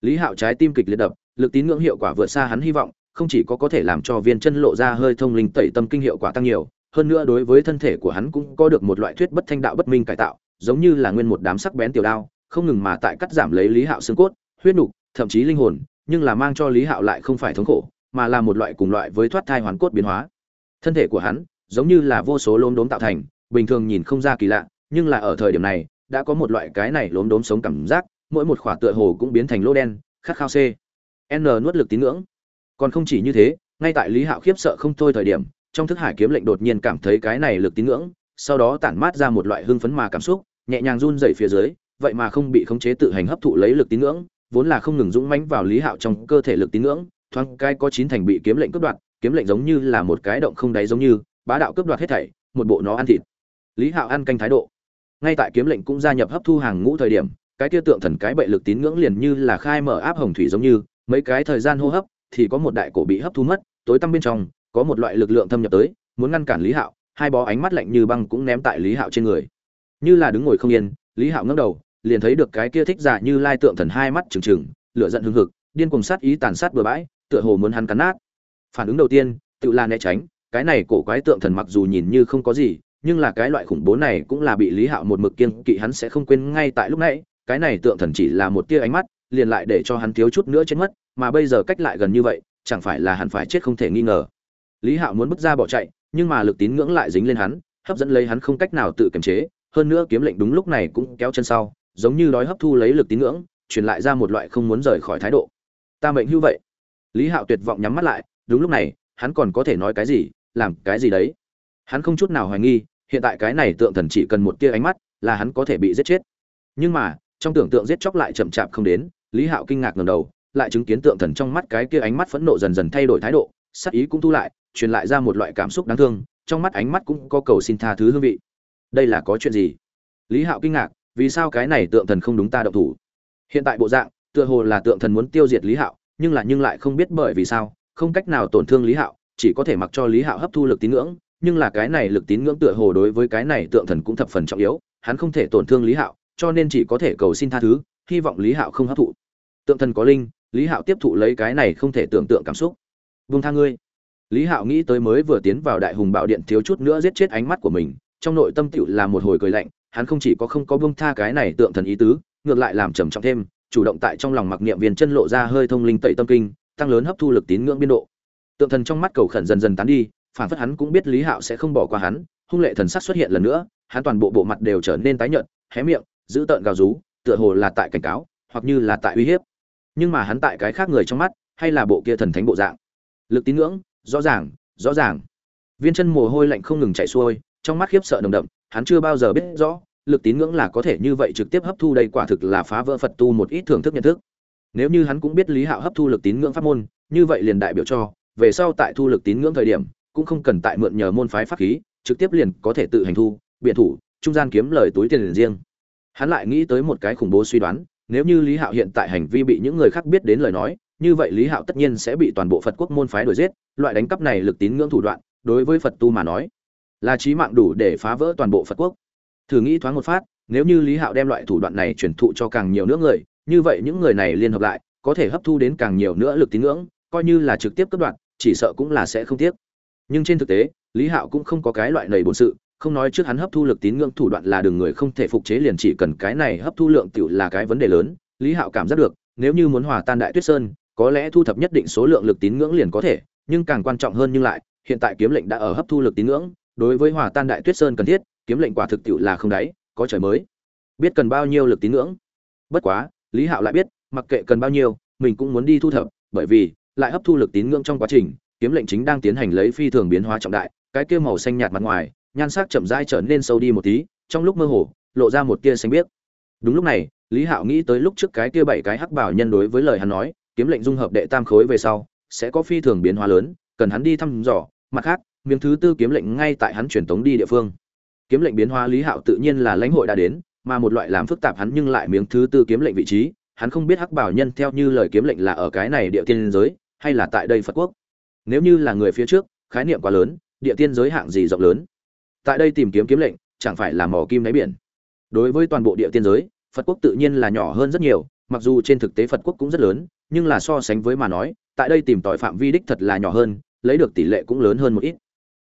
Lý hạo trái tim kịch liệt đập, lực tín ngưỡng hiệu quả vượt xa hắn hy vọng, không chỉ có có thể làm cho viên chân lộ ra hơi thông linh tẩy tâm kinh hiệu quả tăng nhiều, hơn nữa đối với thân thể của hắn cũng có được một loại thuyết bất thanh đạo bất minh cải tạo, giống như là nguyên một đám sắc bén tiểu đao không ngừng mà tại cắt giảm lấy lý hạo xương cốt, huyết nục, thậm chí linh hồn, nhưng là mang cho lý hạo lại không phải thống khổ, mà là một loại cùng loại với thoát thai hoàn cốt biến hóa. Thân thể của hắn giống như là vô số lốm đốm tạo thành, bình thường nhìn không ra kỳ lạ, nhưng là ở thời điểm này, đã có một loại cái này lốm đốm sống cảm giác, mỗi một khỏa tựa hồ cũng biến thành lỗ đen, khát khao c. N nuốt lực tín ngưỡng. Còn không chỉ như thế, ngay tại lý hạo khiếp sợ không thôi thời điểm, trong thức hải kiếm lệnh đột nhiên cảm thấy cái này lực tín ngưỡng, sau đó tản mát ra một loại hưng phấn mà cảm xúc, nhẹ nhàng run rẩy phía dưới vậy mà không bị khống chế tự hành hấp thụ lấy lực tín ngưỡng, vốn là không ngừng dũng mãnh vào lý hạo trong cơ thể lực tín ngưỡng, thoáng cái có chín thành bị kiếm lệnh cướp đoạt, kiếm lệnh giống như là một cái động không đáy giống như, bá đạo cướp đoạt hết thảy, một bộ nó ăn thịt. Lý hạo ăn canh thái độ. Ngay tại kiếm lệnh cũng gia nhập hấp thu hàng ngũ thời điểm, cái kia tượng thần cái bệ lực tín ngưỡng liền như là khai mở áp hồng thủy giống như, mấy cái thời gian hô hấp, thì có một đại cổ bị hấp thu mất, tối tăm bên trong, có một loại lực lượng thâm nhập tới, muốn ngăn cản lý hạo, hai bó ánh mắt lạnh như băng cũng ném tại lý hạo trên người. Như là đứng ngồi không yên, lý hạo ngẩng đầu liền thấy được cái kia thích giả như lai tượng thần hai mắt trừng trừng, lửa giận hưng hực, điên cuồng sát ý tàn sát bừa bãi, tựa hồ muốn hắn cắn nát. Phản ứng đầu tiên, tự là né tránh, cái này cổ quái tượng thần mặc dù nhìn như không có gì, nhưng là cái loại khủng bố này cũng là bị lý hạo một mực kiên kỵ hắn sẽ không quên ngay tại lúc nãy, cái này tượng thần chỉ là một tia ánh mắt, liền lại để cho hắn thiếu chút nữa chết mất, mà bây giờ cách lại gần như vậy, chẳng phải là hắn phải chết không thể nghi ngờ. Lý hạo muốn bước ra bỏ chạy, nhưng mà lực tín ngưỡng lại dính lên hắn, hấp dẫn lấy hắn không cách nào tự kiềm chế, hơn nữa kiếm lệnh đúng lúc này cũng kéo chân sau giống như đói hấp thu lấy lực tín ngưỡng, truyền lại ra một loại không muốn rời khỏi thái độ. Ta mệnh hưu vậy. Lý hạo tuyệt vọng nhắm mắt lại, đúng lúc này, hắn còn có thể nói cái gì, làm cái gì đấy? Hắn không chút nào hoài nghi, hiện tại cái này tượng thần chỉ cần một tia ánh mắt, là hắn có thể bị giết chết. Nhưng mà, trong tưởng tượng giết chóc lại chậm chạp không đến, lý hạo kinh ngạc ngầm đầu, lại chứng kiến tượng thần trong mắt cái kia ánh mắt phẫn nộ dần dần thay đổi thái độ, sắc ý cũng thu lại, truyền lại ra một loại cảm xúc đáng thương, trong mắt ánh mắt cũng có cầu xin tha thứ hương vị. Đây là có chuyện gì? Lý hạo kinh ngạc vì sao cái này tượng thần không đúng ta động thủ? Hiện tại bộ dạng, tựa hồ là tượng thần muốn tiêu diệt lý hạo, nhưng là nhưng lại không biết bởi vì sao, không cách nào tổn thương lý hạo, chỉ có thể mặc cho lý hạo hấp thu lực tín ngưỡng, nhưng là cái này lực tín ngưỡng tựa hồ đối với cái này tượng thần cũng thập phần trọng yếu, hắn không thể tổn thương lý hạo, cho nên chỉ có thể cầu xin tha thứ, hy vọng lý hạo không hấp thụ. Tượng thần có linh, lý hạo tiếp thụ lấy cái này không thể tưởng tượng cảm xúc. Vung tha ngươi. Lý hạo nghĩ tới mới vừa tiến vào đại hùng bảo điện thiếu chút nữa giết chết ánh mắt của mình, trong nội tâm tựu là một hồi cười lạnh hắn không chỉ có không có buông tha cái này tượng thần ý tứ, ngược lại làm trầm trọng thêm, chủ động tại trong lòng mặc niệm viên chân lộ ra hơi thông linh tẩy tâm kinh, tăng lớn hấp thu lực tín ngưỡng biên độ. Tượng thần trong mắt cầu khẩn dần dần tán đi, phản phất hắn cũng biết lý hạo sẽ không bỏ qua hắn, hung lệ thần sắc xuất hiện lần nữa, hắn toàn bộ bộ mặt đều trở nên tái nhợt, hé miệng, giữ tợn gào rú, tựa hồ là tại cảnh cáo, hoặc như là tại uy hiếp. Nhưng mà hắn tại cái khác người trong mắt, hay là bộ kia thần thánh bộ dạng. Lực tín ngưỡng, rõ ràng rõ ràng. Viên chân mồ hôi lạnh không ngừng chảy xuôi, trong mắt khiếp sợ nồng đậm hắn chưa bao giờ biết rõ, lực tín ngưỡng là có thể như vậy trực tiếp hấp thu đây quả thực là phá vỡ phật tu một ít thưởng thức nhận thức. Nếu như hắn cũng biết lý hạo hấp thu lực tín ngưỡng pháp môn, như vậy liền đại biểu cho, về sau tại thu lực tín ngưỡng thời điểm, cũng không cần tại mượn nhờ môn phái pháp khí, trực tiếp liền có thể tự hành thu, biện thủ, trung gian kiếm lời túi tiền riêng. Hắn lại nghĩ tới một cái khủng bố suy đoán, nếu như lý hạo hiện tại hành vi bị những người khác biết đến lời nói, như vậy lý hạo tất nhiên sẽ bị toàn bộ phật quốc môn phái đuổi giết, loại đánh cắp này lực tín ngưỡng thủ đoạn, đối với phật tu mà nói là trí mạng đủ để phá vỡ toàn bộ phật quốc. Thử nghĩ thoáng một phát, nếu như lý hạo đem loại thủ đoạn này truyền thụ cho càng nhiều nữa người, như vậy những người này liên hợp lại, có thể hấp thu đến càng nhiều nữa lực tín ngưỡng, coi như là trực tiếp cấp đoạn chỉ sợ cũng là sẽ không tiếc. Nhưng trên thực tế, lý hạo cũng không có cái loại nầy bổn sự, không nói trước hắn hấp thu lực tín ngưỡng thủ đoạn là đường người không thể phục chế liền chỉ cần cái này hấp thu lượng tiểu là cái vấn đề lớn, lý hạo cảm giác được, nếu như muốn hòa tan đại tuyết sơn, có lẽ thu thập nhất định số lượng lực tín ngưỡng liền có thể, nhưng càng quan trọng hơn nhưng lại, hiện tại kiếm lệnh đã ở hấp thu lực tín ngưỡng đối với hòa tan đại tuyết sơn cần thiết, kiếm lệnh quả thực tiệu là không đáy, có trời mới. Biết cần bao nhiêu lực tín ngưỡng. Bất quá, lý hạo lại biết, mặc kệ cần bao nhiêu, mình cũng muốn đi thu thập, bởi vì, lại hấp thu lực tín ngưỡng trong quá trình, kiếm lệnh chính đang tiến hành lấy phi thường biến hóa trọng đại, cái kia màu xanh nhạt mặt ngoài, nhan sắc chậm rãi trở nên sâu đi một tí, trong lúc mơ hồ, lộ ra một tia xanh biếc. Đúng lúc này, lý hạo nghĩ tới lúc trước cái kia bảy cái hắc bảo nhân đối với lời hắn nói, kiếm lệnh dung hợp đệ tam khối về sau, sẽ có phi thường biến hóa lớn, cần hắn đi thăm dò, mặt khác miếng thứ tư kiếm lệnh ngay tại hắn truyền tống đi địa phương. Kiếm lệnh biến hóa lý hạo tự nhiên là lãnh hội đã đến, mà một loại làm phức tạp hắn nhưng lại miếng thứ tư kiếm lệnh vị trí, hắn không biết hắc bảo nhân theo như lời kiếm lệnh là ở cái này địa tiên giới, hay là tại đây phật quốc. Nếu như là người phía trước, khái niệm quá lớn, địa tiên giới hạng gì rộng lớn. Tại đây tìm kiếm kiếm lệnh, chẳng phải là mỏ kim đáy biển. Đối với toàn bộ địa tiên giới, phật quốc tự nhiên là nhỏ hơn rất nhiều, mặc dù trên thực tế phật quốc cũng rất lớn, nhưng là so sánh với mà nói, tại đây tìm tòi phạm vi đích thật là nhỏ hơn, lấy được tỷ lệ cũng lớn hơn một ít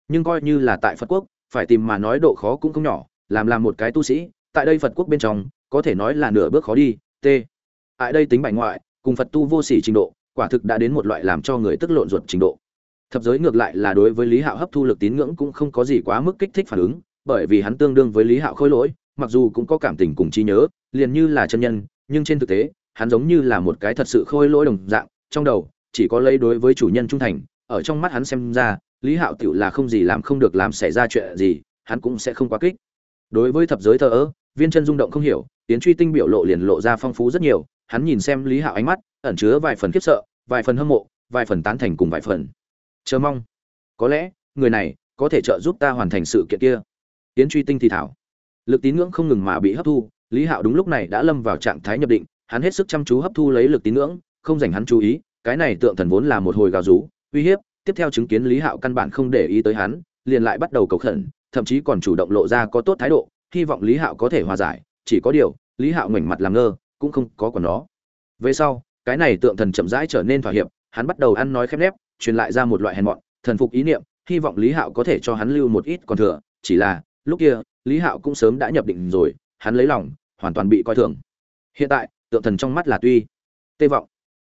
nhưng coi như là tại phật quốc, phải tìm mà nói độ khó cũng không nhỏ, làm làm một cái tu sĩ, tại đây phật quốc bên trong, có thể nói là nửa bước khó đi, t. Tại đây tính bại ngoại, cùng phật tu vô sỉ trình độ, quả thực đã đến một loại làm cho người tức lộn ruột trình độ. Thập giới ngược lại là đối với lý hạo hấp thu lực tín ngưỡng cũng không có gì quá mức kích thích phản ứng, bởi vì hắn tương đương với lý hạo khôi lỗi, mặc dù cũng có cảm tình cùng trí nhớ, liền như là chân nhân, nhưng trên thực tế, hắn giống như là một cái thật sự khôi lỗi đồng dạng, trong đầu, chỉ có lấy đối với chủ nhân trung thành, ở trong mắt hắn xem ra lý hạo tựu là không gì làm không được làm xảy ra chuyện gì, hắn cũng sẽ không quá kích. Đối với thập giới thờ ơ, viên chân rung động không hiểu tiến truy tinh biểu lộ liền lộ ra phong phú rất nhiều, hắn nhìn xem lý hạo ánh mắt, ẩn chứa vài phần khiếp sợ, vài phần hâm mộ, vài phần tán thành cùng vài phần. Chờ mong. Có lẽ, người này có thể trợ giúp ta hoàn thành sự kiện kia. Tiến truy tinh thì thảo. Lực tín ngưỡng không ngừng mà bị hấp thu, lý hạo đúng lúc này đã lâm vào trạng thái nhập định, hắn hết sức chăm chú hấp thu lấy lực tín ngưỡng, không dành hắn chú ý, cái này tượng thần vốn là một hồi gào rú, uy hiếp tiếp theo chứng kiến lý hạo căn bản không để ý tới hắn, liền lại bắt đầu cầu khẩn, thậm chí còn chủ động lộ ra có tốt thái độ, hy vọng lý hạo có thể hòa giải, chỉ có điều, lý hạo ngoảnh mặt làm ngơ, cũng không có còn nó. Về sau, cái này tượng thần chậm rãi trở nên thỏa hiệp, hắn bắt đầu ăn nói khép nép, truyền lại ra một loại hèn mọn, thần phục ý niệm, hy vọng lý hạo có thể cho hắn lưu một ít còn thừa, chỉ là, lúc kia, lý hạo cũng sớm đã nhập định rồi, hắn lấy lòng, hoàn toàn bị coi thường. Hiện tại, tượng thần trong mắt là tuy, tê vọng.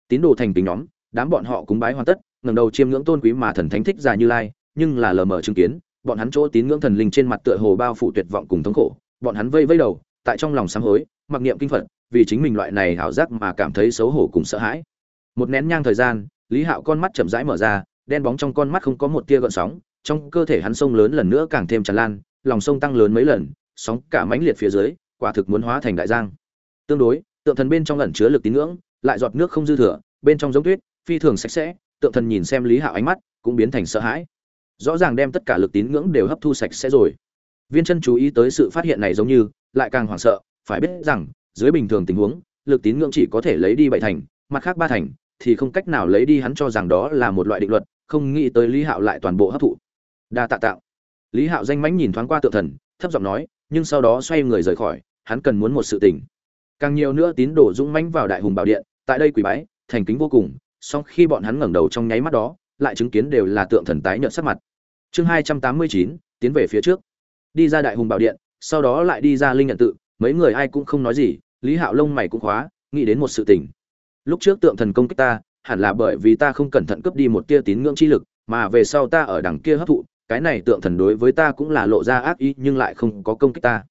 Tín đồ thành tính nhóm, đám bọn họ cúng bái hoàn tất ngẩng đầu chiêm ngưỡng tôn quý mà thần thánh thích già như lai, nhưng là lờ mờ chứng kiến, bọn hắn chỗ tín ngưỡng thần linh trên mặt tựa hồ bao phủ tuyệt vọng cùng thống khổ. Bọn hắn vây vây đầu, tại trong lòng sám hối, mặc niệm kinh phật, vì chính mình loại này hảo giác mà cảm thấy xấu hổ cùng sợ hãi. Một nén nhang thời gian, lý hạo con mắt chậm rãi mở ra, đen bóng trong con mắt không có một tia gợn sóng, trong cơ thể hắn sông lớn lần nữa càng thêm tràn lan, lòng sông tăng lớn mấy lần, sóng cả mãnh liệt phía dưới, quả thực muốn hóa thành đại giang. Tương đối, tượng thần bên trong ẩn chứa lực tín ngưỡng, lại giọt nước không dư thừa, bên trong giống tuyết, phi thường sạch sẽ tượng thần nhìn xem lý hạo ánh mắt cũng biến thành sợ hãi. Rõ ràng đem tất cả lực tín ngưỡng đều hấp thu sạch sẽ rồi. Viên chân chú ý tới sự phát hiện này giống như, lại càng hoảng sợ, phải biết rằng, dưới bình thường tình huống, lực tín ngưỡng chỉ có thể lấy đi bảy thành, mặt khác ba thành thì không cách nào lấy đi hắn cho rằng đó là một loại định luật, không nghĩ tới lý hạo lại toàn bộ hấp thụ. Đa tạ tạo. Lý hạo danh mãnh nhìn thoáng qua tượng thần, thấp giọng nói, nhưng sau đó xoay người rời khỏi, hắn cần muốn một sự tình càng nhiều nữa tín đồ dũng mãnh vào đại hùng bảo điện, tại đây quỳ bái, thành kính vô cùng song khi bọn hắn ngẩng đầu trong nháy mắt đó, lại chứng kiến đều là tượng thần tái nhợt sắc mặt. Chương hai trăm tám mươi chín, tiến về phía trước. Đi ra đại hùng bảo điện, sau đó lại đi ra linh nhận tự, mấy người ai cũng không nói gì, lý hạo lông mày cũng khóa, nghĩ đến một sự tình. Lúc trước tượng thần công kích ta, hẳn là bởi vì ta không cẩn thận cướp đi một tia tín ngưỡng chi lực, mà về sau ta ở đằng kia hấp thụ, cái này tượng thần đối với ta cũng là lộ ra ác ý, nhưng lại không có công kích ta.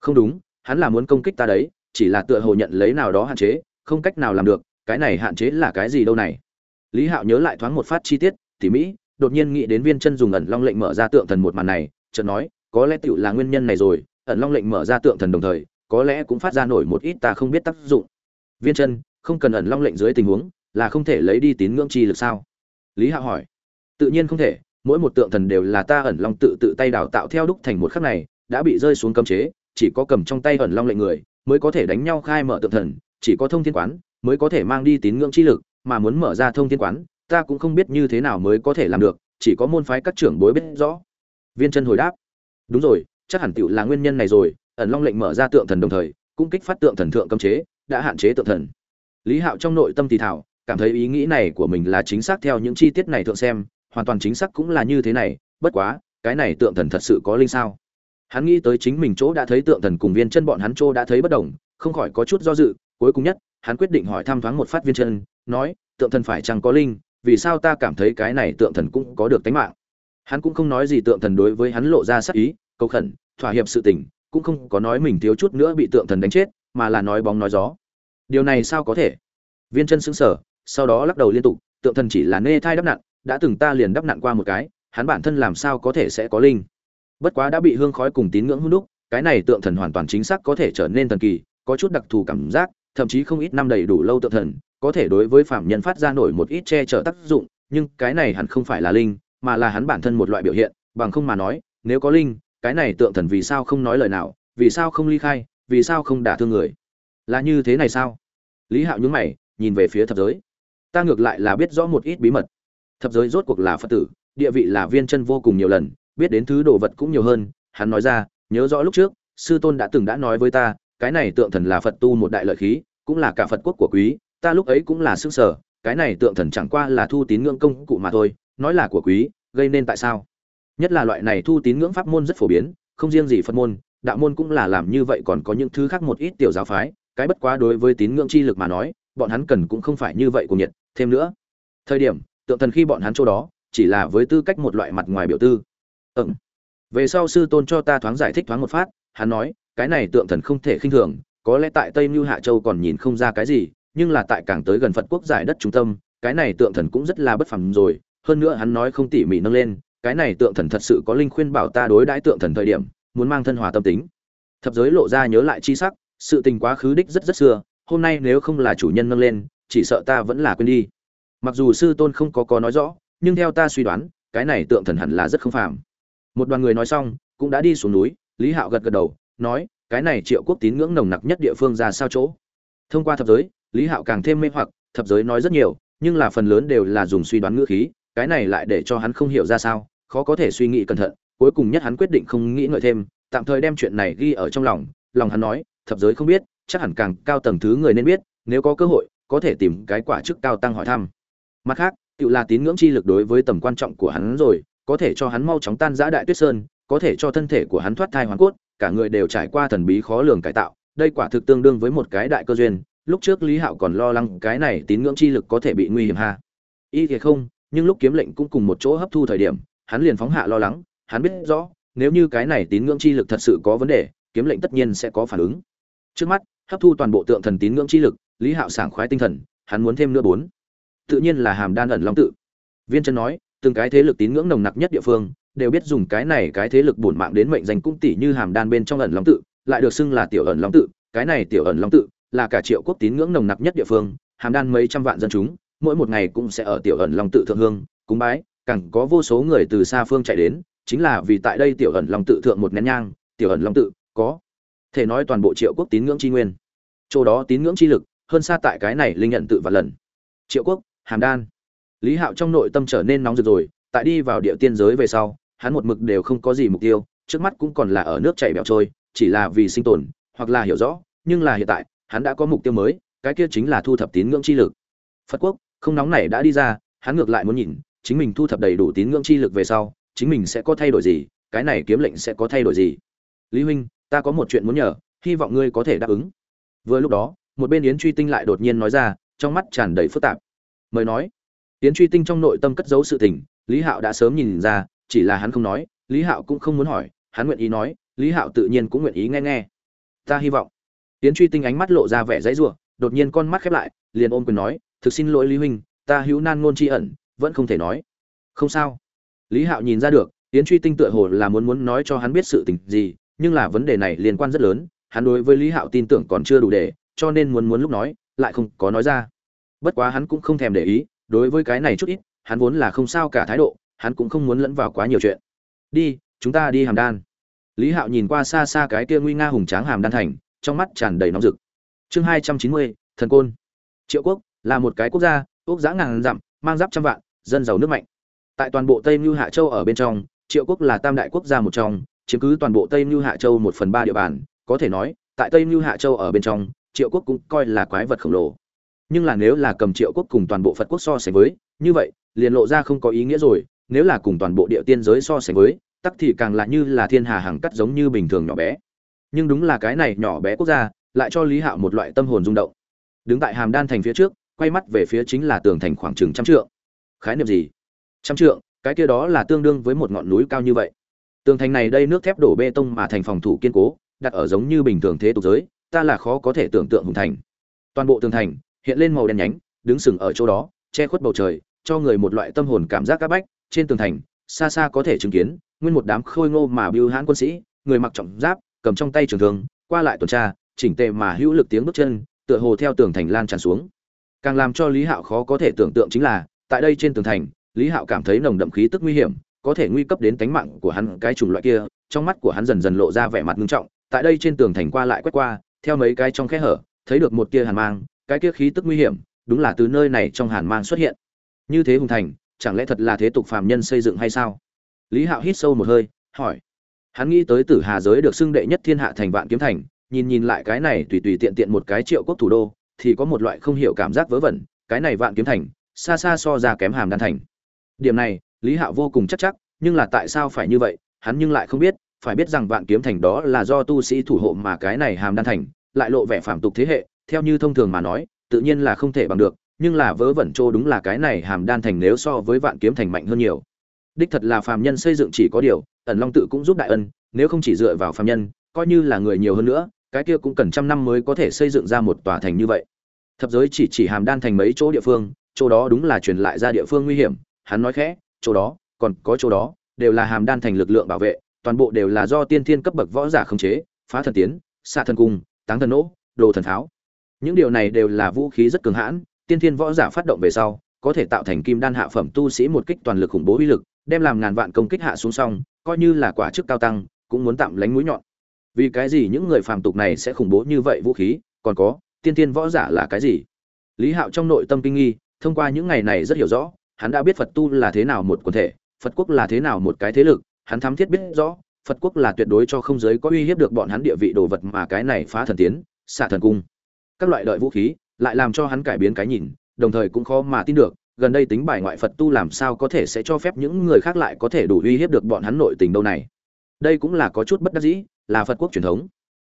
Không đúng, hắn là muốn công kích ta đấy, chỉ là tựa hồ nhận lấy nào đó hạn chế, không cách nào làm được cái này hạn chế là cái gì đâu này? Lý hạo nhớ lại thoáng một phát chi tiết, tỉ mỹ đột nhiên nghĩ đến viên chân dùng ẩn long lệnh mở ra tượng thần một màn này, chợt nói, có lẽ tựu là nguyên nhân này rồi, ẩn long lệnh mở ra tượng thần đồng thời, có lẽ cũng phát ra nổi một ít ta không biết tác dụng. Viên chân, không cần ẩn long lệnh dưới tình huống, là không thể lấy đi tín ngưỡng chi lực sao? Lý hạo hỏi. Tự nhiên không thể, mỗi một tượng thần đều là ta ẩn long tự tự tay đào tạo theo đúc thành một khắc này, đã bị rơi xuống cấm chế, chỉ có cầm trong tay ẩn long lệnh người, mới có thể đánh nhau khai mở tượng thần, chỉ có thông thiên quán mới có thể mang đi tín ngưỡng chi lực, mà muốn mở ra thông thiên quán, ta cũng không biết như thế nào mới có thể làm được, chỉ có môn phái các trưởng bối biết rõ. Viên chân hồi đáp. Đúng rồi, chắc hẳn tiểu là nguyên nhân này rồi, ẩn long lệnh mở ra tượng thần đồng thời, cũng kích phát tượng thần thượng cấm chế, đã hạn chế tượng thần. Lý hạo trong nội tâm thì thảo cảm thấy ý nghĩ này của mình là chính xác theo những chi tiết này thượng xem, hoàn toàn chính xác cũng là như thế này, bất quá, cái này tượng thần thật sự có linh sao? Hắn nghĩ tới chính mình chỗ đã thấy tượng thần cùng viên chân bọn hắn chỗ đã thấy bất đồng, không khỏi có chút do dự, cuối cùng nhất hắn quyết định hỏi thăm thoáng một phát viên chân, nói, tượng thần phải chăng có linh, vì sao ta cảm thấy cái này tượng thần cũng có được tánh mạng? Hắn cũng không nói gì tượng thần đối với hắn lộ ra sắc ý, cầu khẩn, thỏa hiệp sự tình, cũng không có nói mình thiếu chút nữa bị tượng thần đánh chết, mà là nói bóng nói gió. Điều này sao có thể? Viên chân sững sờ, sau đó lắc đầu liên tục, tượng thần chỉ là nê thai đắp nặn, đã từng ta liền đắp nặn qua một cái, hắn bản thân làm sao có thể sẽ có linh? Bất quá đã bị hương khói cùng tín ngưỡng hút đúc, cái này tượng thần hoàn toàn chính xác có thể trở nên thần kỳ, có chút đặc thù cảm giác thậm chí không ít năm đầy đủ lâu tượng thần, có thể đối với phạm nhân phát ra nổi một ít che chở tác dụng, nhưng cái này hẳn không phải là linh, mà là hắn bản thân một loại biểu hiện, bằng không mà nói, nếu có linh, cái này tượng thần vì sao không nói lời nào, vì sao không ly khai, vì sao không đả thương người? Là như thế này sao? Lý hạo nhướng mày, nhìn về phía thập giới. Ta ngược lại là biết rõ một ít bí mật. Thập giới rốt cuộc là phật tử, địa vị là viên chân vô cùng nhiều lần, biết đến thứ đồ vật cũng nhiều hơn, hắn nói ra, nhớ rõ lúc trước, sư tôn đã từng đã nói với ta cái này tượng thần là phật tu một đại lợi khí, cũng là cả phật quốc của quý, ta lúc ấy cũng là xương sở cái này tượng thần chẳng qua là thu tín ngưỡng công cụ mà thôi, nói là của quý, gây nên tại sao? Nhất là loại này thu tín ngưỡng pháp môn rất phổ biến, không riêng gì phật môn, đạo môn cũng là làm như vậy còn có những thứ khác một ít tiểu giáo phái, cái bất quá đối với tín ngưỡng chi lực mà nói, bọn hắn cần cũng không phải như vậy của nhiệt, thêm nữa. Thời điểm, tượng thần khi bọn hắn chỗ đó, chỉ là với tư cách một loại mặt ngoài biểu tư. Ừm. Về sau sư tôn cho ta thoáng giải thích thoáng một phát, hắn nói cái này tượng thần không thể khinh thường, có lẽ tại tây mưu hạ châu còn nhìn không ra cái gì, nhưng là tại càng tới gần phật quốc giải đất trung tâm, cái này tượng thần cũng rất là bất phẳng rồi, hơn nữa hắn nói không tỉ mỉ nâng lên, cái này tượng thần thật sự có linh khuyên bảo ta đối đãi tượng thần thời điểm, muốn mang thân hòa tâm tính. Thập giới lộ ra nhớ lại chi sắc, sự tình quá khứ đích rất rất xưa, hôm nay nếu không là chủ nhân nâng lên, chỉ sợ ta vẫn là quên đi. Mặc dù sư tôn không có có nói rõ, nhưng theo ta suy đoán, cái này tượng thần hẳn là rất không phàm. Một đoàn người nói xong, cũng đã đi xuống núi, lý hạo gật gật đầu nói, cái này triệu quốc tín ngưỡng nồng nặc nhất địa phương ra sao chỗ? Thông qua thập giới, lý hạo càng thêm mê hoặc, thập giới nói rất nhiều, nhưng là phần lớn đều là dùng suy đoán ngữ khí, cái này lại để cho hắn không hiểu ra sao, khó có thể suy nghĩ cẩn thận, cuối cùng nhất hắn quyết định không nghĩ ngợi thêm, tạm thời đem chuyện này ghi ở trong lòng lòng hắn nói, thập giới không biết, chắc hẳn càng cao tầng thứ người nên biết, nếu có cơ hội, có thể tìm cái quả chức cao tăng hỏi thăm. Mặt khác, tự là tín ngưỡng chi lực đối với tầm quan trọng của hắn rồi, có thể cho hắn mau chóng tan giã đại tuyết sơn, có thể cho thân thể của hắn thoát thai hoàn cốt cả người đều trải qua thần bí khó lường cải tạo, đây quả thực tương đương với một cái đại cơ duyên, lúc trước lý hạo còn lo lắng cái này tín ngưỡng chi lực có thể bị nguy hiểm ha. Y thì không, nhưng lúc kiếm lệnh cũng cùng một chỗ hấp thu thời điểm, hắn liền phóng hạ lo lắng, hắn biết rõ, nếu như cái này tín ngưỡng chi lực thật sự có vấn đề, kiếm lệnh tất nhiên sẽ có phản ứng. Trước mắt, hấp thu toàn bộ tượng thần tín ngưỡng chi lực, lý hạo sảng khoái tinh thần, hắn muốn thêm nữa bốn. Tự nhiên là hàm đan ẩn long tự. Viên chân nói, từng cái thế lực tín ngưỡng nồng nặc nhất địa phương đều biết dùng cái này cái thế lực bổn mạng đến mệnh danh cũng tỷ như hàm đan bên trong ẩn long tự, lại được xưng là tiểu ẩn long tự. Cái này tiểu ẩn long tự là cả triệu quốc tín ngưỡng nồng nặc nhất địa phương, hàm đan mấy trăm vạn dân chúng, mỗi một ngày cũng sẽ ở tiểu ẩn long tự thượng hương, cúng bái, càng có vô số người từ xa phương chạy đến, chính là vì tại đây tiểu ẩn long tự thượng một nén nhang, tiểu ẩn long tự có thể nói toàn bộ triệu quốc tín ngưỡng chi nguyên. Chỗ đó tín ngưỡng chi lực hơn xa tại cái này linh nhận tự và lần. Triệu quốc, hàm đan. Lý hạo trong nội tâm trở nên nóng rực rồi, tại đi vào địa tiên giới về sau hắn một mực đều không có gì mục tiêu, trước mắt cũng còn là ở nước chảy bẹo trôi, chỉ là vì sinh tồn, hoặc là hiểu rõ, nhưng là hiện tại, hắn đã có mục tiêu mới, cái kia chính là thu thập tín ngưỡng chi lực. Phật quốc, không nóng này đã đi ra, hắn ngược lại muốn nhìn, chính mình thu thập đầy đủ tín ngưỡng chi lực về sau, chính mình sẽ có thay đổi gì, cái này kiếm lệnh sẽ có thay đổi gì? Lý huynh, ta có một chuyện muốn nhờ, hy vọng ngươi có thể đáp ứng. Vừa lúc đó, một bên yến truy tinh lại đột nhiên nói ra, trong mắt tràn đầy phức tạp. Mời nói. Yến truy tinh trong nội tâm cất giấu sự tình, lý hạo đã sớm nhìn ra chỉ là hắn không nói, lý hạo cũng không muốn hỏi, hắn nguyện ý nói, lý hạo tự nhiên cũng nguyện ý nghe nghe. Ta hy vọng. Tiến truy tinh ánh mắt lộ ra vẻ dãy rủa, đột nhiên con mắt khép lại, liền ôm quyền nói, thực xin lỗi lý huynh, ta hữu nan ngôn tri ẩn, vẫn không thể nói. Không sao. Lý hạo nhìn ra được, tiến truy tinh tựa hồ là muốn muốn nói cho hắn biết sự tình gì, nhưng là vấn đề này liên quan rất lớn, hắn đối với lý hạo tin tưởng còn chưa đủ để, cho nên muốn muốn lúc nói, lại không có nói ra. Bất quá hắn cũng không thèm để ý, đối với cái này chút ít, hắn vốn là không sao cả thái độ hắn cũng không muốn lẫn vào quá nhiều chuyện. Đi, chúng ta đi hàm đan. Lý hạo nhìn qua xa xa cái kia nguy nga hùng tráng hàm đan thành, trong mắt tràn đầy nóng rực. Chương hai trăm chín mươi, thần côn. Triệu quốc là một cái quốc gia, quốc giã ngàn dặm, mang giáp trăm vạn, dân giàu nước mạnh. Tại toàn bộ tây mưu hạ châu ở bên trong, triệu quốc là tam đại quốc gia một trong, chiếm cứ toàn bộ tây mưu hạ châu một phần ba địa bàn. Có thể nói, tại tây mưu hạ châu ở bên trong, triệu quốc cũng coi là quái vật khổng lồ. Nhưng là nếu là cầm triệu quốc cùng toàn bộ phật quốc so sánh với, như vậy, liền lộ ra không có ý nghĩa rồi nếu là cùng toàn bộ địa tiên giới so sánh với, tắc thì càng là như là thiên hà hàng cắt giống như bình thường nhỏ bé. Nhưng đúng là cái này nhỏ bé quốc gia, lại cho lý hạo một loại tâm hồn rung động. Đứng tại hàm đan thành phía trước, quay mắt về phía chính là tường thành khoảng chừng trăm trượng. Khái niệm gì? Trăm trượng, cái kia đó là tương đương với một ngọn núi cao như vậy. Tường thành này đây nước thép đổ bê tông mà thành phòng thủ kiên cố, đặt ở giống như bình thường thế tục giới, ta là khó có thể tưởng tượng hùng thành. Toàn bộ tường thành, hiện lên màu đen nhánh, đứng sừng ở chỗ đó, che khuất bầu trời, cho người một loại tâm hồn cảm giác c áp bách trên tường thành, xa xa có thể chứng kiến, nguyên một đám khôi ngô mà biêu hãn quân sĩ, người mặc trọng giáp, cầm trong tay trường thương, qua lại tuần tra, chỉnh tề mà hữu lực tiếng bước chân, tựa hồ theo tường thành lan tràn xuống. Càng làm cho lý hạo khó có thể tưởng tượng chính là, tại đây trên tường thành, lý hạo cảm thấy nồng đậm khí tức nguy hiểm, có thể nguy cấp đến tính mạng của hắn cái chủng loại kia, trong mắt của hắn dần dần lộ ra vẻ mặt nghiêm trọng, tại đây trên tường thành qua lại quét qua, theo mấy cái trong khe hở, thấy được một tia hàn mang, cái kia khí tức nguy hiểm, đúng là từ nơi này trong hàn mang xuất hiện. Như thế hùng thành chẳng lẽ thật là thế tục phàm nhân xây dựng hay sao? Lý hạo hít sâu một hơi, hỏi. Hắn nghĩ tới tử hà giới được xưng đệ nhất thiên hạ thành vạn kiếm thành, nhìn nhìn lại cái này tùy tùy tiện tiện một cái triệu quốc thủ đô, thì có một loại không hiểu cảm giác vớ vẩn, cái này vạn kiếm thành, xa xa so ra kém hàm đan thành. Điểm này, lý hạo vô cùng chắc chắc, nhưng là tại sao phải như vậy, hắn nhưng lại không biết, phải biết rằng vạn kiếm thành đó là do tu sĩ thủ hộ mà cái này hàm đan thành, lại lộ vẻ phạm tục thế hệ, theo như thông thường mà nói, tự nhiên là không thể bằng được nhưng là vớ vẩn trô đúng là cái này hàm đan thành nếu so với vạn kiếm thành mạnh hơn nhiều. Đích thật là phàm nhân xây dựng chỉ có điều, ẩn long tự cũng giúp đại ân, nếu không chỉ dựa vào phàm nhân, coi như là người nhiều hơn nữa, cái kia cũng cần trăm năm mới có thể xây dựng ra một tòa thành như vậy. Thập giới chỉ chỉ hàm đan thành mấy chỗ địa phương, chỗ đó đúng là truyền lại ra địa phương nguy hiểm, hắn nói khẽ, chỗ đó, còn có chỗ đó, đều là hàm đan thành lực lượng bảo vệ, toàn bộ đều là do tiên thiên cấp bậc võ giả khống chế, phá thần tiến, xạ thần cung, táng thần nỗ, đồ thần tháo. Những điều này đều là vũ khí rất cường hãn tiên thiên võ giả phát động về sau, có thể tạo thành kim đan hạ phẩm tu sĩ một kích toàn lực khủng bố uy lực, đem làm ngàn vạn công kích hạ xuống xong, coi như là quả chức cao tăng, cũng muốn tạm lánh mũi nhọn. Vì cái gì những người phàm tục này sẽ khủng bố như vậy vũ khí, còn có, tiên thiên võ giả là cái gì? Lý hạo trong nội tâm kinh nghi, thông qua những ngày này rất hiểu rõ, hắn đã biết phật tu là thế nào một quần thể, phật quốc là thế nào một cái thế lực, hắn thám thiết biết rõ, phật quốc là tuyệt đối cho không giới có uy hiếp được bọn hắn địa vị đồ vật mà cái này phá thần tiến, xạ thần cung. Các loại đợi vũ khí lại làm cho hắn cải biến cái nhìn, đồng thời cũng khó mà tin được, gần đây tính bài ngoại phật tu làm sao có thể sẽ cho phép những người khác lại có thể đủ uy hiếp được bọn hắn nội tình đâu này. Đây cũng là có chút bất đắc dĩ, là phật quốc truyền thống.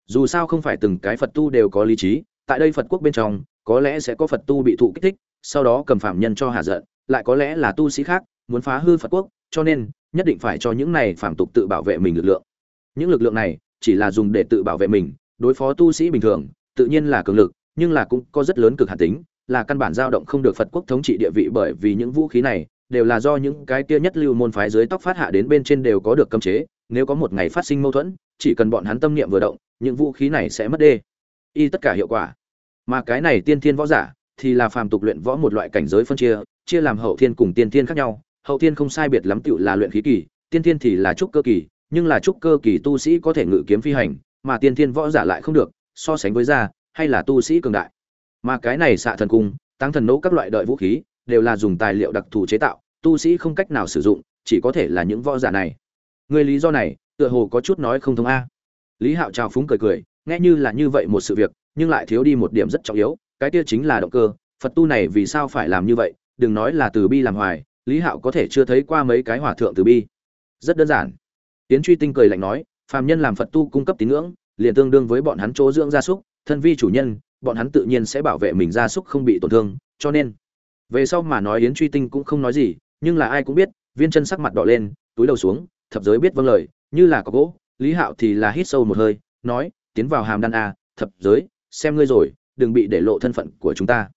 Dù sao không phải từng cái phật tu đều có lý trí, tại đây phật quốc bên trong, có lẽ sẽ có phật tu bị thụ kích thích, sau đó cầm phạm nhân cho hạ giận, lại có lẽ là tu sĩ khác muốn phá hư phật quốc, cho nên, nhất định phải cho những này phạm tục tự bảo vệ mình lực lượng. Những lực lượng này chỉ là dùng để tự bảo vệ mình, đối phó tu sĩ bình thường, tự nhiên là cường lực nhưng là cũng có rất lớn cực hạn tính, là căn bản dao động không được phật quốc thống trị địa vị bởi vì những vũ khí này đều là do những cái kia nhất lưu môn phái dưới tóc phát hạ đến bên trên đều có được cấm chế, nếu có một ngày phát sinh mâu thuẫn, chỉ cần bọn hắn tâm niệm vừa động, những vũ khí này sẽ mất đê. Y tất cả hiệu quả. Mà cái này tiên thiên võ giả thì là phàm tục luyện võ một loại cảnh giới phân chia chia làm hậu thiên cùng tiên thiên khác nhau. Hậu thiên không sai biệt lắm tựu là luyện khí kỳ, tiên thiên thì là trúc cơ kỳ, nhưng là trúc cơ kỳ tu sĩ có thể ngự kiếm phi hành, mà tiên thiên võ giả lại không được, so sánh với ra hay là tu sĩ cường đại. Mà cái này xạ thần cung tăng thần nỗ các loại đợi vũ khí, đều là dùng tài liệu đặc thù chế tạo, tu sĩ không cách nào sử dụng, chỉ có thể là những võ giả này. Người lý do này, tựa hồ có chút nói không thông a. Lý hạo trào phúng cười cười, nghe như là như vậy một sự việc, nhưng lại thiếu đi một điểm rất trọng yếu, cái kia chính là động cơ. Phật tu này vì sao phải làm như vậy? Đừng nói là từ bi làm hoài, lý hạo có thể chưa thấy qua mấy cái hòa thượng từ bi. Rất đơn giản. Tiến truy tinh cười lạnh nói, phàm nhân làm phật tu cung cấp tín ngưỡng, liền tương đương với bọn hắn chỗ dưỡng gia súc thân vi chủ nhân, bọn hắn tự nhiên sẽ bảo vệ mình gia súc không bị tổn thương, cho nên, về sau mà nói yến truy tinh cũng không nói gì, nhưng là ai cũng biết, viên chân sắc mặt đỏ lên, túi đầu xuống, thập giới biết vâng lời, như là có gỗ, lý hạo thì là hít sâu một hơi, nói, tiến vào hàm đan a, thập giới, xem ngươi rồi, đừng bị để lộ thân phận của chúng ta.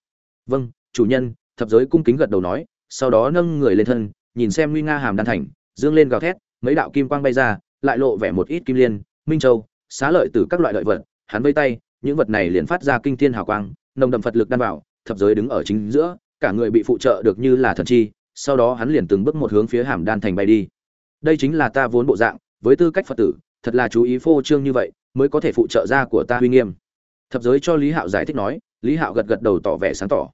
Vâng chủ nhân, thập giới cung kính gật đầu nói, sau đó nâng người lên thân, nhìn xem nguy nga hàm đan thành, dương lên gào thét, mấy đạo kim quang bay ra, lại lộ vẻ một ít kim liên, minh châu, xá lợi từ các loại lợi vật, hắn vây tay những vật này liền phát ra kinh thiên hào quang, nồng đậm phật lực đan vào, thập giới đứng ở chính giữa, cả người bị phụ trợ được như là thần chi, sau đó hắn liền từng bước một hướng phía hàm đan thành bay đi. Đây chính là ta vốn bộ dạng, với tư cách phật tử, thật là chú ý phô trương như vậy, mới có thể phụ trợ ra của ta uy nghiêm. Thập giới cho lý hạo giải thích nói, lý hạo gật gật đầu tỏ vẻ sáng tỏ.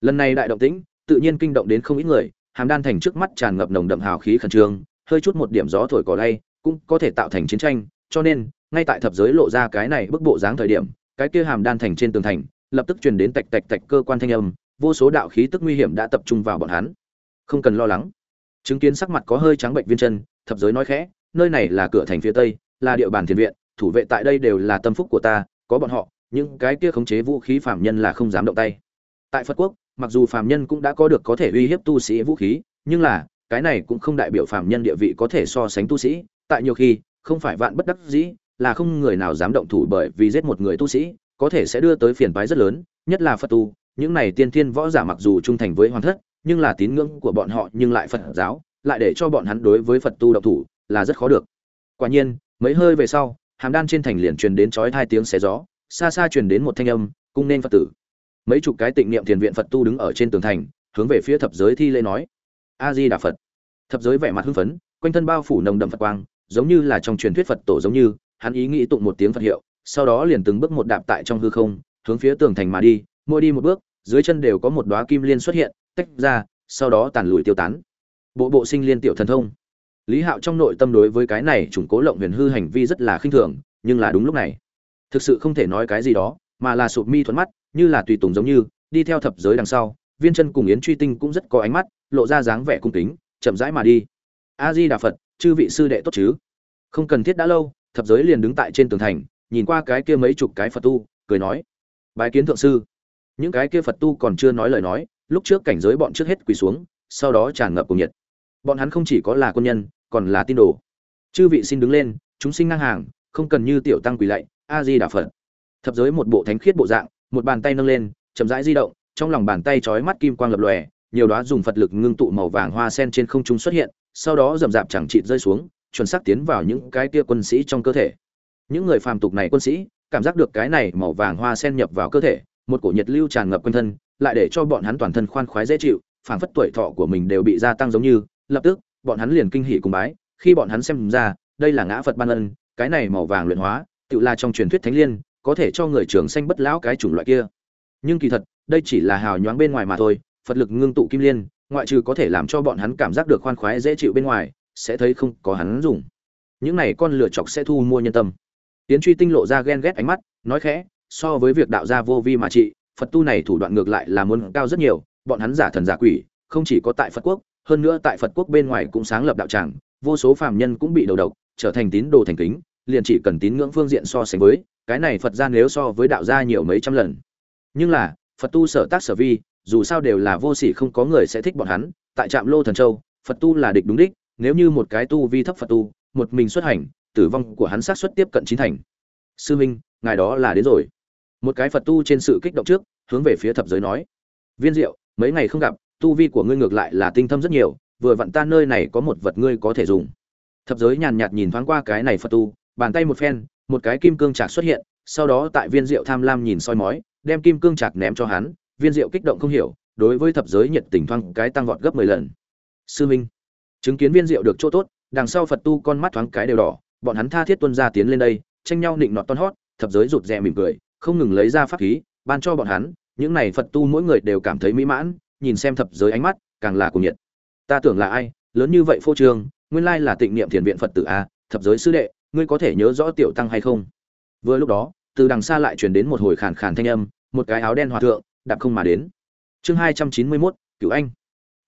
Lần này đại động tĩnh, tự nhiên kinh động đến không ít người, hàm đan thành trước mắt tràn ngập nồng đậm hào khí khẩn trương, hơi chút một điểm gió thổi cỏ lay, cũng có thể tạo thành chiến tranh, cho nên, ngay tại thập giới lộ ra cái này bức bộ dáng thời điểm cái kia hàm đan thành trên tường thành, lập tức truyền đến tạch tạch tạch cơ quan thanh âm, vô số đạo khí tức nguy hiểm đã tập trung vào bọn hắn. Không cần lo lắng. Chứng kiến sắc mặt có hơi trắng bệnh viên chân, thập giới nói khẽ, nơi này là cửa thành phía tây, là địa bàn thiền viện, thủ vệ tại đây đều là tâm phúc của ta, có bọn họ, những cái kia khống chế vũ khí phạm nhân là không dám động tay. Tại phật quốc, mặc dù phạm nhân cũng đã có được có thể uy hiếp tu sĩ vũ khí, nhưng là, cái này cũng không đại biểu phạm nhân địa vị có thể so sánh tu sĩ, tại nhiều khi, không phải vạn bất đắc dĩ là không người nào dám động thủ bởi vì giết một người tu sĩ, có thể sẽ đưa tới phiền toái rất lớn, nhất là phật tu. Những này tiên thiên võ giả mặc dù trung thành với hoàng thất, nhưng là tín ngưỡng của bọn họ nhưng lại phật giáo, lại để cho bọn hắn đối với phật tu động thủ là rất khó được. Quả nhiên, mấy hơi về sau, hàm đan trên thành liền truyền đến chói hai tiếng xé gió, xa xa truyền đến một thanh âm, cung nên phật tử. Mấy chục cái tịnh niệm thiền viện phật tu đứng ở trên tường thành, hướng về phía thập giới thi lễ nói, a di đà phật. Thập giới vẻ mặt hưng phấn, quanh thân bao phủ nồng đậm phật quang, giống như là trong truyền thuyết phật tổ giống như hắn ý nghĩ tụng một tiếng phật hiệu, sau đó liền từng bước một đạp tại trong hư không, hướng phía tường thành mà đi, mỗi đi một bước, dưới chân đều có một đóa kim liên xuất hiện, tách ra, sau đó tàn lùi tiêu tán. Bộ bộ sinh liên tiểu thần thông. Lý hạo trong nội tâm đối với cái này chủng cố lộng huyền hư hành vi rất là khinh thường, nhưng là đúng lúc này. Thực sự không thể nói cái gì đó, mà là sụp mi thuận mắt, như là tùy tùng giống như, đi theo thập giới đằng sau, viên chân cùng yến truy tinh cũng rất có ánh mắt, lộ ra dáng vẻ cung kính, chậm rãi mà đi. A di đà phật, chư vị sư đệ tốt chứ? Không cần thiết đã lâu thập giới liền đứng tại trên tường thành, nhìn qua cái kia mấy chục cái phật tu, cười nói, bái kiến thượng sư. Những cái kia phật tu còn chưa nói lời nói, lúc trước cảnh giới bọn trước hết quỳ xuống, sau đó tràn ngập cùng nhiệt. Bọn hắn không chỉ có là quân nhân, còn là tin đồ. Chư vị xin đứng lên, chúng sinh ngang hàng, không cần như tiểu tăng quỳ lạy a di đà phật. Thập giới một bộ thánh khiết bộ dạng, một bàn tay nâng lên, chậm rãi di động, trong lòng bàn tay trói mắt kim quang lập lòe, nhiều đóa dùng phật lực ngưng tụ màu vàng hoa sen trên không trung xuất hiện, sau đó rậm rạp chẳng chịt rơi xuống chuẩn xác tiến vào những cái kia quân sĩ trong cơ thể. Những người phàm tục này quân sĩ, cảm giác được cái này màu vàng hoa sen nhập vào cơ thể, một cổ nhiệt lưu tràn ngập quanh thân, lại để cho bọn hắn toàn thân khoan khoái dễ chịu, phảng phất tuổi thọ của mình đều bị gia tăng giống như, lập tức, bọn hắn liền kinh hỉ cùng bái, khi bọn hắn xem ra, đây là ngã phật ban ân, cái này màu vàng luyện hóa, tự là trong truyền thuyết thánh liên, có thể cho người trưởng sanh bất lão cái chủng loại kia. Nhưng kỳ thật, đây chỉ là hào nhoáng bên ngoài mà thôi, phật lực ngưng tụ kim liên, ngoại trừ có thể làm cho bọn hắn cảm giác được khoan khoái dễ chịu bên ngoài sẽ thấy không có hắn dùng. Những này con lựa chọc sẽ thu mua nhân tâm. Tiến truy tinh lộ ra ghen ghét ánh mắt, nói khẽ, so với việc đạo gia vô vi mà trị, phật tu này thủ đoạn ngược lại là muốn cao rất nhiều, bọn hắn giả thần giả quỷ, không chỉ có tại phật quốc, hơn nữa tại phật quốc bên ngoài cũng sáng lập đạo tràng, vô số phàm nhân cũng bị đầu độc, trở thành tín đồ thành kính, liền chỉ cần tín ngưỡng phương diện so sánh với, cái này phật gia nếu so với đạo gia nhiều mấy trăm lần. Nhưng là, phật tu sở tác sở vi, dù sao đều là vô sỉ không có người sẽ thích bọn hắn, tại trạm lô thần châu, phật tu là địch đúng đích nếu như một cái tu vi thấp phật tu, một mình xuất hành, tử vong của hắn sát xuất tiếp cận chín thành. Sư minh, ngài đó là đến rồi. Một cái phật tu trên sự kích động trước, hướng về phía thập giới nói. Viên diệu, mấy ngày không gặp, tu vi của ngươi ngược lại là tinh thâm rất nhiều, vừa vặn ta nơi này có một vật ngươi có thể dùng. Thập giới nhàn nhạt nhìn thoáng qua cái này phật tu, bàn tay một phen, một cái kim cương trạc xuất hiện, sau đó tại viên diệu tham lam nhìn soi mói, đem kim cương trạc ném cho hắn. Viên diệu kích động không hiểu, đối với thập giới nhiệt tình thoáng cái tăng vọt gấp mười lần. Sư minh chứng kiến viên diệu được chỗ tốt, đằng sau phật tu con mắt thoáng cái đều đỏ, bọn hắn tha thiết tuân ra tiến lên đây, tranh nhau định nọt ton hót, thập giới rụt rè mỉm cười, không ngừng lấy ra pháp khí, ban cho bọn hắn, những này phật tu mỗi người đều cảm thấy mỹ mãn, nhìn xem thập giới ánh mắt, càng là cuồng nhiệt. Ta tưởng là ai, lớn như vậy phô trương, nguyên lai là tịnh niệm thiền viện phật tử a, thập giới sư đệ, ngươi có thể nhớ rõ tiểu tăng hay không? Vừa lúc đó, từ đằng xa lại truyền đến một hồi khàn khàn thanh âm, một cái áo đen hòa thượng, đạp không mà đến. Chương hai trăm chín mươi mốt, cửu anh.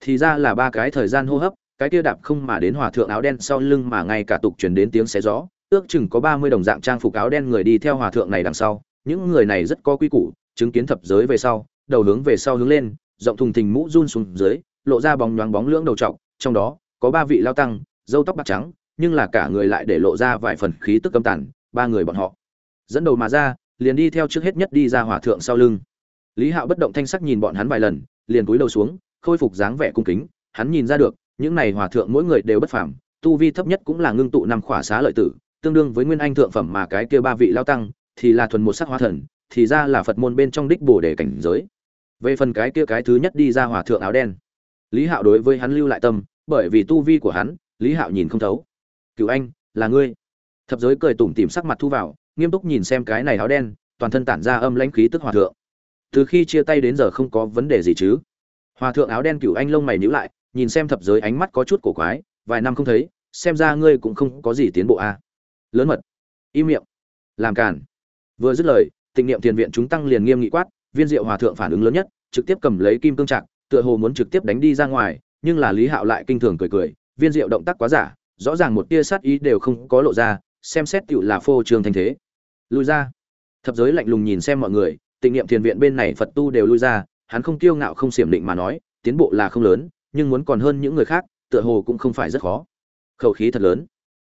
Thì ra là ba cái thời gian hô hấp cái kia đạp không mà đến hòa thượng áo đen sau lưng mà ngay cả tục truyền đến tiếng xé gió, ước chừng có ba mươi đồng dạng trang phục áo đen người đi theo hòa thượng này đằng sau. Những người này rất có quy củ, chứng kiến thập giới về sau, đầu hướng về sau hướng lên, rộng thùng thình mũ run xuống dưới, lộ ra bóng nhoáng bóng lưỡng đầu trọc, trong đó có ba vị lao tăng, râu tóc bạc trắng, nhưng là cả người lại để lộ ra vài phần khí tức cấm tàn, ba người bọn họ. Dẫn đầu mà ra, liền đi theo trước hết nhất đi ra hòa thượng sau lưng. Lý hạo bất động thanh sắc nhìn bọn hắn vài lần, liền cúi đầu xuống, khôi phục dáng vẻ cung kính, hắn nhìn ra được những này hòa thượng mỗi người đều bất phàm, tu vi thấp nhất cũng là ngưng tụ năm khỏa xá lợi tử, tương đương với nguyên anh thượng phẩm mà cái kia ba vị lao tăng, thì là thuần một sắc hóa thần, thì ra là phật môn bên trong đích bổ để cảnh giới. Về phần cái kia cái thứ nhất đi ra hòa thượng áo đen, lý hạo đối với hắn lưu lại tâm, bởi vì tu vi của hắn, lý hạo nhìn không thấu. Cửu anh, là ngươi? Thập giới cười tủm tìm sắc mặt thu vào, nghiêm túc nhìn xem cái này áo đen, toàn thân tản ra âm lãnh khí tức hòa thượng. Từ khi chia tay đến giờ không có vấn đề gì chứ? Hòa thượng áo đen cửu anh lông mày nhíu lại nhìn xem thập giới ánh mắt có chút cổ quái, vài năm không thấy, xem ra ngươi cũng không có gì tiến bộ a à. lớn mật. Im miệng. Làm cản vừa dứt lời, tịnh niệm thiền viện chúng tăng liền nghiêm nghị quát, viên diệu hòa thượng phản ứng lớn nhất, trực tiếp cầm lấy kim cương trạng tựa hồ muốn trực tiếp đánh đi ra ngoài, nhưng là lý hạo lại kinh thường cười cười, viên diệu động tác quá giả, rõ ràng một tia sát ý đều không có lộ ra, xem xét tựu là phô trương thanh thế. Lui ra. Thập giới lạnh lùng nhìn xem mọi người, tịnh niệm thiền viện bên này phật tu đều lui ra, hắn không kiêu ngạo không xiểm định mà nói, tiến bộ là không lớn nhưng muốn còn hơn những người khác, tựa hồ cũng không phải rất khó. Khẩu khí thật lớn.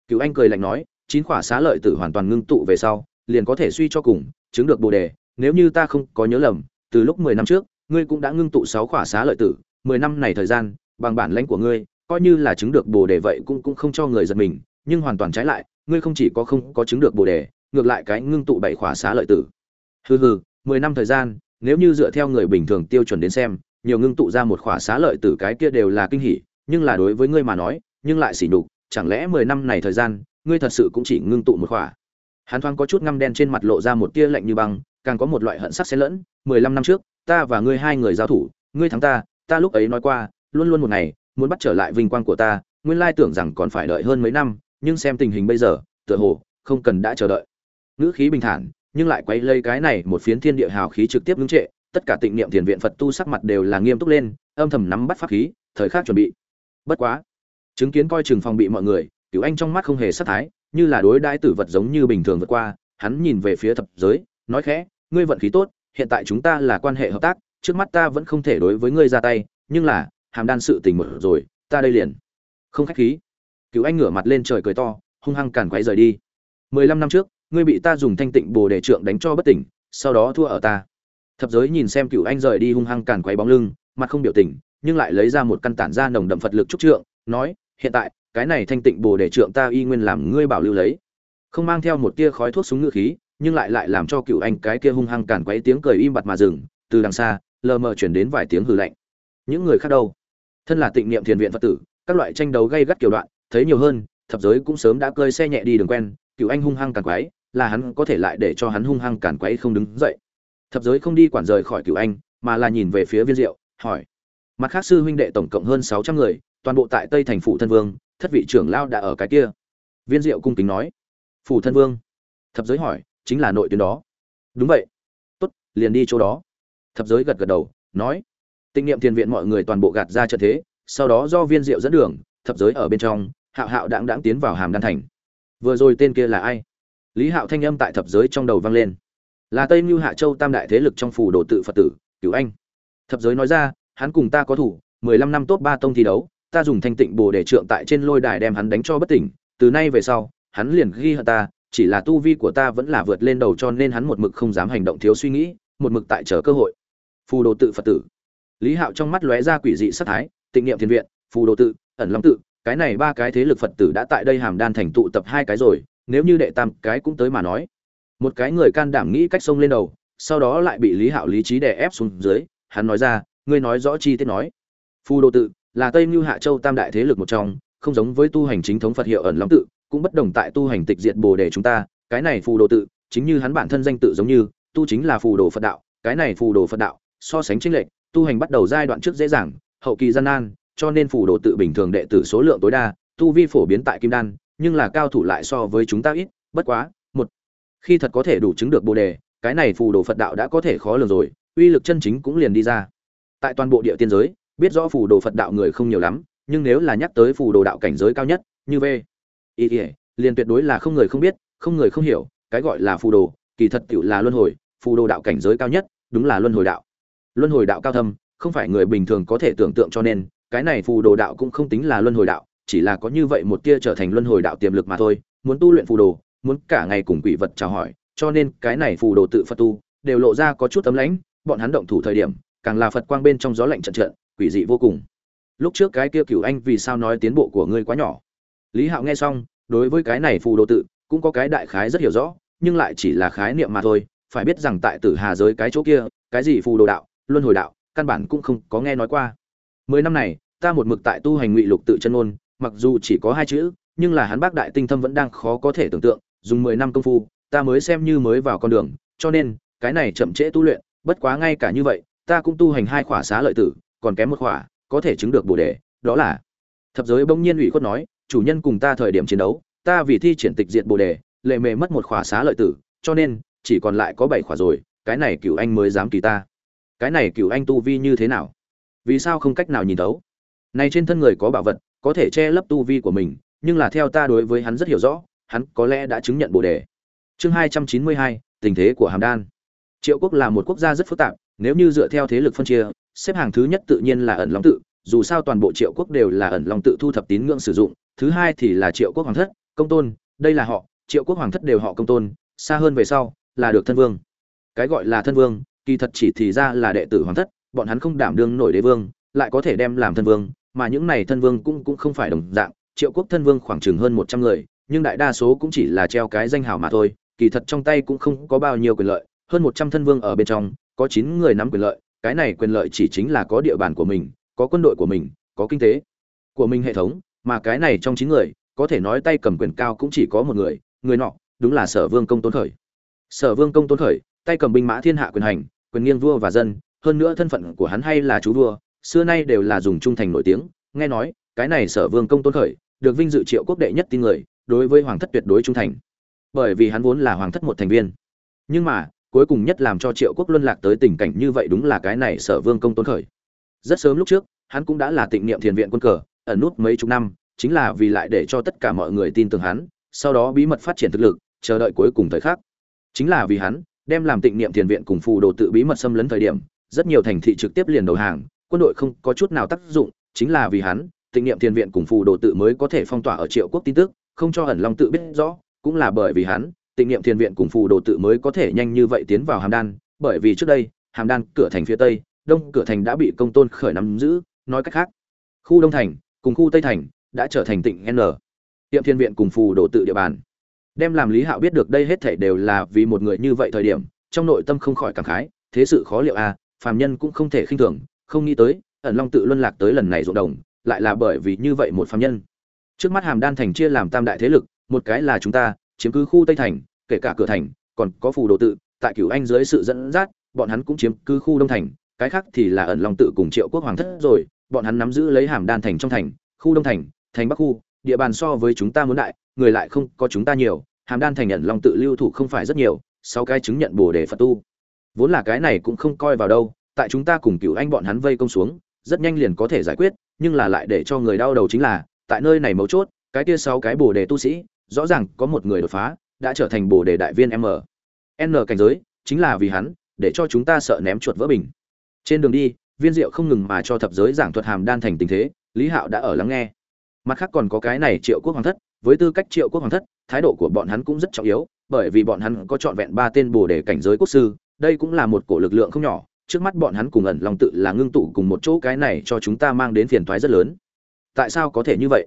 Cựu anh cười lạnh nói, chín khỏa xá lợi tử hoàn toàn ngưng tụ về sau, liền có thể suy cho cùng, chứng được bồ đề, nếu như ta không có nhớ lầm, từ lúc mười năm trước, ngươi cũng đã ngưng tụ sáu khỏa xá lợi tử, mười năm này thời gian, bằng bản lãnh của ngươi, coi như là chứng được bồ đề vậy cũng cũng không cho người giật mình, nhưng hoàn toàn trái lại, ngươi không chỉ có không có chứng được bồ đề, ngược lại cái ngưng tụ bảy khỏa xá lợi tử. Hừ hừ, mười năm thời gian, nếu như dựa theo người bình thường tiêu chuẩn đến xem nhiều ngưng tụ ra một khỏa xá lợi tử cái kia đều là kinh hỉ, nhưng là đối với ngươi mà nói, nhưng lại xỉ nhục, chẳng lẽ mười năm này thời gian, ngươi thật sự cũng chỉ ngưng tụ một khỏa? Hắn thoáng có chút ngăm đen trên mặt lộ ra một tia lạnh như băng, càng có một loại hận sắc xen lẫn, mười lăm năm trước, ta và ngươi hai người giao thủ, ngươi thắng ta ta lúc ấy nói qua, luôn luôn một ngày, muốn bắt trở lại vinh quang của ta, nguyên lai tưởng rằng còn phải đợi hơn mấy năm, nhưng xem tình hình bây giờ, tựa hồ, không cần đã chờ đợi. Ngữ khí bình thản, nhưng lại quay lây cái này một phiến thiên địa hào khí trực tiếp ngưng trệ tất cả tịnh niệm thiền viện phật tu sắc mặt đều là nghiêm túc lên, âm thầm nắm bắt pháp khí, thời khắc chuẩn bị. Bất quá, chứng kiến coi chừng phòng bị mọi người, cửu anh trong mắt không hề sát thái, như là đối đãi tử vật giống như bình thường vượt qua, hắn nhìn về phía thập giới, nói khẽ, ngươi vận khí tốt, hiện tại chúng ta là quan hệ hợp tác, trước mắt ta vẫn không thể đối với ngươi ra tay, nhưng là, hàm đan sự tình mở rồi, ta đây liền. Không khách khí. Cửu anh ngửa mặt lên trời cười to, hung hăng càn quay rời đi. Mười lăm năm trước, ngươi bị ta dùng thanh tịnh bồ đề trượng đánh cho bất tỉnh, sau đó thua ở ta thập giới nhìn xem cựu anh rời đi hung hăng càn quay bóng lưng, mặt không biểu tình, nhưng lại lấy ra một căn tản ra nồng đậm phật lực trúc trượng, nói, hiện tại, cái này thanh tịnh bồ đề trượng ta y nguyên làm ngươi bảo lưu lấy. Không mang theo một tia khói thuốc súng ngựa khí, nhưng lại lại làm cho cựu anh cái kia hung hăng càn quấy tiếng cười im bặt mà dừng, từ đằng xa, lờ mờ chuyển đến vài tiếng hừ lạnh. Những người khác đâu? Thân là tịnh niệm thiền viện phật tử, các loại tranh đấu gây gắt kiểu đoạn, thấy nhiều hơn, thập giới cũng sớm đã cơi xe nhẹ đi đường quen cựu anh hung hăng càn quấy, là hắn có thể lại để cho hắn hung hăng càn quấy không đứng dậy thập giới không đi quản rời khỏi cửu anh, mà là nhìn về phía viên diệu, hỏi. Mặt khác sư huynh đệ tổng cộng hơn sáu trăm người, toàn bộ tại tây thành phủ thân vương, thất vị trưởng lao đã ở cái kia. Viên diệu cung kính nói. Phủ thân vương. Thập giới hỏi, chính là nội tuyến đó. Đúng vậy. Tốt, liền đi chỗ đó. Thập giới gật gật đầu, nói. Tinh niệm thiền viện mọi người toàn bộ gạt ra trận thế, sau đó do viên diệu dẫn đường, thập giới ở bên trong, hạo hạo đáng đáng tiến vào hàm đan thành. Vừa rồi tên kia là ai? Lý hạo thanh âm tại thập giới trong đầu vang lên là tây mưu hạ châu tam đại thế lực trong phủ đồ tự phật tử, cửu anh. Thập giới nói ra, hắn cùng ta có thủ, mười lăm năm tốt ba tông thi đấu, ta dùng thanh tịnh bồ để trượng tại trên lôi đài đem hắn đánh cho bất tỉnh, từ nay về sau, hắn liền ghi hận ta, chỉ là tu vi của ta vẫn là vượt lên đầu cho nên hắn một mực không dám hành động thiếu suy nghĩ, một mực tại chờ cơ hội. Phù đồ tự phật tử. Lý hạo trong mắt lóe ra quỷ dị sắc thái, tịnh niệm thiên viện, phù đồ tự, ẩn long tự, cái này ba cái thế lực phật tử đã tại đây hàm đan thành tụ tập hai cái rồi, nếu như đệ tam cái cũng tới mà nói một cái người can đảm nghĩ cách xông lên đầu, sau đó lại bị lý hạo lý trí đè ép xuống dưới, hắn nói ra, ngươi nói rõ chi tiết nói. Phù đồ tự, là tây mưu hạ châu tam đại thế lực một trong, không giống với tu hành chính thống phật hiệu ẩn long tự, cũng bất đồng tại tu hành tịch diệt bồ đề chúng ta, cái này phù đồ tự, chính như hắn bản thân danh tự giống như, tu chính là phù đồ phật đạo, cái này phù đồ phật đạo, so sánh chính lệch, tu hành bắt đầu giai đoạn trước dễ dàng, hậu kỳ gian nan, cho nên phù đồ tự bình thường đệ tử số lượng tối đa, tu vi phổ biến tại kim đan, nhưng là cao thủ lại so với chúng ta ít, bất quá khi thật có thể đủ chứng được bồ đề, cái này phù đồ phật đạo đã có thể khó lường rồi, uy lực chân chính cũng liền đi ra. Tại toàn bộ địa tiên giới, biết rõ phù đồ phật đạo người không nhiều lắm, nhưng nếu là nhắc tới phù đồ đạo cảnh giới cao nhất, như v ý ỉa liền tuyệt đối là không người không biết, không người không hiểu, cái gọi là phù đồ, kỳ thật tựu là luân hồi, phù đồ đạo cảnh giới cao nhất, đúng là luân hồi đạo. Luân hồi đạo cao thâm, không phải người bình thường có thể tưởng tượng cho nên, cái này phù đồ đạo cũng không tính là luân hồi đạo, chỉ là có như vậy một tia trở thành luân hồi đạo tiềm lực mà thôi, muốn tu luyện phù đồ muốn cả ngày cùng quỷ vật chào hỏi, cho nên cái này phù đồ tự phật tu đều lộ ra có chút tấm lãnh, bọn hắn động thủ thời điểm, càng là phật quang bên trong gió lạnh trận trận, quỷ dị vô cùng. Lúc trước cái kia cửu anh vì sao nói tiến bộ của ngươi quá nhỏ? Lý hạo nghe xong, đối với cái này phù đồ tự cũng có cái đại khái rất hiểu rõ, nhưng lại chỉ là khái niệm mà thôi, phải biết rằng tại tử hà giới cái chỗ kia, cái gì phù đồ đạo, luân hồi đạo, căn bản cũng không có nghe nói qua. Mười năm này, ta một mực tại tu hành ngụy lục tự chân ôn mặc dù chỉ có hai chữ, nhưng là hắn bác đại tinh thâm vẫn đang khó có thể tưởng tượng dùng mười năm công phu, ta mới xem như mới vào con đường, cho nên, cái này chậm trễ tu luyện, bất quá ngay cả như vậy, ta cũng tu hành hai khỏa xá lợi tử, còn kém một khỏa, có thể chứng được bồ đề, đó là. Thập giới bỗng nhiên ủy khuất nói, chủ nhân cùng ta thời điểm chiến đấu, ta vì thi triển tịch diệt bồ đề, lệ mề mất một khỏa xá lợi tử, cho nên, chỉ còn lại có bảy khỏa rồi, cái này cựu anh mới dám kỳ ta. Cái này cựu anh tu vi như thế nào? Vì sao không cách nào nhìn thấu? Này trên thân người có bảo vật, có thể che lấp tu vi của mình, nhưng là theo ta đối với hắn rất hiểu rõ hắn có lẽ đã chứng nhận bồ đề. Chương hai trăm chín mươi hai, tình thế của hàm đan. Triệu quốc là một quốc gia rất phức tạp, nếu như dựa theo thế lực phân chia, xếp hàng thứ nhất tự nhiên là ẩn long tự, dù sao toàn bộ triệu quốc đều là ẩn long tự thu thập tín ngưỡng sử dụng, thứ hai thì là triệu quốc hoàng thất, công tôn, đây là họ, triệu quốc hoàng thất đều họ công tôn, xa hơn về sau là được thân vương. Cái gọi là thân vương, kỳ thật chỉ thì ra là đệ tử hoàng thất, bọn hắn không đảm đương nổi đế vương, lại có thể đem làm thân vương, mà những này thân vương cũng cũng không phải đồng dạng, triệu quốc thân vương khoảng chừng hơn một trăm người nhưng đại đa số cũng chỉ là treo cái danh hào mà thôi, kỳ thật trong tay cũng không có bao nhiêu quyền lợi, hơn một trăm thân vương ở bên trong, có chín người nắm quyền lợi, cái này quyền lợi chỉ chính là có địa bàn của mình, có quân đội của mình, có kinh tế của mình hệ thống, mà cái này trong chín người, có thể nói tay cầm quyền cao cũng chỉ có một người người nọ, đúng là sở vương công tôn khởi. Sở vương công tôn khởi, tay cầm binh mã thiên hạ quyền hành, quyền nghiêng vua và dân, hơn nữa thân phận của hắn hay là chú vua, xưa nay đều là dùng trung thành nổi tiếng, nghe nói, cái này sở vương công tôn khởi, được vinh dự triệu quốc đệ nhất tin người đối với hoàng thất tuyệt đối trung thành. Bởi vì hắn vốn là hoàng thất một thành viên. Nhưng mà, cuối cùng nhất làm cho triệu quốc luân lạc tới tình cảnh như vậy đúng là cái này sở vương công tôn khởi. Rất sớm lúc trước, hắn cũng đã là tịnh niệm thiền viện quân cờ, ẩn nút mấy chục năm, chính là vì lại để cho tất cả mọi người tin tưởng hắn, sau đó bí mật phát triển thực lực, chờ đợi cuối cùng thời khắc. Chính là vì hắn, đem làm tịnh niệm thiền viện cùng phù đồ tự bí mật xâm lấn thời điểm, rất nhiều thành thị trực tiếp liền đầu hàng, quân đội không có chút nào tác dụng, chính là vì hắn, tịnh niệm thiền viện cùng phù đồ tự mới có thể phong tỏa ở triệu quốc tin tức không cho ẩn long tự biết rõ cũng là bởi vì hắn tịnh niệm thiền viện cùng phù đồ tự mới có thể nhanh như vậy tiến vào hàm đan. Bởi vì trước đây hàm đan cửa thành phía tây đông cửa thành đã bị công tôn khởi nắm giữ. Nói cách khác khu đông thành cùng khu tây thành đã trở thành tịnh n. Tiệm thiên viện cùng phù đồ tự địa bàn. Đem làm lý hạo biết được đây hết thảy đều là vì một người như vậy thời điểm trong nội tâm không khỏi cảm khái thế sự khó liệu a à, phàm nhân cũng không thể khinh thường không nghĩ tới ẩn long tự luân lạc tới lần này ruộng đồng lại là bởi vì như vậy một phàm nhân trước mắt hàm đan thành chia làm tam đại thế lực, một cái là chúng ta, chiếm cứ khu tây thành, kể cả cửa thành, còn có phù đồ tự, tại cửu anh dưới sự dẫn dắt, bọn hắn cũng chiếm cứ khu đông thành, cái khác thì là ẩn long tự cùng triệu quốc hoàng thất rồi, bọn hắn nắm giữ lấy hàm đan thành trong thành, khu đông thành thành bắc khu, địa bàn so với chúng ta muốn đại, người lại không có chúng ta nhiều, hàm đan thành ẩn long tự lưu thủ không phải rất nhiều sau cái chứng nhận bồ đề phật tu. Vốn là cái này cũng không coi vào đâu, tại chúng ta cùng cựu anh bọn hắn vây công xuống, rất nhanh liền có thể giải quyết, nhưng là lại để cho người đau đầu chính là tại nơi này mấu chốt, cái kia sáu cái bồ đề tu sĩ, rõ ràng có một người đột phá, đã trở thành bồ đề đại viên m n cảnh giới, chính là vì hắn, để cho chúng ta sợ ném chuột vỡ bình. Trên đường đi, viên diệu không ngừng mà cho thập giới giảng thuật hàm đan thành tình thế, lý hạo đã ở lắng nghe. Mặt khác còn có cái này triệu quốc hoàng thất, với tư cách triệu quốc hoàng thất, thái độ của bọn hắn cũng rất trọng yếu, bởi vì bọn hắn có trọn vẹn ba tên bồ đề cảnh giới quốc sư, đây cũng là một cổ lực lượng không nhỏ, trước mắt bọn hắn cùng ẩn lòng tự là ngưng tụ cùng một chỗ cái này cho chúng ta mang đến phiền toái rất lớn tại sao có thể như vậy?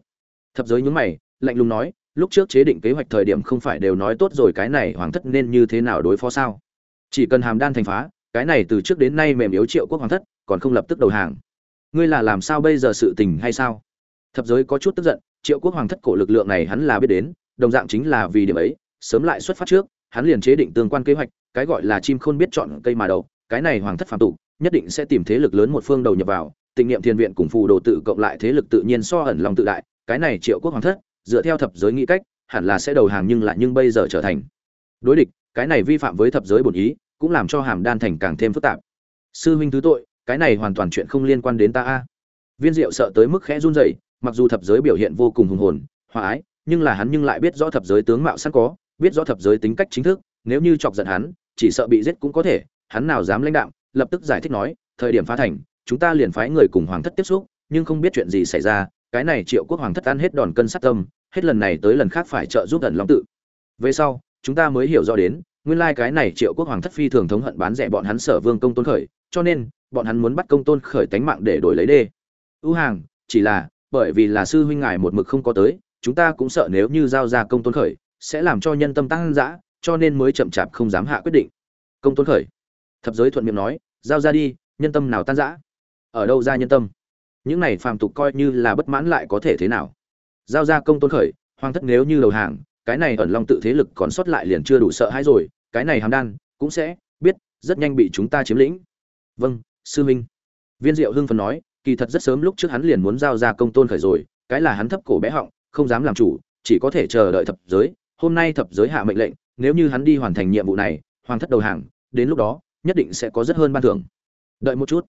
Thập giới nhún mày, lạnh lùng nói, lúc trước chế định kế hoạch thời điểm không phải đều nói tốt rồi cái này hoàng thất nên như thế nào đối phó sao? Chỉ cần hàm đan thành phá, cái này từ trước đến nay mềm yếu triệu quốc hoàng thất, còn không lập tức đầu hàng. Ngươi là làm sao bây giờ sự tình hay sao? Thập giới có chút tức giận, triệu quốc hoàng thất cổ lực lượng này hắn là biết đến, đồng dạng chính là vì điểm ấy, sớm lại xuất phát trước, hắn liền chế định tương quan kế hoạch, cái gọi là chim khôn biết chọn cây mà đầu, cái này hoàng thất phạm tụ nhất định sẽ tìm thế lực lớn một phương đầu nhập vào tình niệm thiên viện cùng phù đồ tự cộng lại thế lực tự nhiên so ẩn lòng tự đại, cái này triệu quốc hoàng thất, dựa theo thập giới nghĩ cách, hẳn là sẽ đầu hàng nhưng lại nhưng bây giờ trở thành. Đối địch, cái này vi phạm với thập giới bổn ý, cũng làm cho hàm đan thành càng thêm phức tạp. Sư huynh thứ tội, cái này hoàn toàn chuyện không liên quan đến ta a. Viên diệu sợ tới mức khẽ run rẩy, mặc dù thập giới biểu hiện vô cùng hùng hồn, hòa ái, nhưng là hắn nhưng lại biết rõ thập giới tướng mạo sẵn có, biết rõ thập giới tính cách chính thức, nếu như chọc giận hắn, chỉ sợ bị giết cũng có thể, hắn nào dám lãnh đạo lập tức giải thích nói, thời điểm phá thành chúng ta liền phái người cùng hoàng thất tiếp xúc, nhưng không biết chuyện gì xảy ra, cái này triệu quốc hoàng thất ăn hết đòn cân sát tâm, hết lần này tới lần khác phải trợ giúp ẩn long tự. Về sau, chúng ta mới hiểu rõ đến, nguyên lai cái này triệu quốc hoàng thất phi thường thống hận bán rẻ bọn hắn sở vương công tôn khởi, cho nên, bọn hắn muốn bắt công tôn khởi tánh mạng để đổi lấy đê. Ưu hàng, chỉ là, bởi vì là sư huynh ngài một mực không có tới, chúng ta cũng sợ nếu như giao ra công tôn khởi, sẽ làm cho nhân tâm tăng dã, cho nên mới chậm chạp không dám hạ quyết định. Công tôn khởi. Thập giới thuận miệng nói, giao ra đi, nhân tâm nào tan dã ở đâu ra nhân tâm? Những này phàm tục coi như là bất mãn lại có thể thế nào? Giao ra công tôn khởi hoàng thất nếu như đầu hàng, cái này ẩn long tự thế lực còn sót lại liền chưa đủ sợ hãi rồi, cái này hàm đan cũng sẽ biết rất nhanh bị chúng ta chiếm lĩnh. Vâng sư minh viên diệu hưng phần nói, kỳ thật rất sớm lúc trước hắn liền muốn giao ra công tôn khởi rồi, cái là hắn thấp cổ bé họng, không dám làm chủ, chỉ có thể chờ đợi thập giới, hôm nay thập giới hạ mệnh lệnh, nếu như hắn đi hoàn thành nhiệm vụ này hoàng thất đầu hàng, đến lúc đó, nhất định sẽ có rất hơn ban thưởng. Đợi một chút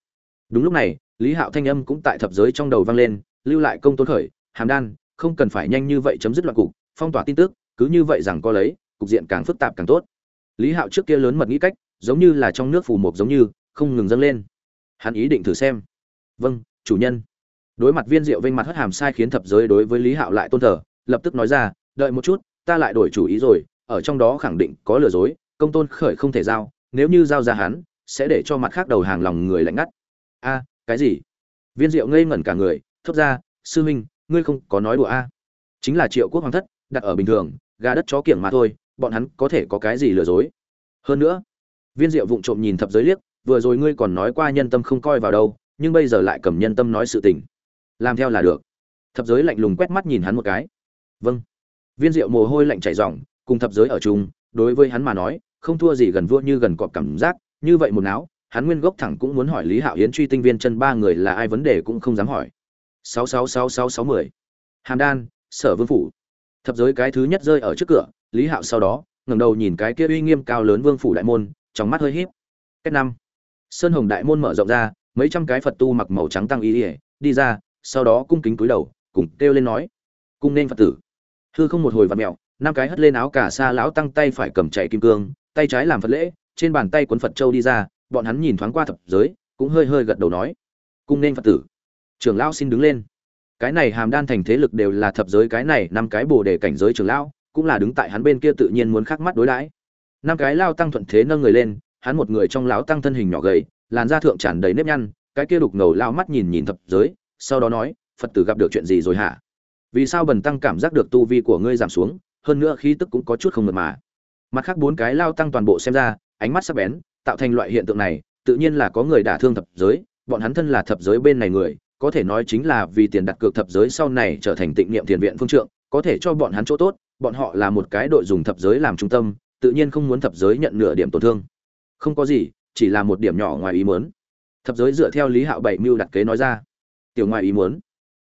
đúng lúc này, lý hạo thanh âm cũng tại thập giới trong đầu vang lên, lưu lại công tôn khởi, hàm đan, không cần phải nhanh như vậy chấm dứt loạn cục, phong tỏa tin tức, cứ như vậy rằng có lấy, cục diện càng phức tạp càng tốt. Lý hạo trước kia lớn mật nghĩ cách, giống như là trong nước phù mộc giống như, không ngừng dâng lên. Hắn ý định thử xem. Vâng chủ nhân. Đối mặt viên diệu vinh mặt hất hàm sai khiến thập giới đối với lý hạo lại tôn thờ, lập tức nói ra, đợi một chút, ta lại đổi chủ ý rồi, ở trong đó khẳng định có lừa dối, công tôn khởi không thể giao, nếu như giao ra hắn, sẽ để cho mặt khác đầu hàng lòng người lạnh ngắt a, cái gì? Viên diệu ngây ngẩn cả người, thốt ra, sư huynh ngươi không có nói đùa a. Chính là triệu quốc hoàng thất, đặt ở bình thường, gà đất chó kiểng mà thôi, bọn hắn có thể có cái gì lừa dối? Hơn nữa, viên diệu vụng trộm nhìn thập giới liếc, vừa rồi ngươi còn nói qua nhân tâm không coi vào đâu, nhưng bây giờ lại cầm nhân tâm nói sự tình. Làm theo là được. Thập giới lạnh lùng quét mắt nhìn hắn một cái. Vâng. Viên diệu mồ hôi lạnh chảy ròng, cùng thập giới ở chung, đối với hắn mà nói, không thua gì gần vua như gần cọp cảm giác, như vậy một não hắn nguyên gốc thẳng cũng muốn hỏi lý hạo yến truy tinh viên chân ba người là ai vấn đề cũng không dám hỏi. Sáu sáu sáu sáu sáu mười. Hàm đan, sở vương phủ. Thập giới cái thứ nhất rơi ở trước cửa, lý hạo sau đó, ngẩng đầu nhìn cái kia uy nghiêm cao lớn vương phủ đại môn, trong mắt hơi híp. Cách năm. Sơn hồng đại môn mở rộng ra, mấy trăm cái phật tu mặc màu trắng tăng y ỉa đi ra, sau đó cung kính cúi đầu, cùng kêu lên nói, cung nên phật tử. Hư không một hồi vặt mẹo năm cái hất lên áo cả xa lão tăng tay phải cầm chạy kim cương, tay trái làm phật lễ, trên bàn tay cuốn phật châu đi ra bọn hắn nhìn thoáng qua thập giới, cũng hơi hơi gật đầu nói, cung nên phật tử. Trưởng lão xin đứng lên. Cái này hàm đan thành thế lực đều là thập giới, cái này năm cái bồ đề cảnh giới trưởng lão, cũng là đứng tại hắn bên kia tự nhiên muốn khắc mắt đối đãi. Năm cái lao tăng thuận thế nâng người lên, hắn một người trong lão tăng thân hình nhỏ gầy, làn da thượng tràn đầy nếp nhăn, cái kia đục ngầu lao mắt nhìn nhìn thập giới, sau đó nói, phật tử gặp được chuyện gì rồi hả? Vì sao bần tăng cảm giác được tu vi của ngươi giảm xuống, hơn nữa khí tức cũng có chút không mượt mà? Mặt khác bốn cái lao tăng toàn bộ xem ra, ánh mắt sắc bén tạo thành loại hiện tượng này, tự nhiên là có người đả thương thập giới, bọn hắn thân là thập giới bên này người, có thể nói chính là vì tiền đặt cược thập giới sau này trở thành tịnh niệm tiền viện phương trượng, có thể cho bọn hắn chỗ tốt, bọn họ là một cái đội dùng thập giới làm trung tâm, tự nhiên không muốn thập giới nhận nửa điểm tổn thương. Không có gì, chỉ là một điểm nhỏ ngoài ý muốn. Thập giới dựa theo lý hạo bảy mưu đặt kế nói ra. Tiểu ngoài ý muốn.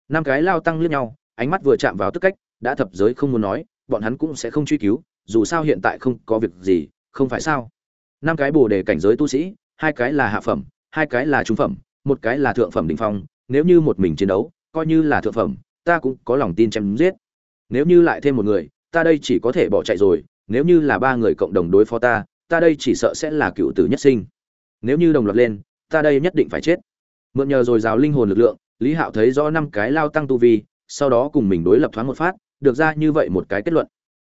Năm cái lao tăng liếc nhau, ánh mắt vừa chạm vào tức cách, đã thập giới không muốn nói, bọn hắn cũng sẽ không truy cứu, dù sao hiện tại không có việc gì, không phải sao? Năm cái bồ đề cảnh giới tu sĩ, hai cái là hạ phẩm, hai cái là trung phẩm, một cái là thượng phẩm đỉnh phong, nếu như một mình chiến đấu, coi như là thượng phẩm, ta cũng có lòng tin chém giết. Nếu như lại thêm một người, ta đây chỉ có thể bỏ chạy rồi, nếu như là ba người cộng đồng đối phó ta ta đây chỉ sợ sẽ là cựu tử nhất sinh. Nếu như đồng loạt lên, ta đây nhất định phải chết. Mượn nhờ rồi rào linh hồn lực lượng, lý hạo thấy rõ năm cái lao tăng tu vi, sau đó cùng mình đối lập thoáng một phát, được ra như vậy một cái kết luận.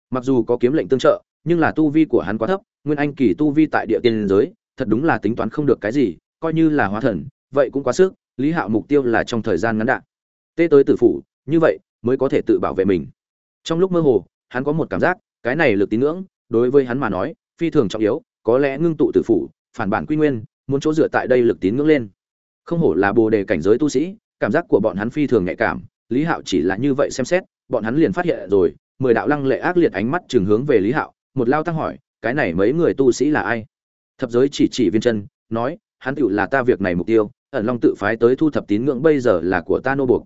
Mặc dù có kiếm lệnh tương trợ, nhưng là tu vi của hắn quá thấp nguyên anh kỳ tu vi tại địa tiên giới, thật đúng là tính toán không được cái gì, coi như là hóa thần, vậy cũng quá sức, lý hạo mục tiêu là trong thời gian ngắn đạn. Tê tới tử phủ, như vậy mới có thể tự bảo vệ mình. Trong lúc mơ hồ, hắn có một cảm giác, cái này lực tín ngưỡng, đối với hắn mà nói, phi thường trọng yếu, có lẽ ngưng tụ tử phủ, phản bản quy nguyên, muốn chỗ dựa tại đây lực tín ngưỡng lên. Không hổ là bồ đề cảnh giới tu sĩ, cảm giác của bọn hắn phi thường nhạy cảm, lý hạo chỉ là như vậy xem xét, bọn hắn liền phát hiện rồi, mười đạo lăng lệ ác liệt ánh mắt trường hướng về lý hạo, một lao tăng hỏi cái này mấy người tu sĩ là ai? Thập giới chỉ chỉ viên chân, nói, hắn tựu là ta việc này mục tiêu, ẩn long tự phái tới thu thập tín ngưỡng bây giờ là của ta nô buộc.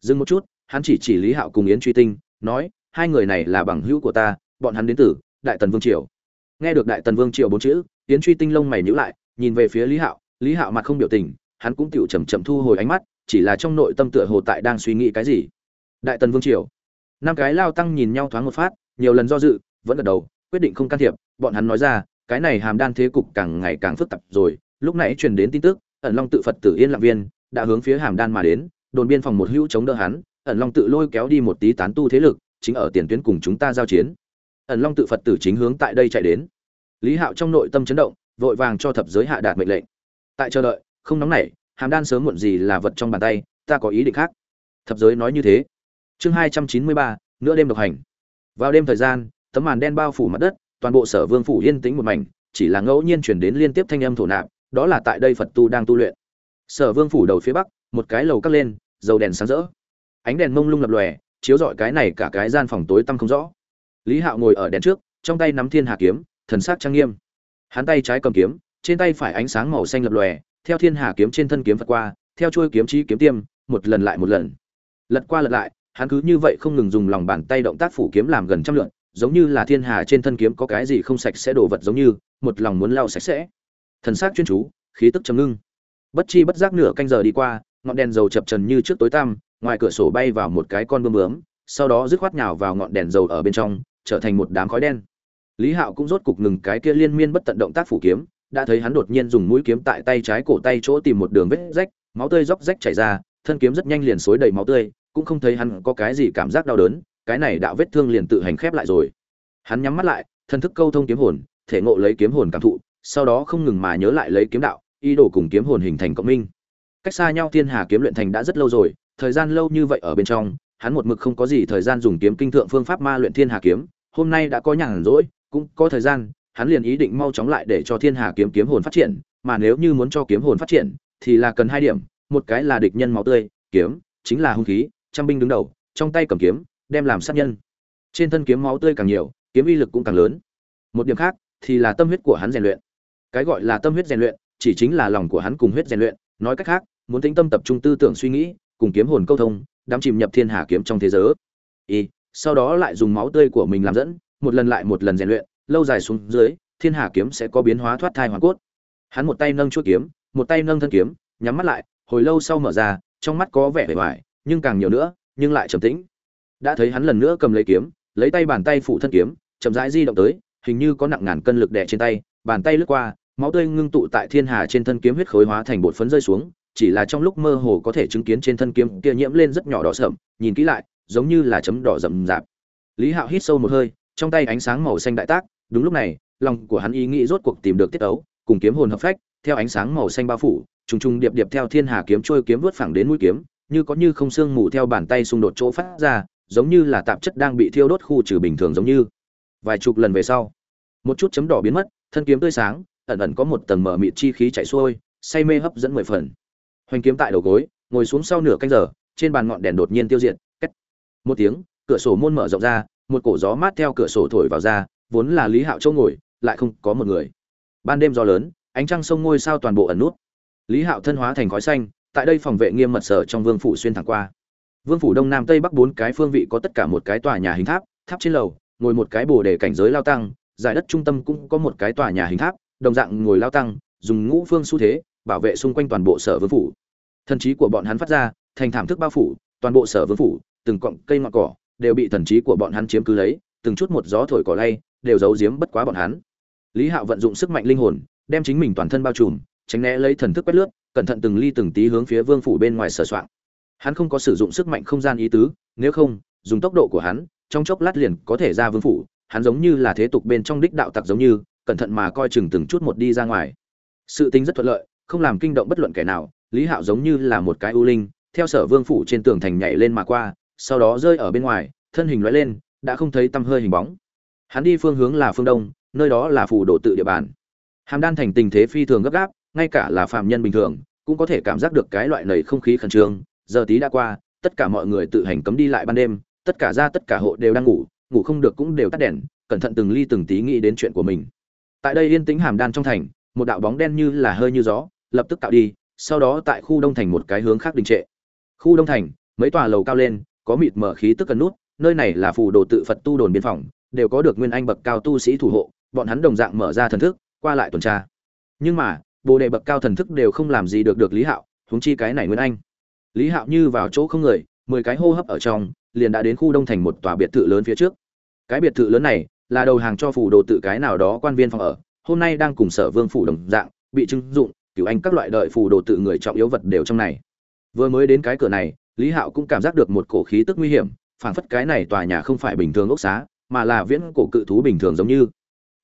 Dừng một chút, hắn chỉ chỉ lý hạo cùng yến truy tinh, nói, hai người này là bằng hữu của ta, bọn hắn đến từ đại tần vương triều. Nghe được đại tần vương triều bốn chữ, yến truy tinh lông mày nhữ lại, nhìn về phía lý hạo lý hạo mặt không biểu tình, hắn cũng tựu chầm chậm thu hồi ánh mắt, chỉ là trong nội tâm tựa hồ tại đang suy nghĩ cái gì. Đại tần vương triều. Năm cái lao tăng nhìn nhau thoáng một phát, nhiều lần do dự, vẫn gật đầu quyết định không can thiệp, bọn hắn nói ra, cái này hàm đan thế cục càng ngày càng phức tạp rồi. Lúc nãy truyền đến tin tức, ẩn long tự phật tử yên lặng viên đã hướng phía hàm đan mà đến, đồn biên phòng một hữu chống đỡ hắn, ẩn long tự lôi kéo đi một tí tán tu thế lực, chính ở tiền tuyến cùng chúng ta giao chiến. Ẩn long tự phật tử chính hướng tại đây chạy đến. Lý hạo trong nội tâm chấn động, vội vàng cho thập giới hạ đạt mệnh lệnh. Tại chờ đợi, không nóng nảy, hàm đan sớm muộn gì là vật trong bàn tay, ta có ý định khác. Thập giới nói như thế. Chương hai trăm chín mươi ba, nửa đêm độc hành. Vào đêm thời gian tấm màn đen bao phủ mặt đất, toàn bộ sở vương phủ yên tĩnh một mảnh, chỉ là ngẫu nhiên chuyển đến liên tiếp thanh âm thổ nạp, đó là tại đây phật tu đang tu luyện. Sở vương phủ đầu phía bắc, một cái lầu cắt lên, dầu đèn sáng rỡ. Ánh đèn mông lung lập lòe, chiếu rọi cái này cả cái gian phòng tối tăm không rõ. Lý hạo ngồi ở đèn trước, trong tay nắm thiên hà kiếm, thần sắc trang nghiêm. Hắn tay trái cầm kiếm, trên tay phải ánh sáng màu xanh lập lòe, theo thiên hà kiếm trên thân kiếm phật qua, theo chuôi kiếm trí kiếm tiêm, một lần lại một lần. Lật qua lật lại, hắn cứ như vậy không ngừng dùng lòng bàn tay động tác phủ kiếm làm gần trăm lượn giống như là thiên hà trên thân kiếm có cái gì không sạch sẽ đổ vật giống như, một lòng muốn lau sạch sẽ. Thần sắc chuyên chú, khí tức trầm ngưng. Bất chi bất giác nửa canh giờ đi qua, ngọn đèn dầu chập trần như trước tối tăm, ngoài cửa sổ bay vào một cái con bướm bướm, sau đó dứt khoát nhào vào ngọn đèn dầu ở bên trong, trở thành một đám khói đen. Lý hạo cũng rốt cục ngừng cái kia liên miên bất tận động tác phủ kiếm, đã thấy hắn đột nhiên dùng mũi kiếm tại tay trái cổ tay chỗ tìm một đường vết rách, máu tươi róc rách chảy ra, thân kiếm rất nhanh liền xối đầy máu tươi, cũng không thấy hắn có cái gì cảm giác đau đớn cái này đạo vết thương liền tự hành khép lại rồi. Hắn nhắm mắt lại, thân thức câu thông kiếm hồn, thể ngộ lấy kiếm hồn cảm thụ, sau đó không ngừng mà nhớ lại lấy kiếm đạo, ý đồ cùng kiếm hồn hình thành cộng minh. Cách xa nhau thiên hà kiếm luyện thành đã rất lâu rồi, thời gian lâu như vậy ở bên trong, hắn một mực không có gì thời gian dùng kiếm kinh thượng phương pháp ma luyện thiên hà kiếm, hôm nay đã có nhàn rỗi, cũng có thời gian, hắn liền ý định mau chóng lại để cho thiên hà kiếm kiếm hồn phát triển, mà nếu như muốn cho kiếm hồn phát triển, thì là cần hai điểm, một cái là địch nhân máu tươi, kiếm, chính là hung khí, trăm binh đứng đầu, trong tay cầm kiếm đem làm sát nhân. Trên thân kiếm máu tươi càng nhiều, kiếm uy lực cũng càng lớn. Một điểm khác, thì là tâm huyết của hắn rèn luyện. Cái gọi là tâm huyết rèn luyện, chỉ chính là lòng của hắn cùng huyết rèn luyện. Nói cách khác, muốn tĩnh tâm tập trung tư tưởng suy nghĩ, cùng kiếm hồn câu thông, đắm chìm nhập thiên hà kiếm trong thế giới. Y sau đó lại dùng máu tươi của mình làm dẫn, một lần lại một lần rèn luyện, lâu dài xuống dưới, thiên hà kiếm sẽ có biến hóa thoát thai hoàn cốt. Hắn một tay nâng chuôi kiếm, một tay nâng thân kiếm, nhắm mắt lại, hồi lâu sau mở ra, trong mắt có vẻ vẻ vải nhưng càng nhiều nữa, nhưng lại trầm tĩnh đã thấy hắn lần nữa cầm lấy kiếm, lấy tay bàn tay phủ thân kiếm, chậm rãi di động tới, hình như có nặng ngàn cân lực đè trên tay, bàn tay lướt qua, máu tươi ngưng tụ tại thiên hà trên thân kiếm huyết khối hóa thành bột phấn rơi xuống, chỉ là trong lúc mơ hồ có thể chứng kiến trên thân kiếm kia nhiễm lên rất nhỏ đỏ sậm nhìn kỹ lại, giống như là chấm đỏ rậm rạp. Lý hạo hít sâu một hơi, trong tay ánh sáng màu xanh đại tác, đúng lúc này, lòng của hắn ý nghĩ rốt cuộc tìm được tiết ấu, cùng kiếm hồn hợp phách, theo ánh sáng màu xanh bao phủ, trùng trùng điệp điệp theo thiên hà kiếm trôi kiếm vớt phẳng đến mũi kiếm, như có như không xương mù theo bàn tay xung đột chỗ phát ra giống như là tạp chất đang bị thiêu đốt khu trừ bình thường giống như. Vài chục lần về sau, một chút chấm đỏ biến mất, thân kiếm tươi sáng, ẩn ẩn có một tầng mở mịt chi khí chạy xuôi, say mê hấp dẫn mười phần. Hoành kiếm tại đầu gối, ngồi xuống sau nửa canh giờ, trên bàn ngọn đèn đột nhiên tiêu diệt cách một tiếng, cửa sổ môn mở rộng ra, một cổ gió mát theo cửa sổ thổi vào ra, vốn là lý hạo châu ngồi, lại không có một người. Ban đêm gió lớn, ánh trăng sông ngôi sao toàn bộ ẩn nút. Lý hạo thân hóa thành khói xanh, tại đây phòng vệ nghiêm mật sở trong vương phủ xuyên thẳng qua vương phủ đông nam tây bắc bốn cái phương vị có tất cả một cái tòa nhà hình tháp tháp trên lầu, ngồi một cái bồ đề cảnh giới lao tăng, giải đất trung tâm cũng có một cái tòa nhà hình tháp, đồng dạng ngồi lao tăng, dùng ngũ phương xu thế, bảo vệ xung quanh toàn bộ sở vương phủ. Thần trí của bọn hắn phát ra, thành thảm thức bao phủ, toàn bộ sở vương phủ, từng cọng cây ngọn cỏ, đều bị thần trí của bọn hắn chiếm cứ lấy, từng chút một gió thổi cỏ lay, đều giấu giếm bất quá bọn hắn. Lý hạo vận dụng sức mạnh linh hồn, đem chính mình toàn thân bao trùm, tránh né lấy thần thức quét lướt, cẩn thận từng ly từng tí hướng phía vương phủ bên ngoài sở soạn hắn không có sử dụng sức mạnh không gian ý tứ, nếu không, dùng tốc độ của hắn, trong chốc lát liền có thể ra vương phủ, hắn giống như là thế tục bên trong đích đạo tặc giống như, cẩn thận mà coi chừng từng chút một đi ra ngoài. Sự tính rất thuận lợi, không làm kinh động bất luận kẻ nào, lý hạo giống như là một cái ưu linh, theo sở vương phủ trên tường thành nhảy lên mà qua, sau đó rơi ở bên ngoài, thân hình loại lên, đã không thấy tăm hơi hình bóng. Hắn đi phương hướng là phương đông, nơi đó là phủ đổ tự địa bàn. Hàm đan thành tình thế phi thường gấp gáp, ngay cả là phạm nhân bình thường, cũng có thể cảm giác được cái loại nầy không khí khẩn trương giờ tí đã qua, tất cả mọi người tự hành cấm đi lại ban đêm, tất cả ra tất cả hộ đều đang ngủ ngủ không được cũng đều tắt đèn, cẩn thận từng ly từng tí nghĩ đến chuyện của mình. Tại đây yên tĩnh hàm đan trong thành, một đạo bóng đen như là hơi như gió, lập tức tạo đi, sau đó tại khu đông thành một cái hướng khác đình trệ. Khu đông thành, mấy tòa lầu cao lên, có mịt mở khí tức cần nút, nơi này là phù đồ tự phật tu đồn biên phòng, đều có được nguyên anh bậc cao tu sĩ thủ hộ, bọn hắn đồng dạng mở ra thần thức, qua lại tuần tra. Nhưng mà, bồ đề bậc cao thần thức đều không làm gì được được lý hạo, huống chi cái này nguyên anh lý hạo như vào chỗ không người, mười cái hô hấp ở trong, liền đã đến khu đông thành một tòa biệt thự lớn phía trước. Cái biệt thự lớn này là đầu hàng cho phủ đồ tự cái nào đó quan viên phòng ở, hôm nay đang cùng sở vương phủ đồng dạng, bị trưng dụng, cửu anh các loại đợi phủ đồ tự người trọng yếu vật đều trong này. Vừa mới đến cái cửa này, lý hạo cũng cảm giác được một cổ khí tức nguy hiểm, phảng phất cái này tòa nhà không phải bình thường ốc xá, mà là viễn cổ cự thú bình thường giống như.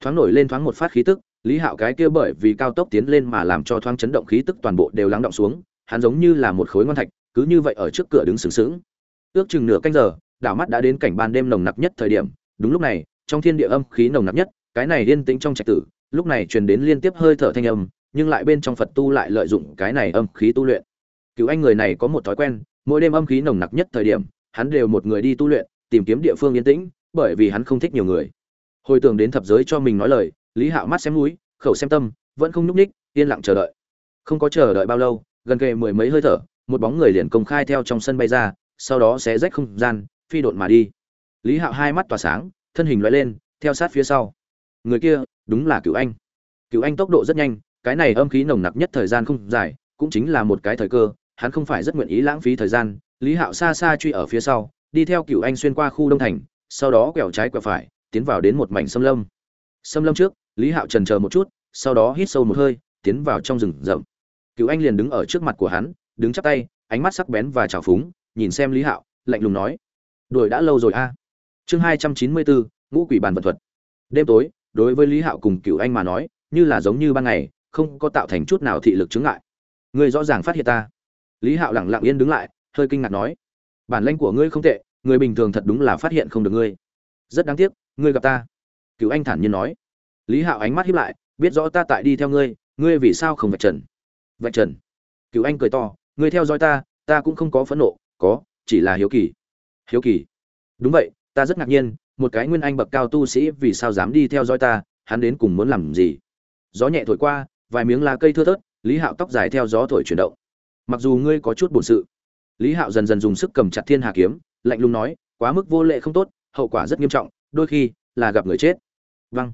Thoáng nổi lên thoáng một phát khí tức, lý hạo cái kia bởi vì cao tốc tiến lên mà làm cho thoáng chấn động khí tức toàn bộ đều lắng động xuống, hắn giống như là một khối ngon thạch cứ như vậy ở trước cửa đứng sừng sững. Ước chừng nửa canh giờ, đảo mắt đã đến cảnh ban đêm nồng nặc nhất thời điểm. Đúng lúc này, trong thiên địa âm khí nồng nặc nhất, cái này yên tĩnh trong trạch tử, lúc này truyền đến liên tiếp hơi thở thanh âm, nhưng lại bên trong phật tu lại lợi dụng cái này âm khí tu luyện. Cứu anh người này có một thói quen, mỗi đêm âm khí nồng nặc nhất thời điểm, hắn đều một người đi tu luyện, tìm kiếm địa phương yên tĩnh, bởi vì hắn không thích nhiều người. Hồi tưởng đến thập giới cho mình nói lời, lý hạo mắt xem núi, khẩu xem tâm, vẫn không nhúc ních yên lặng chờ đợi. Không có chờ đợi bao lâu, gần kề mười mấy hơi thở một bóng người liền công khai theo trong sân bay ra, sau đó sẽ rách không gian, phi độn mà đi. Lý hạo hai mắt tỏa sáng, thân hình loại lên, theo sát phía sau. Người kia, đúng là cựu anh. Cựu anh tốc độ rất nhanh, cái này âm khí nồng nặc nhất thời gian không dài, cũng chính là một cái thời cơ, hắn không phải rất nguyện ý lãng phí thời gian. Lý hạo xa xa truy ở phía sau, đi theo cựu anh xuyên qua khu đông thành, sau đó quẹo trái quẹo phải, tiến vào đến một mảnh xâm lâm. Xâm lâm trước, lý hạo trần chờ một chút, sau đó hít sâu một hơi, tiến vào trong rừng rậm. Cựu anh liền đứng ở trước mặt của hắn đứng chắp tay, ánh mắt sắc bén và trào phúng, nhìn xem lý hạo, lạnh lùng nói, đuổi đã lâu rồi a. Chương hai trăm chín mươi bốn, ngũ quỷ bàn vật thuật. Đêm tối, đối với lý hạo cùng cựu anh mà nói, như là giống như ban ngày, không có tạo thành chút nào thị lực chứng ngại. Ngươi rõ ràng phát hiện ta. Lý hạo lẳng lặng yên đứng lại, hơi kinh ngạc nói, bản lanh của ngươi không tệ, người bình thường thật đúng là phát hiện không được ngươi. Rất đáng tiếc, ngươi gặp ta. Cựu anh thản nhiên nói. Lý hạo ánh mắt hiếp lại, biết rõ ta tại đi theo ngươi ngươi vì sao không vạch trần? Vạch trần? Cựu anh cười to ngươi theo dõi ta ta cũng không có phẫn nộ, có, chỉ là hiếu kỳ. Hiếu kỳ? Đúng vậy, ta rất ngạc nhiên, một cái nguyên anh bậc cao tu sĩ vì sao dám đi theo dõi ta, hắn đến cùng muốn làm gì? Gió nhẹ thổi qua, vài miếng lá cây thưa thớt, lý hạo tóc dài theo gió thổi chuyển động. Mặc dù ngươi có chút bổn sự, lý hạo dần dần dùng sức cầm chặt thiên hà kiếm, lạnh lùng nói, quá mức vô lệ không tốt, hậu quả rất nghiêm trọng, đôi khi là gặp người chết. Vâng.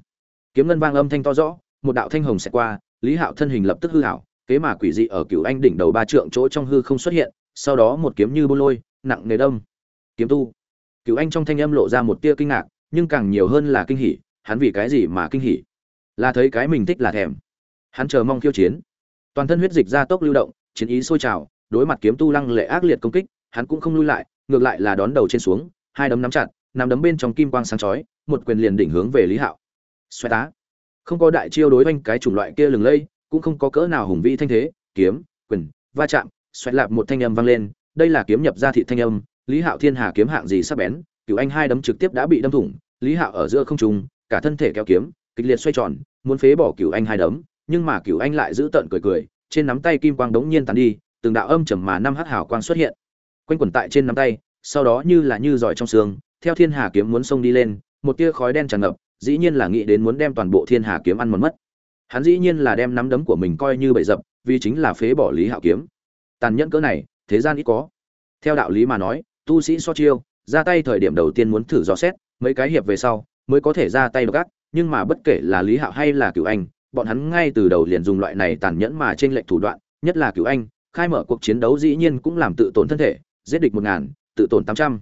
Kiếm ngân vang âm thanh to rõ, một đạo thanh hồng sẽ qua, lý hạo thân hình lập tức hư hảo kế mà quỷ dị ở cựu anh đỉnh đầu ba trượng chỗ trong hư không xuất hiện, sau đó một kiếm như bôn lôi, nặng nề đông kiếm tu. Cựu anh trong thanh âm lộ ra một tia kinh ngạc, nhưng càng nhiều hơn là kinh hỉ, hắn vì cái gì mà kinh hỉ? Là thấy cái mình thích là thèm. Hắn chờ mong khiêu chiến. Toàn thân huyết dịch ra tốc lưu động, chiến ý sôi trào, đối mặt kiếm tu lăng lệ ác liệt công kích, hắn cũng không lui lại, ngược lại là đón đầu trên xuống, hai đấm nắm chặt nắm đấm bên trong kim quang sáng chói, một quyền liền đỉnh hướng về lý hạo. Xoay tá không có đại chiêu đối oanh cái chủng loại kia lừng lây cũng không có cỡ nào hùng vĩ thanh thế, kiếm, quyền, va chạm, xoẹt lạp một thanh âm vang lên, đây là kiếm nhập ra thị thanh âm, lý hạo thiên hà kiếm hạng gì sắc bén, cửu anh hai đấm trực tiếp đã bị đâm thủng, lý hạo ở giữa không trung, cả thân thể kéo kiếm, kịch liệt xoay tròn, muốn phế bỏ cửu anh hai đấm, nhưng mà cửu anh lại giữ tận cười cười, trên nắm tay kim quang đống nhiên tán đi, từng đạo âm trầm mà năm hắc hào quang xuất hiện. Quanh quẩn tại trên nắm tay, sau đó như là như giỏi trong xương, theo thiên hà kiếm muốn xông đi lên, một tia khói đen tràn ngập, dĩ nhiên là nghĩ đến muốn đem toàn bộ thiên hà kiếm ăn mòn mất hắn dĩ nhiên là đem nắm đấm của mình coi như bậy dập, vì chính là phế bỏ lý hạo kiếm. Tàn nhẫn cỡ này, thế gian ít có. Theo đạo lý mà nói, tu sĩ so chiêu, ra tay thời điểm đầu tiên muốn thử dò xét, mấy cái hiệp về sau, mới có thể ra tay độc ác, nhưng mà bất kể là lý hạo hay là cựu anh, bọn hắn ngay từ đầu liền dùng loại này tàn nhẫn mà trên lệch thủ đoạn, nhất là cựu anh, khai mở cuộc chiến đấu dĩ nhiên cũng làm tự tổn thân thể, giết địch một ngàn, tự tổn tám trăm.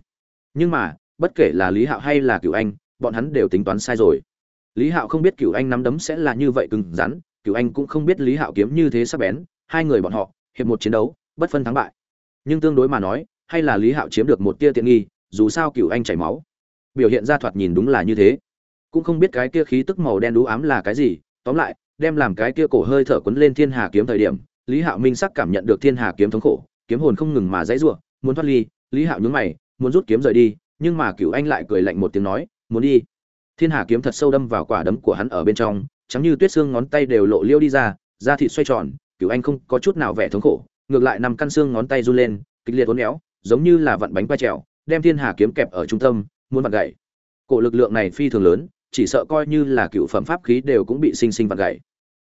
Nhưng mà, bất kể là lý hạo hay là cựu anh, bọn hắn đều tính toán sai rồi lý hạo không biết cựu anh nắm đấm sẽ là như vậy cứng rắn cựu anh cũng không biết lý hạo kiếm như thế sắp bén, hai người bọn họ, hiệp một chiến đấu, bất phân thắng bại. Nhưng tương đối mà nói, hay là lý hạo chiếm được một tia tiện nghi, dù sao cựu anh chảy máu. Biểu hiện ra thoạt nhìn đúng là như thế. Cũng không biết cái kia khí tức màu đen đú ám là cái gì, tóm lại, đem làm cái kia cổ hơi thở quấn lên thiên hà kiếm thời điểm, lý hạo minh sắc cảm nhận được thiên hà kiếm thống khổ, kiếm hồn không ngừng mà dãy giụa muốn thoát ly, lý hạo nhún mày, muốn rút kiếm rời đi, nhưng mà cựu anh lại cười lạnh một tiếng nói, muốn đi thiên hà kiếm thật sâu đâm vào quả đấm của hắn ở bên trong chẳng như tuyết xương ngón tay đều lộ liêu đi ra, da thịt xoay tròn cựu anh không có chút nào vẻ thống khổ, ngược lại nằm căn xương ngón tay run lên, kịch liệt uốn éo, giống như là vặn bánh quay trèo, đem thiên hà kiếm kẹp ở trung tâm, muốn vặn gậy. Cổ lực lượng này phi thường lớn, chỉ sợ coi như là cựu phẩm pháp khí đều cũng bị sinh sinh vặn gậy.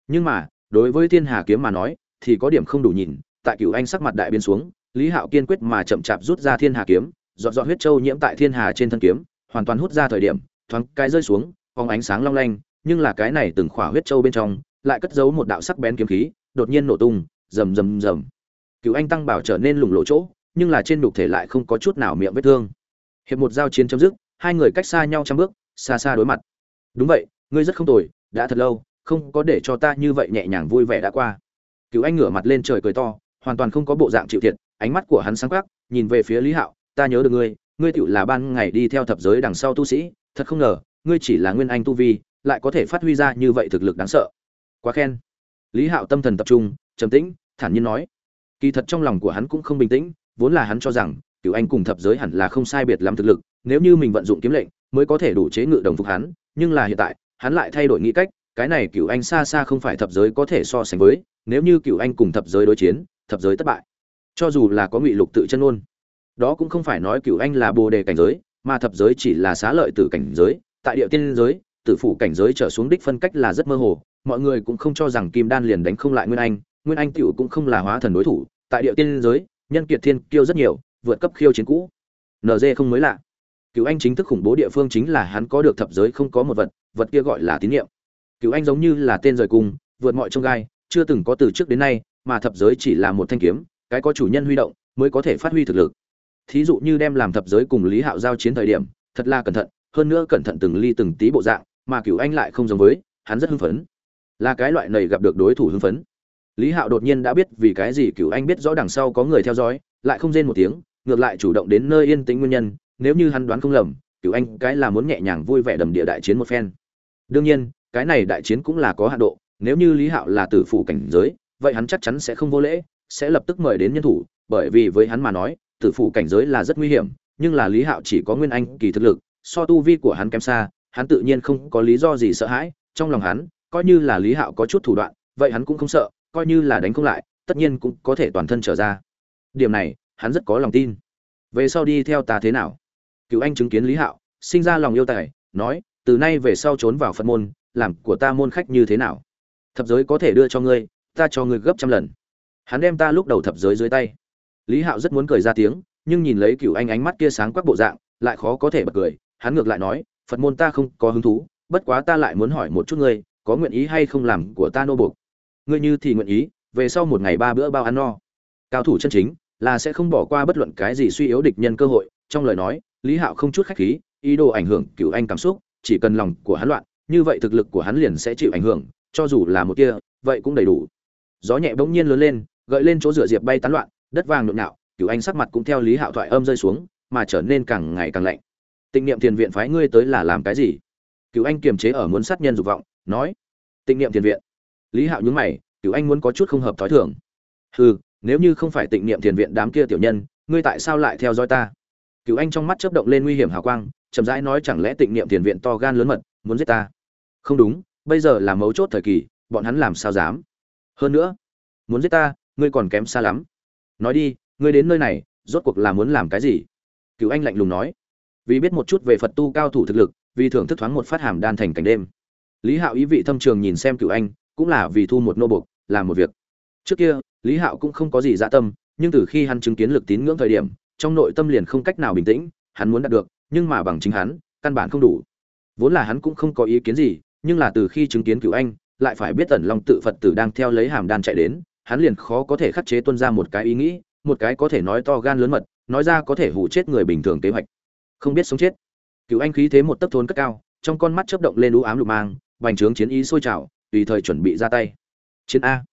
Nhưng mà, đối với thiên hà kiếm mà nói, thì có điểm không đủ nhìn, tại cựu anh sắc mặt đại biến xuống, lý hạo kiên quyết mà chậm chạp rút ra thiên hà kiếm dọn dọn huyết châu nhiễm tại thiên hà trên thân kiếm, hoàn toàn hút ra thời điểm thoáng cái rơi xuống, phóng ánh sáng long lanh, nhưng là cái này từng khỏa huyết châu bên trong, lại cất giấu một đạo sắc bén kiếm khí, đột nhiên nổ tung, rầm rầm rầm. Cửu anh tăng bảo trở nên lủng lộ chỗ, nhưng là trên đục thể lại không có chút nào miệng vết thương. Hiệp một giao chiến chấm dứt, hai người cách xa nhau trăm bước, xa xa đối mặt. Đúng vậy, ngươi rất không tồi, đã thật lâu, không có để cho ta như vậy nhẹ nhàng vui vẻ đã qua. Cửu anh ngửa mặt lên trời cười to, hoàn toàn không có bộ dạng chịu thiệt, ánh mắt của hắn sáng quắc, nhìn về phía lý hạo, ta nhớ được ngươi ngươi tiểu là ban ngày đi theo thập giới đằng sau tu sĩ thật không ngờ, ngươi chỉ là nguyên anh tu vi, lại có thể phát huy ra như vậy thực lực đáng sợ. Quá khen. Lý hạo tâm thần tập trung, trầm tĩnh, thản nhiên nói. Kỳ thật trong lòng của hắn cũng không bình tĩnh, vốn là hắn cho rằng cựu anh cùng thập giới hẳn là không sai biệt lắm thực lực, nếu như mình vận dụng kiếm lệnh, mới có thể đủ chế ngự đồng phục hắn, nhưng là hiện tại, hắn lại thay đổi nghĩ cách, cái này cựu anh xa xa không phải thập giới có thể so sánh với, nếu như cựu anh cùng thập giới đối chiến, thập giới thất bại. Cho dù là có ngụy lục tự chân ôn đó cũng không phải nói cựu anh là bồ đề cảnh giới mà thập giới chỉ là xá lợi tử cảnh giới, tại địa tiên giới, tử phủ cảnh giới trở xuống đích phân cách là rất mơ hồ, mọi người cũng không cho rằng kim đan liền đánh không lại nguyên anh nguyên anh tiểu cũng không là hóa thần đối thủ, tại địa tiên giới, nhân kiệt thiên kiêu rất nhiều, vượt cấp khiêu chiến cũ. Nd không mới lạ. Cựu anh chính thức khủng bố địa phương chính là hắn có được thập giới không có một vật vật kia gọi là tín nhiệm cựu anh giống như là tên rời cung vượt mọi trông gai, chưa từng có từ trước đến nay, mà thập giới chỉ là một thanh kiếm, cái có chủ nhân huy động, mới có thể phát huy thực lực thí dụ như đem làm thập giới cùng lý hạo giao chiến thời điểm, thật là cẩn thận, hơn nữa cẩn thận từng ly từng tí bộ dạng, mà cửu anh lại không giống với, hắn rất hưng phấn. Là cái loại này gặp được đối thủ hưng phấn. Lý hạo đột nhiên đã biết vì cái gì cửu anh biết rõ đằng sau có người theo dõi, lại không rên một tiếng, ngược lại chủ động đến nơi yên tĩnh nguyên nhân, nếu như hắn đoán không lầm, cửu anh cái là muốn nhẹ nhàng vui vẻ đầm địa đại chiến một phen. Đương nhiên, cái này đại chiến cũng là có hạn độ, nếu như lý hạo là tử phủ cảnh giới, vậy hắn chắc chắn sẽ không vô lễ, sẽ lập tức mời đến nhân thủ, bởi vì với hắn mà nói tử phụ cảnh giới là rất nguy hiểm, nhưng là Lý Hạo chỉ có nguyên anh kỳ thực lực, so tu vi của hắn kém xa, hắn tự nhiên không có lý do gì sợ hãi, trong lòng hắn, coi như là Lý Hạo có chút thủ đoạn, vậy hắn cũng không sợ, coi như là đánh không lại, tất nhiên cũng có thể toàn thân trở ra. Điểm này, hắn rất có lòng tin. Về sau đi theo ta thế nào? Cửu Anh chứng kiến Lý Hạo, sinh ra lòng yêu tài, nói, từ nay về sau trốn vào Phật môn, làm của ta môn khách như thế nào? Thập giới có thể đưa cho ngươi, ta cho ngươi gấp trăm lần. Hắn đem ta lúc đầu thập giới dưới tay lý hạo rất muốn cười ra tiếng, nhưng nhìn lấy cựu anh ánh mắt kia sáng quắc bộ dạng, lại khó có thể bật cười. Hắn ngược lại nói, phật môn ta không có hứng thú, bất quá ta lại muốn hỏi một chút ngươi, có nguyện ý hay không làm của ta nô buộc ngươi như thì nguyện ý, về sau một ngày ba bữa bao ăn no. Cao thủ chân chính, là sẽ không bỏ qua bất luận cái gì suy yếu địch nhân cơ hội. Trong lời nói, lý hạo không chút khách khí, ý đồ ảnh hưởng cựu anh cảm xúc, chỉ cần lòng của hắn loạn, như vậy thực lực của hắn liền sẽ chịu ảnh hưởng, cho dù là một kia vậy cũng đầy đủ. Gió nhẹ bỗng nhiên lớn lên, gợi lên chỗ rửa diệp bay tán loạn đất vàng nhộn nhạo cựu anh sắc mặt cũng theo lý hạo thoại âm rơi xuống, mà trở nên càng ngày càng lạnh. Tịnh niệm thiền viện phái ngươi tới là làm cái gì? Cựu anh kiềm chế ở muốn sát nhân dục vọng, nói. Tịnh niệm thiền viện. Lý hạo nhúng mày cựu anh muốn có chút không hợp thói thường. Hừ, nếu như không phải tịnh niệm thiền viện đám kia tiểu nhân, ngươi tại sao lại theo dõi ta? Cựu anh trong mắt chớp động lên nguy hiểm hào quang, chậm rãi nói chẳng lẽ tịnh niệm thiền viện to gan lớn mật, muốn giết ta? Không đúng, bây giờ là mấu chốt thời kỳ, bọn hắn làm sao dám? Hơn nữa, muốn giết ta, ngươi còn kém xa lắm nói đi, ngươi đến nơi này, rốt cuộc là muốn làm cái gì? Cựu anh lạnh lùng nói. Vì biết một chút về phật tu cao thủ thực lực, vì thưởng thức thoáng một phát hàm đan thành cảnh đêm. Lý hạo ý vị thâm trường nhìn xem cựu anh, cũng là vì thu một nô bục làm một việc. Trước kia, lý hạo cũng không có gì dạ tâm, nhưng từ khi hắn chứng kiến lực tín ngưỡng thời điểm, trong nội tâm liền không cách nào bình tĩnh, hắn muốn đạt được, nhưng mà bằng chính hắn, căn bản không đủ. Vốn là hắn cũng không có ý kiến gì, nhưng là từ khi chứng kiến cựu anh, lại phải biết tần long tự phật tử đang theo lấy hàm đan chạy đến hắn liền khó có thể khắc chế tuân ra một cái ý nghĩ, một cái có thể nói to gan lớn mật, nói ra có thể hủ chết người bình thường kế hoạch. Không biết sống chết. Cựu anh khí thế một tấc thốn cất cao, trong con mắt chớp động lên u ám lục mang bành trướng chiến ý sôi trào, tùy thời chuẩn bị ra tay. Chiến a.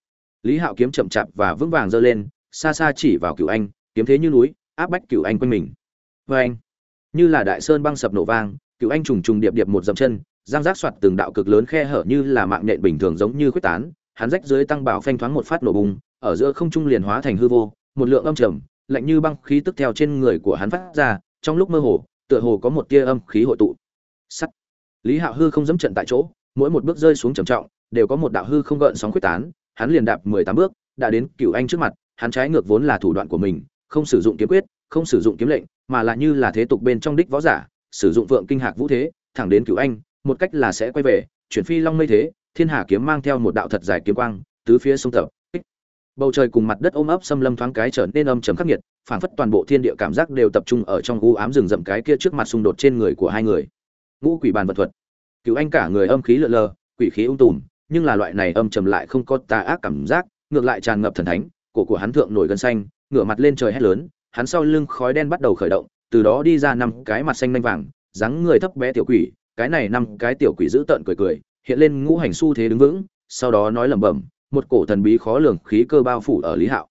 Lý hạo kiếm chậm chạp và vững vàng giơ lên, xa xa chỉ vào cựu anh, kiếm thế như núi, áp bách cựu anh quanh mình. Vê anh. Như là đại sơn băng sập nổ vang, cựu anh trùng trùng điệp điệp một dậm chân giang giác soạt từng đạo cực lớn khe hở như là mạng nhện bình thường giống như quyết tán hắn rách dưới tăng bảo phanh thoáng một phát nổ bùng, ở giữa không trung liền hóa thành hư vô, một lượng âm trầm, lạnh như băng khí tức theo trên người của hắn phát ra, trong lúc mơ hồ, tựa hồ có một tia âm khí hội tụ. Sắt. Lý hạo hư không dẫm trận tại chỗ, mỗi một bước rơi xuống trầm trọng, đều có một đạo hư không gợn sóng quyết tán, hắn liền đạp mười tám bước, đã đến cửu anh trước mặt, hắn trái ngược vốn là thủ đoạn của mình, không sử dụng kiếm quyết, không sử dụng kiếm lệnh, mà là như là thế tục bên trong đích võ giả, sử dụng vượng kinh hạc vũ thế, thẳng đến cửu anh, một cách là sẽ quay về, chuyển phi long mây thế thiên hà kiếm mang theo một đạo thật dài kiếm quang, tứ phía sông tập bầu trời cùng mặt đất ôm ấp xâm lâm thoáng cái trở nên âm chấm khắc nghiệt, phảng phất toàn bộ thiên địa cảm giác đều tập trung ở trong u ám rừng rậm cái kia trước mặt xung đột trên người của hai người. Ngũ quỷ bàn vật thuật. Cứu anh cả người âm khí lượn lờ, quỷ khí ung tùm, nhưng là loại này âm trầm lại không có tà ác cảm giác, ngược lại tràn ngập thần thánh, cổ của hắn thượng nổi gân xanh, ngửa mặt lên trời hét lớn, hắn sau lưng khói đen bắt đầu khởi động, từ đó đi ra năm cái mặt xanh lanh vàng, dáng người thấp bé tiểu quỷ, cái này năm cái tiểu quỷ giữ tợn cười cười hiện lên ngũ hành xu thế đứng vững, sau đó nói lẩm bẩm, một cổ thần bí khó lường khí cơ bao phủ ở lý hạo.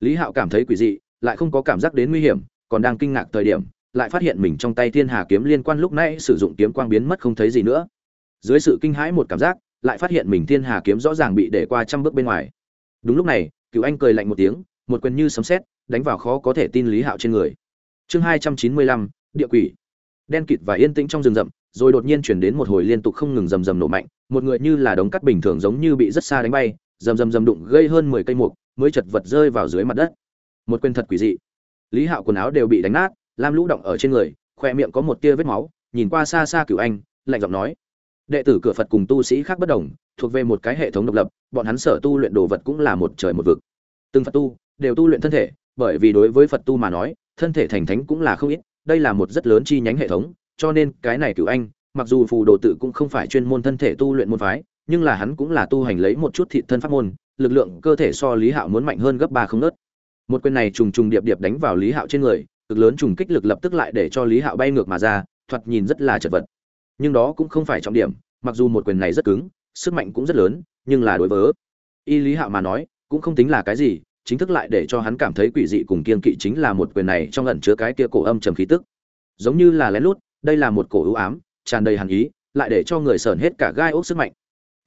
Lý hạo cảm thấy quỷ dị, lại không có cảm giác đến nguy hiểm, còn đang kinh ngạc thời điểm, lại phát hiện mình trong tay thiên hà kiếm liên quan lúc nãy sử dụng kiếm quang biến mất không thấy gì nữa. Dưới sự kinh hãi một cảm giác, lại phát hiện mình thiên hà kiếm rõ ràng bị để qua trăm bước bên ngoài. Đúng lúc này cựu anh cười lạnh một tiếng, một quyền như sấm sét, đánh vào khó có thể tin lý hạo trên người. Chương hai trăm chín mươi lăm, địa quỷ. Đen kịt và yên tĩnh trong rừng rậm rồi đột nhiên chuyển đến một hồi liên tục không ngừng rầm rầm nổ mạnh, một người như là đống cắt bình thường giống như bị rất xa đánh bay, rầm rầm rầm đụng gây hơn mười cây mục, mới chật vật rơi vào dưới mặt đất. Một quyền thật quỷ dị. Lý hạo quần áo đều bị đánh nát, lam lũ động ở trên người, khoe miệng có một tia vết máu, nhìn qua xa xa cửu anh, lạnh giọng nói. Đệ tử cửa phật cùng tu sĩ khác bất đồng, thuộc về một cái hệ thống độc lập, bọn hắn sở tu luyện đồ vật cũng là một trời một vực. Từng phật tu đều tu luyện thân thể, bởi vì đối với phật tu mà nói, thân thể thành thánh cũng là không ít, đây là một rất lớn chi nhánh hệ thống cho nên cái này cửu anh, mặc dù phù đồ tự cũng không phải chuyên môn thân thể tu luyện môn phái, nhưng là hắn cũng là tu hành lấy một chút thị thân pháp môn, lực lượng cơ thể so lý hạo muốn mạnh hơn gấp ba không nớt. Một quyền này trùng trùng điệp điệp đánh vào lý hạo trên người, cực lớn trùng kích lực lập tức lại để cho lý hạo bay ngược mà ra, thoạt nhìn rất là chật vật. Nhưng đó cũng không phải trọng điểm, mặc dù một quyền này rất cứng, sức mạnh cũng rất lớn, nhưng là đối với y lý hạo mà nói, cũng không tính là cái gì, chính thức lại để cho hắn cảm thấy quỷ dị cùng kiên kỵ chính là một quyền này trong ẩn chứa cái kia cổ âm trầm khí tức. Giống như là lén lút đây là một cổ ưu ám, tràn đầy hàn ý, lại để cho người sởn hết cả gai ốc sức mạnh.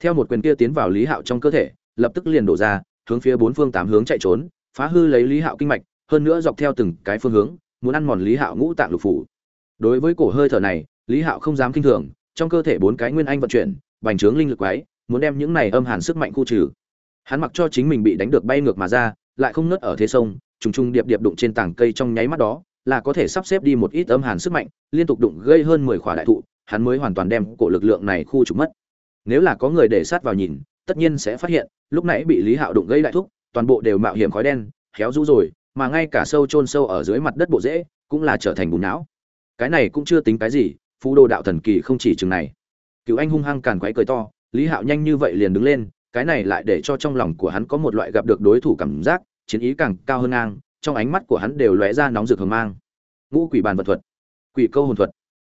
Theo một quyền kia tiến vào lý hạo trong cơ thể, lập tức liền đổ ra, hướng phía bốn phương tám hướng chạy trốn, phá hư lấy lý hạo kinh mạch, hơn nữa dọc theo từng cái phương hướng, muốn ăn mòn lý hạo ngũ tạng lục phủ. Đối với cổ hơi thở này, lý hạo không dám kinh thường, trong cơ thể bốn cái nguyên anh vận chuyển, bành trướng linh lực quái, muốn đem những này âm hàn sức mạnh khu trừ. Hắn mặc cho chính mình bị đánh được bay ngược mà ra, lại không nứt ở thế sông, trùng trùng điệp điệp đụng trên tảng cây trong nháy mắt đó là có thể sắp xếp đi một ít âm hàn sức mạnh, liên tục đụng gây hơn mười khỏa đại thụ, hắn mới hoàn toàn đem cổ lực lượng này khu trục mất. Nếu là có người để sát vào nhìn, tất nhiên sẽ phát hiện, lúc nãy bị lý hạo đụng gây đại thúc, toàn bộ đều mạo hiểm khói đen, khéo rũ rồi, mà ngay cả sâu chôn sâu ở dưới mặt đất bộ rễ cũng là trở thành bùn não. Cái này cũng chưa tính cái gì, phú đồ đạo thần kỳ không chỉ chừng này. Cựu anh hung hăng càn quấy cười to, lý hạo nhanh như vậy liền đứng lên, cái này lại để cho trong lòng của hắn có một loại gặp được đối thủ cảm giác, chiến ý càng cao hơn ngang trong ánh mắt của hắn đều lóe ra nóng rực hờ mang. Ngũ quỷ bàn vật thuật, quỷ câu hồn thuật.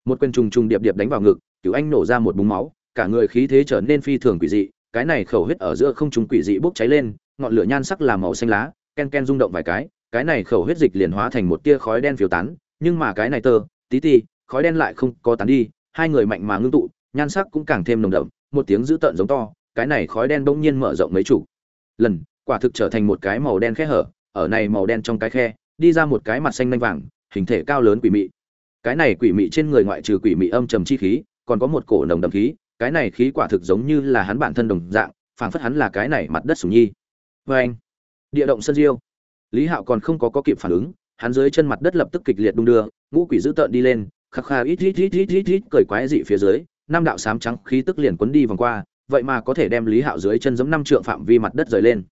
Một quyền trùng trùng điệp điệp đánh vào ngực, cửu anh nổ ra một búng máu, cả người khí thế trở nên phi thường quỷ dị, cái này khẩu huyết ở giữa không trùng quỷ dị bốc cháy lên, ngọn lửa nhan sắc làm màu xanh lá, ken ken rung động vài cái cái này khẩu huyết dịch liền hóa thành một tia khói đen phiêu tán, nhưng mà cái này tơ, tí ti, khói đen lại không có tán đi, hai người mạnh mà ngưng tụ, nhan sắc cũng càng thêm nồng đậm, một tiếng dữ tợn giống to, cái này khói đen bỗng nhiên mở rộng mấy chủ lần, quả thực trở thành một cái màu đen khe hở ở này màu đen trong cái khe, đi ra một cái mặt xanh lanh vàng, hình thể cao lớn quỷ mị. Cái này quỷ mị trên người ngoại trừ quỷ mị âm trầm chi khí, còn có một cổ nồng đậm khí, cái này khí quả thực giống như là hắn bản thân đồng dạng, phảng phất hắn là cái này mặt đất sủng nhi. Vê anh địa động sân diêu. Lý hạo còn không có có kịp phản ứng, hắn dưới chân mặt đất lập tức kịch liệt đung đưa, ngũ quỷ dữ tợn đi lên, khắc kha ít ít ít ít ít ít cười quái dị phía dưới, năm đạo sám trắng khí tức liền quấn đi vòng qua, vậy mà có thể đem lý hạo dưới chân giống năm trượng phạm vi mặt đất rời lên.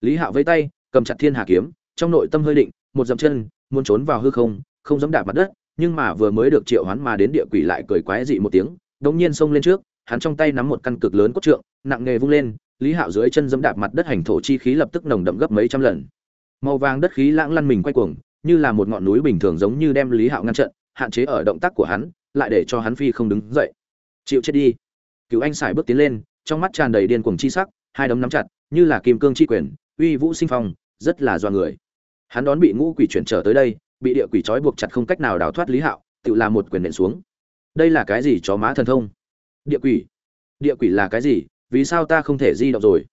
Lý hạo vây tay cầm chặt thiên hà kiếm, trong nội tâm hơi định, một dậm chân, muốn trốn vào hư không không dám đạp mặt đất, nhưng mà vừa mới được triệu hoán mà đến địa quỷ lại cười quái dị một tiếng, đống nhiên xông lên trước, hắn trong tay nắm một căn cực lớn cốt trượng, nặng nghề vung lên, lý hạo dưới chân dẫm đạp mặt đất hành thổ chi khí lập tức nồng đậm gấp mấy trăm lần. Màu vàng đất khí lãng lăn mình quay cuồng, như là một ngọn núi bình thường giống như đem lý hạo ngăn trận hạn chế ở động tác của hắn, lại để cho hắn phi không đứng dậy. Chịu chết đi. Cựu anh xài bước tiến lên, trong mắt tràn đầy điên cuồng chi sắc, hai đấm nắm chặt, như là kim cương chi quyền, uy vũ sinh phong rất là do người. Hắn đón bị ngũ quỷ chuyển trở tới đây, bị địa quỷ trói buộc chặt không cách nào đào thoát lý hạo, tự làm một quyền nện xuống. Đây là cái gì, chó má thần thông? Địa quỷ. Địa quỷ là cái gì? Vì sao ta không thể di động rồi?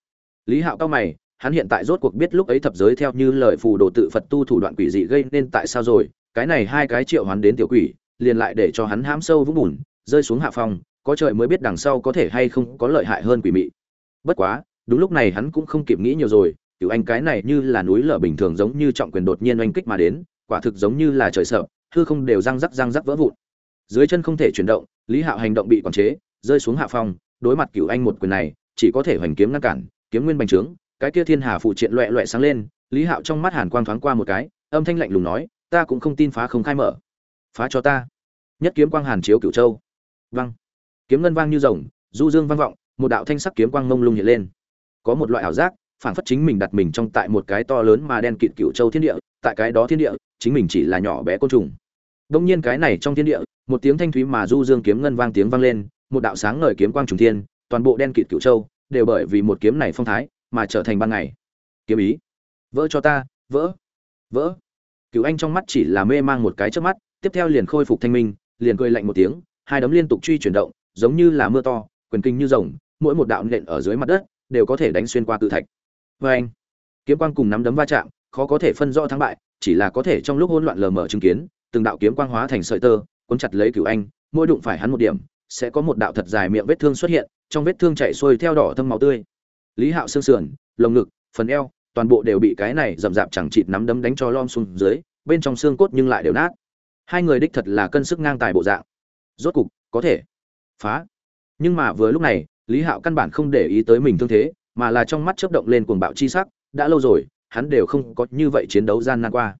Lý hạo cao mày, hắn hiện tại rốt cuộc biết lúc ấy thập giới theo như lời phù đồ tự phật tu thủ đoạn quỷ dị gây nên tại sao rồi? Cái này hai cái triệu hắn đến tiểu quỷ, liền lại để cho hắn hãm sâu vũng bùn, rơi xuống hạ phòng có trời mới biết đằng sau có thể hay không có lợi hại hơn quỷ mị. Bất quá, đúng lúc này hắn cũng không kịp nghĩ nhiều rồi cựu anh cái này như là núi lở bình thường giống như trọng quyền đột nhiên oanh kích mà đến, quả thực giống như là trời sợ, hư không đều răng rắc răng rắc vỡ vụn. Dưới chân không thể chuyển động, lý hạo hành động bị quản chế, rơi xuống hạ phong, đối mặt cựu anh một quyền này, chỉ có thể hoành kiếm ngăn cản, kiếm nguyên bành trướng, cái kia thiên hà phụ triện loẹ loẹ sáng lên, lý hạo trong mắt hàn quang thoáng qua một cái, âm thanh lạnh lùng nói, ta cũng không tin phá không khai mở. Phá cho ta. Nhất kiếm quang hàn chiếu cửu châu. Văng kiếm ngân vang như rồng, du dương vang vọng, một đạo thanh sắc kiếm quang mông lung hiện lên. Có một loại ảo giác phản phất chính mình đặt mình trong tại một cái to lớn mà đen kịt cửu châu thiên địa, tại cái đó thiên địa, chính mình chỉ là nhỏ bé côn trùng. Đông nhiên cái này trong thiên địa, một tiếng thanh thúy mà du dương kiếm ngân vang tiếng vang lên, một đạo sáng ngời kiếm quang trùng thiên, toàn bộ đen kịt cửu châu đều bởi vì một kiếm này phong thái mà trở thành ban ngày. Kiếm ý, vỡ cho ta, vỡ vỡ. Cửu anh trong mắt chỉ là mê mang một cái trước mắt, tiếp theo liền khôi phục thanh minh, liền cười lạnh một tiếng, hai đấm liên tục truy chuyển động, giống như là mưa to, quyền kinh như rồng, mỗi một đạo nện ở dưới mặt đất đều có thể đánh xuyên qua cự thạch vê anh, kiếm quang cùng nắm đấm va chạm, khó có thể phân rõ thắng bại, chỉ là có thể trong lúc hỗn loạn lờ mờ chứng kiến, từng đạo kiếm quang hóa thành sợi tơ, cuốn chặt lấy cửu anh, mỗi đụng phải hắn một điểm, sẽ có một đạo thật dài miệng vết thương xuất hiện, trong vết thương chảy xuôi theo đỏ thâm máu tươi. Lý hạo xương sườn, lồng ngực, phần eo, toàn bộ đều bị cái này rậm rạp chẳng chịt nắm đấm đánh cho lom xuống dưới, bên trong xương cốt nhưng lại đều nát. Hai người đích thật là cân sức ngang tài bộ dạng. Rốt cục, có thể phá. Nhưng mà vừa lúc này, lý hạo căn bản không để ý tới mình thương thế mà là trong mắt chớp động lên cuồng bạo chi sắc đã lâu rồi hắn đều không có như vậy chiến đấu gian nan qua.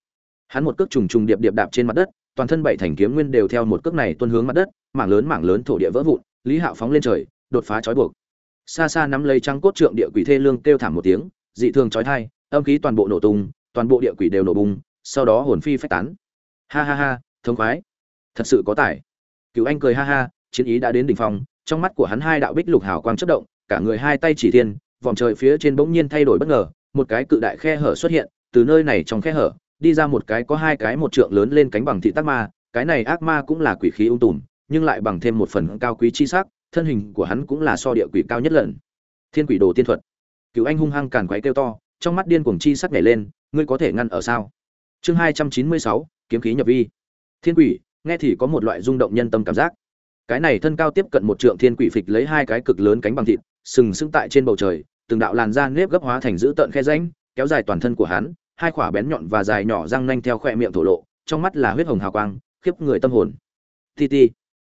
Hắn một cước trùng trùng điệp điệp đạp trên mặt đất toàn thân bảy thành kiếm nguyên đều theo một cước này tuôn hướng mặt đất mảng lớn mảng lớn thổ địa vỡ vụn lý hạo phóng lên trời đột phá trói buộc. Xa xa nắm lấy trăng cốt trượng địa quỷ thê lương kêu thảm một tiếng dị thường chói tai, âm khí toàn bộ nổ tung toàn bộ địa quỷ đều nổ bung sau đó hồn phi phách tán. Ha ha ha thống khoái. Thật sự có tài. Cửu anh cười ha ha chiến ý đã đến đỉnh phong trong mắt của hắn hai đạo bích lục hào quang chớp động cả người hai tay chỉ thiên vòng trời phía trên bỗng nhiên thay đổi bất ngờ, một cái cự đại khe hở xuất hiện, từ nơi này trong khe hở, đi ra một cái có hai cái một trượng lớn lên cánh bằng thị tắc ma, cái này ác ma cũng là quỷ khí ung tùm, nhưng lại bằng thêm một phần cao quý chi sắc, thân hình của hắn cũng là so địa quỷ cao nhất lần. Thiên quỷ đồ tiên thuật. Cửu anh hung hăng càn quái kêu to, trong mắt điên cuồng chi sắc nhảy lên, ngươi có thể ngăn ở sao? Chương hai trăm chín mươi sáu, kiếm khí nhập vi. Thiên quỷ, nghe thì có một loại rung động nhân tâm cảm giác. Cái này thân cao tiếp cận một trượng thiên quỷ phịch lấy hai cái cực lớn cánh bằng thịt, sừng sững tại trên bầu trời từng đạo làn da nếp gấp hóa thành dữ tợn khe rãnh, kéo dài toàn thân của hắn, hai khỏa bén nhọn và dài nhỏ răng nanh theo khoe miệng thổ lộ, trong mắt là huyết hồng hào quang, khiếp người tâm hồn. Ti ti.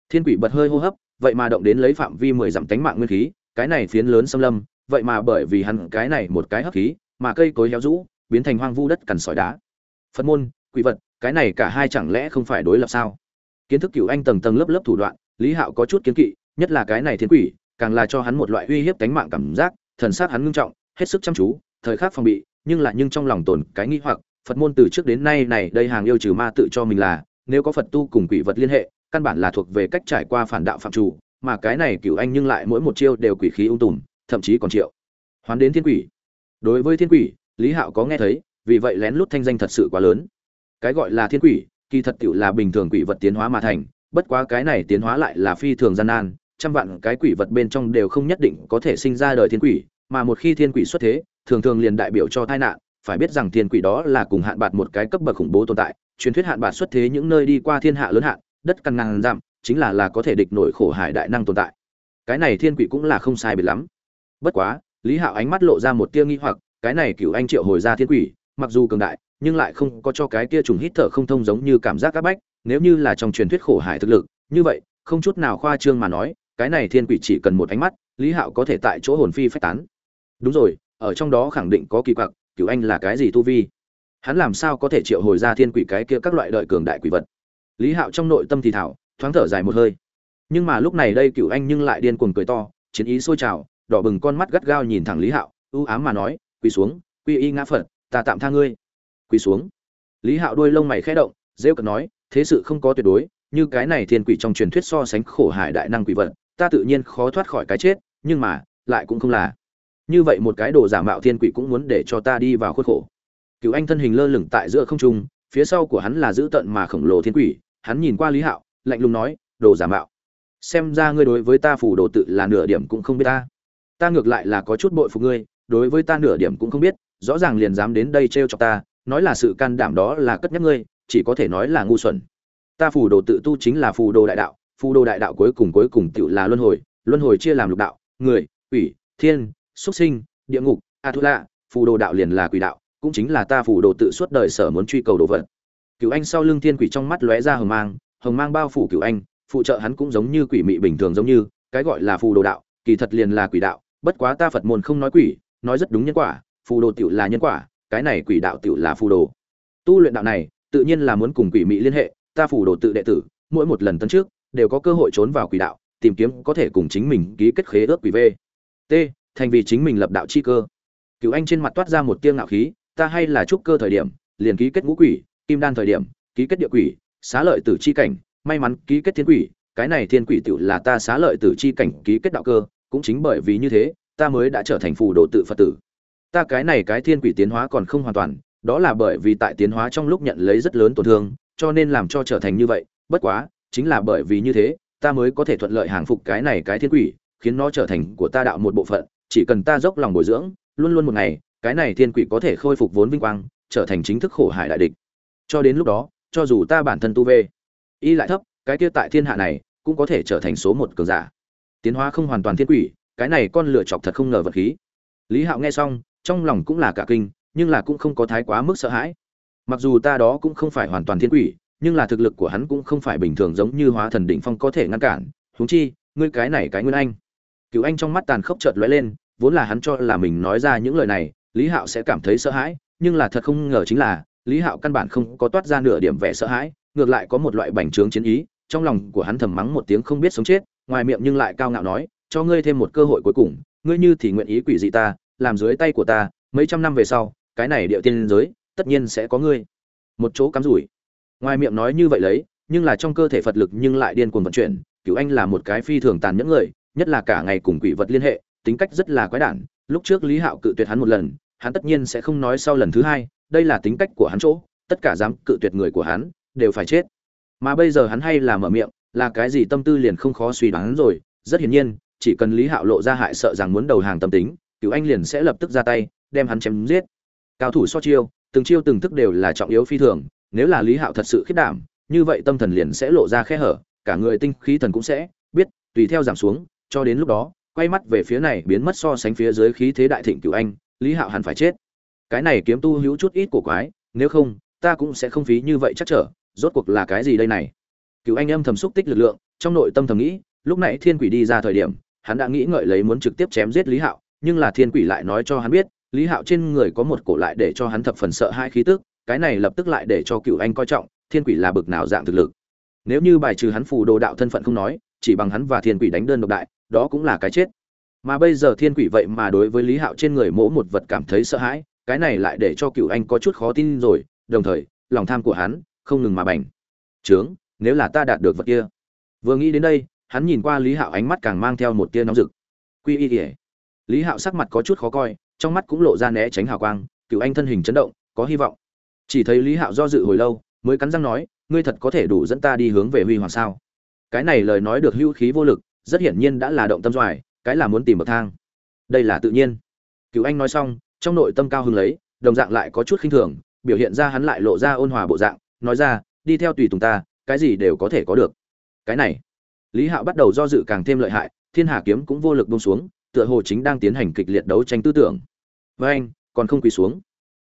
Thiên quỷ bật hơi hô hấp, vậy mà động đến lấy phạm vi mười dặm tánh mạng nguyên khí, cái này phiến lớn xâm lâm, vậy mà bởi vì hắn cái này một cái hấp khí, mà cây cối héo rũ, biến thành hoang vu đất cằn sỏi đá. Phật môn, quỷ vật, cái này cả hai chẳng lẽ không phải đối lập sao? Kiến thức cửu anh tầng tầng lớp lớp thủ đoạn, lý hạo có chút kiến kỵ, nhất là cái này thiên quỷ, càng là cho hắn một loại uy hiếp tánh mạng cảm giác thần sắc hắn ngưng trọng, hết sức chăm chú, thời khắc phòng bị, nhưng lại nhưng trong lòng tồn cái nghi hoặc, phật môn từ trước đến nay này đây hàng yêu trừ ma tự cho mình là, nếu có phật tu cùng quỷ vật liên hệ, căn bản là thuộc về cách trải qua phản đạo phạm chủ, mà cái này cửu anh nhưng lại mỗi một chiêu đều quỷ khí ung tùm, thậm chí còn triệu. Hoán đến thiên quỷ. Đối với thiên quỷ, lý hạo có nghe thấy, vì vậy lén lút thanh danh thật sự quá lớn. Cái gọi là thiên quỷ, kỳ thật tiểu là bình thường quỷ vật tiến hóa mà thành, bất quá cái này tiến hóa lại là phi thường gian nan trăm vạn cái quỷ vật bên trong đều không nhất định có thể sinh ra đời thiên quỷ, mà một khi thiên quỷ xuất thế, thường thường liền đại biểu cho tai nạn. Phải biết rằng thiên quỷ đó là cùng hạn bạt một cái cấp bậc khủng bố tồn tại, truyền thuyết hạn bạt xuất thế những nơi đi qua thiên hạ lớn hạn, đất căn ngàn dặm, chính là là có thể địch nổi khổ hải đại năng tồn tại. Cái này thiên quỷ cũng là không sai biệt lắm. Bất quá, lý hạo ánh mắt lộ ra một tia nghi hoặc, cái này cựu anh triệu hồi ra thiên quỷ, mặc dù cường đại, nhưng lại không có cho cái kia trùng hít thở không thông giống như cảm giác các bách, nếu như là trong truyền thuyết khổ hải thực lực, như vậy, không chút nào khoa trương mà nói cái này thiên quỷ chỉ cần một ánh mắt, lý hạo có thể tại chỗ hồn phi phách tán. Đúng rồi, ở trong đó khẳng định có kỳ quặc cựu anh là cái gì tu vi? Hắn làm sao có thể triệu hồi ra thiên quỷ cái kia các loại đợi cường đại quỷ vật? Lý hạo trong nội tâm thì thảo, thoáng thở dài một hơi. Nhưng mà lúc này đây cựu anh nhưng lại điên cuồng cười to, chiến ý sôi trào, đỏ bừng con mắt gắt gao nhìn thẳng lý hạo, ưu ám mà nói, quỳ xuống, quy y ngã phật, ta tạm tha ngươi. Quỳ xuống. Lý hạo đuôi lông mày khẽ động, rêu cật nói, thế sự không có tuyệt đối, như cái này thiên quỷ trong truyền thuyết so sánh khổ hải đại năng quỷ vật ta tự nhiên khó thoát khỏi cái chết, nhưng mà, lại cũng không là. Như vậy một cái đồ giả mạo thiên quỷ cũng muốn để cho ta đi vào khuất khổ. Cựu anh thân hình lơ lửng tại giữa không trung, phía sau của hắn là dữ tận mà khổng lồ thiên quỷ, hắn nhìn qua lý hạo, lạnh lùng nói, đồ giả mạo, xem ra ngươi đối với ta phủ đồ tự là nửa điểm cũng không biết ta. Ta ngược lại là có chút bội phục ngươi, đối với ta nửa điểm cũng không biết, rõ ràng liền dám đến đây trêu chọc ta, nói là sự can đảm đó là cất nhắc ngươi, chỉ có thể nói là ngu xuẩn. Ta phù đồ tự tu chính là phù đồ đại đạo phù đồ đại đạo cuối cùng cuối cùng tựu là luân hồi luân hồi chia làm lục đạo, người, quỷ, thiên xuất sinh, địa ngục a thu lạ phù đồ đạo liền là quỷ đạo, cũng chính là ta phù đồ tự suốt đời sở muốn truy cầu đồ vật. Cựu anh sau lưng thiên quỷ trong mắt lóe ra hồng mang hồng mang bao phủ cựu anh, phụ trợ hắn cũng giống như quỷ mị bình thường giống như, cái gọi là phù đồ đạo, kỳ thật liền là quỷ đạo, bất quá ta phật môn không nói quỷ, nói rất đúng nhân quả, phù đồ tiểu là nhân quả, cái này quỷ đạo tiểu là phù đồ. Tu luyện đạo này, tự nhiên là muốn cùng quỷ mị liên hệ, ta phù đồ tự đệ tử, mỗi một lần tấn trước đều có cơ hội trốn vào quỷ đạo, tìm kiếm có thể cùng chính mình ký kết khế ước quỷ v t, thành vì chính mình lập đạo chi cơ. Cựu anh trên mặt toát ra một tiêng ngạo khí, ta hay là trúc cơ thời điểm, liền ký kết ngũ quỷ, kim đan thời điểm, ký kết địa quỷ, xá lợi tử chi cảnh, may mắn ký kết thiên quỷ, cái này thiên quỷ tự là ta xá lợi tử chi cảnh ký kết đạo cơ, cũng chính bởi vì như thế, ta mới đã trở thành phù đồ tự phật tử. Ta cái này cái thiên quỷ tiến hóa còn không hoàn toàn, đó là bởi vì tại tiến hóa trong lúc nhận lấy rất lớn tổn thương, cho nên làm cho trở thành như vậy, bất quá chính là bởi vì như thế, ta mới có thể thuận lợi hàng phục cái này cái thiên quỷ, khiến nó trở thành của ta đạo một bộ phận, chỉ cần ta dốc lòng bồi dưỡng, luôn luôn một ngày, cái này thiên quỷ có thể khôi phục vốn vinh quang, trở thành chính thức khổ hải đại địch. Cho đến lúc đó, cho dù ta bản thân tu vê, y lại thấp, cái kia tại thiên hạ này, cũng có thể trở thành số một cường giả. Tiến hóa không hoàn toàn thiên quỷ, cái này con lựa chọc thật không ngờ vật khí. Lý hạo nghe xong, trong lòng cũng là cả kinh, nhưng là cũng không có thái quá mức sợ hãi. Mặc dù ta đó cũng không phải hoàn toàn thiên quỷ nhưng là thực lực của hắn cũng không phải bình thường giống như hóa thần đỉnh phong có thể ngăn cản. Huống chi, ngươi cái này cái nguyên anh. Cựu anh trong mắt tàn khốc chợt lóe lên, vốn là hắn cho là mình nói ra những lời này, lý hạo sẽ cảm thấy sợ hãi, nhưng là thật không ngờ chính là, lý hạo căn bản không có toát ra nửa điểm vẻ sợ hãi, ngược lại có một loại bành trướng chiến ý, trong lòng của hắn thầm mắng một tiếng không biết sống chết, ngoài miệng nhưng lại cao ngạo nói, cho ngươi thêm một cơ hội cuối cùng, ngươi như thì nguyện ý quỷ dị ta, làm dưới tay của ta, mấy trăm năm về sau, cái này địa tiên giới, tất nhiên sẽ có ngươi. Một chỗ cắm rủi ngoài miệng nói như vậy lấy, nhưng là trong cơ thể phật lực nhưng lại điên cuồng vận chuyển, cửu anh là một cái phi thường tàn nhẫn người, nhất là cả ngày cùng quỷ vật liên hệ, tính cách rất là quái đản. Lúc trước lý hạo cự tuyệt hắn một lần, hắn tất nhiên sẽ không nói sau lần thứ hai, đây là tính cách của hắn chỗ, tất cả dám cự tuyệt người của hắn, đều phải chết. Mà bây giờ hắn hay là mở miệng, là cái gì tâm tư liền không khó suy đoán rồi. Rất hiển nhiên, chỉ cần lý hạo lộ ra hại sợ rằng muốn đầu hàng tâm tính cựu anh liền sẽ lập tức ra tay, đem hắn chém giết. Cao thủ so chiêu, từng chiêu từng thức đều là trọng yếu phi thường nếu là lý hạo thật sự khiết đảm, như vậy tâm thần liền sẽ lộ ra khe hở, cả người tinh khí thần cũng sẽ biết, tùy theo giảm xuống, cho đến lúc đó, quay mắt về phía này biến mất so sánh phía dưới khí thế đại thịnh cựu anh, lý hạo hẳn phải chết. Cái này kiếm tu hữu chút ít của quái, nếu không, ta cũng sẽ không phí như vậy chắc trở, rốt cuộc là cái gì đây này? Cựu anh âm thầm xúc tích lực lượng, trong nội tâm thầm nghĩ, lúc nãy thiên quỷ đi ra thời điểm, hắn đã nghĩ ngợi lấy muốn trực tiếp chém giết lý hạo, nhưng là thiên quỷ lại nói cho hắn biết, lý hạo trên người có một cổ lại để cho hắn thập phần sợ hai khí tức cái này lập tức lại để cho cựu anh coi trọng, thiên quỷ là bực nào dạng thực lực. Nếu như bài trừ hắn phù đồ đạo thân phận không nói, chỉ bằng hắn và thiên quỷ đánh đơn độc đại, đó cũng là cái chết. Mà bây giờ thiên quỷ vậy mà đối với lý hạo trên người mỗ một vật cảm thấy sợ hãi, cái này lại để cho cựu anh có chút khó tin rồi, đồng thời, lòng tham của hắn không ngừng mà bành. Trướng, nếu là ta đạt được vật kia. Vừa nghĩ đến đây, hắn nhìn qua lý hạo ánh mắt càng mang theo một tia nóng rực. Quy y ỉa lý hạo sắc mặt có chút khó coi, trong mắt cũng lộ ra né tránh hào quang, cựu anh thân hình chấn động, có hy vọng chỉ thấy lý hạo do dự hồi lâu, mới cắn răng nói, ngươi thật có thể đủ dẫn ta đi hướng về huy hoàng sao? Cái này lời nói được hữu khí vô lực, rất hiển nhiên đã là động tâm doài, cái là muốn tìm bậc thang. Đây là tự nhiên. Cựu anh nói xong, trong nội tâm cao hứng lấy, đồng dạng lại có chút khinh thường, biểu hiện ra hắn lại lộ ra ôn hòa bộ dạng, nói ra, đi theo tùy tùng ta, cái gì đều có thể có được. Cái này, lý hạo bắt đầu do dự càng thêm lợi hại, thiên hà kiếm cũng vô lực bông xuống, tựa hồ chính đang tiến hành kịch liệt đấu tranh tư tưởng. Với anh còn không quỳ xuống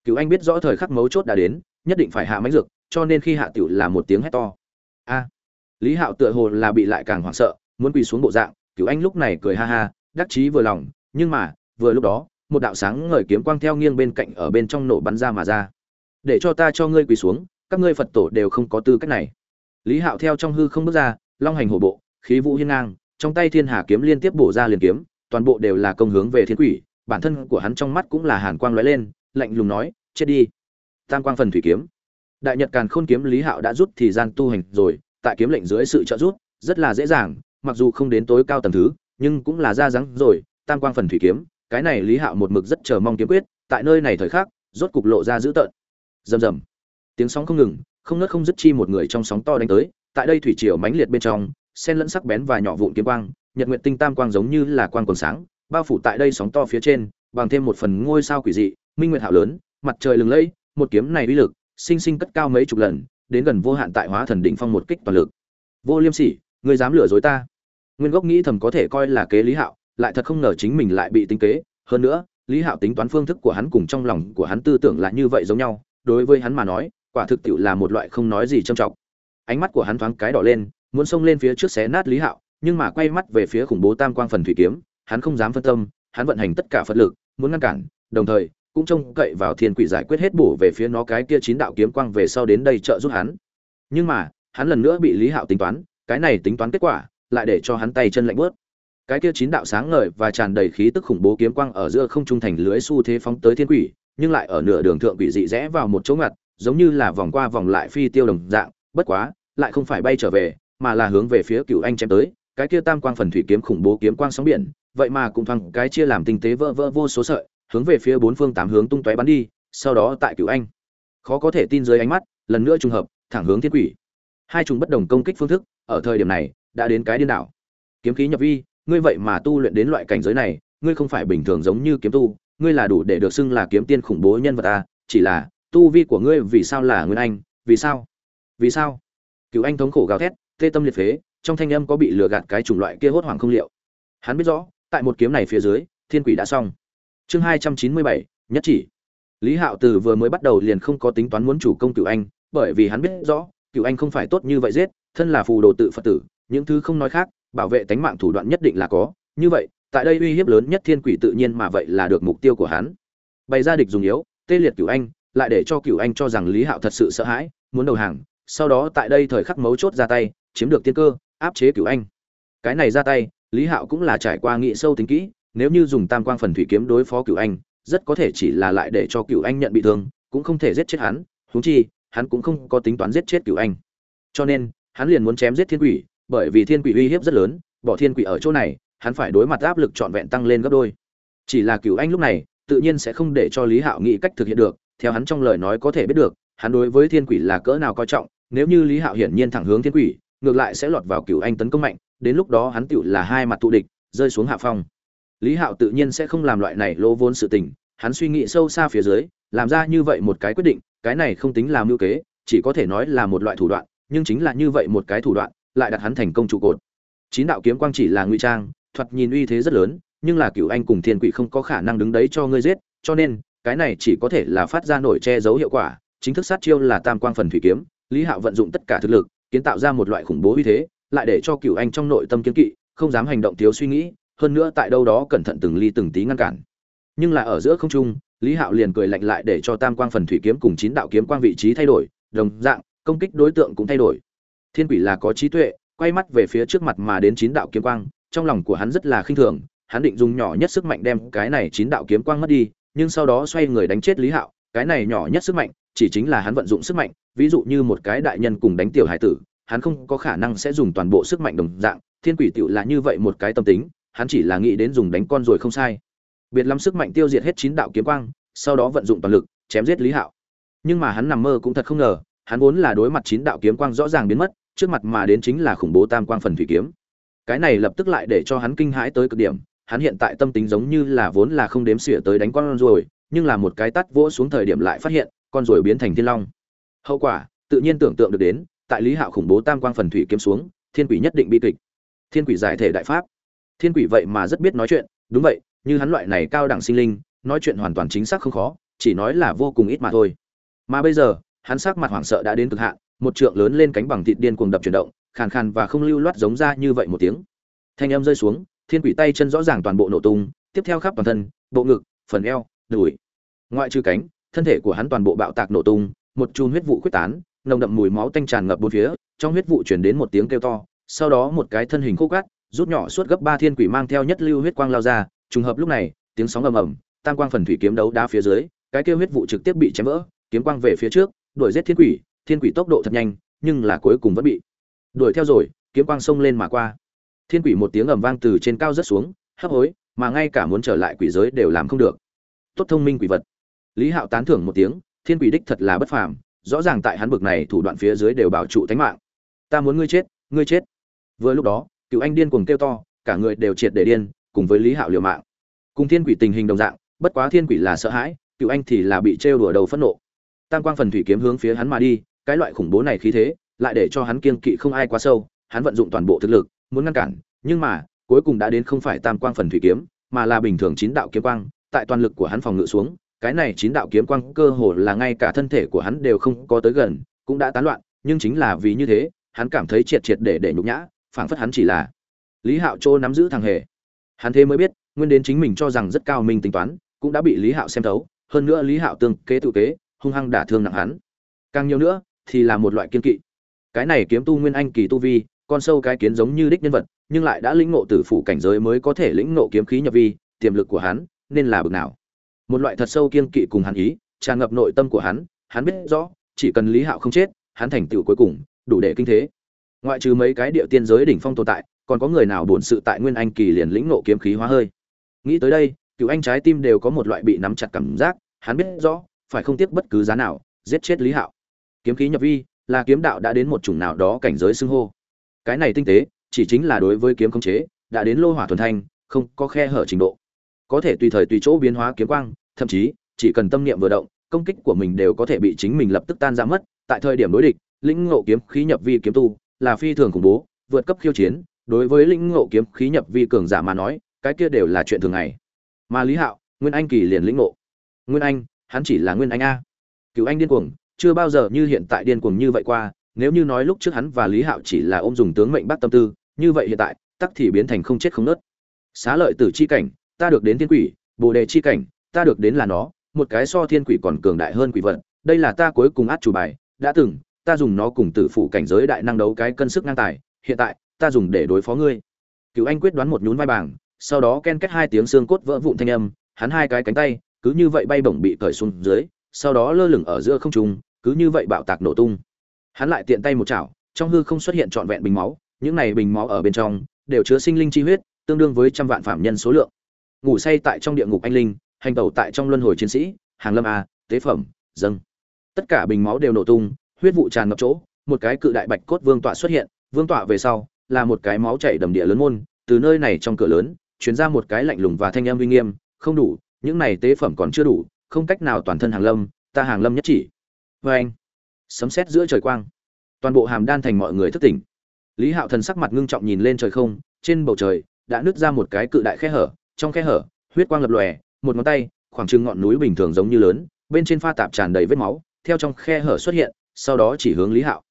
cựu anh biết rõ thời khắc mấu chốt đã đến, nhất định phải hạ máy dược, cho nên khi hạ tiểu là một tiếng hét to. A. Lý hạo tựa hồ là bị lại càng hoảng sợ, muốn quỳ xuống bộ dạng cựu anh lúc này cười ha ha, đắc chí vừa lòng, nhưng mà, vừa lúc đó, một đạo sáng ngời kiếm quang theo nghiêng bên cạnh ở bên trong nổ bắn ra mà ra. Để cho ta cho ngươi quỳ xuống, các ngươi phật tổ đều không có tư cách này. Lý hạo theo trong hư không bước ra, long hành hổ bộ, khí vũ hiên ngang, trong tay thiên hà kiếm liên tiếp bổ ra liền kiếm, toàn bộ đều là công hướng về thiên quỷ, bản thân của hắn trong mắt cũng là hàn quang lóe lên lạnh lùng nói, chết đi. Tam quang phần thủy kiếm. Đại nhật càn khôn kiếm lý hạo đã rút thì gian tu hành rồi, tại kiếm lệnh dưới sự trợ rút rất là dễ dàng, mặc dù không đến tối cao tầng thứ, nhưng cũng là ra dáng rồi. Tam quang phần thủy kiếm, cái này lý hạo một mực rất chờ mong kiếm quyết, tại nơi này thời khắc, rốt cục lộ ra dữ tợn. Rầm rầm. Tiếng sóng không ngừng, không nớt không dứt chi một người trong sóng to đánh tới, tại đây thủy triều mãnh liệt bên trong sen lẫn sắc bén và nhỏ vụn kiếm quang, nhật nguyệt tinh tam quang giống như là quang quần sáng, bao phủ tại đây sóng to phía trên, bằng thêm một phần ngôi sao quỷ dị minh nguyệt hạo lớn, mặt trời lừng lẫy, một kiếm này uy lực, sinh sinh cất cao mấy chục lần, đến gần vô hạn tại hóa thần đỉnh phong một kích toàn lực. Vô liêm sỉ, ngươi dám lừa dối ta? Nguyên gốc nghĩ thầm có thể coi là kế lý hạo, lại thật không ngờ chính mình lại bị tính kế. Hơn nữa, lý hạo tính toán phương thức của hắn cùng trong lòng của hắn tư tưởng là như vậy giống nhau, đối với hắn mà nói, quả thực tiệu là một loại không nói gì trầm trọng. Ánh mắt của hắn thoáng cái đỏ lên, muốn xông lên phía trước xé nát lý hạo, nhưng mà quay mắt về phía khủng bố tam quang phần thủy kiếm, hắn không dám phân tâm, hắn vận hành tất cả phật lực, muốn ngăn cản, đồng thời cũng trông cậy vào thiên quỷ giải quyết hết bổ về phía nó cái kia chín đạo kiếm quang về sau đến đây trợ giúp hắn. Nhưng mà, hắn lần nữa bị lý hạo tính toán, cái này tính toán kết quả, lại để cho hắn tay chân lạnh bớt. Cái kia chín đạo sáng ngời và tràn đầy khí tức khủng bố kiếm quang ở giữa không trung thành lưới xu thế phóng tới thiên quỷ, nhưng lại ở nửa đường thượng quỷ dị rẽ vào một chỗ ngặt, giống như là vòng qua vòng lại phi tiêu đồng dạng, bất quá, lại không phải bay trở về, mà là hướng về phía cựu anh chém tới. Cái kia tam quang phần thủy kiếm khủng bố kiếm quang sóng biển, vậy mà cũng thằng cái chia làm tinh tế vỡ vỡ vô số sợi hướng về phía bốn phương tám hướng tung tóe bắn đi, sau đó tại cửu anh. Khó có thể tin dưới ánh mắt, lần nữa trùng hợp, thẳng hướng thiên quỷ. Hai trùng bất đồng công kích phương thức, ở thời điểm này, đã đến cái điên đảo. Kiếm khí nhập vi, ngươi vậy mà tu luyện đến loại cảnh giới này, ngươi không phải bình thường giống như kiếm tu, ngươi là đủ để được xưng là kiếm tiên khủng bố nhân vật a chỉ là, tu vi của ngươi vì sao là nguyên anh, vì sao? Vì sao? Cửu anh thống khổ gào thét, tê tâm liệt phế, trong thanh âm có bị lừa gạt cái chủng loại kia hốt hoảng không liệu. Hắn biết rõ, tại một kiếm này phía dưới, thiên quỷ đã xong chương hai trăm chín mươi bảy, nhất chỉ. Lý hạo từ vừa mới bắt đầu liền không có tính toán muốn chủ công cựu anh, bởi vì hắn biết rõ cựu anh không phải tốt như vậy giết, thân là phù đồ tự phật tử, những thứ không nói khác, bảo vệ tánh mạng thủ đoạn nhất định là có. Như vậy, tại đây uy hiếp lớn nhất thiên quỷ tự nhiên mà vậy là được mục tiêu của hắn. Bày ra địch dùng yếu, tê liệt cựu anh, lại để cho cựu anh cho rằng lý hạo thật sự sợ hãi, muốn đầu hàng, sau đó tại đây thời khắc mấu chốt ra tay, chiếm được tiên cơ, áp chế cựu anh. Cái này ra tay, lý hạo cũng là trải qua nghị sâu tính kỹ nếu như dùng tam quang phần thủy kiếm đối phó cựu anh, rất có thể chỉ là lại để cho cựu anh nhận bị thương, cũng không thể giết chết hắn, huống chi, hắn cũng không có tính toán giết chết cựu anh. Cho nên, hắn liền muốn chém giết thiên quỷ, bởi vì thiên quỷ uy hiếp rất lớn, bỏ thiên quỷ ở chỗ này, hắn phải đối mặt áp lực trọn vẹn tăng lên gấp đôi. Chỉ là cựu anh lúc này, tự nhiên sẽ không để cho lý hạo nghĩ cách thực hiện được, theo hắn trong lời nói có thể biết được, hắn đối với thiên quỷ là cỡ nào coi trọng, nếu như lý hạo hiển nhiên thẳng hướng thiên quỷ, ngược lại sẽ lọt vào cựu anh tấn công mạnh, đến lúc đó hắn tựu là hai mặt thù địch, rơi xuống hạ phong lý hạo tự nhiên sẽ không làm loại này lỗ vốn sự tình, hắn suy nghĩ sâu xa phía dưới, làm ra như vậy một cái quyết định, cái này không tính là mưu kế, chỉ có thể nói là một loại thủ đoạn, nhưng chính là như vậy một cái thủ đoạn, lại đặt hắn thành công trụ cột. Chín đạo kiếm quang chỉ là ngụy trang, thoạt nhìn uy thế rất lớn, nhưng là cựu anh cùng thiên quỷ không có khả năng đứng đấy cho ngươi giết, cho nên, cái này chỉ có thể là phát ra nổi che giấu hiệu quả, chính thức sát chiêu là tam quang phần thủy kiếm, lý hạo vận dụng tất cả thực lực, kiến tạo ra một loại khủng bố uy thế, lại để cho cựu anh trong nội tâm kiến kỵ, không dám hành động thiếu suy nghĩ hơn nữa tại đâu đó cẩn thận từng ly từng tí ngăn cản. Nhưng là ở giữa không trung, lý hạo liền cười lạnh lại để cho tam quang phần thủy kiếm cùng chín đạo kiếm quang vị trí thay đổi, đồng dạng, công kích đối tượng cũng thay đổi. Thiên quỷ là có trí tuệ, quay mắt về phía trước mặt mà đến chín đạo kiếm quang, trong lòng của hắn rất là khinh thường, hắn định dùng nhỏ nhất sức mạnh đem cái này chín đạo kiếm quang mất đi, nhưng sau đó xoay người đánh chết lý hạo, cái này nhỏ nhất sức mạnh, chỉ chính là hắn vận dụng sức mạnh, ví dụ như một cái đại nhân cùng đánh tiểu hải tử, hắn không có khả năng sẽ dùng toàn bộ sức mạnh đồng dạng, thiên quỷ tựu là như vậy một cái tâm tính hắn chỉ là nghĩ đến dùng đánh con rồi không sai. Biệt lắm sức mạnh tiêu diệt hết chín đạo kiếm quang, sau đó vận dụng toàn lực, chém giết lý hạo. Nhưng mà hắn nằm mơ cũng thật không ngờ, hắn vốn là đối mặt chín đạo kiếm quang rõ ràng biến mất, trước mặt mà đến chính là khủng bố tam quang phần thủy kiếm. Cái này lập tức lại để cho hắn kinh hãi tới cực điểm, hắn hiện tại tâm tính giống như là vốn là không đếm xỉa tới đánh con rồi, nhưng là một cái tắt vỗ xuống thời điểm lại phát hiện, con rồi biến thành thiên long. Hậu quả, tự nhiên tưởng tượng được đến, tại lý hạo khủng bố tam quang phần thủy kiếm xuống, thiên quỷ nhất định bi kịch. Thiên quỷ giải thể đại pháp thiên quỷ vậy mà rất biết nói chuyện, đúng vậy, như hắn loại này cao đẳng sinh linh, nói chuyện hoàn toàn chính xác không khó, chỉ nói là vô cùng ít mà thôi. Mà bây giờ, hắn sắc mặt hoảng sợ đã đến cực hạn, một trượng lớn lên cánh bằng thịt điên cuồng đập chuyển động, khàn khàn và không lưu loát giống ra như vậy một tiếng. Thanh âm rơi xuống, thiên quỷ tay chân rõ ràng toàn bộ nổ tung, tiếp theo khắp toàn thân, bộ ngực, phần eo, đùi. Ngoại trừ cánh, thân thể của hắn toàn bộ bạo tạc nổ tung, một chùm huyết vụ quyết tán, nồng đậm mùi máu tanh tràn ngập bốn phía, trong huyết vụ chuyển đến một tiếng kêu to, sau đó một cái thân hình khô cát rút nhỏ suốt gấp ba thiên quỷ mang theo nhất lưu huyết quang lao ra, trùng hợp lúc này, tiếng sóng ầm ầm, tam quang phần thủy kiếm đấu đá phía dưới, cái kêu huyết vụ trực tiếp bị chém vỡ, kiếm quang về phía trước, đuổi giết thiên quỷ thiên quỷ tốc độ thật nhanh, nhưng là cuối cùng vẫn bị đuổi theo rồi, kiếm quang xông lên mà qua. Thiên quỷ một tiếng ầm vang từ trên cao rất xuống, hấp hối, mà ngay cả muốn trở lại quỷ giới đều làm không được. Tốt thông minh quỷ vật. Lý hạo tán thưởng một tiếng, thiên quỷ đích thật là bất phàm, rõ ràng tại hắn bực này thủ đoạn phía dưới đều bảo trụ tánh mạng. Ta muốn ngươi chết ngươi chết. Vừa lúc đó cựu anh điên cuồng kêu to, cả người đều triệt để điên, cùng với lý hạo liều mạng. Cùng thiên quỷ tình hình đồng dạng, bất quá thiên quỷ là sợ hãi, cựu anh thì là bị trêu đùa đầu phẫn nộ. Tam quang phần thủy kiếm hướng phía hắn mà đi, cái loại khủng bố này khí thế, lại để cho hắn kiên kỵ không ai quá sâu, hắn vận dụng toàn bộ thực lực, muốn ngăn cản, nhưng mà, cuối cùng đã đến không phải tam quang phần thủy kiếm, mà là bình thường chín đạo kiếm quang, tại toàn lực của hắn phòng ngự xuống, cái này chín đạo kiếm quang cơ hồ là ngay cả thân thể của hắn đều không có tới gần, cũng đã tán loạn, nhưng chính là vì như thế, hắn cảm thấy triệt triệt để để nhục nhã phảng phất hắn chỉ là lý hạo châu nắm giữ thằng hề. Hắn thế mới biết, nguyên đến chính mình cho rằng rất cao minh tính toán, cũng đã bị lý hạo xem thấu, hơn nữa lý hạo tương kế tự kế, hung hăng đả thương nặng hắn. Càng nhiều nữa, thì là một loại kiên kỵ. Cái này kiếm tu nguyên anh kỳ tu vi, con sâu cái kiến giống như đích nhân vật, nhưng lại đã lĩnh ngộ tử phủ cảnh giới mới có thể lĩnh ngộ kiếm khí nhập vi, tiềm lực của hắn, nên là bực nào. Một loại thật sâu kiên kỵ cùng hắn ý, tràn ngập nội tâm của hắn hắn biết rõ, chỉ cần lý hạo không chết, hắn thành tựu cuối cùng, đủ để kinh thế ngoại trừ mấy cái địa tiên giới đỉnh phong tồn tại, còn có người nào buồn sự tại nguyên anh kỳ liền lĩnh ngộ kiếm khí hóa hơi? Nghĩ tới đây, cựu anh trái tim đều có một loại bị nắm chặt cảm giác, hắn biết rõ, phải không tiếc bất cứ giá nào, giết chết lý hạo. Kiếm khí nhập vi, là kiếm đạo đã đến một chủng nào đó cảnh giới xưng hô. Cái này tinh tế, chỉ chính là đối với kiếm khống chế, đã đến lô hỏa thuần thanh, không có khe hở trình độ. Có thể tùy thời tùy chỗ biến hóa kiếm quang, thậm chí, chỉ cần tâm niệm vừa động, công kích của mình đều có thể bị chính mình lập tức tan ra mất. Tại thời điểm đối địch, lĩnh ngộ kiếm khí nhập vi kiếm tu là phi thường khủng bố, vượt cấp khiêu chiến, đối với lĩnh ngộ kiếm khí nhập vi cường giả mà nói, cái kia đều là chuyện thường ngày. Mà lý hạo, nguyên anh kỳ liền lĩnh ngộ. Nguyên anh, hắn chỉ là nguyên anh a. Cựu anh điên cuồng, chưa bao giờ như hiện tại điên cuồng như vậy qua, nếu như nói lúc trước hắn và lý hạo chỉ là ôm dùng tướng mệnh bắt tâm tư, như vậy hiện tại, tắc thì biến thành không chết không nứt. xá lợi tử chi cảnh, ta được đến thiên quỷ, bồ đề chi cảnh, ta được đến là nó, một cái so thiên quỷ còn cường đại hơn quỷ vật, đây là ta cuối cùng át chủ bài, đã từng ta dùng nó cùng tử phụ cảnh giới đại năng đấu cái cân sức ngang tài, hiện tại, ta dùng để đối phó ngươi. Cựu anh quyết đoán một nhún vai bảng, sau đó ken kết hai tiếng xương cốt vỡ vụn thanh âm, hắn hai cái cánh tay, cứ như vậy bay bổng bị cởi xuống dưới, sau đó lơ lửng ở giữa không trung, cứ như vậy bạo tạc nổ tung. Hắn lại tiện tay một chảo, trong hư không xuất hiện trọn vẹn bình máu, những này bình máu ở bên trong, đều chứa sinh linh chi huyết, tương đương với trăm vạn phạm nhân số lượng. Ngủ say tại trong địa ngục anh linh, hành tẩu tại trong luân hồi chiến sĩ, hàng lâm a, tế phẩm, dâng. Tất cả bình máu đều nổ tung huyết vụ tràn ngập chỗ, một cái cự đại bạch cốt vương tọa xuất hiện, vương tọa về sau, là một cái máu chảy đầm địa lớn môn, từ nơi này trong cửa lớn chuyển ra một cái lạnh lùng và thanh âm uy nghiêm, không đủ, những này tế phẩm còn chưa đủ, không cách nào toàn thân hàng lâm, ta hàng lâm nhất chỉ. Vê anh, sấm sét giữa trời quang. Toàn bộ hàm đan thành mọi người thức tỉnh. Lý hạo thần sắc mặt ngưng trọng nhìn lên trời không, trên bầu trời đã nứt ra một cái cự đại khe hở, trong khe hở, huyết quang lập lòe, một ngón tay, khoảng chừng ngọn núi bình thường giống như lớn, bên trên pha tạp tràn đầy vết máu, theo trong khe hở xuất hiện sau đó chỉ hướng lý hạo.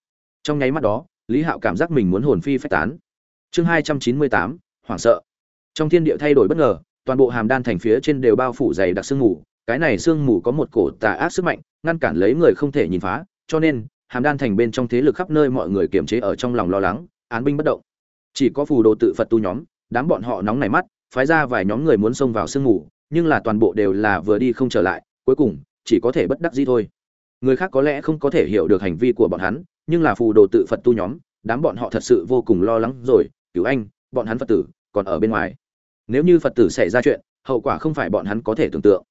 Trong nháy mắt đó, lý hạo cảm giác mình muốn hồn phi phách tán. Chương hai trăm chín mươi tám, hoảng sợ. Trong thiên địa thay đổi bất ngờ, toàn bộ hàm đan thành phía trên đều bao phủ dày đặc sương mù. Cái này sương mù có một cổ tà ác sức mạnh, ngăn cản lấy người không thể nhìn phá. Cho nên, hàm đan thành bên trong thế lực khắp nơi mọi người kiềm chế ở trong lòng lo lắng, án binh bất động. Chỉ có phù đồ tự phật tu nhóm, đám bọn họ nóng nảy mắt, phái ra vài nhóm người muốn xông vào sương mù, nhưng là toàn bộ đều là vừa đi không trở lại, cuối cùng, chỉ có thể bất đắc dĩ thôi người khác có lẽ không có thể hiểu được hành vi của bọn hắn, nhưng là phù đồ tự phật tu nhóm, đám bọn họ thật sự vô cùng lo lắng rồi. Cứu anh, bọn hắn phật tử, còn ở bên ngoài. Nếu như phật tử xảy ra chuyện, hậu quả không phải bọn hắn có thể tưởng tượng.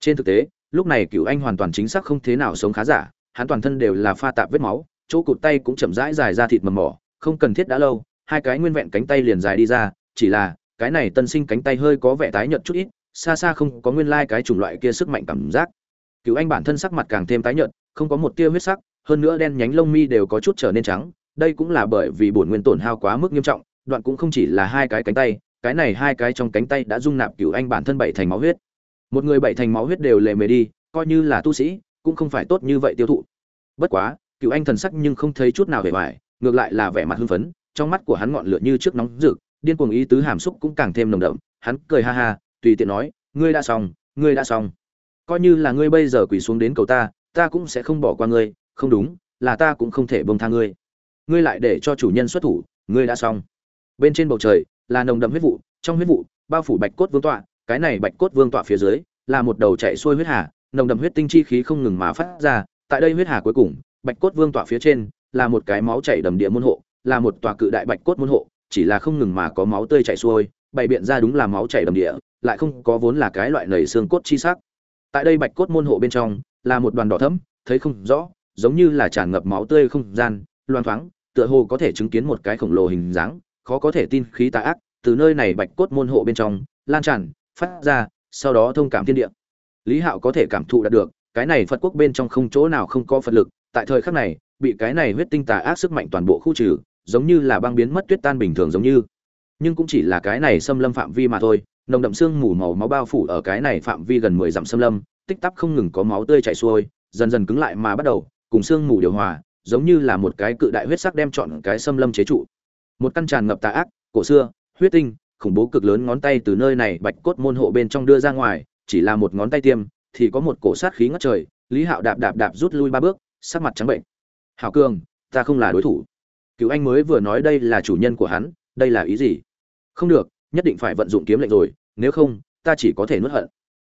Trên thực tế, lúc này cựu anh hoàn toàn chính xác không thế nào sống khá giả, hắn toàn thân đều là pha tạp vết máu, chỗ cụt tay cũng chậm rãi dài ra thịt mầm mỏ, không cần thiết đã lâu, hai cái nguyên vẹn cánh tay liền dài đi ra, chỉ là, cái này tân sinh cánh tay hơi có vẻ tái nhợt chút ít, xa xa không có nguyên lai cái chủng loại kia sức mạnh cảm giác. Cựu anh bản thân sắc mặt càng thêm tái nhợt không có một tia huyết sắc, hơn nữa đen nhánh lông mi đều có chút trở nên trắng, đây cũng là bởi vì bổn nguyên tổn hao quá mức nghiêm trọng, đoạn cũng không chỉ là hai cái cánh tay, cái này hai cái trong cánh tay đã dung nạp cựu anh bản thân bảy thành máu huyết. Một người bảy thành máu huyết đều lề mề đi, coi như là tu sĩ, cũng không phải tốt như vậy tiêu thụ. Bất quá cựu anh thần sắc nhưng không thấy chút nào vẻ vải, ngược lại là vẻ mặt hưng phấn, trong mắt của hắn ngọn lửa như trước nóng rực, điên cuồng ý tứ hàm xúc cũng càng thêm nồng đậm, hắn cười ha ha, tùy tiện nói, ngươi đã xong, ngươi đã xong. Coi như là ngươi bây giờ quỳ xuống đến cầu ta ta cũng sẽ không bỏ qua ngươi, không đúng, là ta cũng không thể bông tha ngươi. Ngươi lại để cho chủ nhân xuất thủ, ngươi đã xong. Bên trên bầu trời, là nồng đậm huyết vụ, trong huyết vụ, bao phủ bạch cốt vương tọa, cái này bạch cốt vương tọa phía dưới, là một đầu chạy xuôi huyết hà, nồng đậm huyết tinh chi khí không ngừng mà phát ra, tại đây huyết hà cuối cùng, bạch cốt vương tọa phía trên, là một cái máu chảy đầm địa môn hộ, là một tòa cự đại bạch cốt môn hộ, chỉ là không ngừng mà có máu tươi chảy xuôi, bày biện ra đúng là máu chảy đầm địa, lại không có vốn là cái loại nảy xương cốt chi sắc tại đây bạch cốt môn hộ bên trong, là một đoàn đỏ thẫm, thấy không rõ, giống như là tràn ngập máu tươi không gian loan thoáng, tựa hồ có thể chứng kiến một cái khổng lồ hình dáng, khó có thể tin khí tà ác, từ nơi này bạch cốt môn hộ bên trong, lan tràn, phát ra, sau đó thông cảm thiên địa. Lý hạo có thể cảm thụ đạt được, cái này phật quốc bên trong không chỗ nào không có phật lực, tại thời khắc này, bị cái này huyết tinh tà ác sức mạnh toàn bộ khu trừ, giống như là băng biến mất tuyết tan bình thường giống như. Nhưng cũng chỉ là cái này xâm lâm phạm vi mà thôi nồng đậm xương mù màu máu bao phủ ở cái này phạm vi gần mười dặm xâm lâm, tích tắc không ngừng có máu tươi chảy xuôi, dần dần cứng lại mà bắt đầu, cùng xương mù điều hòa, giống như là một cái cự đại huyết sắc đem chọn cái xâm lâm chế trụ. Một căn tràn ngập tà ác, cổ xưa, huyết tinh, khủng bố cực lớn ngón tay từ nơi này bạch cốt môn hộ bên trong đưa ra ngoài, chỉ là một ngón tay tiêm, thì có một cổ sát khí ngất trời, lý hạo đạp đạp đạp rút lui ba bước, sắc mặt trắng bệnh. Hảo cường, ta không là đối thủ. Cửu anh mới vừa nói đây là chủ nhân của hắn, đây là ý gì? Không được nhất định phải vận dụng kiếm lệnh rồi, nếu không, ta chỉ có thể nuốt hận.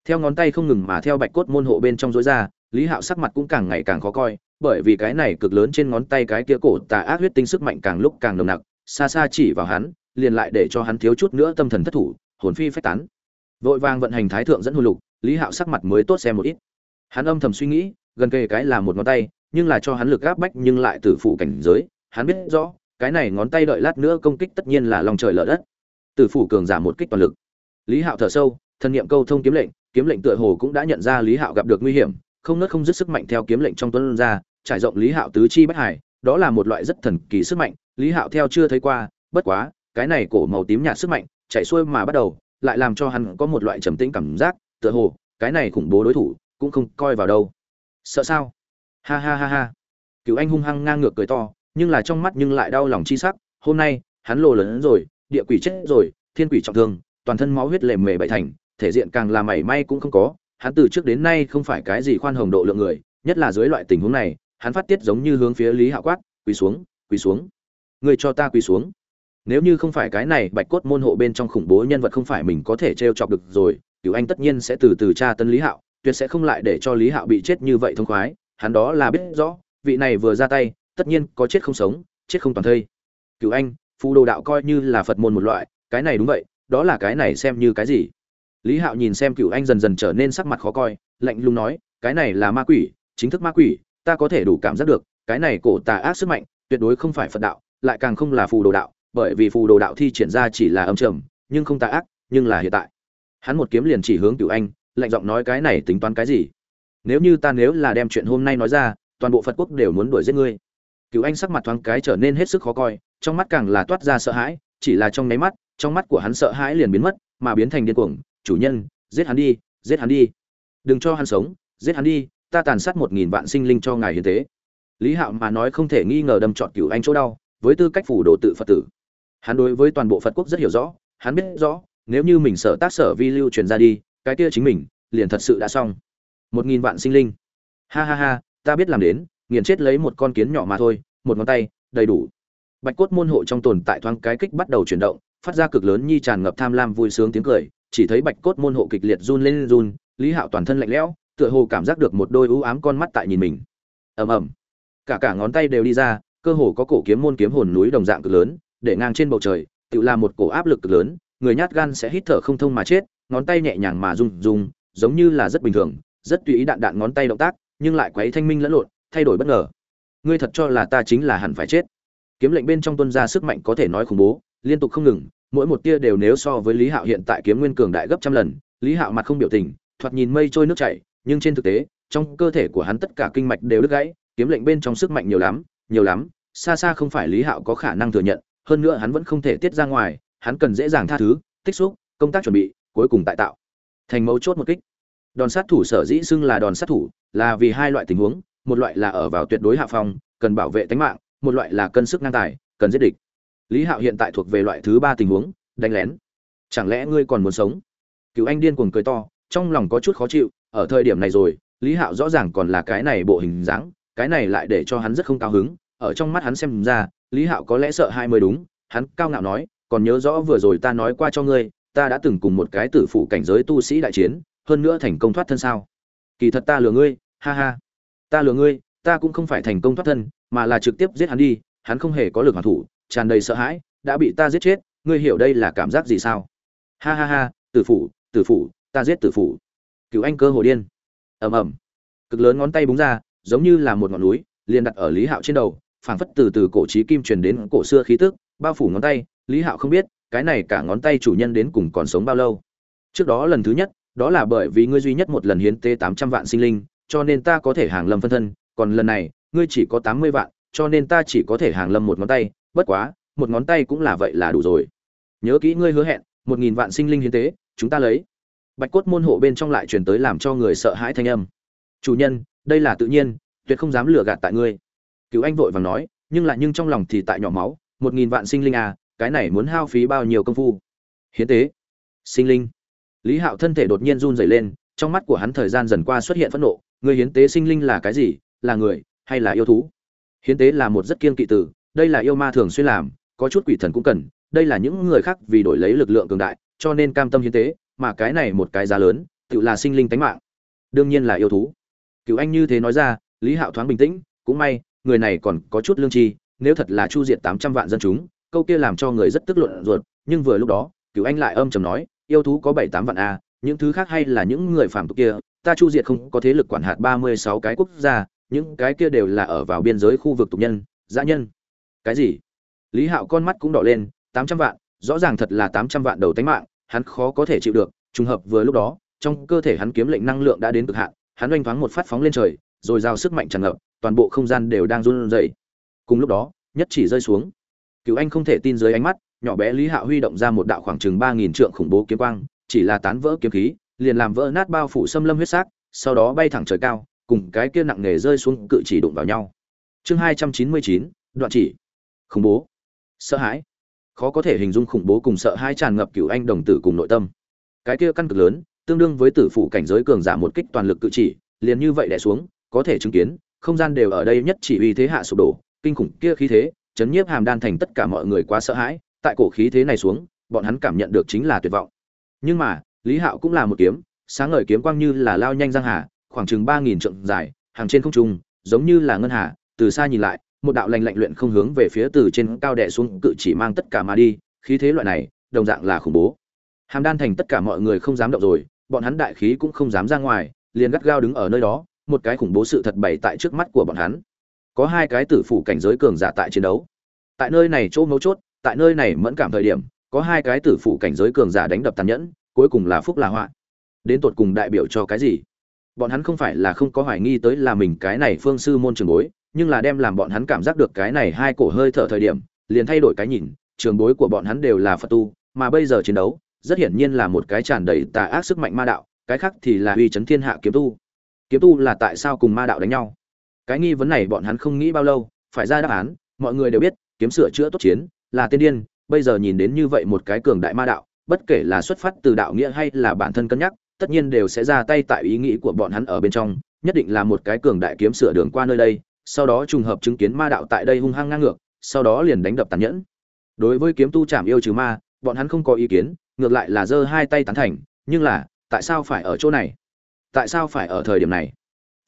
Theo ngón tay không ngừng mà theo bạch cốt môn hộ bên trong rối ra, lý hạo sắc mặt cũng càng ngày càng khó coi, bởi vì cái này cực lớn trên ngón tay cái kia cổ tà ác huyết tinh sức mạnh càng lúc càng nồng nặc, xa xa chỉ vào hắn, liền lại để cho hắn thiếu chút nữa tâm thần thất thủ, hồn phi phách tán. Vội vàng vận hành thái thượng dẫn hồn lục, lý hạo sắc mặt mới tốt xem một ít. Hắn âm thầm suy nghĩ, gần kề cái là một ngón tay, nhưng là cho hắn lực gáp bách nhưng lại tử phụ cảnh giới, hắn biết rõ, cái này ngón tay đợi lát nữa công kích tất nhiên là lòng trời lở đất tử phủ cường giảm một kích toàn lực. Lý hạo thở sâu, thân nhiệm câu thông kiếm lệnh kiếm lệnh tựa hồ cũng đã nhận ra lý hạo gặp được nguy hiểm, không nớt không dứt sức mạnh theo kiếm lệnh trong tuấn ra, trải rộng lý hạo tứ chi bất hải, đó là một loại rất thần kỳ sức mạnh, lý hạo theo chưa thấy qua, bất quá, cái này cổ màu tím nhạt sức mạnh, chạy xuôi mà bắt đầu, lại làm cho hắn có một loại trầm tĩnh cảm giác, tựa hồ, cái này khủng bố đối thủ, cũng không coi vào đâu. Sợ sao? Ha ha ha ha. Cựu anh hung hăng ngang ngược cười to, nhưng là trong mắt nhưng lại đau lòng chi sắc, hôm nay, hắn lồ lớn rồi địa quỷ chết rồi, thiên quỷ trọng thương, toàn thân máu huyết lệ mề bảy thành, thể diện càng là mảy may cũng không có. Hắn từ trước đến nay không phải cái gì khoan hồng độ lượng người, nhất là dưới loại tình huống này, hắn phát tiết giống như hướng phía lý hạo quát, quỳ xuống quỳ xuống. Người cho ta quỳ xuống. Nếu như không phải cái này, bạch cốt môn hộ bên trong khủng bố nhân vật không phải mình có thể t r e o chọc được rồi cựu anh tất nhiên sẽ từ từ tra tân lý hạo, tuyệt sẽ không lại để cho lý hạo bị chết như vậy thông khoái. Hắn đó là biết rõ, vị này vừa ra tay, tất nhiên có chết không sống, chết không toàn thây. Cựu anh phù đồ đạo coi như là phật môn một loại, cái này đúng vậy, đó là cái này xem như cái gì? Lý hạo nhìn xem cựu anh dần dần trở nên sắc mặt khó coi, lạnh lùng nói, cái này là ma quỷ, chính thức ma quỷ, ta có thể đủ cảm giác được, cái này cổ tà ác sức mạnh, tuyệt đối không phải phật đạo, lại càng không là phù đồ đạo, bởi vì phù đồ đạo thi triển ra chỉ là âm trầm, nhưng không tà ác, nhưng là hiện tại. Hắn một kiếm liền chỉ hướng cựu anh, lạnh giọng nói cái này tính toán cái gì? Nếu như ta nếu là đem chuyện hôm nay nói ra, toàn bộ phật quốc đều muốn đuổi giết ngươi. Cựu anh sắc mặt thoáng cái trở nên hết sức khó coi trong mắt càng là toát ra sợ hãi, chỉ là trong nháy mắt, trong mắt của hắn sợ hãi liền biến mất, mà biến thành điên cuồng, chủ nhân, giết hắn đi, giết hắn đi. Đừng cho hắn sống, giết hắn đi, ta tàn sát một nghìn vạn sinh linh cho ngài hiến tế. Lý hạo mà nói không thể nghi ngờ đâm trọn cửu anh chỗ đau, với tư cách phủ đồ tự phật tử. Hắn đối với toàn bộ phật quốc rất hiểu rõ, hắn biết rõ, nếu như mình sở tác sở vi lưu truyền ra đi, cái kia chính mình, liền thật sự đã xong. Một nghìn vạn sinh linh. Ha ha ha, ta biết làm đến, nghiền chết lấy một con kiến nhỏ mà thôi, một ngón tay, đầy đủ bạch cốt môn hộ trong tồn tại thoáng cái kích bắt đầu chuyển động, phát ra cực lớn nhi tràn ngập tham lam vui sướng tiếng cười, chỉ thấy bạch cốt môn hộ kịch liệt run lên run, lý hạo toàn thân lạnh lẽo, tựa hồ cảm giác được một đôi ưu ám con mắt tại nhìn mình. Ầm ầm. Cả cả ngón tay đều đi ra, cơ hồ có cổ kiếm môn kiếm hồn núi đồng dạng cực lớn, để ngang trên bầu trời tự là một cổ áp lực cực lớn, người nhát gan sẽ hít thở không thông mà chết, ngón tay nhẹ nhàng mà rung rung, giống như là rất bình thường, rất tùy ý đạn đạn ngón tay động tác, nhưng lại quấy thanh minh lẫn lộn, thay đổi bất ngờ. Ngươi thật cho là ta chính là hẳn phải chết kiếm lệnh bên trong tuân ra sức mạnh có thể nói khủng bố, liên tục không ngừng, mỗi một tia đều nếu so với lý hạo hiện tại kiếm nguyên cường đại gấp trăm lần, lý hạo mặt không biểu tình, thoạt nhìn mây trôi nước chảy, nhưng trên thực tế, trong cơ thể của hắn tất cả kinh mạch đều đứt gãy, kiếm lệnh bên trong sức mạnh nhiều lắm nhiều lắm, xa xa không phải lý hạo có khả năng thừa nhận, hơn nữa hắn vẫn không thể tiết ra ngoài, hắn cần dễ dàng tha thứ, tích xúc, công tác chuẩn bị, cuối cùng tại tạo. Thành mấu chốt một kích. Đòn sát thủ sở dĩ xưng là đòn sát thủ là vì hai loại tình huống, một loại là ở vào tuyệt đối hạ phong, cần bảo vệ tính mạng một loại là cân sức ngang tài, cần giết địch. Lý hạo hiện tại thuộc về loại thứ ba tình huống, đánh lén. Chẳng lẽ ngươi còn muốn sống? Cựu anh điên cuồng cười to, trong lòng có chút khó chịu, ở thời điểm này rồi, lý hạo rõ ràng còn là cái này bộ hình dáng, cái này lại để cho hắn rất không cao hứng, ở trong mắt hắn xem ra, lý hạo có lẽ sợ hai mới đúng, hắn cao ngạo nói, còn nhớ rõ vừa rồi ta nói qua cho ngươi, ta đã từng cùng một cái tử phụ cảnh giới tu sĩ đại chiến, hơn nữa thành công thoát thân sao. Kỳ thật ta lừa ngươi, ha ha. Ta lừa ngươi ta cũng không phải thành công thoát thân mà là trực tiếp giết hắn đi hắn không hề có lực hoàn thủ tràn đầy sợ hãi đã bị ta giết chết ngươi hiểu đây là cảm giác gì sao? Ha ha ha tử phủ, tử phủ, ta giết tử phủ. cựu anh cơ hồ điên. Ầm ầm. Cực lớn ngón tay búng ra giống như là một ngọn núi liền đặt ở lý hạo trên đầu phảng phất từ từ cổ trí kim truyền đến cổ xưa khí tức bao phủ ngón tay lý hạo không biết cái này cả ngón tay chủ nhân đến cùng còn sống bao lâu. Trước đó lần thứ nhất đó là bởi vì ngươi duy nhất một lần hiến tế tám trăm vạn sinh linh cho nên ta có thể hàng lâm phân thân còn lần này, ngươi chỉ có tám mươi vạn, cho nên ta chỉ có thể hàng lâm một ngón tay, bất quá, một ngón tay cũng là vậy là đủ rồi. Nhớ kỹ ngươi hứa hẹn, một nghìn vạn sinh linh hiến tế, chúng ta lấy. Bạch cốt môn hộ bên trong lại truyền tới làm cho người sợ hãi thanh âm. Chủ nhân, đây là tự nhiên, tuyệt không dám lừa gạt tại ngươi. Cứu anh vội vàng nói, nhưng lại nhưng trong lòng thì tại nhỏ máu, một nghìn vạn sinh linh à cái này muốn hao phí bao nhiêu công phu? Hiến tế. Sinh linh. Lý hạo thân thể đột nhiên run rẩy lên, trong mắt của hắn thời gian dần qua xuất hiện phẫn nộ người hiến tế sinh linh là cái gì là người hay là yêu thú? Hiến tế là một rất kiên kỵ tử đây là yêu ma thường xuyên làm, có chút quỷ thần cũng cần, đây là những người khác vì đổi lấy lực lượng cường đại, cho nên cam tâm hiến tế, mà cái này một cái giá lớn, tự là sinh linh tánh mạng. Đương nhiên là yêu thú. Cựu anh như thế nói ra, lý hạo thoáng bình tĩnh, cũng may, người này còn có chút lương tri, nếu thật là chu diệt tám trăm vạn dân chúng, câu kia làm cho người rất tức luận ruột, nhưng vừa lúc đó cựu anh lại âm chầm nói, yêu thú có bảy tám vạn a, những thứ khác hay là những người phản tục kia, ta chu diệt không có thế lực quản hạt ba mươi sáu cái quốc gia những cái kia đều là ở vào biên giới khu vực tục nhân, dã nhân. Cái gì? Lý hạo con mắt cũng đỏ lên, tám trăm vạn, rõ ràng thật là tám trăm vạn đầu tánh mạng, hắn khó có thể chịu được, trùng hợp vừa lúc đó, trong cơ thể hắn kiếm lệnh năng lượng đã đến cực hạn, hắn oanh thoáng một phát phóng lên trời, rồi giao sức mạnh tràn ngập, toàn bộ không gian đều đang run rẩy. Cùng lúc đó, nhất chỉ rơi xuống. Cựu anh không thể tin dưới ánh mắt, nhỏ bé lý hạo huy động ra một đạo khoảng chừng ba nghìn trượng khủng bố kiếm quang, chỉ là tán vỡ kiếm khí, liền làm vỡ nát bao phủ xâm lâm huyết sắc, sau đó bay thẳng trời cao cùng cái kia nặng nề rơi xuống cự chỉ đụng vào nhau. Chương hai trăm chín mươi chín, đoạn chỉ. Khủng bố. Sợ hãi. Khó có thể hình dung khủng bố cùng sợ hãi tràn ngập cựu anh đồng tử cùng nội tâm. Cái kia căn cực lớn, tương đương với tử phủ cảnh giới cường giả một kích toàn lực cự chỉ, liền như vậy đè xuống, có thể chứng kiến, không gian đều ở đây nhất chỉ uy thế hạ sụp đổ, kinh khủng kia khí thế, chấn nhiếp hàm đan thành tất cả mọi người quá sợ hãi, tại cổ khí thế này xuống, bọn hắn cảm nhận được chính là tuyệt vọng. Nhưng mà, lý hạo cũng là một kiếm, sáng ngời kiếm quang như là lao nhanh giang hà khoảng chừng ba nghìn trượng dài, hàng trên không trung, giống như là ngân hà, từ xa nhìn lại, một đạo lành lạnh luyện không hướng về phía từ trên cao đè xuống, cự chỉ mang tất cả mà đi, khí thế loại này, đồng dạng là khủng bố. Hàm đan thành tất cả mọi người không dám động rồi, bọn hắn đại khí cũng không dám ra ngoài, liền gắt gao đứng ở nơi đó, một cái khủng bố sự thật bày tại trước mắt của bọn hắn. Có hai cái tử phủ cảnh giới cường giả tại chiến đấu. Tại nơi này chỗ mấu chốt, tại nơi này mẫn cảm thời điểm, có hai cái tử phủ cảnh giới cường giả đánh đập tàn nhẫn, cuối cùng là phúc là họa. Đến tột cùng đại biểu cho cái gì? Bọn hắn không phải là không có hoài nghi tới là mình cái này phương sư môn trường bối, nhưng là đem làm bọn hắn cảm giác được cái này hai cổ hơi thở thời điểm, liền thay đổi cái nhìn, trường bối của bọn hắn đều là phật tu, mà bây giờ chiến đấu, rất hiển nhiên là một cái tràn đầy tà ác sức mạnh ma đạo, cái khác thì là uy chấn thiên hạ kiếm tu. Kiếm tu là tại sao cùng ma đạo đánh nhau? Cái nghi vấn này bọn hắn không nghĩ bao lâu, phải ra đáp án, mọi người đều biết, kiếm sửa chữa tốt chiến, là tiên điên, bây giờ nhìn đến như vậy một cái cường đại ma đạo, bất kể là xuất phát từ đạo nghĩa hay là bản thân cân nhắc tất nhiên đều sẽ ra tay tại ý nghĩ của bọn hắn ở bên trong, nhất định là một cái cường đại kiếm sửa đường qua nơi đây, sau đó trùng hợp chứng kiến ma đạo tại đây hung hăng ngang ngược, sau đó liền đánh đập tàn nhẫn. Đối với kiếm tu chạm yêu trừ ma, bọn hắn không có ý kiến, ngược lại là giơ hai tay tán thành, nhưng là, tại sao phải ở chỗ này? Tại sao phải ở thời điểm này?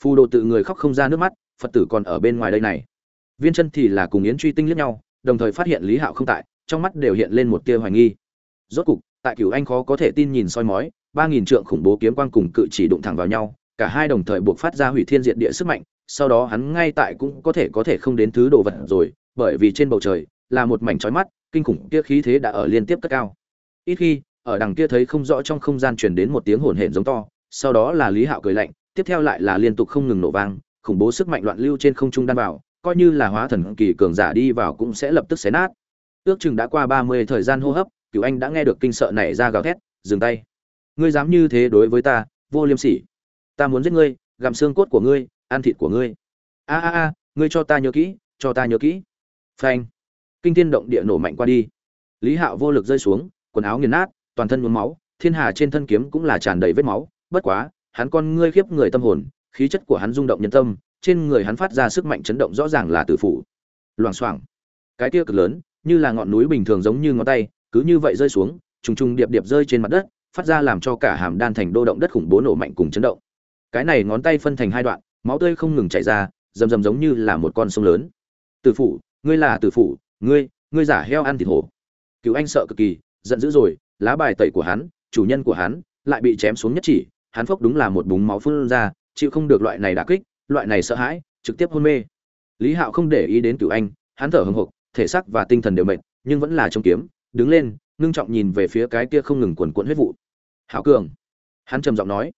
Phù đồ tự người khóc không ra nước mắt, phật tử còn ở bên ngoài đây này. Viên chân thì là cùng yến truy tinh liếc nhau, đồng thời phát hiện lý hạo không tại, trong mắt đều hiện lên một tia hoài nghi. Rốt cục, tại cửu anh khó có thể tin nhìn soi mói ba nghìn trượng khủng bố kiếm quang cùng cự chỉ đụng thẳng vào nhau, cả hai đồng thời buộc phát ra hủy thiên diện địa sức mạnh, sau đó hắn ngay tại cũng có thể có thể không đến thứ đồ vật rồi, bởi vì trên bầu trời là một mảnh trói mắt, kinh khủng kia khí thế đã ở liên tiếp cất cao. Ít khi, ở đằng kia thấy không rõ trong không gian truyền đến một tiếng hồn hển giống to, sau đó là lý hạo cười lạnh, tiếp theo lại là liên tục không ngừng nổ vang, khủng bố sức mạnh loạn lưu trên không trung đan vào, coi như là hóa thần kỳ cường giả đi vào cũng sẽ lập tức xé nát. Ước chừng đã qua ba mươi thời gian hô hấp, cửu anh đã nghe được kinh sợ này ra gào thét, dừng tay ngươi dám như thế đối với ta, vô liêm sỉ. Ta muốn giết ngươi, gặm xương cốt của ngươi, ăn thịt của ngươi. A a a, ngươi cho ta nhớ kỹ, cho ta nhớ kỹ. Phanh. Kinh thiên động địa nổ mạnh qua đi. Lý hạo vô lực rơi xuống, quần áo nghiền nát, toàn thân nhuốm máu, thiên hà trên thân kiếm cũng là tràn đầy vết máu. Bất quá, hắn con ngươi khiếp người tâm hồn, khí chất của hắn rung động nhân tâm, trên người hắn phát ra sức mạnh chấn động rõ ràng là tử phủ. Loảng xoảng. Cái tia cực lớn, như là ngọn núi bình thường giống như ngón tay, cứ như vậy rơi xuống, trùng trùng điệp điệp rơi trên mặt đất phát ra làm cho cả hàm đan thành đô động đất khủng bố nổ mạnh cùng chấn động. Cái này ngón tay phân thành hai đoạn, máu tươi không ngừng chảy ra, rầm rầm giống như là một con sông lớn. Tử phủ, ngươi là tử phủ, ngươi ngươi giả heo ăn thịt hổ. Cửu anh sợ cực kỳ, giận dữ rồi, lá bài tẩy của hắn, chủ nhân của hắn, lại bị chém xuống nhất chỉ, hắn phốc đúng là một búng máu phun ra, chịu không được loại này đả kích, loại này sợ hãi, trực tiếp hôn mê. Lý hạo không để ý đến Cửu anh, hắn thở hừng hộc thể xác và tinh thần đều mệt, nhưng vẫn là chống kiếm, đứng lên ngưng trọng nhìn về phía cái kia không ngừng quần quẫn huyết vụ. Hảo cường. Hắn trầm giọng nói.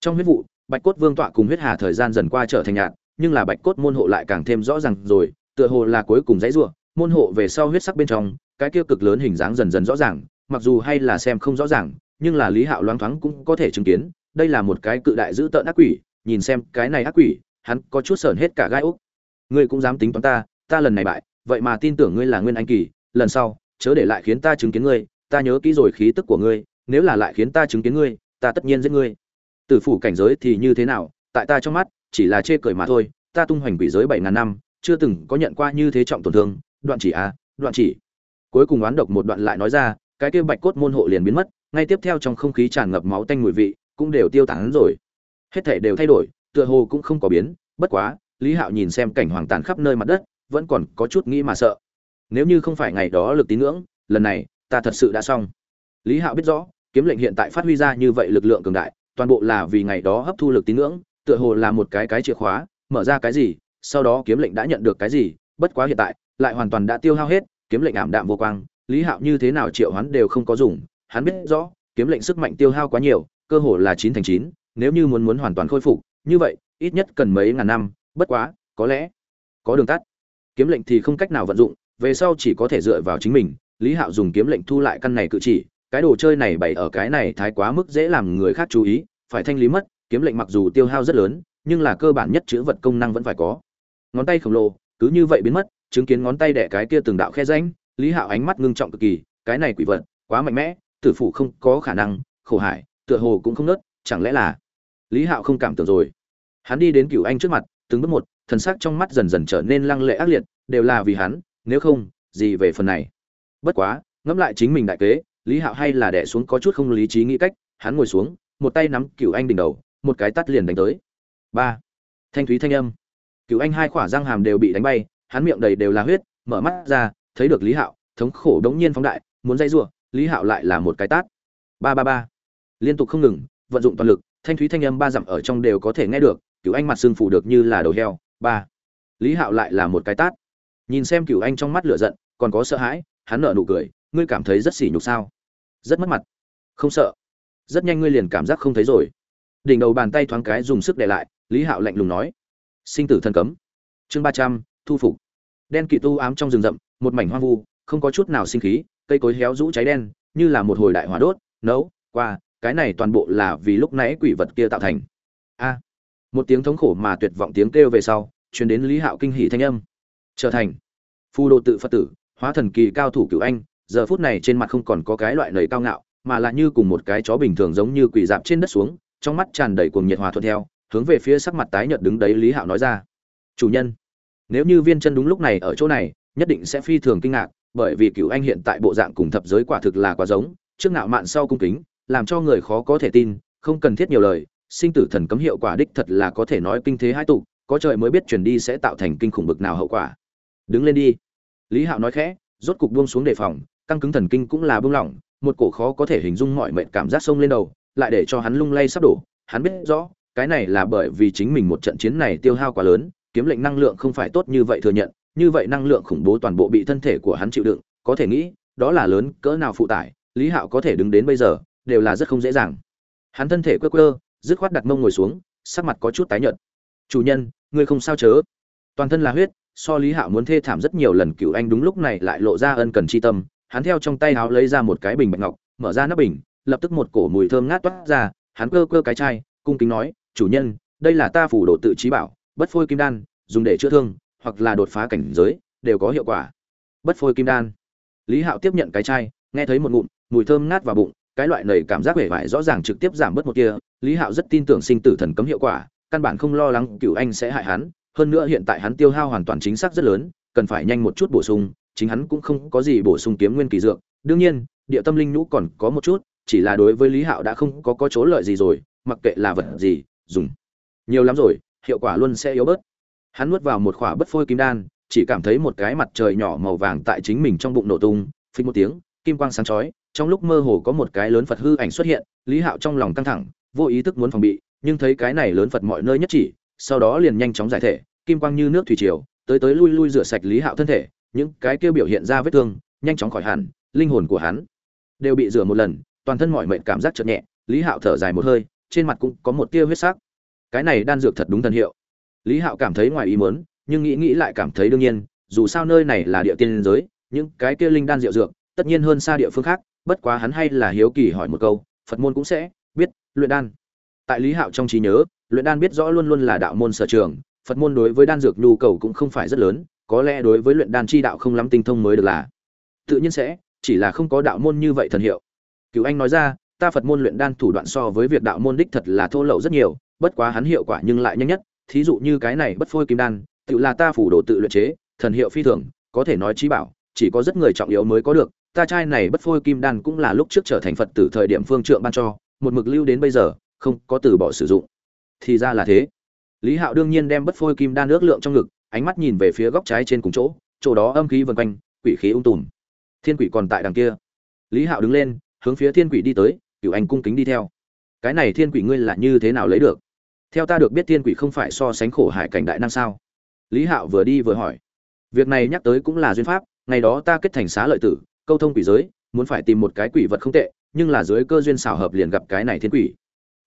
Trong huyết vụ, bạch cốt vương tọa cùng huyết hà thời gian dần qua trở thành nhạt, nhưng là bạch cốt môn hộ lại càng thêm rõ ràng rồi, tựa hồ là cuối cùng dãy rủa, môn hộ về sau huyết sắc bên trong, cái kia cực lớn hình dáng dần dần rõ ràng, mặc dù hay là xem không rõ ràng, nhưng là lý hạo loáng thoáng cũng có thể chứng kiến, đây là một cái cự đại dữ tợn ác quỷ, nhìn xem cái này ác quỷ, hắn có chút sởn hết cả gai úc. Ngươi cũng dám tính toán ta ta lần này bại, vậy mà tin tưởng ngươi là nguyên anh kỳ, lần sau chớ để lại khiến ta chứng kiến ngươi, ta nhớ kỹ rồi khí tức của ngươi, nếu là lại khiến ta chứng kiến ngươi, ta tất nhiên giết ngươi. Tử phủ cảnh giới thì như thế nào, tại ta trong mắt, chỉ là chê cười mà thôi, ta tung hoành quỷ giới bảy ngàn năm, chưa từng có nhận qua như thế trọng tổn thương, đoạn chỉ à đoạn chỉ. Cuối cùng oán độc một đoạn lại nói ra, cái kia bạch cốt môn hộ liền biến mất, ngay tiếp theo trong không khí tràn ngập máu tanh mùi vị, cũng đều tiêu tán rồi. Hết thể đều thay đổi, tựa hồ cũng không có biến, bất quá, lý hạo nhìn xem cảnh hoàng tàn khắp nơi mặt đất, vẫn còn có chút nghĩ mà sợ nếu như không phải ngày đó lực tín ngưỡng, lần này, ta thật sự đã xong. Lý hạo biết rõ, kiếm lệnh hiện tại phát huy ra như vậy lực lượng cường đại, toàn bộ là vì ngày đó hấp thu lực tín ngưỡng, tựa hồ là một cái cái chìa khóa, mở ra cái gì, sau đó kiếm lệnh đã nhận được cái gì, bất quá hiện tại, lại hoàn toàn đã tiêu hao hết, kiếm lệnh ảm đạm vô quang, lý hạo như thế nào triệu hắn đều không có dùng, hắn biết rõ, kiếm lệnh sức mạnh tiêu hao quá nhiều, cơ hồ là chín thành chín, nếu như muốn muốn hoàn toàn khôi phục, như vậy, ít nhất cần mấy ngàn năm, bất quá, có lẽ, có đường tắt. Kiếm lệnh thì không cách nào vận dụng về sau chỉ có thể dựa vào chính mình, lý hạo dùng kiếm lệnh thu lại căn này cự chỉ, cái đồ chơi này bày ở cái này thái quá mức dễ làm người khác chú ý, phải thanh lý mất, kiếm lệnh mặc dù tiêu hao rất lớn, nhưng là cơ bản nhất chữ vật công năng vẫn phải có. Ngón tay khổng lồ, cứ như vậy biến mất, chứng kiến ngón tay đẻ cái kia từng đạo khe ránh lý hạo ánh mắt ngưng trọng cực kỳ, cái này quỷ vật, quá mạnh mẽ, tử phụ không có khả năng, khổ hải, tựa hồ cũng không nớt, chẳng lẽ là lý hạo không cảm tưởng rồi. Hắn đi đến cựu anh trước mặt, từng bước một, thần sắc trong mắt dần dần trở nên lăng lệ ác liệt, đều là vì hắn nếu không, gì về phần này? Bất quá, ngẫm lại chính mình đại kế, lý hạo hay là đẻ xuống có chút không lý trí nghĩ cách, hắn ngồi xuống, một tay nắm cựu anh đỉnh đầu, một cái tắt liền đánh tới. Ba. Thanh thúy thanh âm. Cựu anh hai khỏa răng hàm đều bị đánh bay, hắn miệng đầy đều là huyết, mở mắt ra, thấy được lý hạo, thống khổ đống nhiên phóng đại, muốn dây giụa lý hạo lại là một cái tát. Ba ba ba. Liên tục không ngừng, vận dụng toàn lực, thanh thúy thanh âm ba dặm ở trong đều có thể nghe được cựu anh mặt xương phủ được như là đầu heo. Ba. Lý hạo lại là một cái tát nhìn xem cựu anh trong mắt lửa giận, còn có sợ hãi, hắn nở nụ cười, ngươi cảm thấy rất sỉ nhục sao? Rất mất mặt. Không sợ. Rất nhanh ngươi liền cảm giác không thấy rồi. Đỉnh đầu bàn tay thoáng cái dùng sức để lại, lý hạo lạnh lùng nói, sinh tử thân cấm. Chương ba trăm, thu phục. Đen kỵ tu ám trong rừng rậm, một mảnh hoang vu, không có chút nào sinh khí, cây cối héo rũ cháy đen, như là một hồi đại hỏa đốt, nấu, qua, cái này toàn bộ là vì lúc nãy quỷ vật kia tạo thành. A. Một tiếng thống khổ mà tuyệt vọng tiếng kêu về sau, truyền đến lý hạo kinh hỉ thanh âm trở thành. Phù đồ tự phật tử, hóa thần kỳ cao thủ cựu anh, giờ phút này trên mặt không còn có cái loại nầy cao ngạo, mà là như cùng một cái chó bình thường giống như quỷ dạp trên đất xuống, trong mắt tràn đầy cuồng nhiệt hòa thuận theo, hướng về phía sắc mặt tái nhợt đứng đấy lý hạo nói ra. Chủ nhân, nếu như viên chân đúng lúc này ở chỗ này, nhất định sẽ phi thường kinh ngạc, bởi vì cựu anh hiện tại bộ dạng cùng thập giới quả thực là quá giống, trước ngạo mạn sau cung kính, làm cho người khó có thể tin, không cần thiết nhiều lời, sinh tử thần cấm hiệu quả đích thật là có thể nói kinh thế hai tụ, có trời mới biết truyền đi sẽ tạo thành kinh khủng bực nào hậu quả đứng lên đi. Lý hạo nói khẽ, rốt cục buông xuống đề phòng, căng cứng thần kinh cũng là buông lỏng, một cổ khó có thể hình dung mọi mệnh cảm giác sông lên đầu, lại để cho hắn lung lay sắp đổ. Hắn biết rõ, cái này là bởi vì chính mình một trận chiến này tiêu hao quá lớn, kiếm lệnh năng lượng không phải tốt như vậy thừa nhận, như vậy năng lượng khủng bố toàn bộ bị thân thể của hắn chịu đựng, có thể nghĩ, đó là lớn cỡ nào phụ tải, lý hạo có thể đứng đến bây giờ, đều là rất không dễ dàng. Hắn thân thể quơ quơ, dứt khoát đặt mông ngồi xuống, sắc mặt có chút tái nhợt. Chủ nhân, ngươi không sao chớ? Toàn thân là huyết so lý hạo muốn thê thảm rất nhiều lần cựu anh đúng lúc này lại lộ ra ân cần chi tâm, hắn theo trong tay áo lấy ra một cái bình bạch ngọc, mở ra nắp bình, lập tức một cổ mùi thơm ngát toát ra, hắn cơ cơ cái chai, cung kính nói, chủ nhân, đây là ta phủ độ tự trí bảo, bất phôi kim đan, dùng để chữa thương, hoặc là đột phá cảnh giới, đều có hiệu quả. Bất phôi kim đan? Lý hạo tiếp nhận cái chai, nghe thấy một ngụm, mùi thơm ngát vào bụng, cái loại này cảm giác vẻ vải rõ ràng trực tiếp giảm bớt một kia lý hạo rất tin tưởng sinh tử thần cấm hiệu quả, căn bản không lo lắng cựu anh sẽ hại hắn hơn nữa hiện tại hắn tiêu hao hoàn toàn chính xác rất lớn, cần phải nhanh một chút bổ sung, chính hắn cũng không có gì bổ sung kiếm nguyên kỳ dược. Đương nhiên, địa tâm linh nhũ còn có một chút, chỉ là đối với lý hạo đã không có có chỗ lợi gì rồi, mặc kệ là vật gì, dùng. Nhiều lắm rồi, hiệu quả luôn sẽ yếu bớt. Hắn nuốt vào một khỏa bất phôi kim đan, chỉ cảm thấy một cái mặt trời nhỏ màu vàng tại chính mình trong bụng nổ tung phình một tiếng, kim quang sáng chói, trong lúc mơ hồ có một cái lớn phật hư ảnh xuất hiện, lý hạo trong lòng căng thẳng, vô ý thức muốn phòng bị, nhưng thấy cái này lớn phật mọi nơi nhất chỉ sau đó liền nhanh chóng giải thể, kim quang như nước thủy triều, tới tới lui lui rửa sạch lý hạo thân thể, những cái kia biểu hiện ra vết thương, nhanh chóng khỏi hẳn, linh hồn của hắn đều bị rửa một lần, toàn thân mọi mệnh cảm giác chợt nhẹ, lý hạo thở dài một hơi, trên mặt cũng có một tia huyết sắc. Cái này đan dược thật đúng thần hiệu. Lý hạo cảm thấy ngoài ý muốn, nhưng nghĩ nghĩ lại cảm thấy đương nhiên, dù sao nơi này là địa tiên giới, những cái kia linh đan rượu dược, tất nhiên hơn xa địa phương khác, bất quá hắn hay là hiếu kỳ hỏi một câu, phật môn cũng sẽ biết luyện đan. Tại lý hạo trong trí nhớ luyện đan biết rõ luôn luôn là đạo môn sở trường, phật môn đối với đan dược nhu cầu cũng không phải rất lớn, có lẽ đối với luyện đan chi đạo không lắm tinh thông mới được là. Tự nhiên sẽ, chỉ là không có đạo môn như vậy thần hiệu. Cựu anh nói ra, ta phật môn luyện đan thủ đoạn so với việc đạo môn đích thật là thô lậu rất nhiều, bất quá hắn hiệu quả nhưng lại nhanh nhất, thí dụ như cái này bất phôi kim đan, tự là ta phủ đồ tự luyện chế, thần hiệu phi thường, có thể nói trí bảo, chỉ có rất người trọng yếu mới có được, ta trai này bất phôi kim đan cũng là lúc trước trở thành phật tử thời điểm phương trượng ban cho, một mực lưu đến bây giờ, không có từ bỏ sử dụng thì ra là thế. Lý hạo đương nhiên đem bất phôi kim đan ước lượng trong ngực, ánh mắt nhìn về phía góc trái trên cùng chỗ chỗ đó âm khí vần quanh, quỷ khí ung tùm. Thiên quỷ còn tại đằng kia. Lý hạo đứng lên, hướng phía thiên quỷ đi tới cựu anh cung kính đi theo. Cái này thiên quỷ ngươi là như thế nào lấy được? Theo ta được biết thiên quỷ không phải so sánh khổ hải cảnh đại nam sao? Lý hạo vừa đi vừa hỏi. Việc này nhắc tới cũng là duyên pháp, ngày đó ta kết thành xá lợi tử, câu thông quỷ giới, muốn phải tìm một cái quỷ vật không tệ, nhưng là dưới cơ duyên xảo hợp liền gặp cái này thiên quỷ.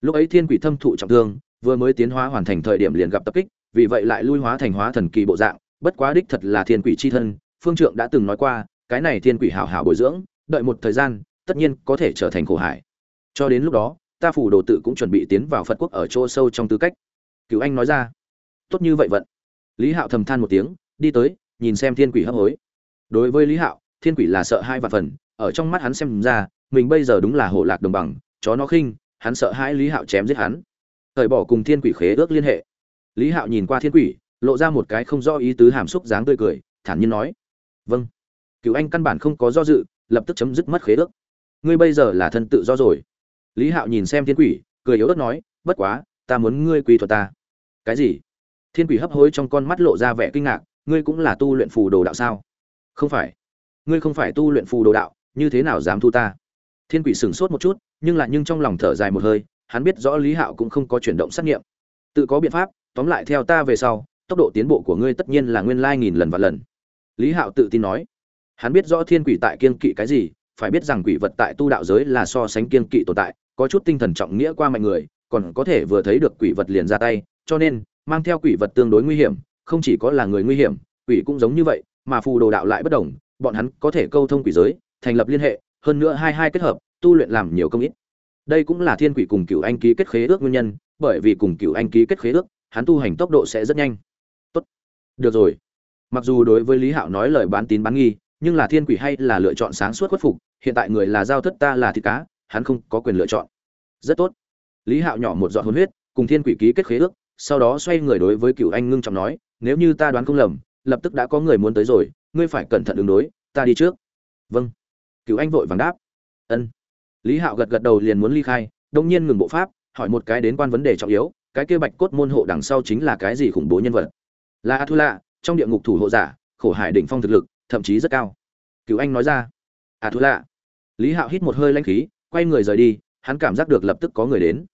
Lúc ấy thiên quỷ thâm thụ trọng thương vừa mới tiến hóa hoàn thành thời điểm liền gặp tập kích, vì vậy lại lui hóa thành hóa thần kỳ bộ dạng, bất quá đích thật là thiên quỷ c h i thân, phương trượng đã từng nói qua, cái này thiên quỷ hảo hảo bồi dưỡng, đợi một thời gian, tất nhiên có thể trở thành khổ hải. Cho đến lúc đó, ta phủ đồ tự cũng chuẩn bị tiến vào phật quốc ở chỗ sâu trong tư cách. Cựu anh nói ra. Tốt như vậy vận. Lý hạo thầm than một tiếng, đi tới, nhìn xem thiên quỷ hấp hối. Đối với lý hạo, thiên quỷ là sợ hai vạn phần, ở trong mắt hắn xem ra, mình bây giờ đúng là hổ lạc đồng bằng, chó nó khinh, hắn sợ hãi lý hạo chém giết hắn thời bỏ cùng thiên quỷ khế ước liên hệ. Lý hạo nhìn qua thiên quỷ, lộ ra một cái không do ý tứ hàm xúc dáng tươi cười, thản nhiên nói vâng. Cựu anh căn bản không có do dự, lập tức chấm dứt mất khế ước. Ngươi bây giờ là thân tự do rồi. Lý hạo nhìn xem thiên quỷ, cười yếu ớt nói, bất quá, ta muốn ngươi quỳ thuật ta. Cái gì? Thiên quỷ hấp hối trong con mắt lộ ra vẻ kinh ngạc, ngươi cũng là tu luyện phù đồ đạo sao? Không phải. Ngươi không phải tu luyện phù đồ đạo, như thế nào dám thu ta? Thiên quỷ sửng sốt một chút, nhưng lại nhưng trong lòng thở dài một hơi hắn biết rõ lý hạo cũng không có chuyển động xét nghiệm. Tự có biện pháp, tóm lại theo ta về sau, tốc độ tiến bộ của ngươi tất nhiên là nguyên lai nghìn lần và lần. Lý hạo tự tin nói. Hắn biết rõ thiên quỷ tại kiên kỵ cái gì, phải biết rằng quỷ vật tại tu đạo giới là so sánh kiên kỵ tồn tại, có chút tinh thần trọng nghĩa qua mạnh người, còn có thể vừa thấy được quỷ vật liền ra tay, cho nên, mang theo quỷ vật tương đối nguy hiểm, không chỉ có là người nguy hiểm, quỷ cũng giống như vậy, mà phù đồ đạo lại bất đồng, bọn hắn có thể câu thông quỷ giới, thành lập liên hệ, hơn nữa hai hai kết hợp, tu luyện làm nhiều công ít đây cũng là thiên quỷ cùng cựu anh ký kết khế ước nguyên nhân, bởi vì cùng cựu anh ký kết khế ước, hắn tu hành tốc độ sẽ rất nhanh. Tốt. Được rồi. Mặc dù đối với lý hạo nói lời bán tín bán nghi, nhưng là thiên quỷ hay là lựa chọn sáng suốt khuất phục, hiện tại người là giao thất ta là thịt cá, hắn không có quyền lựa chọn. Rất tốt. Lý hạo nhỏ một giọt hôn huyết, cùng thiên quỷ ký kết khế ước, sau đó xoay người đối với cựu anh ngưng trọng nói, nếu như ta đoán không lầm, lập tức đã có người muốn tới rồi, ngươi phải cẩn thận ứng đối, ta đi trước. Vâng. Cựu anh vội vàng đáp. Ân lý hạo gật gật đầu liền muốn ly khai đông nhiên ngừng bộ pháp, hỏi một cái đến quan vấn đề trọng yếu, cái kia bạch cốt môn hộ đằng sau chính là cái gì khủng bố nhân vật? Là a thu lạ trong địa ngục thủ hộ giả, khổ hải đỉnh phong thực lực, thậm chí rất cao. Cửu anh nói ra. A thu lạ lý hạo hít một hơi lanh khí, quay người rời đi, hắn cảm giác được lập tức có người đến.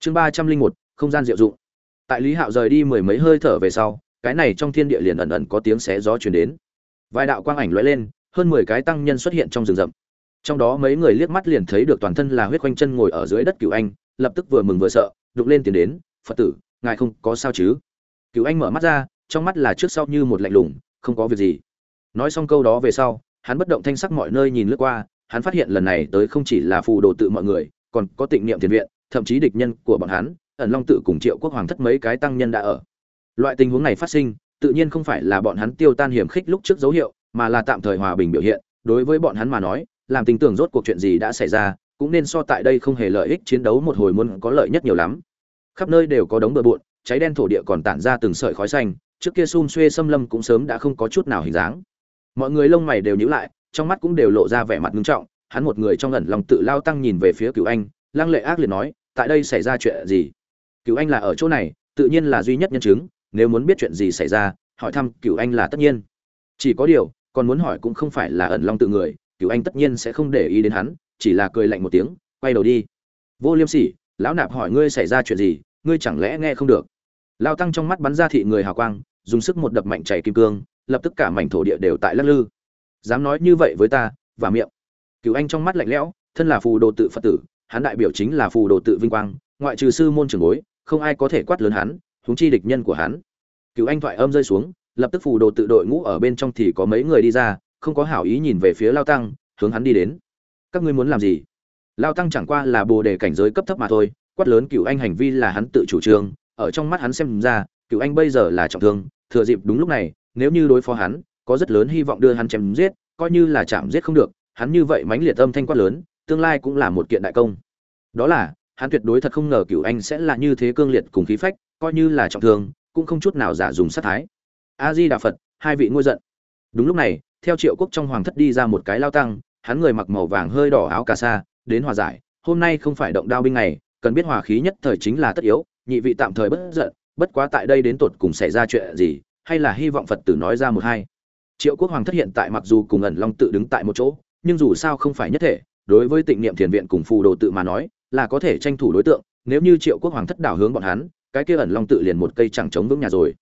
Chương ba trăm linh một, không gian diệu dụng. Tại lý hạo rời đi mười mấy hơi thở về sau, cái này trong thiên địa liền ẩn ẩn có tiếng xé gió chuyển đến. Vài đạo quang ảnh lóe lên, hơn mười cái tăng nhân xuất hiện trong rừng rậm trong đó mấy người liếc mắt liền thấy được toàn thân là huyết quanh chân ngồi ở dưới đất cựu anh, lập tức vừa mừng vừa sợ, đục lên tiến đến, phật tử, ngài không có sao chứ? Cựu anh mở mắt ra, trong mắt là trước sau như một lạnh lùng, không có việc gì. Nói xong câu đó về sau, hắn bất động thanh sắc mọi nơi nhìn lướt qua, hắn phát hiện lần này tới không chỉ là phù đồ tự mọi người, còn có tịnh niệm tiền viện, thậm chí địch nhân của bọn hắn, ẩn long tự cùng triệu quốc hoàng thất mấy cái tăng nhân đã ở. Loại tình huống này phát sinh, tự nhiên không phải là bọn hắn tiêu tan hiểm khích lúc trước dấu hiệu, mà là tạm thời hòa bình biểu hiện, đối với bọn hắn mà nói làm tình tưởng rốt cuộc chuyện gì đã xảy ra, cũng nên so tại đây không hề lợi ích chiến đấu một hồi muốn có lợi nhất nhiều lắm. Khắp nơi đều có đống bừa bộn, cháy đen thổ địa còn tản ra từng sợi khói xanh, trước kia xun xuê xâm lâm cũng sớm đã không có chút nào hình dáng. Mọi người lông mày đều nhíu lại, trong mắt cũng đều lộ ra vẻ mặt nghiêm trọng, hắn một người trong ẩn lòng tự lao tăng nhìn về phía cựu anh, lăng lệ ác liệt nói, tại đây xảy ra chuyện gì? Cựu anh là ở chỗ này, tự nhiên là duy nhất nhân chứng, nếu muốn biết chuyện gì xảy ra, hỏi thăm cựu anh là tất nhiên. Chỉ có điều, còn muốn hỏi cũng không phải là ẩn long tự người cựu anh tất nhiên sẽ không để ý đến hắn, chỉ là cười lạnh một tiếng, quay đầu đi. Vô liêm sỉ, lão nạp hỏi ngươi xảy ra chuyện gì, ngươi chẳng lẽ nghe không được? Lao tăng trong mắt bắn ra thị người hào quang, dùng sức một đập mạnh chảy kim cương, lập tức cả mảnh thổ địa đều tại lắc lư. Dám nói như vậy với ta và miệng. Cựu anh trong mắt lạnh lẽo, thân là phù đồ tự phật tử, hắn đại biểu chính là phù đồ tự vinh quang, ngoại trừ sư môn trường bối, không ai có thể quát lớn hắn húng chi địch nhân của hắn. Cựu anh thoại âm rơi xuống, lập tức phù đồ tự đội ngũ ở bên trong thì có mấy người đi ra không có hảo ý nhìn về phía lao tăng, hướng hắn đi đến. Các ngươi muốn làm gì? Lao tăng chẳng qua là bồ đề cảnh giới cấp thấp mà thôi, quát lớn cựu anh hành vi là hắn tự chủ trương, ở trong mắt hắn xem ra cựu anh bây giờ là trọng thương, thừa dịp đúng lúc này, nếu như đối phó hắn, có rất lớn hy vọng đưa hắn chém giết, coi như là chạm giết không được, hắn như vậy mãnh liệt âm thanh quát lớn, tương lai cũng là một kiện đại công. Đó là, hắn tuyệt đối thật không ngờ cựu anh sẽ là như thế cương liệt cùng khí phách, coi như là trọng thương, cũng không chút nào giả dùng sát thái. A di đà phật, hai vị ngôi giận. Đúng lúc này theo triệu quốc trong hoàng thất đi ra một cái lao tăng, hắn người mặc màu vàng hơi đỏ áo cà sa, đến hòa giải, hôm nay không phải động đao binh ngày, cần biết hòa khí nhất thời chính là tất yếu, nhị vị tạm thời bất giận, bất quá tại đây đến tột cùng xảy ra chuyện gì, hay là hy vọng phật tử nói ra một hai. Triệu quốc hoàng thất hiện tại mặc dù cùng ẩn long tự đứng tại một chỗ, nhưng dù sao không phải nhất thể, đối với tịnh niệm thiền viện cùng phù đồ tự mà nói, là có thể tranh thủ đối tượng, nếu như triệu quốc hoàng thất đảo hướng bọn hắn, cái kia ẩn long tự liền một cây chẳng chống vững nhà rồi.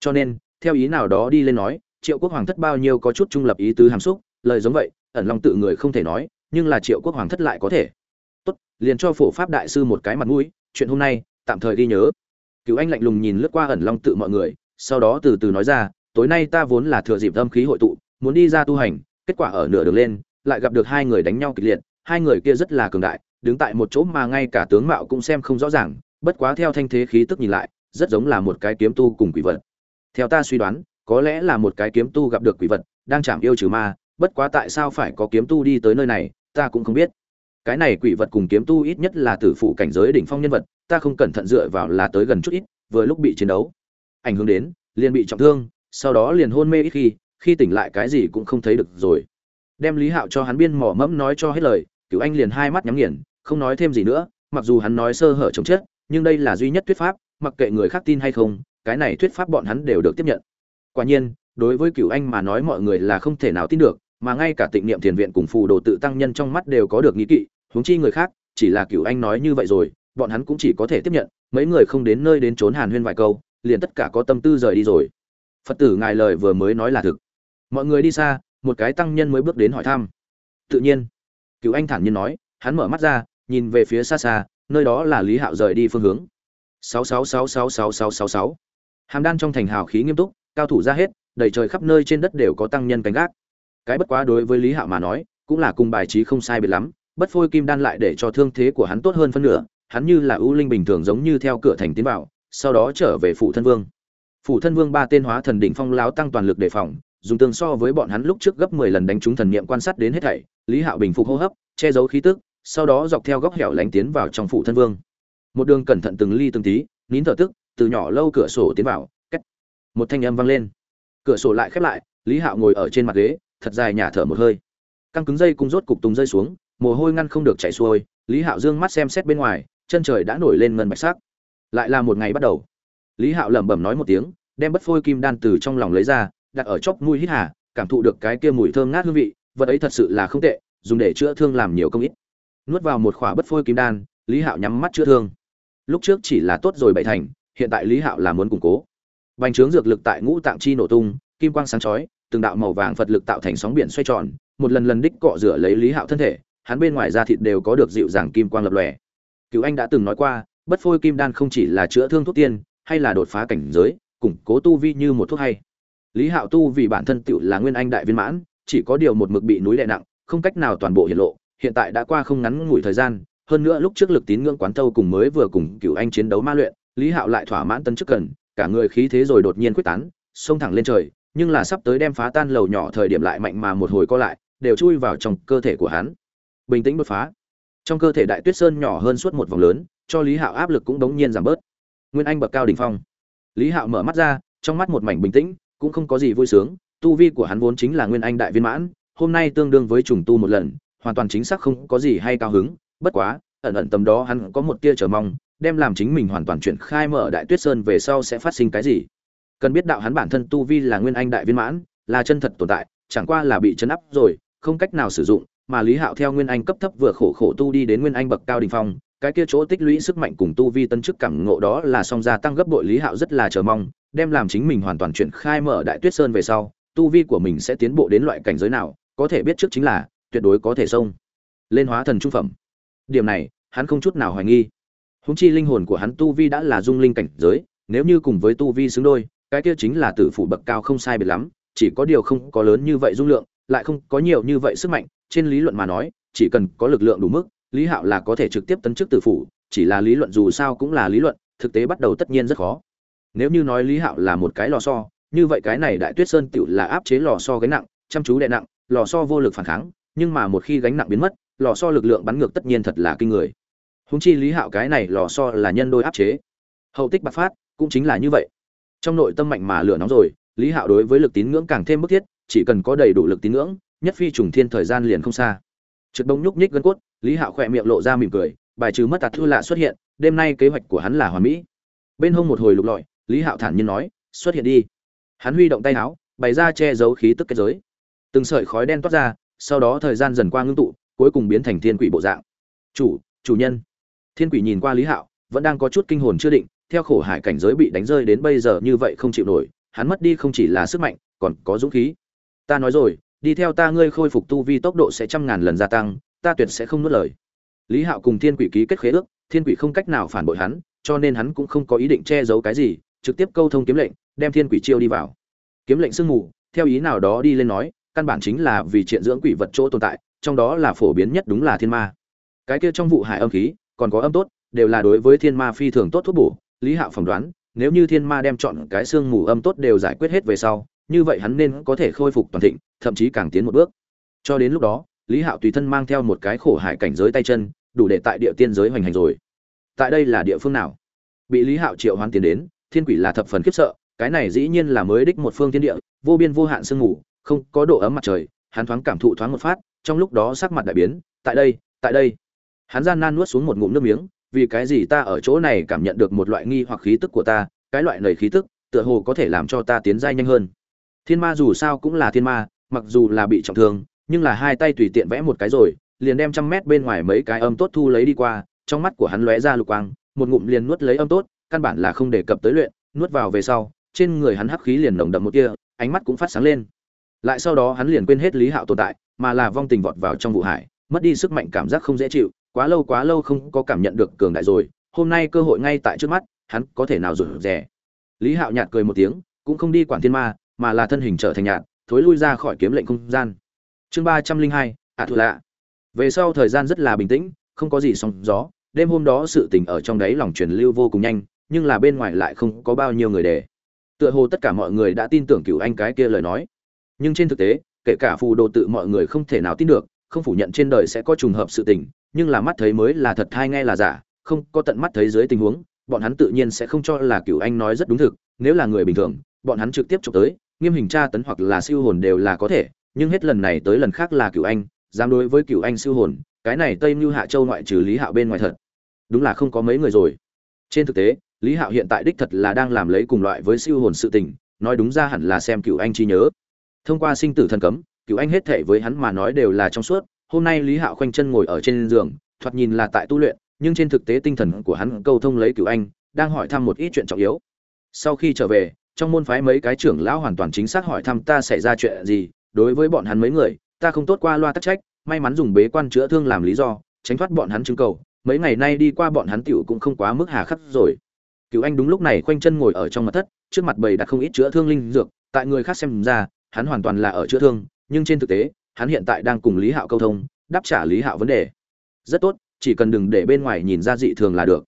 Cho nên, theo ý nào đó đi lên nói triệu quốc hoàng thất bao nhiêu có chút trung lập ý tứ hàm xúc, lời giống vậy, ẩn long tự người không thể nói, nhưng là triệu quốc hoàng thất lại có thể. Tốt, liền cho phổ pháp đại sư một cái mặt mũi, chuyện hôm nay, tạm thời ghi nhớ. Cứu anh lạnh lùng nhìn lướt qua ẩn long tự mọi người, sau đó từ từ nói ra, tối nay ta vốn là thừa dịp âm khí hội tụ, muốn đi ra tu hành, kết quả ở nửa đường lên, lại gặp được hai người đánh nhau kịch liệt, hai người kia rất là cường đại, đứng tại một chỗ mà ngay cả tướng mạo cũng xem không rõ ràng, bất quá theo thanh thế khí tức nhìn lại, rất giống là một cái kiếm tu cùng quỷ vật. Theo ta suy đoán có lẽ là một cái kiếm tu gặp được quỷ vật, đang chạm yêu trừ ma, bất quá tại sao phải có kiếm tu đi tới nơi này, ta cũng không biết. Cái này quỷ vật cùng kiếm tu ít nhất là tử phụ cảnh giới đỉnh phong nhân vật, ta không cẩn thận dựa vào là tới gần chút ít, vừa lúc bị chiến đấu. Ảnh hưởng đến, liền bị trọng thương, sau đó liền hôn mê ít khi khi tỉnh lại cái gì cũng không thấy được rồi. Đem lý hạo cho hắn biên mỏ mẫm nói cho hết lời, cửu anh liền hai mắt nhắm nghiền, không nói thêm gì nữa, mặc dù hắn nói sơ hở chống chết, nhưng đây là duy nhất thuyết pháp, mặc kệ người khác tin hay không, cái này thuyết pháp bọn hắn đều được tiếp nhận quả nhiên, đối với cửu anh mà nói mọi người là không thể nào tin được, mà ngay cả tịnh niệm thiền viện cùng phù đồ tự tăng nhân trong mắt đều có được nghĩ kỵ, huống chi người khác, chỉ là cửu anh nói như vậy rồi, bọn hắn cũng chỉ có thể tiếp nhận, mấy người không đến nơi đến trốn hàn huyên vài câu, liền tất cả có tâm tư rời đi rồi. Phật tử ngài lời vừa mới nói là thực. Mọi người đi xa, một cái tăng nhân mới bước đến hỏi thăm. Tự nhiên, cửu anh thản nhiên nói, hắn mở mắt ra, nhìn về phía xa xa, nơi đó là lý hạo rời đi phương hướng. Sáu sáu sáu sáu sáu sáu sáu sáu. Hàm đan trong thành hào khí nghiêm túc cao thủ ra hết, đầy trời khắp nơi trên đất đều có tăng nhân canh gác. Cái bất quá đối với lý hạo mà nói, cũng là cùng bài trí không sai biệt lắm, bất phôi kim đan lại để cho thương thế của hắn tốt hơn phân nửa, hắn như là ưu linh bình thường giống như theo cửa thành tiến vào, sau đó trở về phủ thân vương. Phủ thân vương ba tên hóa thần đỉnh phong láo tăng toàn lực đề phòng, dùng tương so với bọn hắn lúc trước gấp mười lần đánh trúng thần niệm quan sát đến hết thảy, lý hạo bình phục hô hấp, che giấu khí tức, sau đó dọc theo góc hẻo lánh tiến vào trong phủ thân vương. Một đường cẩn thận từng ly từng tí, nín thở tức, từ nhỏ lâu cửa sổ tiến vào một thanh âm vang lên. Cửa sổ lại khép lại, lý hạo ngồi ở trên mặt ghế, thật dài nhả thở một hơi. Căng cứng dây cung rốt cục tùng rơi xuống, mồ hôi ngăn không được chảy xuôi, lý hạo dương mắt xem xét bên ngoài, chân trời đã nổi lên ngân bạch sắc. Lại là một ngày bắt đầu. Lý hạo lẩm bẩm nói một tiếng, đem bất phôi kim đan từ trong lòng lấy ra, đặt ở chóp mũi hít hà, cảm thụ được cái kia mùi thơm ngát hương vị, vật ấy thật sự là không tệ, dùng để chữa thương làm nhiều công ít. Nuốt vào một khỏa bất phôi kim đan, lý hạo nhắm mắt chữa thương. Lúc trước chỉ là tốt rồi bảy thành, hiện tại lý hạo là muốn củng cố bành trướng dược lực tại ngũ tạng chi nổ tung, kim quang sáng chói, từng đạo màu vàng phật lực tạo thành sóng biển xoay tròn, một lần lần đích cọ rửa lấy lý hạo thân thể, hắn bên ngoài da thịt đều có được dịu dàng kim quang lập lòe. Cựu anh đã từng nói qua, bất phôi kim đan không chỉ là chữa thương thuốc tiên, hay là đột phá cảnh giới, củng cố tu vi như một thuốc hay. Lý hạo tu vì bản thân tựu là nguyên anh đại viên mãn, chỉ có điều một mực bị núi đè nặng, không cách nào toàn bộ hiện lộ, hiện tại đã qua không ngắn ngủi thời gian, hơn nữa lúc trước lực tín ngưỡng quán thâu cùng mới vừa cùng cựu anh chiến đấu ma luyện, lý hạo lại thỏa mãn tân chức cần cả người khí thế rồi đột nhiên quyết tán, xông thẳng lên trời, nhưng là sắp tới đem phá tan lầu nhỏ thời điểm lại mạnh mà một hồi co lại, đều chui vào trong cơ thể của hắn. Bình tĩnh đột phá. Trong cơ thể đại tuyết sơn nhỏ hơn suốt một vòng lớn, cho lý hạo áp lực cũng đống nhiên giảm bớt. Nguyên anh bậc cao đỉnh phong. Lý hạo mở mắt ra, trong mắt một mảnh bình tĩnh, cũng không có gì vui sướng, tu vi của hắn vốn chính là nguyên anh đại viên mãn, hôm nay tương đương với trùng tu một lần, hoàn toàn chính xác không có gì hay cao hứng, bất quá, ẩn ẩn tầm đó hắn có một tia chờ mong đem làm chính mình hoàn toàn chuyển khai mở đại tuyết sơn về sau sẽ phát sinh cái gì. Cần biết đạo hắn bản thân tu vi là nguyên anh đại viên mãn, là chân thật tồn tại, chẳng qua là bị chấn áp rồi, không cách nào sử dụng, mà lý hạo theo nguyên anh cấp thấp vừa khổ khổ tu đi đến nguyên anh bậc cao đình phong, cái kia chỗ tích lũy sức mạnh cùng tu vi tân chức cảm ngộ đó là song gia tăng gấp bội lý hạo rất là chờ mong, đem làm chính mình hoàn toàn chuyển khai mở đại tuyết sơn về sau, tu vi của mình sẽ tiến bộ đến loại cảnh giới nào, có thể biết trước chính là, tuyệt đối có thể xông, lên hóa thần trung phẩm. Điểm này, hắn không chút nào hoài nghi húng chi linh hồn của hắn tu vi đã là dung linh cảnh giới, nếu như cùng với tu vi xứng đôi, cái kia chính là tử phủ bậc cao không sai biệt lắm, chỉ có điều không có lớn như vậy dung lượng, lại không có nhiều như vậy sức mạnh, trên lý luận mà nói, chỉ cần có lực lượng đủ mức, lý hạo là có thể trực tiếp tấn chức tử phủ, chỉ là lý luận dù sao cũng là lý luận, thực tế bắt đầu tất nhiên rất khó. Nếu như nói lý hạo là một cái lò xo, như vậy cái này đại tuyết sơn tựu là áp chế lò xo gánh nặng, chăm chú đè nặng, lò xo vô lực phản kháng, nhưng mà một khi gánh nặng biến mất, lò xo lực lượng bắn ngược tất nhiên thật là kinh người húng chi lý hạo cái này lò so là nhân đôi áp chế. Hậu tích bạc phát, cũng chính là như vậy. Trong nội tâm mạnh mà lửa nóng rồi, lý hạo đối với lực tín ngưỡng càng thêm bức thiết, chỉ cần có đầy đủ lực tín ngưỡng, nhất phi trùng thiên thời gian liền không xa. Trực đông nhúc nhích gân cốt, lý hạo khỏe miệng lộ ra mỉm cười, bài trừ mất tạt thư lạ xuất hiện, đêm nay kế hoạch của hắn là hoàn mỹ. Bên hông một hồi lục lọi, lý hạo thản nhiên nói, xuất hiện đi. Hắn huy động tay áo, bày ra che giấu khí tức kết giới. Từng sợi khói đen toát ra, sau đó thời gian dần qua ngưng tụ, cuối cùng biến thành thiên quỷ bộ dạng. Chủ chủ nhân thiên quỷ nhìn qua lý hạo, vẫn đang có chút kinh hồn chưa định, theo khổ hải cảnh giới bị đánh rơi đến bây giờ như vậy không chịu nổi, hắn mất đi không chỉ là sức mạnh, còn có dũng khí. Ta nói rồi, đi theo ta ngươi khôi phục tu vi tốc độ sẽ trăm ngàn lần gia tăng, ta tuyệt sẽ không nuốt lời. Lý hạo cùng thiên quỷ ký kết khế ước, thiên quỷ không cách nào phản bội hắn, cho nên hắn cũng không có ý định che giấu cái gì, trực tiếp câu thông kiếm lệnh, đem thiên quỷ chiêu đi vào. Kiếm lệnh sương mù, theo ý nào đó đi lên nói, căn bản chính là vì triện dưỡng quỷ vật chỗ tồn tại, trong đó là phổ biến nhất đúng là thiên ma. Cái kia trong vụ hải âm khí còn có âm tốt, đều là đối với thiên ma phi thường tốt thuốc bổ, lý hạo phỏng đoán, nếu như thiên ma đem chọn cái xương mù âm tốt đều giải quyết hết về sau, như vậy hắn nên có thể khôi phục toàn thịnh, thậm chí càng tiến một bước. Cho đến lúc đó, lý hạo tùy thân mang theo một cái khổ hải cảnh giới tay chân, đủ để tại địa tiên giới hoành hành rồi. Tại đây là địa phương nào? Bị lý hạo triệu hoán tiến đến, thiên quỷ là thập phần khiếp sợ, cái này dĩ nhiên là mới đích một phương thiên địa, vô biên vô hạn sương mù, không có độ ấm mặt trời, hắn thoáng cảm thụ thoáng một phát, trong lúc đó sắc mặt đại biến, tại đây tại đây hắn gian nan nuốt xuống một ngụm nước miếng, vì cái gì ta ở chỗ này cảm nhận được một loại nghi hoặc khí tức của ta, cái loại nầy khí tức, tựa hồ có thể làm cho ta tiến dai nhanh hơn. Thiên ma dù sao cũng là thiên ma, mặc dù là bị trọng thương, nhưng là hai tay tùy tiện vẽ một cái rồi, liền đem trăm mét bên ngoài mấy cái âm tốt thu lấy đi qua, trong mắt của hắn lóe ra lục quang, một ngụm liền nuốt lấy âm tốt, căn bản là không đề cập tới luyện, nuốt vào về sau, trên người hắn hắc khí liền nồng đậm một kia ánh mắt cũng phát sáng lên. Lại sau đó hắn liền quên hết lý hạo tồn tại, mà là vong tình vọt vào trong vụ hải, mất đi sức mạnh cảm giác không dễ chịu quá lâu quá lâu không có cảm nhận được cường đại rồi, hôm nay cơ hội ngay tại trước mắt, hắn có thể nào rủi rẻ lý hạo nhạt cười một tiếng, cũng không đi quản thiên ma, mà là thân hình trở thành nhạt, thối lui ra khỏi kiếm lệnh không gian. Chương ba trăm linh hai ạ thù lạ. Về sau thời gian rất là bình tĩnh, không có gì sóng gió, đêm hôm đó sự tình ở trong đấy lòng truyền lưu vô cùng nhanh, nhưng là bên ngoài lại không có bao nhiêu người để. Tựa hồ tất cả mọi người đã tin tưởng cựu anh cái kia lời nói. Nhưng trên thực tế, kể cả phù đồ tự mọi người không thể nào tin được, không phủ nhận trên đời sẽ có trùng hợp sự tình nhưng là mắt thấy mới là thật hay nghe là giả, không có tận mắt thấy dưới tình huống, bọn hắn tự nhiên sẽ không cho là cựu anh nói rất đúng thực, nếu là người bình thường, bọn hắn trực tiếp chụp tới, nghiêm hình tra tấn hoặc là siêu hồn đều là có thể, nhưng hết lần này tới lần khác là cựu anh, dám đối với cựu anh siêu hồn, cái này tây mưu hạ châu ngoại trừ lý hạo bên ngoài thật. Đúng là không có mấy người rồi. Trên thực tế, lý hạo hiện tại đích thật là đang làm lấy cùng loại với siêu hồn sự tình, nói đúng ra hẳn là xem cựu anh chi nhớ. Thông qua sinh tử thần cấm cựu anh hết thệ với hắn mà nói đều là trong suốt hôm nay lý hạo khoanh chân ngồi ở trên giường, thoạt nhìn là tại tu luyện, nhưng trên thực tế tinh thần của hắn câu thông lấy cựu anh, đang hỏi thăm một ít chuyện trọng yếu. Sau khi trở về, trong môn phái mấy cái trưởng lão hoàn toàn chính xác hỏi thăm ta xảy ra chuyện gì, đối với bọn hắn mấy người, ta không tốt qua loa tắc trách, may mắn dùng bế quan chữa thương làm lý do, tránh thoát bọn hắn chứng cầu, mấy ngày nay đi qua bọn hắn tiểu cũng không quá mức hà khắc rồi. Cựu anh đúng lúc này khoanh chân ngồi ở trong mặt thất, trước mặt bầy đặt không ít chữa thương linh dược, tại người khác xem ra, hắn hoàn toàn là ở chữa thương, nhưng trên thực tế hắn hiện tại đang cùng lý hạo câu thông, đáp trả lý hạo vấn đề. Rất tốt, chỉ cần đừng để bên ngoài nhìn ra dị thường là được.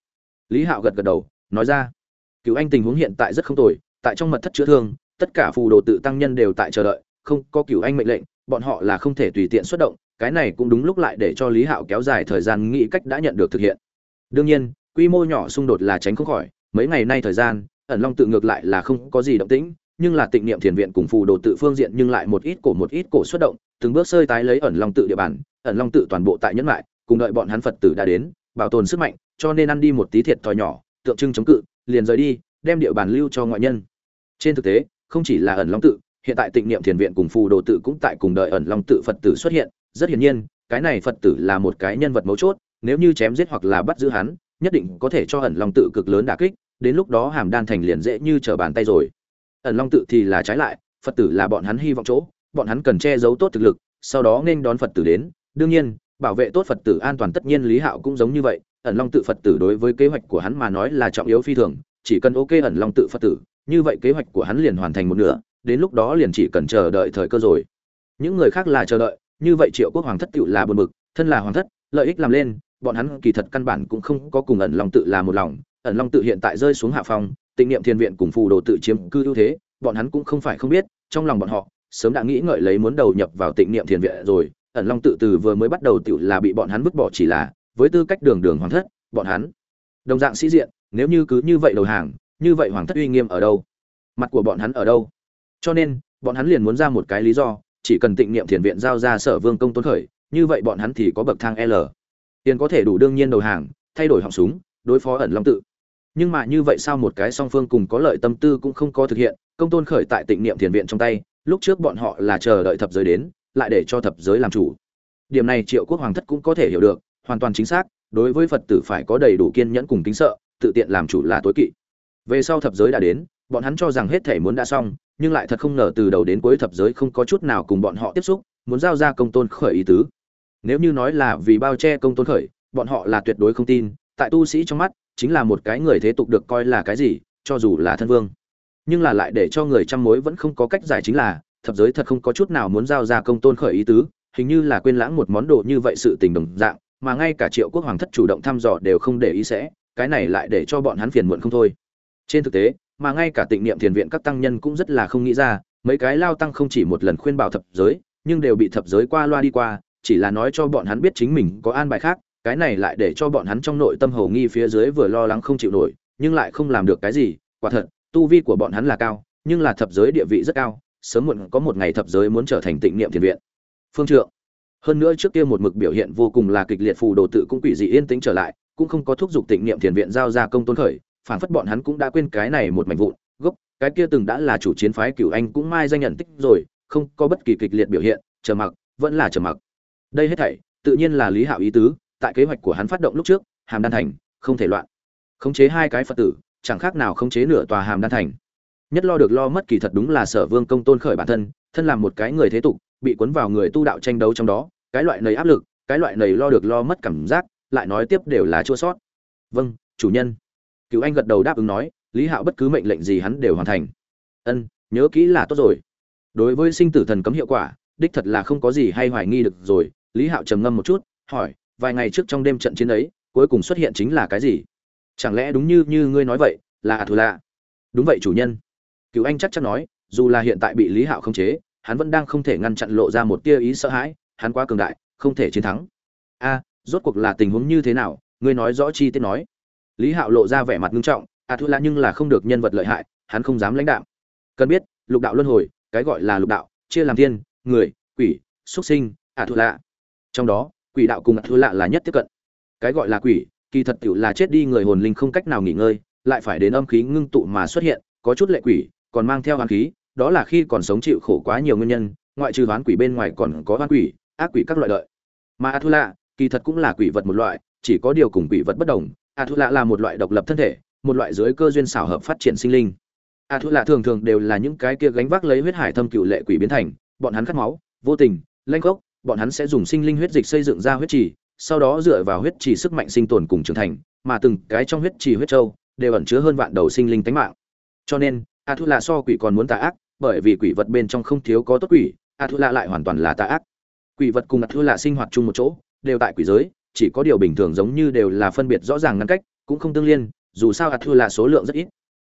Lý hạo gật gật đầu, nói ra. Cựu anh tình huống hiện tại rất không tồi, tại trong mật thất chữa thương, tất cả phù đồ tự tăng nhân đều tại chờ đợi, không có cựu anh mệnh lệnh, bọn họ là không thể tùy tiện xuất động, cái này cũng đúng lúc lại để cho lý hạo kéo dài thời gian nghĩ cách đã nhận được thực hiện. Đương nhiên, quy mô nhỏ xung đột là tránh không khỏi, mấy ngày nay thời gian, ẩn long tự ngược lại là không có gì động tĩnh nhưng là tịnh niệm thiền viện cùng phù đồ tự phương diện nhưng lại một ít cổ một ít cổ xuất động, từng bước sơi tái lấy ẩn long tự địa bàn, ẩn long tự toàn bộ tại nhẫn lại, cùng đợi bọn hắn phật tử đã đến, bảo tồn sức mạnh, cho nên ăn đi một tí thiệt thòi nhỏ, tượng trưng chống cự, liền rời đi, đem địa bàn lưu cho ngoại nhân. Trên thực tế, không chỉ là ẩn long tự, hiện tại tịnh niệm thiền viện cùng phù đồ tự cũng tại cùng đợi ẩn long tự phật tử xuất hiện, rất hiển nhiên, cái này phật tử là một cái nhân vật mấu chốt, nếu như chém giết hoặc là bắt giữ hắn, nhất định có thể cho ẩn long tự cực lớn đả kích, đến lúc đó hàm đan thành liền dễ như trở bàn tay rồi ẩn long tự thì là trái lại, phật tử là bọn hắn hy vọng chỗ, bọn hắn cần che giấu tốt thực lực, sau đó nên đón phật tử đến. Đương nhiên, bảo vệ tốt phật tử an toàn tất nhiên lý hạo cũng giống như vậy, ẩn long tự phật tử đối với kế hoạch của hắn mà nói là trọng yếu phi thường, chỉ cần ok ẩn long tự phật tử, như vậy kế hoạch của hắn liền hoàn thành một nửa, đến lúc đó liền chỉ cần chờ đợi thời cơ rồi. Những người khác là chờ đợi, như vậy triệu quốc hoàng thất tựu là buồn bực, thân là hoàng thất, lợi ích làm lên, bọn hắn kỳ thật căn bản cũng không có cùng ẩn long tự là một lòng. Ẩn long tự hiện tại rơi xuống hạ phong tịnh niệm thiên viện cùng phù đồ tự chiếm cư ưu thế, bọn hắn cũng không phải không biết, trong lòng bọn họ, sớm đã nghĩ ngợi lấy muốn đầu nhập vào tịnh niệm thiên viện rồi, ẩn long tự từ vừa mới bắt đầu tự là bị bọn hắn vứt bỏ chỉ là, với tư cách đường đường hoàng thất, bọn hắn. Đồng dạng sĩ diện, nếu như cứ như vậy đầu hàng, như vậy hoàng thất uy nghiêm ở đâu? Mặt của bọn hắn ở đâu? Cho nên, bọn hắn liền muốn ra một cái lý do, chỉ cần tịnh niệm thiền viện giao ra sở vương công tôn khởi, như vậy bọn hắn thì có bậc thang l. Tiền có thể đủ đương nhiên đầu hàng, thay đổi họng súng, đối phó ẩn long tự nhưng mà như vậy sao một cái song phương cùng có lợi tâm tư cũng không có thực hiện, công tôn khởi tại tịnh niệm thiền viện trong tay, lúc trước bọn họ là chờ đợi thập giới đến, lại để cho thập giới làm chủ. Điểm này triệu quốc hoàng thất cũng có thể hiểu được, hoàn toàn chính xác, đối với phật tử phải có đầy đủ kiên nhẫn cùng kính sợ, tự tiện làm chủ là tối kỵ. Về sau thập giới đã đến, bọn hắn cho rằng hết thể muốn đã xong, nhưng lại thật không ngờ từ đầu đến cuối thập giới không có chút nào cùng bọn họ tiếp xúc, muốn giao ra công tôn khởi ý tứ. Nếu như nói là vì bao che công tôn khởi, bọn họ là tuyệt đối không tin, tại tu sĩ trong mắt chính là một cái người thế tục được coi là cái gì, cho dù là thân vương. Nhưng là lại để cho người trăm mối vẫn không có cách giải chính là, thập giới thật không có chút nào muốn giao ra công tôn khởi ý tứ, hình như là quên lãng một món đồ như vậy sự tình đồng dạng, mà ngay cả triệu quốc hoàng thất chủ động thăm dò đều không để ý sẽ, cái này lại để cho bọn hắn phiền muộn không thôi. Trên thực tế, mà ngay cả tịnh niệm thiền viện các tăng nhân cũng rất là không nghĩ ra, mấy cái lao tăng không chỉ một lần khuyên bảo thập giới, nhưng đều bị thập giới qua loa đi qua, chỉ là nói cho bọn hắn biết chính mình có an bài khác cái này lại để cho bọn hắn trong nội tâm hầu nghi phía dưới vừa lo lắng không chịu nổi, nhưng lại không làm được cái gì, quả thật, tu vi của bọn hắn là cao, nhưng là thập giới địa vị rất cao, sớm muộn có một ngày thập giới muốn trở thành tịnh niệm thiền viện. Phương trượng, hơn nữa trước kia một mực biểu hiện vô cùng là kịch liệt phù đồ tự cũng quỷ dị yên tĩnh trở lại, cũng không có thúc giục tịnh niệm thiền viện giao ra công tôn khởi phản phất bọn hắn cũng đã quên cái này một mảnh vụn, gốc, cái kia từng đã là chủ chiến phái cửu anh cũng mai danh nhận tích rồi, không có bất kỳ kịch liệt biểu hiện chờ mặc, vẫn là chờ mặc. Đây hết thảy, tự nhiên là lý hạo ý tứ tại kế hoạch của hắn phát động lúc trước, hàm đan thành, không thể loạn. Khống chế hai cái phật tử, chẳng khác nào khống chế nửa tòa hàm đan thành. Nhất lo được lo mất kỳ thật đúng là sở vương công tôn khởi bản thân thân làm một cái người thế tục, bị cuốn vào người tu đạo tranh đấu trong đó, cái loại nầy áp lực, cái loại nầy lo được lo mất cảm giác, lại nói tiếp đều là chua sót. Vâng chủ nhân. Cựu anh gật đầu đáp ứng nói, lý hạo bất cứ mệnh lệnh gì hắn đều hoàn thành. Ân, nhớ kỹ là tốt rồi. Đối với sinh tử thần cấm hiệu quả, đích thật là không có gì hay hoài nghi được rồi, lý hạo trầm ngâm một chút, hỏi vài ngày trước trong đêm trận chiến ấy, cuối cùng xuất hiện chính là cái gì? Chẳng lẽ đúng như như ngươi nói vậy, là A thù lạ đúng vậy, chủ nhân. Cựu anh chắc chắn nói, dù là hiện tại bị lý hạo khống chế, hắn vẫn đang không thể ngăn chặn lộ ra một tia ý sợ hãi, hắn quá cường đại, không thể chiến thắng. A, rốt cuộc là tình huống như thế nào? Ngươi nói rõ chi tiết nói. Lý hạo lộ ra vẻ mặt nghiêm trọng a thù lạ nhưng là không được nhân vật lợi hại, hắn không dám lãnh đạo cần biết, lục đạo luân hồi, cái gọi là lục đạo, chia làm thiên, người, quỷ xuất sinh a thù lạ trong đó quỷ đạo cùng ả thua lạ là nhất tiếp cận. Cái gọi là quỷ, kỳ thật tiểu là chết đi người hồn linh không cách nào nghỉ ngơi, lại phải đến âm khí ngưng tụ mà xuất hiện, có chút lệ quỷ, còn mang theo hoán khí, đó là khi còn sống chịu khổ quá nhiều nguyên nhân, ngoại trừ hoán quỷ bên ngoài còn có hoán quỷ, ác quỷ các loại lợi mà a thu lạ, kỳ thật cũng là quỷ vật một loại, chỉ có điều cùng quỷ vật bất đồng, a thu lạ là một loại độc lập thân thể, một loại dưới cơ duyên xảo hợp phát triển sinh linh. A thu lạ thường thường đều là những cái kia gánh vác lấy huyết hải thâm cựu lệ quỷ biến thành, bọn hắn khát máu, vô tình lanh gốc bọn hắn sẽ dùng sinh linh huyết dịch xây dựng ra huyết trì, sau đó dựa vào huyết trì sức mạnh sinh tồn cùng trưởng thành, mà từng cái trong huyết trì huyết châu đều ẩn chứa hơn vạn đầu sinh linh tánh mạng. Cho nên a thu lạ so quỷ còn muốn tà ác, bởi vì quỷ vật bên trong không thiếu có tốt quỷ a thu lạ lại hoàn toàn là tà ác. Quỷ vật cùng a thu lạ sinh hoạt chung một chỗ, đều tại quỷ giới, chỉ có điều bình thường giống như đều là phân biệt rõ ràng ngăn cách, cũng không tương liên, dù sao a thu lạ số lượng rất ít.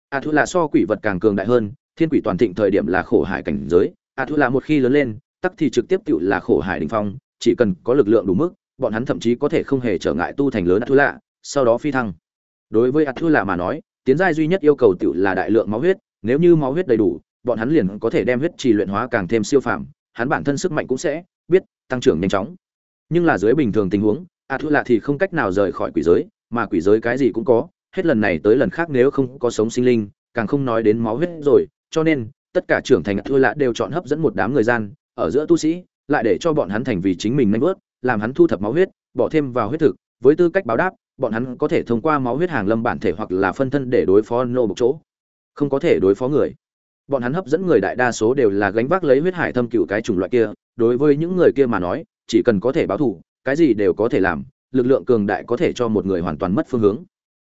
A thu lạ so quỷ vật càng cường đại hơn, thiên quỷ toàn thịnh thời điểm là khổ hải cảnh giới a thu lạ một khi lớn lên tắc thì trực tiếp tự là khổ hải đình phong, chỉ cần có lực lượng đủ mức, bọn hắn thậm chí có thể không hề trở ngại tu thành lớn ạt thu lạ sau đó phi thăng. Đối với ạt thu lạ mà nói, tiến giai duy nhất yêu cầu tự là đại lượng máu huyết, nếu như máu huyết đầy đủ, bọn hắn liền có thể đem huyết trì luyện hóa càng thêm siêu phàm, hắn bản thân sức mạnh cũng sẽ, biết, tăng trưởng nhanh chóng. Nhưng là dưới bình thường tình huống ạt thu lạ thì không cách nào rời khỏi quỷ giới, mà quỷ giới cái gì cũng có, hết lần này tới lần khác nếu không có sống sinh linh, càng không nói đến máu huyết rồi, cho nên, tất cả trưởng thành ạt thu lạ đều chọn hấp dẫn một đám người gian ở giữa tu sĩ, lại để cho bọn hắn thành vì chính mình nhanh vớt, làm hắn thu thập máu huyết, bỏ thêm vào huyết thực, với tư cách báo đáp, bọn hắn có thể thông qua máu huyết hàng lâm bản thể hoặc là phân thân để đối phó nô một chỗ. Không có thể đối phó người. Bọn hắn hấp dẫn người đại đa số đều là gánh vác lấy huyết hải thâm cựu cái chủng loại kia, đối với những người kia mà nói, chỉ cần có thể báo thù, cái gì đều có thể làm, lực lượng cường đại có thể cho một người hoàn toàn mất phương hướng.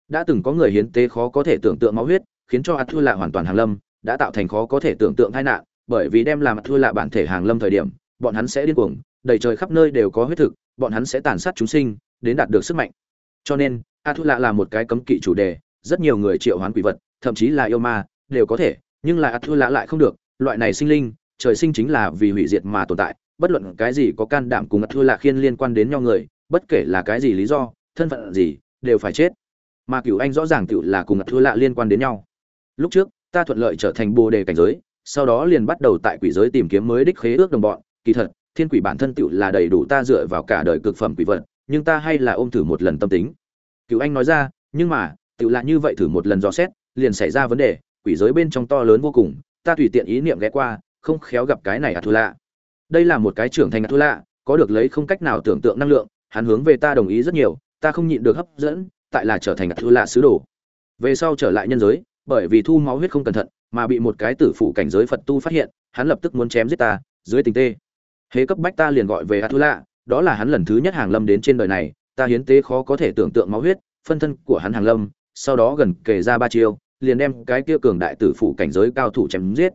Đã từng có người hiến tế khó có thể tưởng tượng máu huyết, khiến cho ắt thua lại hoàn toàn hàng lâm, đã tạo thành khó có thể tưởng tượng tai nạn bởi vì đem làm thua lạ bản thể hàng lâm thời điểm, bọn hắn sẽ điên cuồng, đầy trời khắp nơi đều có huyết thực, bọn hắn sẽ tàn sát chúng sinh, đến đạt được sức mạnh. Cho nên, a thu lạ là một cái cấm kỵ chủ đề, rất nhiều người triệu hoán quỷ vật, thậm chí là yêu ma, đều có thể, nhưng là a thu lạ lại không được, loại này sinh linh, trời sinh chính là vì hủy diệt mà tồn tại, bất luận cái gì có can đảm cùng a thu lạ khiên liên quan đến nhau người, bất kể là cái gì lý do, thân phận gì, đều phải chết. Mà cửu anh rõ ràng tự là cùng a thu lạ liên quan đến nhau. Lúc trước, ta thuận lợi trở thành bồ đề cảnh giới sau đó liền bắt đầu tại quỷ giới tìm kiếm mới đích khế ước đồng bọn. Kỳ thật, thiên quỷ bản thân tựu là đầy đủ ta dựa vào cả đời cực phẩm quỷ vật, nhưng ta hay là ôm thử một lần tâm tính. Cựu anh nói ra, nhưng mà, tựu là như vậy thử một lần dò xét, liền xảy ra vấn đề, quỷ giới bên trong to lớn vô cùng, ta tùy tiện ý niệm ghé qua, không khéo gặp cái này à thu lạ đây là một cái trưởng thành à thu lạ có được lấy không cách nào tưởng tượng năng lượng, hắn hướng về ta đồng ý rất nhiều, ta không nhịn được hấp dẫn, tại là trở thành à thu lạ sứ đồ. Về sau trở lại nhân giới, bởi vì thu máu huyết không cẩn thận mà bị một cái tử phụ cảnh giới phật tu phát hiện, hắn lập tức muốn chém giết ta, dưới tình tê. Hế cấp bách ta liền gọi về a thu lạ đó là hắn lần thứ nhất hàng lâm đến trên đời này, ta hiến tế khó có thể tưởng tượng máu huyết, phân thân của hắn hàng lâm, sau đó gần kề ra ba chiêu, liền đem cái kia cường đại tử phụ cảnh giới cao thủ chém giết.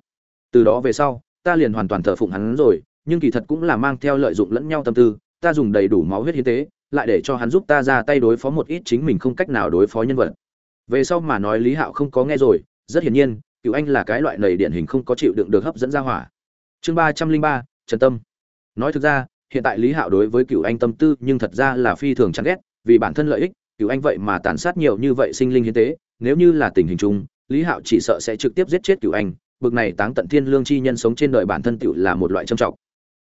Từ đó về sau, ta liền hoàn toàn thờ phụng hắn rồi, nhưng kỳ thật cũng là mang theo lợi dụng lẫn nhau tâm tư, ta dùng đầy đủ máu huyết hiến tế, lại để cho hắn giúp ta ra tay đối phó một ít chính mình không cách nào đối phó nhân vật. Về sau mà nói lý hạo không có nghe rồi, rất hiển nhiên cựu anh là cái loại nầy điển hình không có chịu đựng được hấp dẫn ra hỏa. Chương ba trăm linh ba, trần tâm. Nói thực ra, hiện tại lý hạo đối với cựu anh tâm tư nhưng thật ra là phi thường chán ghét, vì bản thân lợi ích cựu anh vậy mà tàn sát nhiều như vậy sinh linh hiến tế, nếu như là tình hình chung, lý hạo chỉ sợ sẽ trực tiếp giết chết cựu anh, bực này táng tận thiên lương chi nhân sống trên đời bản thân cựu là một loại trầm trọng.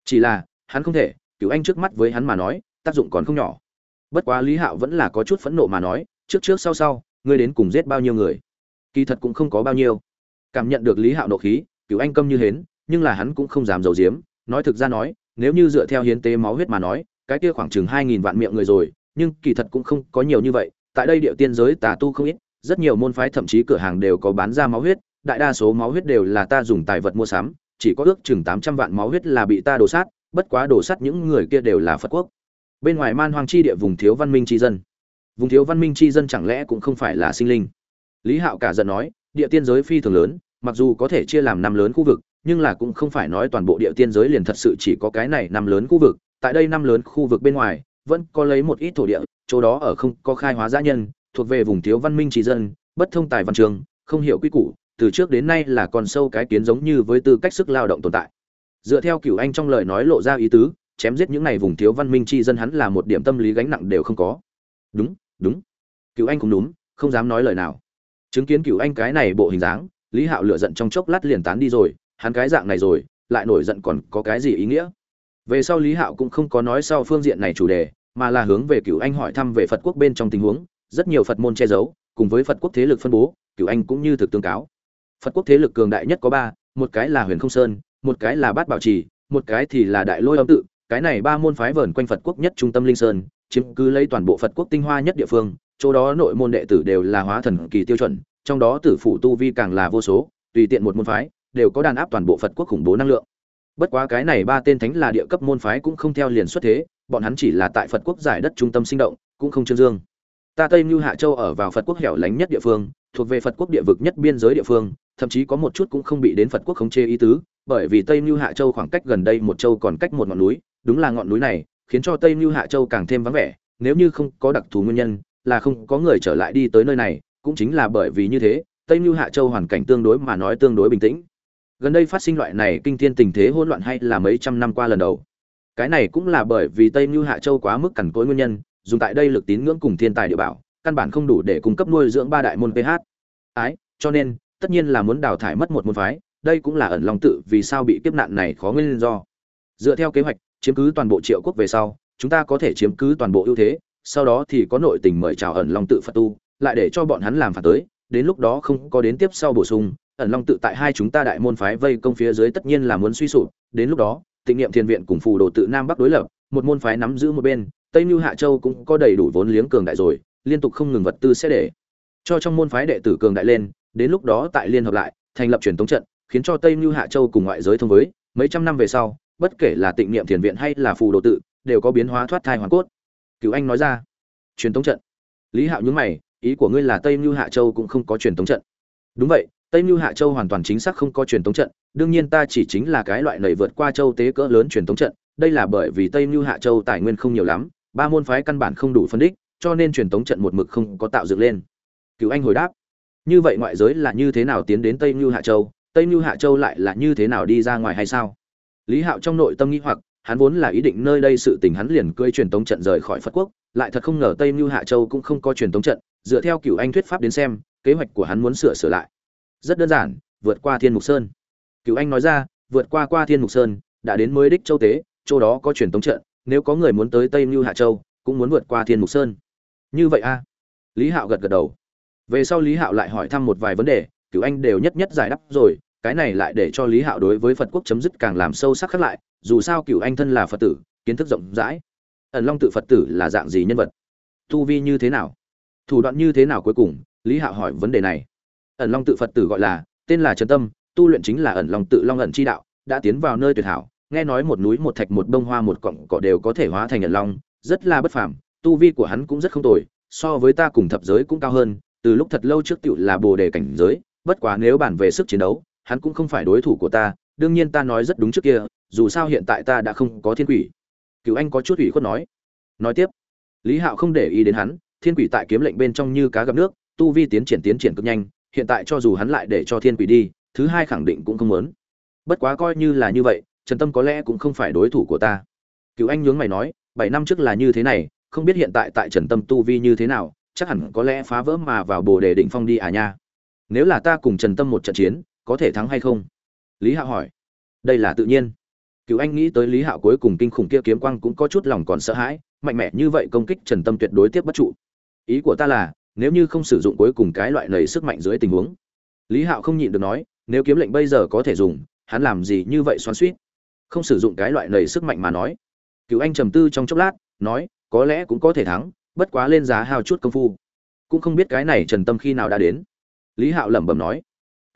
Chỉ là, hắn không thể cựu anh trước mắt với hắn mà nói, tác dụng còn không nhỏ. Bất quá lý hạo vẫn là có chút phẫn nộ mà nói, trước trước sau sau, ngươi đến cùng giết bao nhiêu người? Kỳ thật cũng không có bao nhiêu cảm nhận được lý hạo nộ khí cựu anh câm như hến, nhưng là hắn cũng không dám giấu giếm. Nói thực ra nói, nếu như dựa theo hiến tế máu huyết mà nói, cái kia khoảng chừng hai nghìn vạn miệng người rồi, nhưng kỳ thật cũng không có nhiều như vậy. Tại đây địa tiên giới tà tu không ít, rất nhiều môn phái thậm chí cửa hàng đều có bán ra máu huyết, đại đa số máu huyết đều là ta dùng tài vật mua sắm, chỉ có ước chừng tám trăm vạn máu huyết là bị ta đổ sát, bất quá đổ sát những người kia đều là phật quốc. Bên ngoài man hoang chi địa vùng thiếu văn minh chi dân. Vùng thiếu văn minh chi dân chẳng lẽ cũng không phải là sinh linh? Lý hạo cả giận nói địa tiên giới phi thường lớn, mặc dù có thể chia làm năm lớn khu vực, nhưng là cũng không phải nói toàn bộ địa tiên giới liền thật sự chỉ có cái này năm lớn khu vực. Tại đây năm lớn khu vực bên ngoài, vẫn có lấy một ít thổ địa, chỗ đó ở không có khai hóa dã nhân, thuộc về vùng thiếu văn minh chỉ dân, bất thông tài văn trường, không hiểu quy củ, từ trước đến nay là còn sâu cái kiến giống như với tư cách sức lao động tồn tại. Dựa theo cửu anh trong lời nói lộ ra ý tứ, chém giết những này vùng thiếu văn minh chi dân hắn là một điểm tâm lý gánh nặng đều không có. Đúng đúng. Cửu anh cũng đúng, không dám nói lời nào chứng kiến cửu anh cái này bộ hình dáng, lý hạo lựa giận trong chốc lát liền tán đi rồi, hắn cái dạng này rồi, lại nổi giận còn có cái gì ý nghĩa? Về sau lý hạo cũng không có nói sau phương diện này chủ đề, mà là hướng về cựu anh hỏi thăm về phật quốc bên trong tình huống, rất nhiều phật môn che giấu, cùng với phật quốc thế lực phân bố cựu anh cũng như thực tương cáo. Phật quốc thế lực cường đại nhất có ba, một cái là huyền không sơn, một cái là bát bảo trì, một cái thì là đại lôi âm tự, cái này ba môn phái vờn quanh phật quốc nhất trung tâm linh sơn, chiếm cứ lấy toàn bộ phật quốc tinh hoa nhất địa phương chỗ đó nội môn đệ tử đều là hóa thần kỳ tiêu chuẩn, trong đó tử phụ tu vi càng là vô số, tùy tiện một môn phái, đều có đàn áp toàn bộ phật quốc khủng bố năng lượng. Bất quá cái này ba tên thánh là địa cấp môn phái cũng không theo liền xuất thế, bọn hắn chỉ là tại phật quốc giải đất trung tâm sinh động, cũng không trương dương. Ta tây mưu hạ châu ở vào phật quốc hẻo lánh nhất địa phương, thuộc về phật quốc địa vực nhất biên giới địa phương, thậm chí có một chút cũng không bị đến phật quốc khống chế ý tứ, bởi vì tây mưu hạ châu khoảng cách gần đây một châu còn cách một ngọn núi, đúng là ngọn núi này, khiến cho tây mưu hạ châu càng thêm vắng vẻ, nếu như không có đặc thù nguyên nhân là không có người trở lại đi tới nơi này, cũng chính là bởi vì như thế, tây mưu hạ châu hoàn cảnh tương đối mà nói tương đối bình tĩnh. Gần đây phát sinh loại này kinh thiên tình thế hỗn loạn hay là mấy trăm năm qua lần đầu. Cái này cũng là bởi vì tây mưu hạ châu quá mức cằn cỗi nguyên nhân, dùng tại đây lực tín ngưỡng cùng thiên tài địa bảo, căn bản không đủ để cung cấp nuôi dưỡng ba đại môn ph ái, cho nên, tất nhiên là muốn đào thải mất một môn phái, đây cũng là ẩn lòng tự vì sao bị kiếp nạn này khó nguyên do. Dựa theo kế hoạch, chiếm cứ toàn bộ triệu quốc về sau, chúng ta có thể chiếm cứ toàn bộ ưu thế sau đó thì có nội tình mời chào ẩn long tự phật tu, lại để cho bọn hắn làm phản tới, đến lúc đó không có đến tiếp sau bổ sung, ẩn long tự tại hai chúng ta đại môn phái vây công phía dưới tất nhiên là muốn suy sụp, đến lúc đó, tịnh niệm thiền viện cùng phù đồ tự nam bắc đối lập, một môn phái nắm giữ một bên, tây mưu hạ châu cũng có đầy đủ vốn liếng cường đại rồi, liên tục không ngừng vật tư sẽ để cho trong môn phái đệ tử cường đại lên, đến lúc đó tại liên hợp lại, thành lập truyền thống trận, khiến cho tây mưu hạ châu cùng ngoại giới thông với, mấy trăm năm về sau, bất kể là tịnh niệm thiền viện hay là phù đồ tự, đều có biến hóa thoát thai hoàn cốt cựu anh nói ra. Truyền thống trận. Lý hạo nhún mày, ý của ngươi là tây mưu hạ châu cũng không có truyền thống trận. Đúng vậy, tây mưu hạ châu hoàn toàn chính xác không có truyền thống trận, đương nhiên ta chỉ chính là cái loại nảy vượt qua châu tế cỡ lớn truyền thống trận, đây là bởi vì tây mưu hạ châu tài nguyên không nhiều lắm, ba môn phái căn bản không đủ phân đích, cho nên truyền thống trận một mực không có tạo dựng lên. Cựu anh hồi đáp. Như vậy ngoại giới là như thế nào tiến đến tây mưu hạ châu? Tây mưu hạ châu lại là như thế nào đi ra ngoài hay sao? Lý hạo trong nội tâm nghĩ hoặc hắn vốn là ý định nơi đây sự tình hắn liền cưỡi truyền tống trận rời khỏi phật quốc, lại thật không ngờ tây Nưu hạ châu cũng không có truyền tống trận, dựa theo cửu anh thuyết pháp đến xem, kế hoạch của hắn muốn sửa sửa lại. Rất đơn giản, vượt qua thiên mục sơn. Cửu anh nói ra, vượt qua qua thiên mục sơn, đã đến mới đích châu tế châu đó có truyền tống trận, nếu có người muốn tới tây Nưu hạ châu, cũng muốn vượt qua thiên mục sơn. Như vậy a? Lý hạo gật gật đầu. Về sau lý hạo lại hỏi thăm một vài vấn đề, cửu anh đều nhất nhất giải đáp rồi cái này lại để cho lý hạo đối với phật quốc chấm dứt càng làm sâu sắc khác lại, dù sao cựu anh thân là phật tử, kiến thức rộng rãi. Ẩn long tự phật tử là dạng gì nhân vật? Tu vi như thế nào? Thủ đoạn như thế nào cuối cùng? Lý hạo hỏi vấn đề này. Ẩn long tự phật tử gọi là, tên là trần tâm, tu luyện chính là ẩn long tự long ẩn chi đạo, đã tiến vào nơi tuyệt hảo, nghe nói một núi, một thạch, một bông hoa, một cọng cỏ đều có thể hóa thành ẩn long, rất là bất phàm, tu vi của hắn cũng rất không tồi, so với ta cùng thập giới cũng cao hơn, từ lúc thật lâu trước tựu là bồ đề cảnh giới, bất quá nếu bàn về sức chiến đấu hắn cũng không phải đối thủ của ta, đương nhiên ta nói rất đúng trước kia, dù sao hiện tại ta đã không có thiên quỷ. Cựu anh có chút ủy khuất nói. Nói tiếp, lý hạo không để ý đến hắn, thiên quỷ tại kiếm lệnh bên trong như cá gặp nước, tu vi tiến triển tiến triển cực nhanh, hiện tại cho dù hắn lại để cho thiên quỷ đi, thứ hai khẳng định cũng không muốn. Bất quá coi như là như vậy, trần tâm có lẽ cũng không phải đối thủ của ta. Cựu anh nhướng mày nói, bảy năm trước là như thế này, không biết hiện tại tại trần tâm tu vi như thế nào, chắc hẳn có lẽ phá vỡ mà vào bồ đề định phong đi à nha. Nếu là ta cùng trần tâm một trận chiến có thể thắng hay không? Lý hạo hỏi. Đây là tự nhiên. Cựu anh nghĩ tới lý hạo cuối cùng kinh khủng kia kiếm quang cũng có chút lòng còn sợ hãi, mạnh mẽ như vậy công kích trần tâm tuyệt đối tiếp bất trụ. Ý của ta là, nếu như không sử dụng cuối cùng cái loại nầy sức mạnh dưới tình huống. Lý hạo không nhịn được nói, nếu kiếm lệnh bây giờ có thể dùng, hắn làm gì như vậy xoắn suýt không sử dụng cái loại nầy sức mạnh mà nói. Cựu anh trầm tư trong chốc lát, nói, có lẽ cũng có thể thắng, bất quá lên giá hao chút công phu. Cũng không biết cái này trần tâm khi nào đã đến. Lý hạo lẩm bẩm nói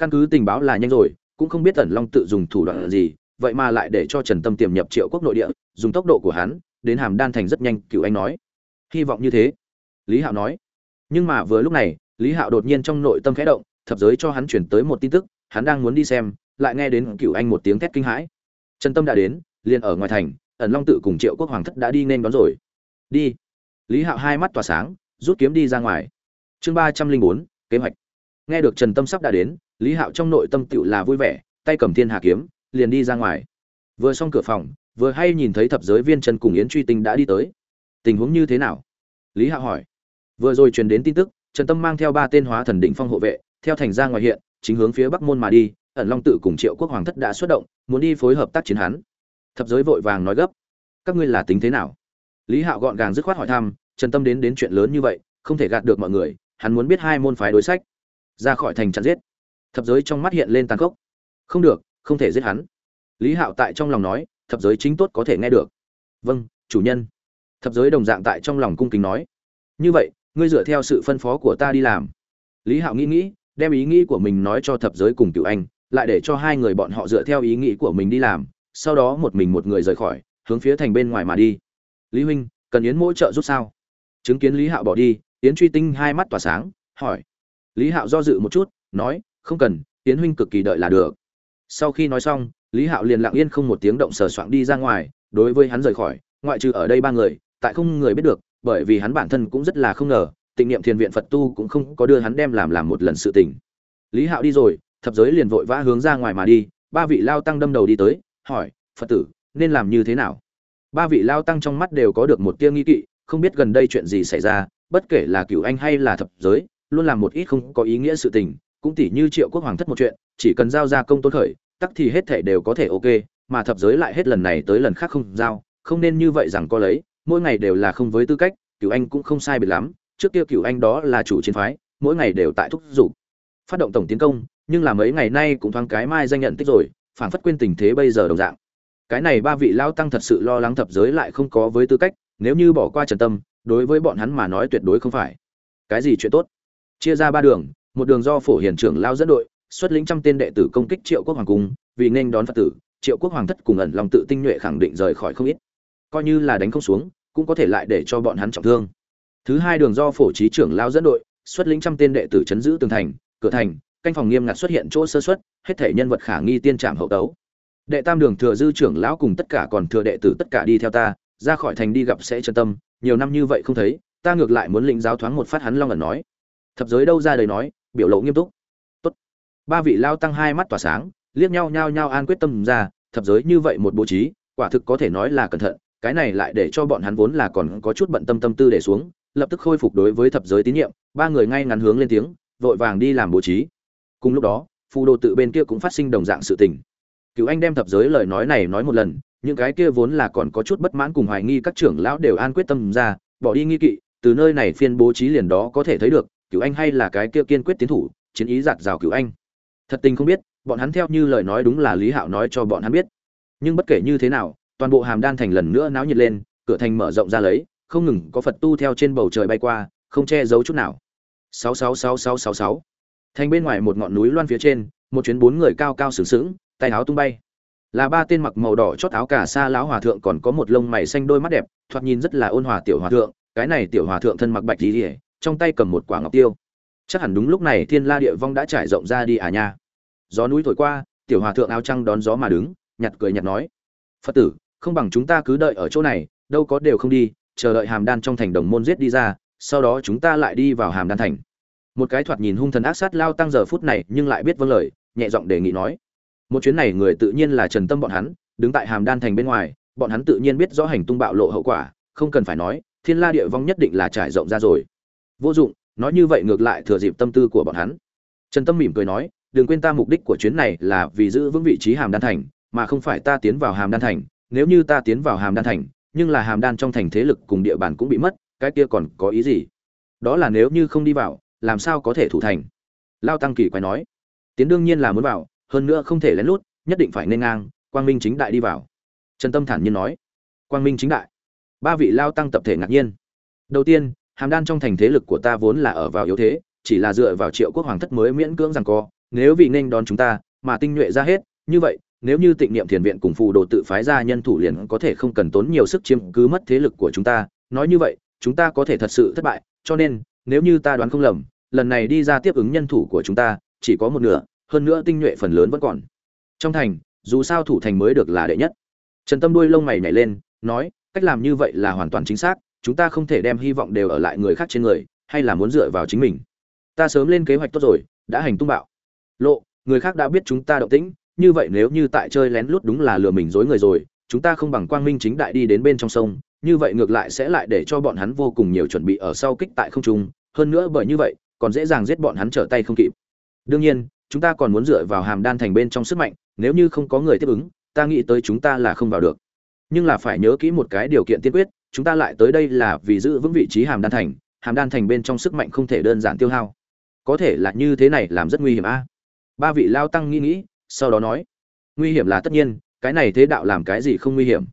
căn cứ tình báo là nhanh rồi, cũng không biết tần long tự dùng thủ đoạn gì, vậy mà lại để cho trần tâm tiềm nhập triệu quốc nội địa, dùng tốc độ của hắn đến hàm đan thành rất nhanh, cựu anh nói. Hy vọng như thế, lý hạo nói. Nhưng mà vừa lúc này, lý hạo đột nhiên trong nội tâm khẽ động, thập giới cho hắn chuyển tới một tin tức, hắn đang muốn đi xem, lại nghe đến cựu anh một tiếng thét kinh hãi. Trần tâm đã đến, liền ở ngoài thành, ẩn long tự cùng triệu quốc hoàng thất đã đi nên đón rồi. Đi. Lý hạo hai mắt tỏa sáng, rút kiếm đi ra ngoài. Chương ba trăm linh bốn, kế hoạch nghe được trần tâm sắp đã đến, lý hạo trong nội tâm tựu là vui vẻ, tay cầm thiên hà kiếm, liền đi ra ngoài. Vừa xong cửa phòng, vừa hay nhìn thấy thập giới viên trần cùng yến truy tinh đã đi tới. Tình huống như thế nào? Lý hạo hỏi. Vừa rồi truyền đến tin tức, trần tâm mang theo ba tên hóa thần định phong hộ vệ, theo thành ra ngoài hiện, chính hướng phía bắc môn mà đi, ẩn long tự cùng triệu quốc hoàng thất đã xuất động, muốn đi phối hợp tác chiến hắn. Thập giới vội vàng nói gấp. Các ngươi là tính thế nào? Lý hạo gọn gàng dứt khoát hỏi thăm, trần tâm đến đến chuyện lớn như vậy, không thể gạt được mọi người, hắn muốn biết hai môn phái đối sách ra khỏi thành chặn giết. Thập giới trong mắt hiện lên tàn khốc. Không được, không thể giết hắn. Lý hạo tại trong lòng nói, thập giới chính tốt có thể nghe được. Vâng chủ nhân. Thập giới đồng dạng tại trong lòng cung kính nói. Như vậy, ngươi dựa theo sự phân phó của ta đi làm. Lý hạo nghĩ nghĩ, đem ý nghĩ của mình nói cho thập giới cùng cựu anh, lại để cho hai người bọn họ dựa theo ý nghĩ của mình đi làm, sau đó một mình một người rời khỏi, hướng phía thành bên ngoài mà đi. Lý huynh, cần yến hỗ trợ giúp sao? Chứng kiến lý hạo bỏ đi, yến truy tinh hai mắt tỏa sáng, hỏi lý hạo do dự một chút, nói, không cần, yến huynh cực kỳ đợi là được. Sau khi nói xong, lý hạo liền lặng yên không một tiếng động sờ soạng đi ra ngoài, đối với hắn rời khỏi, ngoại trừ ở đây ba người, tại không người biết được, bởi vì hắn bản thân cũng rất là không ngờ, tịnh niệm thiền viện phật tu cũng không có đưa hắn đem làm làm một lần sự tình. Lý hạo đi rồi, thập giới liền vội vã hướng ra ngoài mà đi, ba vị lao tăng đâm đầu đi tới, hỏi, phật tử, nên làm như thế nào? Ba vị lao tăng trong mắt đều có được một tia nghi kỵ, không biết gần đây chuyện gì xảy ra, bất kể là cựu anh hay là thập giới luôn làm một ít không có ý nghĩa sự tình, cũng tỉ như triệu quốc hoàng thất một chuyện, chỉ cần giao ra công tôn khởi, tắc thì hết thể đều có thể ok, mà thập giới lại hết lần này tới lần khác không giao, không nên như vậy rằng có lấy, mỗi ngày đều là không với tư cách cựu anh cũng không sai biệt lắm, trước kia cựu anh đó là chủ chiến phái, mỗi ngày đều tại thúc giục. Phát động tổng tiến công, nhưng là mấy ngày nay cũng thoáng cái mai danh nhận tích rồi phản phất quên tình thế bây giờ đồng dạng. Cái này ba vị lao tăng thật sự lo lắng thập giới lại không có với tư cách, nếu như bỏ qua trần tâm, đối với bọn hắn mà nói tuyệt đối không phải. Cái gì chuyện tốt? Chia ra ba đường, một đường do phổ hiền trưởng lao dẫn đội, xuất lĩnh trăm tên đệ tử công kích triệu quốc hoàng cung, vì nên đón phật tử, triệu quốc hoàng thất cùng ẩn lòng tự tinh nhuệ khẳng định rời khỏi không ít. Coi như là đánh không xuống, cũng có thể lại để cho bọn hắn trọng thương. Thứ hai đường do phổ trí trưởng lao dẫn đội, xuất lĩnh trăm tên đệ tử chấn giữ tường thành, cửa thành, canh phòng nghiêm ngặt xuất hiện chỗ sơ xuất hết thể nhân vật khả nghi tiên trạm hậu tấu. Đệ tam đường thừa dư trưởng lão cùng tất cả còn thừa đệ tử tất cả đi theo ta, ra khỏi thành đi gặp sẽ chân tâm, nhiều năm như vậy không thấy, ta ngược lại muốn lĩnh giáo thoáng một phát hắn long ẩn nói thập giới đâu ra đời nói, biểu lộ nghiêm túc. Tốt. ba vị lao tăng hai mắt tỏa sáng, liếc nhau nhao nhao an quyết tâm ra, thập giới như vậy một bố trí, quả thực có thể nói là cẩn thận, cái này lại để cho bọn hắn vốn là còn có chút bận tâm tâm tư để xuống, lập tức khôi phục đối với thập giới tín nhiệm, ba người ngay ngắn hướng lên tiếng, vội vàng đi làm bố trí. Cùng lúc đó, phù đồ tự bên kia cũng phát sinh đồng dạng sự tình. Cựu anh đem thập giới lời nói này nói một lần, những cái kia vốn là còn có chút bất mãn cùng hoài nghi các trưởng lão đều an quyết tâm ra, bỏ đi nghi kỵ, từ nơi này phiên bố trí liền đó có thể thấy được cửu anh hay là cái kia kiên quyết tiến thủ, chiến ý giạt rào cửu anh. Thật tình không biết, bọn hắn theo như lời nói đúng là lý hạo nói cho bọn hắn biết. Nhưng bất kể như thế nào, toàn bộ hàm đan thành lần nữa náo nhiệt lên, cửa thành mở rộng ra lấy, không ngừng có phật tu theo trên bầu trời bay qua, không che giấu chút nào. 666666 thành bên ngoài một ngọn núi loan phía trên, một chuyến bốn người cao cao sừng sững, tay áo tung bay. Là ba tên mặc màu đỏ chót áo cả sa lão hòa thượng còn có một lông mày xanh đôi mắt đẹp, thoạt nhìn rất là ôn hòa tiểu hòa thượng, cái này tiểu hòa thượng thân mặc bạch lý trong tay cầm một quả ngọc tiêu. Chắc hẳn đúng lúc này thiên la địa vong đã trải rộng ra đi à nha. Gió núi thổi qua, tiểu hòa thượng áo trăng đón gió mà đứng, nhặt cười nhặt nói, phật tử, không bằng chúng ta cứ đợi ở chỗ này, đâu có đều không đi, chờ đợi hàm đan trong thành đồng môn giết đi ra, sau đó chúng ta lại đi vào hàm đan thành. Một cái thoạt nhìn hung thần ác sát lao tăng giờ phút này nhưng lại biết vâng lời, nhẹ giọng đề nghị nói, một chuyến này người tự nhiên là trần tâm bọn hắn, đứng tại hàm đan thành bên ngoài, bọn hắn tự nhiên biết rõ hành tung bạo lộ hậu quả, không cần phải nói, thiên la địa vong nhất định là trải rộng ra rồi vô dụng, nói như vậy ngược lại thừa dịp tâm tư của bọn hắn. Trần tâm mỉm cười nói, đừng quên ta mục đích của chuyến này là vì giữ vững vị trí hàm đan thành, mà không phải ta tiến vào hàm đan thành. Nếu như ta tiến vào hàm đan thành, nhưng là hàm đan trong thành thế lực cùng địa bàn cũng bị mất, cái kia còn có ý gì? Đó là nếu như không đi vào, làm sao có thể thủ thành? Lao tăng kỳ quay nói, tiến đương nhiên là muốn vào, hơn nữa không thể lén lút, nhất định phải nên ngang, quang minh chính đại đi vào. Trần tâm thản nhiên nói, quang minh chính đại. Ba vị lao tăng tập thể ngạc nhiên. Đầu tiên hàm đan trong thành thế lực của ta vốn là ở vào yếu thế, chỉ là dựa vào triệu quốc hoàng thất mới miễn cưỡng rằng co. Nếu vị nên đón chúng ta, mà tinh nhuệ ra hết, như vậy, nếu như tịnh niệm thiền viện cùng phù đồ tự phái ra nhân thủ liền có thể không cần tốn nhiều sức chiếm cứ mất thế lực của chúng ta. Nói như vậy, chúng ta có thể thật sự thất bại, cho nên, nếu như ta đoán không lầm, lần này đi ra tiếp ứng nhân thủ của chúng ta, chỉ có một nửa, hơn nữa tinh nhuệ phần lớn vẫn còn. Trong thành, dù sao thủ thành mới được là đệ nhất. Trần tâm đuôi lông mày nhảy lên, nói, cách làm như vậy là hoàn toàn chính xác chúng ta không thể đem hy vọng đều ở lại người khác trên người, hay là muốn dựa vào chính mình. Ta sớm lên kế hoạch tốt rồi, đã hành tung bạo. Lộ, người khác đã biết chúng ta động tĩnh, như vậy nếu như tại chơi lén lút đúng là lừa mình dối người rồi, chúng ta không bằng quang minh chính đại đi đến bên trong sông, như vậy ngược lại sẽ lại để cho bọn hắn vô cùng nhiều chuẩn bị ở sau kích tại không trung. Hơn nữa bởi như vậy, còn dễ dàng giết bọn hắn trở tay không kịp. Đương nhiên, chúng ta còn muốn dựa vào hàm đan thành bên trong sức mạnh, nếu như không có người tiếp ứng, ta nghĩ tới chúng ta là không vào được. Nhưng là phải nhớ kỹ một cái điều kiện tiên quyết chúng ta lại tới đây là vì giữ vững vị trí hàm đan thành, hàm đan thành bên trong sức mạnh không thể đơn giản tiêu hao. Có thể là như thế này làm rất nguy hiểm a. Ba vị lao tăng nghĩ nghĩ, sau đó nói, nguy hiểm là tất nhiên, cái này thế đạo làm cái gì không nguy hiểm.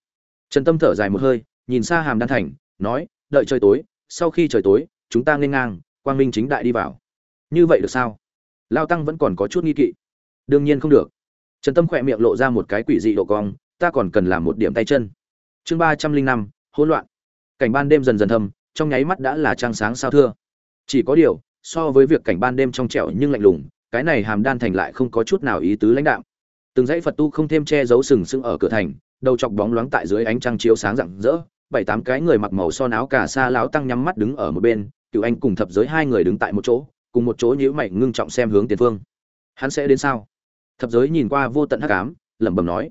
Trần tâm thở dài một hơi, nhìn xa hàm đan thành, nói, đợi trời tối, sau khi trời tối, chúng ta nên ngang, quang minh chính đại đi vào. Như vậy được sao? Lao tăng vẫn còn có chút nghi kỵ. Đương nhiên không được. Trần tâm khỏe miệng lộ ra một cái quỷ dị độ cong, ta còn cần làm một điểm tay chân. Chương ba trăm linh năm hỗn loạn. Cảnh ban đêm dần dần thâm, trong nháy mắt đã là trăng sáng sao thưa. Chỉ có điều, so với việc cảnh ban đêm trong trẻo nhưng lạnh lùng, cái này hàm đan thành lại không có chút nào ý tứ lãnh đạo từng dãy phật tu không thêm che giấu sừng sững ở cửa thành, đầu chọc bóng loáng tại dưới ánh trăng chiếu sáng rạng rỡ, bảy tám cái người mặc màu son áo cà sa láo tăng nhắm mắt đứng ở một bên, cựu anh cùng thập giới hai người đứng tại một chỗ, cùng một chỗ nhíu mày ngưng trọng xem hướng tiền phương. Hắn sẽ đến sao? Thập giới nhìn qua vô tận hắc ám, lẩm bẩm nói.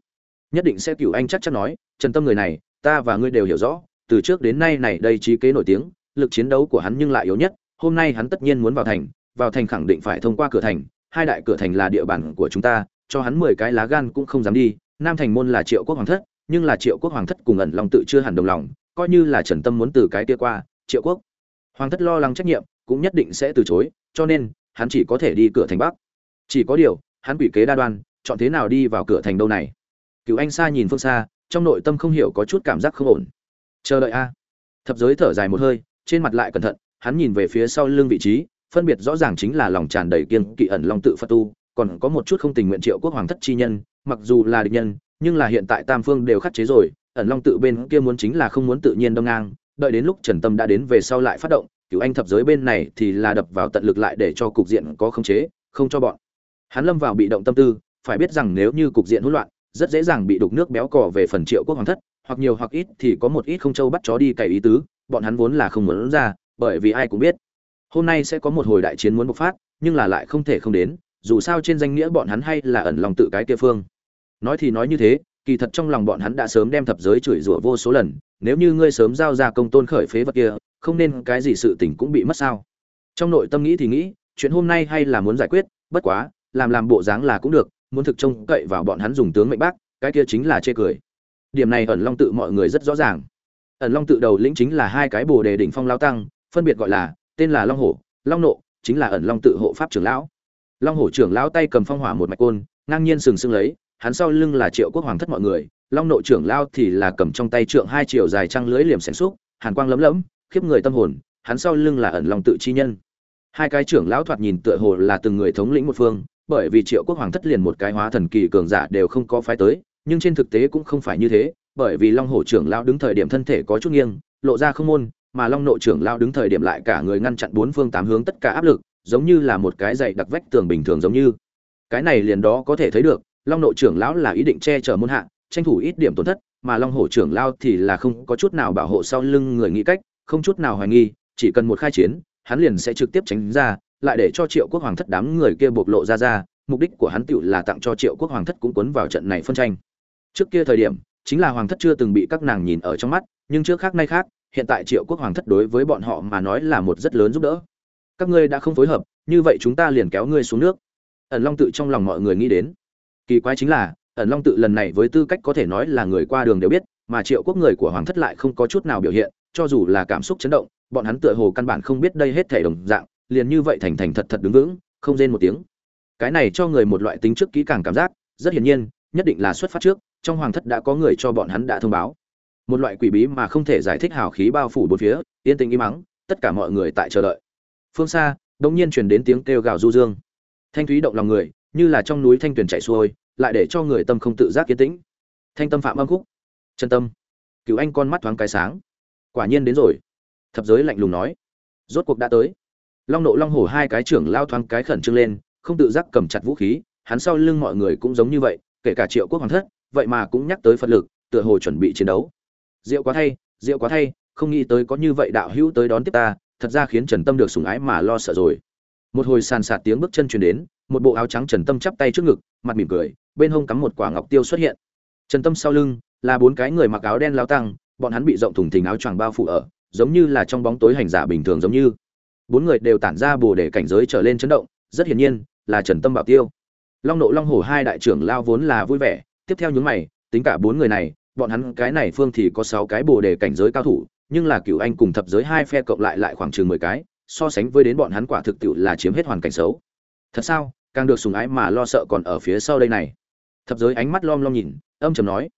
Nhất định sẽ, cựu anh chắc chắn nói, trần tâm người này ta và ngươi đều hiểu rõ, từ trước đến nay này đây trí kế nổi tiếng, lực chiến đấu của hắn nhưng lại yếu nhất, hôm nay hắn tất nhiên muốn vào thành vào thành khẳng định phải thông qua cửa thành, hai đại cửa thành là địa bàn của chúng ta, cho hắn mười cái lá gan cũng không dám đi, nam thành môn là triệu quốc hoàng thất, nhưng là triệu quốc hoàng thất cùng ẩn lòng tự chưa hẳn đồng lòng, coi như là trần tâm muốn từ cái kia qua, triệu quốc. Hoàng thất lo lắng trách nhiệm, cũng nhất định sẽ từ chối, cho nên, hắn chỉ có thể đi cửa thành bắc. Chỉ có điều, hắn quỷ kế đa đoan, chọn thế nào đi vào cửa thành đâu này? Cửu anh xa nhìn phương xa trong nội tâm không hiểu có chút cảm giác không ổn. Chờ đợi a. Thập giới thở dài một hơi, trên mặt lại cẩn thận, hắn nhìn về phía sau lưng vị trí, phân biệt rõ ràng chính là lòng tràn đầy kiên kỵ ẩn long tự phật tu, còn có một chút không tình nguyện triệu quốc hoàng thất chi nhân, mặc dù là địch nhân, nhưng là hiện tại tam phương đều khắc chế rồi, ẩn long tự bên kia muốn chính là không muốn tự nhiên đông ngang, đợi đến lúc trần tâm đã đến về sau lại phát động cựu anh thập giới bên này thì là đập vào tận lực lại để cho cục diện có khống chế, không cho bọn. Hắn lâm vào bị động tâm tư, phải biết rằng nếu như cục diện hỗn loạn rất dễ dàng bị đục nước béo cò về phần triệu quốc hoàng thất, hoặc nhiều hoặc ít thì có một ít không châu bắt chó đi cày ý tứ, bọn hắn vốn là không muốn ra, bởi vì ai cũng biết. Hôm nay sẽ có một hồi đại chiến muốn bộc phát, nhưng là lại không thể không đến, dù sao trên danh nghĩa bọn hắn hay là ẩn lòng tự cái kia phương. Nói thì nói như thế, kỳ thật trong lòng bọn hắn đã sớm đem thập giới chửi rủa vô số lần, nếu như ngươi sớm giao ra công tôn khởi phế vật kia, không nên cái gì sự tình cũng bị mất sao. Trong nội tâm nghĩ thì nghĩ, chuyện hôm nay hay là muốn giải quyết, bất quá, làm làm bộ dáng là cũng được muốn thực trông cậy vào bọn hắn dùng tướng mệnh bác, cái kia chính là chê cười. Điểm này ẩn long tự mọi người rất rõ ràng. Ẩn long tự đầu lĩnh chính là hai cái bồ đề đỉnh phong lao tăng, phân biệt gọi là, tên là long hổ, long nộ, chính là ẩn long tự hộ pháp trưởng lão. Long hổ trưởng lão tay cầm phong hỏa một mạch côn, ngang nhiên sừng sững lấy, hắn sau lưng là triệu quốc hoàng thất mọi người, long nộ trưởng lao thì là cầm trong tay trượng hai triệu dài trăng lưới liềm xẻng xúc, hàn quang lấm lấm, khiếp người tâm hồn, hắn sau lưng là ẩn long tự chi nhân. Hai cái trưởng lão thoạt nhìn tựa hồ là từng người thống lĩnh một phương bởi vì triệu quốc hoàng thất liền một cái hóa thần kỳ cường giả đều không có phái tới, nhưng trên thực tế cũng không phải như thế, bởi vì long hổ trưởng lão đứng thời điểm thân thể có chút nghiêng, lộ ra không môn, mà long nội trưởng lão đứng thời điểm lại cả người ngăn chặn bốn phương tám hướng tất cả áp lực, giống như là một cái dạy đặc vách tường bình thường giống như. Cái này liền đó có thể thấy được, long nội trưởng lão là ý định che chở môn hạ, tranh thủ ít điểm tổn thất, mà long hổ trưởng lão thì là không có chút nào bảo hộ sau lưng người nghĩ cách, không chút nào hoài nghi, chỉ cần một khai chiến, hắn liền sẽ trực tiếp tránh ra lại để cho triệu quốc hoàng thất đám người kia bộc lộ ra ra, mục đích của hắn tựu là tặng cho triệu quốc hoàng thất cũng cuốn vào trận này phân tranh. Trước kia thời điểm, chính là hoàng thất chưa từng bị các nàng nhìn ở trong mắt, nhưng trước khác nay khác, hiện tại triệu quốc hoàng thất đối với bọn họ mà nói là một rất lớn giúp đỡ. Các ngươi đã không phối hợp, như vậy chúng ta liền kéo ngươi xuống nước. Ẩn long tự trong lòng mọi người nghĩ đến. Kỳ quái chính là, ẩn long tự lần này với tư cách có thể nói là người qua đường đều biết, mà triệu quốc người của hoàng thất lại không có chút nào biểu hiện, cho dù là cảm xúc chấn động, bọn hắn tựa hồ căn bản không biết đây hết thể đồng dạng liền như vậy thành thành thật thật đứng vững, không rên một tiếng. Cái này cho người một loại tính trước kỹ càng cảm giác, rất hiển nhiên, nhất định là xuất phát trước, trong hoàng thất đã có người cho bọn hắn đã thông báo. Một loại quỷ bí mà không thể giải thích hào khí bao phủ bốn phía, yên tĩnh im mắng tất cả mọi người tại chờ đợi. Phương xa đột nhiên truyền đến tiếng kêu gào du dương. Thanh thúy động lòng người, như là trong núi thanh tuyền chảy xuôi, lại để cho người tâm không tự giác yên tĩnh. Thanh tâm phạm âm khúc. Chân tâm. Cửu anh con mắt thoáng cái sáng. Quả nhiên đến rồi. Thập giới lạnh lùng nói. Rốt cuộc đã tới long nộ long hổ hai cái trưởng lao thoáng cái khẩn trương lên, không tự giác cầm chặt vũ khí, hắn sau lưng mọi người cũng giống như vậy, kể cả triệu quốc hoàng thất, vậy mà cũng nhắc tới phật lực, tựa hồ chuẩn bị chiến đấu. Diệu quá thay, diệu quá thay, không nghĩ tới có như vậy đạo hữu tới đón tiếp ta, thật ra khiến trần tâm được sùng ái mà lo sợ rồi. Một hồi sàn sạt tiếng bước chân truyền đến, một bộ áo trắng trần tâm chắp tay trước ngực, mặt mỉm cười, bên hông cắm một quả ngọc tiêu xuất hiện. Trần tâm sau lưng, là bốn cái người mặc áo đen lao tăng, bọn hắn bị rộng thùng thình áo choàng bao phủ ở, giống như là trong bóng tối hành giả bình thường giống như bốn người đều tản ra bồ để cảnh giới trở lên chấn động, rất hiển nhiên, là trần tâm bảo tiêu. Long nộ long hổ hai đại trưởng lao vốn là vui vẻ, tiếp theo nhúng mày, tính cả bốn người này, bọn hắn cái này phương thì có sáu cái bồ đề cảnh giới cao thủ, nhưng là cựu anh cùng thập giới hai phe cộng lại lại khoảng chừng mười cái, so sánh với đến bọn hắn quả thực tiệu là chiếm hết hoàn cảnh xấu. Thật sao? Càng được sùng ái mà lo sợ còn ở phía sau đây này. Thập giới ánh mắt lom lom nhìn, âm trầm nói.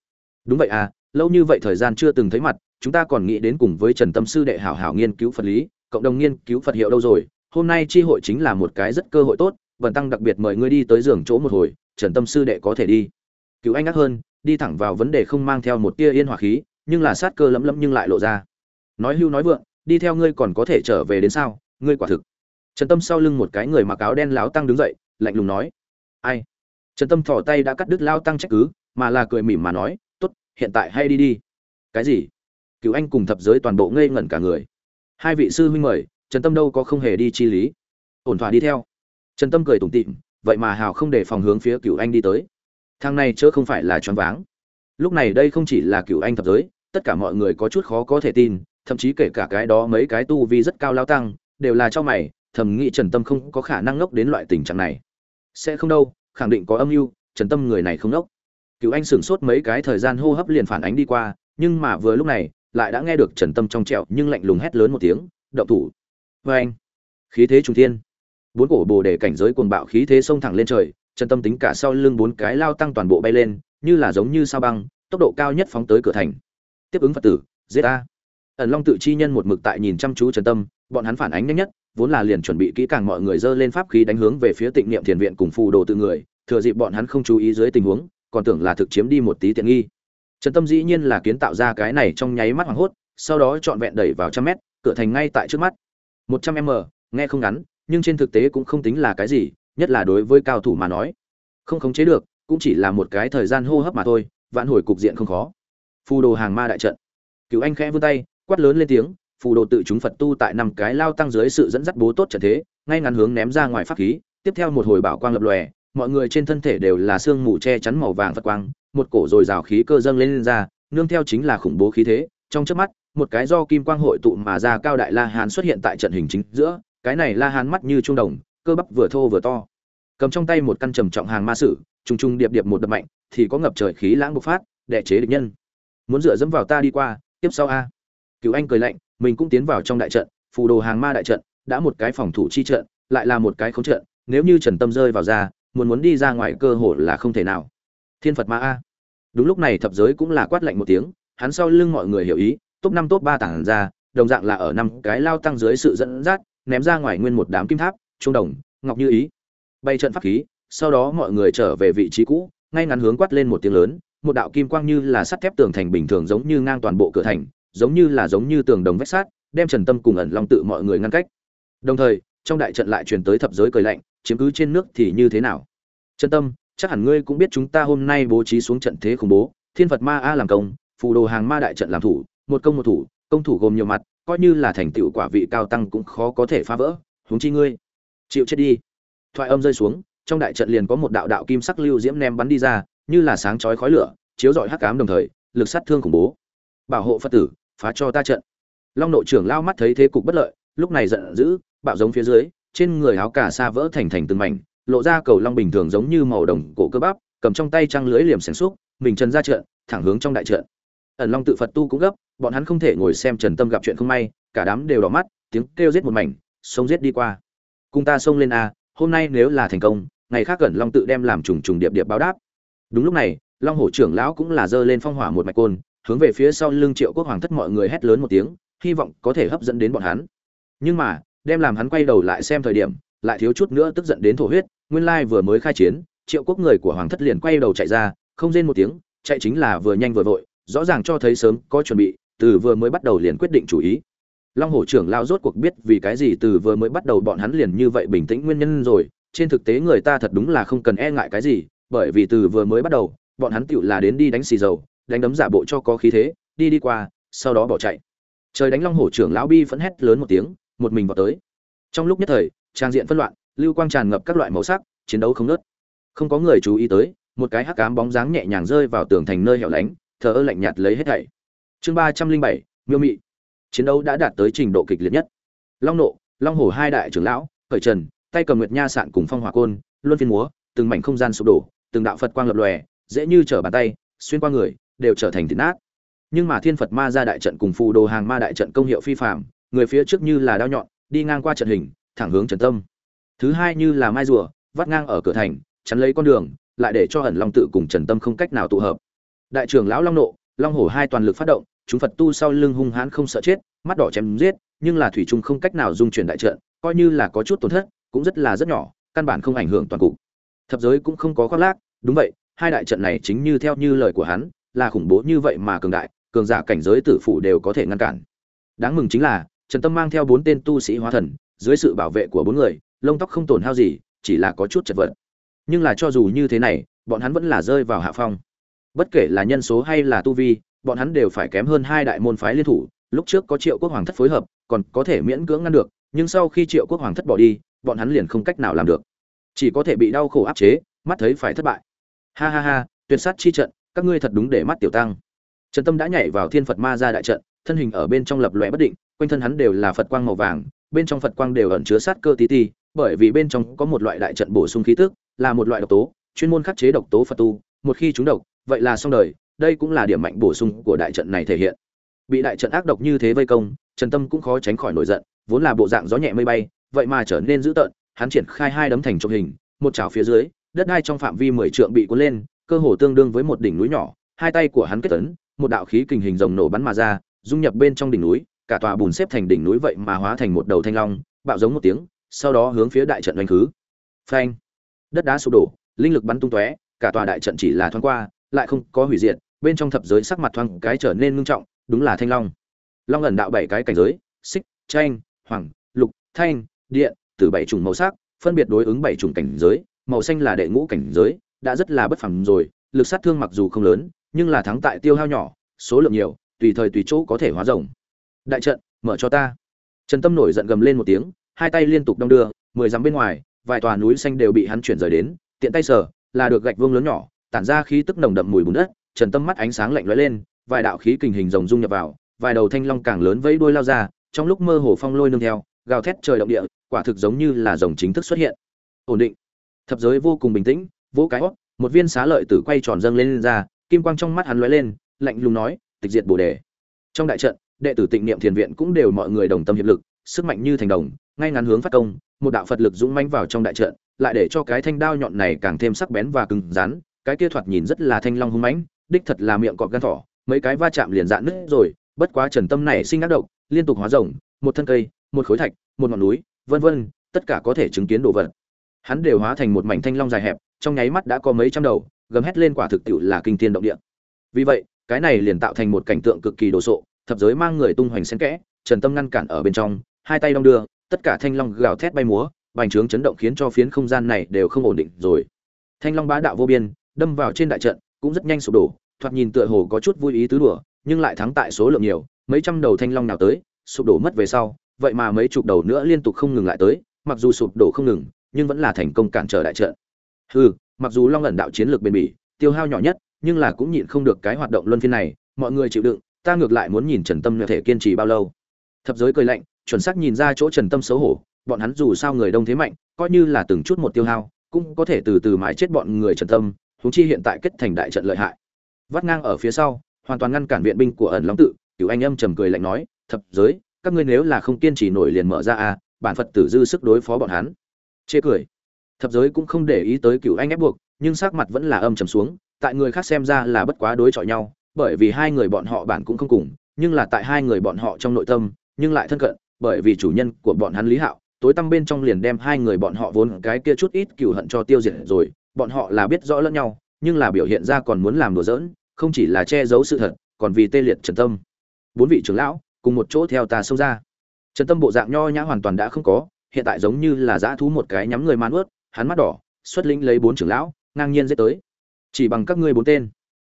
Đúng vậy à lâu như vậy thời gian chưa từng thấy mặt, chúng ta còn nghĩ đến cùng với trần tâm sư đệ hảo hảo nghiên cứu phật lý cộng đồng nghiên cứu phật hiệu đâu rồi? Hôm nay chi hội chính là một cái rất cơ hội tốt vần tăng đặc biệt mời ngươi đi tới giường chỗ một hồi, trần tâm sư đệ có thể đi. Cứu anh ngắc hơn, đi thẳng vào vấn đề không mang theo một tia yên hòa khí, nhưng là sát cơ lẫm lẫm nhưng lại lộ ra. Nói hưu nói vượng, đi theo ngươi còn có thể trở về đến sao? Ngươi quả thực. Trần tâm sau lưng một cái người mặc áo đen láo tăng đứng dậy, lạnh lùng nói. Ai? Trần tâm thò tay đã cắt đứt lao tăng trách cứ, mà là cười mỉm mà nói, tốt, hiện tại hay đi đi. Cái gì? Cứu anh cùng thập giới toàn bộ ngây ngẩn cả người hai vị sư huynh mời, trần tâm đâu có không hề đi chi lý. Ổn thỏa đi theo. Trần tâm cười tủm tịm vậy mà hào không để phòng hướng phía cựu anh đi tới. Thang này chớ không phải là choáng váng. Lúc này đây không chỉ là cựu anh thập giới, tất cả mọi người có chút khó có thể tin, thậm chí kể cả cái đó mấy cái tu vi rất cao lao tăng, đều là cho mày, thầm nghĩ trần tâm không có khả năng ngốc đến loại tình trạng này. Sẽ không đâu, khẳng định có âm mưu, trần tâm người này không ngốc. Cựu anh sửng sốt mấy cái thời gian hô hấp liền phản ánh đi qua, nhưng mà vừa lúc này lại đã nghe được trần tâm trong trẹo nhưng lạnh lùng hét lớn một tiếng, động thủ. Vê anh, khí thế trung thiên. Bốn cổ bồ để cảnh giới cuồng bạo khí thế xông thẳng lên trời, trần tâm tính cả sau lưng bốn cái lao tăng toàn bộ bay lên, như là giống như sao băng, tốc độ cao nhất phóng tới cửa thành. Tiếp ứng phật tử, giết a ẩn long tự chi nhân một mực tại nhìn chăm chú trần tâm, bọn hắn phản ánh nhanh nhất, vốn là liền chuẩn bị kỹ càng mọi người dơ lên pháp khí đánh hướng về phía tịnh niệm thiền viện cùng phù đồ tự người, thừa dịp bọn hắn không chú ý dưới tình huống, còn tưởng là thực chiếm đi một tí tiện nghi trần tâm dĩ nhiên là kiến tạo ra cái này trong nháy mắt hoảng hốt, sau đó trọn vẹn đẩy vào trăm mét, cửa thành ngay tại trước mắt. Một trăm m, nghe không ngắn, nhưng trên thực tế cũng không tính là cái gì, nhất là đối với cao thủ mà nói. Không khống chế được, cũng chỉ là một cái thời gian hô hấp mà thôi, vạn hồi cục diện không khó. Phù đồ hàng ma đại trận. Cựu anh khẽ vươn tay, quát lớn lên tiếng, phù đồ tự chúng phật tu tại năm cái lao tăng dưới sự dẫn dắt bố tốt trận thế, ngay ngắn hướng ném ra ngoài pháp khí, tiếp theo một hồi bảo quang lập lòe, mọi người trên thân thể đều là xương mù che chắn màu vàng phật quang một cổ rồi rào khí cơ dâng lên, lên ra nương theo chính là khủng bố khí thế. Trong trước mắt một cái do kim quang hội tụ mà ra cao đại la hán xuất hiện tại trận hình chính giữa cái này la hán mắt như trung đồng cơ bắp vừa thô vừa to. Cầm trong tay một căn trầm trọng hàng ma sử trùng trùng điệp điệp một đập mạnh thì có ngập trời khí lãng bộc phát đệ chế địch nhân. Muốn dựa dẫm vào ta đi qua tiếp sau a. Cửu anh cười lạnh mình cũng tiến vào trong đại trận phù đồ hàng ma đại trận đã một cái phòng thủ chi trận lại là một cái khống trận nếu như trần tâm rơi vào ra muốn muốn đi ra ngoài cơ hội là không thể nào thiên phật ma a. Đúng lúc này thập giới cũng là quát lạnh một tiếng, hắn sau lưng mọi người hiểu ý, top năm, top ba tảng ra, đồng dạng là ở năm cái lao tăng dưới sự dẫn dắt, ném ra ngoài nguyên một đám kim tháp, trung đồng, ngọc như ý. Bay trận pháp khí, sau đó mọi người trở về vị trí cũ, ngay ngắn hướng quát lên một tiếng lớn, một đạo kim quang như là sắt thép tường thành bình thường giống như ngang toàn bộ cửa thành, giống như là giống như tường đồng vách sát đem trần tâm cùng ẩn long tự mọi người ngăn cách. Đồng thời, trong đại trận lại truyền tới thập giới cười lạnh, chiếm cứ trên nước thì như thế nào? Trần tâm chắc hẳn ngươi cũng biết chúng ta hôm nay bố trí xuống trận thế khủng bố, thiên phật ma a làm công, phù đồ hàng ma đại trận làm thủ, một công một thủ, công thủ gồm nhiều mặt, coi như là thành tựu quả vị cao tăng cũng khó có thể phá vỡ, huống chi ngươi. Chịu chết đi. Thoại âm rơi xuống, trong đại trận liền có một đạo đạo kim sắc lưu diễm ném bắn đi ra, như là sáng chói khói lửa, chiếu rọi hắc ám đồng thời, lực sát thương khủng bố. Bảo hộ phật tử, phá cho ta trận. Long nội trưởng lao mắt thấy thế cục bất lợi, lúc này giận dữ, bạo giống phía dưới, trên người áo cà sa vỡ thành thành từng mảnh lộ ra cầu long bình thường giống như màu đồng cổ cơ bắp, cầm trong tay trăng lưới liềm xẻng xúc, mình trần ra trận, thẳng hướng trong đại trận. Ẩn long tự phật tu cũng gấp, bọn hắn không thể ngồi xem trần tâm gặp chuyện không may, cả đám đều đỏ mắt, tiếng kêu giết một mảnh, sông giết đi qua. Cùng ta xông lên a, hôm nay nếu là thành công, ngày khác ẩn long tự đem làm trùng trùng điệp điệp báo đáp. Đúng lúc này, long hổ trưởng lão cũng là giơ lên phong hỏa một mạch côn, hướng về phía sau lưng triệu quốc hoàng thất mọi người hét lớn một tiếng, hy vọng có thể hấp dẫn đến bọn hắn. Nhưng mà, đem làm hắn quay đầu lại xem thời điểm lại thiếu chút nữa tức giận đến thổ huyết, nguyên lai vừa mới khai chiến, triệu quốc người của hoàng thất liền quay đầu chạy ra, không rên một tiếng, chạy chính là vừa nhanh vừa vội, rõ ràng cho thấy sớm có chuẩn bị, từ vừa mới bắt đầu liền quyết định chủ ý. Long hổ trưởng lao rốt cuộc biết vì cái gì từ vừa mới bắt đầu bọn hắn liền như vậy bình tĩnh nguyên nhân rồi, trên thực tế người ta thật đúng là không cần e ngại cái gì, bởi vì từ vừa mới bắt đầu, bọn hắn tựu là đến đi đánh xì dầu, đánh đấm giả bộ cho có khí thế, đi đi qua, sau đó bỏ chạy. Trời đánh long hổ trưởng lão bi phẫn hét lớn một tiếng, một mình vào tới. Trong lúc nhất thời trang diện phân loạn, lưu quang tràn ngập các loại màu sắc, chiến đấu không nớt không có người chú ý tới, một cái hắc cám bóng dáng nhẹ nhàng rơi vào tường thành nơi hẻo lánh, thờ ơ lạnh nhạt lấy hết thảy. Chương ba trăm linh bảy, miêu mị. Chiến đấu đã đạt tới trình độ kịch liệt nhất. Long nộ, long hổ hai đại trưởng lão, khởi trần, tay cầm nguyệt nha sạn cùng phong hỏa côn, luân phiên múa, từng mảnh không gian sụp đổ, từng đạo phật quang lập lòe, dễ như trở bàn tay, xuyên qua người, đều trở thành thịt nát. Nhưng mà thiên phật ma ra đại trận cùng phù đồ hàng ma đại trận công hiệu phi phạm người phía trước như là đao nhọn, đi ngang qua trận hình thẳng hướng trần tâm. Thứ hai như là mai rùa, vắt ngang ở cửa thành, chắn lấy con đường, lại để cho ẩn long tự cùng trần tâm không cách nào tụ hợp. Đại trưởng lão long nộ, long hổ hai toàn lực phát động, chúng phật tu sau lưng hung hãn không sợ chết, mắt đỏ chém giết, nhưng là thủy trung không cách nào dung chuyển đại trận, coi như là có chút tổn thất, cũng rất là rất nhỏ, căn bản không ảnh hưởng toàn cục. Thập giới cũng không có khoác lác, đúng vậy, hai đại trận này chính như theo như lời của hắn, là khủng bố như vậy mà cường đại, cường giả cảnh giới tử phủ đều có thể ngăn cản. Đáng mừng chính là, trần tâm mang theo bốn tên tu sĩ hóa thần dưới sự bảo vệ của bốn người, lông tóc không tổn hao gì, chỉ là có chút chật vật. Nhưng là cho dù như thế này, bọn hắn vẫn là rơi vào hạ phong. Bất kể là nhân số hay là tu vi, bọn hắn đều phải kém hơn hai đại môn phái liên thủ. Lúc trước có triệu quốc hoàng thất phối hợp, còn có thể miễn cưỡng ngăn được, nhưng sau khi triệu quốc hoàng thất bỏ đi, bọn hắn liền không cách nào làm được. Chỉ có thể bị đau khổ áp chế, mắt thấy phải thất bại. Ha ha ha, tuyệt sát chi trận, các ngươi thật đúng để mắt tiểu tăng. Trần tâm đã nhảy vào thiên phật ma ra đại trận, thân hình ở bên trong lập lòe bất định, quanh thân hắn đều là phật quang màu vàng bên trong phật quang đều ẩn chứa sát cơ tí ti, bởi vì bên trong có một loại đại trận bổ sung khí tức, là một loại độc tố, chuyên môn khắc chế độc tố phật tu. Một khi chúng độc, vậy là xong đời, đây cũng là điểm mạnh bổ sung của đại trận này thể hiện. Bị đại trận ác độc như thế vây công, trần tâm cũng khó tránh khỏi nổi giận, vốn là bộ dạng gió nhẹ mây bay, vậy mà trở nên dữ tợn, hắn triển khai hai đấm thành trong hình, một chảo phía dưới, đất đai trong phạm vi mười trượng bị cuốn lên, cơ hồ tương đương với một đỉnh núi nhỏ, hai tay của hắn kết tấn một đạo khí kình hình rồng nổ bắn mà ra, dung nhập bên trong đỉnh núi cả tòa bùn xếp thành đỉnh núi vậy mà hóa thành một đầu thanh long, bạo giống một tiếng, sau đó hướng phía đại trận đánh khứ. Phanh. Đất đá sụp đổ, linh lực bắn tung tóe, cả tòa đại trận chỉ là thoáng qua, lại không có hủy diệt, bên trong thập giới sắc mặt thoáng cái trở nên ngưng trọng, đúng là thanh long. Long ẩn đạo bảy cái cảnh giới, xích, tranh, hoàng, lục, thanh, điện, từ bảy chủng màu sắc, phân biệt đối ứng bảy chủng cảnh giới, màu xanh là đệ ngũ cảnh giới, đã rất là bất phẳng rồi, lực sát thương mặc dù không lớn, nhưng là thắng tại tiêu hao nhỏ, số lượng nhiều, tùy thời tùy chỗ có thể hóa rồng đại trận mở cho ta. Trần tâm nổi giận gầm lên một tiếng hai tay liên tục đong đưa mười dặm bên ngoài vài tòa núi xanh đều bị hắn chuyển rời đến tiện tay sờ là được gạch vương lớn nhỏ tản ra khí tức nồng đậm mùi bùn đất trần tâm mắt ánh sáng lạnh lóe lên vài đạo khí kình hình rồng dung nhập vào vài đầu thanh long càng lớn vẫy đuôi lao ra trong lúc mơ hồ phong lôi nương theo gào thét trời động địa quả thực giống như là rồng chính thức xuất hiện. Ổn định. Thập giới vô cùng bình tĩnh vỗ cái hót một viên xá lợi tử quay tròn dâng lên, lên ra kim quang trong mắt hắn lóe lên lạnh lùng nói tịch diệt bồ đề. Trong đại trận đệ tử tịnh niệm thiền viện cũng đều mọi người đồng tâm hiệp lực, sức mạnh như thành đồng, ngay ngắn hướng phát công, một đạo phật lực dũng mãnh vào trong đại trận, lại để cho cái thanh đao nhọn này càng thêm sắc bén và cứng rắn, cái kia thoạt nhìn rất là thanh long hung mãnh, đích thật là miệng cọp gan thỏ, mấy cái va chạm liền dạn nứt rồi, bất quá trần tâm này sinh ác độc, liên tục hóa rồng, một thân cây, một khối thạch, một ngọn núi, vân vân, tất cả có thể chứng kiến đồ vật. Hắn đều hóa thành một mảnh thanh long dài hẹp, trong nháy mắt đã có mấy trăm đầu, gầm hét lên quả thực tiệu là kinh thiên động địa. Vì vậy, cái này liền tạo thành một cảnh tượng cực kỳ đồ sộ thập giới mang người tung hoành xen kẽ, trần tâm ngăn cản ở bên trong, hai tay đong đưa, tất cả thanh long gào thét bay múa, bành trướng chấn động khiến cho phiến không gian này đều không ổn định rồi. Thanh long bá đạo vô biên, đâm vào trên đại trận, cũng rất nhanh sụp đổ, thoạt nhìn tựa hồ có chút vui ý tứ đùa, nhưng lại thắng tại số lượng nhiều, mấy trăm đầu thanh long nào tới, sụp đổ mất về sau, vậy mà mấy chục đầu nữa liên tục không ngừng lại tới, mặc dù sụp đổ không ngừng, nhưng vẫn là thành công cản trở đại trận. Hừ, mặc dù long ẩn đạo chiến lược bền bỉ, tiêu hao nhỏ nhất, nhưng là cũng nhịn không được cái hoạt động luân phiên này, mọi người chịu đựng ta ngược lại muốn nhìn trần tâm có thể kiên trì bao lâu. Thập giới cười lạnh, chuẩn xác nhìn ra chỗ trần tâm xấu hổ, bọn hắn dù sao người đông thế mạnh, coi như là từng chút một tiêu hao, cũng có thể từ từ mãi chết bọn người trần tâm, huống chi hiện tại kết thành đại trận lợi hại. Vắt ngang ở phía sau, hoàn toàn ngăn cản viện binh của ẩn long tự, cửu anh âm trầm cười lạnh nói, thập giới, các ngươi nếu là không kiên trì nổi liền mở ra à? bản phật tử dư sức đối phó bọn hắn. Chê cười. Thập giới cũng không để ý tới cửu anh ép buộc, nhưng sắc mặt vẫn là âm trầm xuống, tại người khác xem ra là bất quá đối chọi nhau bởi vì hai người bọn họ bản cũng không cùng, nhưng là tại hai người bọn họ trong nội tâm, nhưng lại thân cận, bởi vì chủ nhân của bọn hắn lý hạo, tối tăm bên trong liền đem hai người bọn họ vốn cái kia chút ít cừu hận cho tiêu diệt rồi, bọn họ là biết rõ lẫn nhau, nhưng là biểu hiện ra còn muốn làm đùa giỡn, không chỉ là che giấu sự thật, còn vì tê liệt trần tâm. Bốn vị trưởng lão, cùng một chỗ theo ta xông ra. Trần tâm bộ dạng nho nhã hoàn toàn đã không có, hiện tại giống như là dã thú một cái nhắm người man ướt, hắn mắt đỏ, xuất lĩnh lấy bốn trưởng lão, ngang nhiên dễ tới. Chỉ bằng các ngươi bốn tên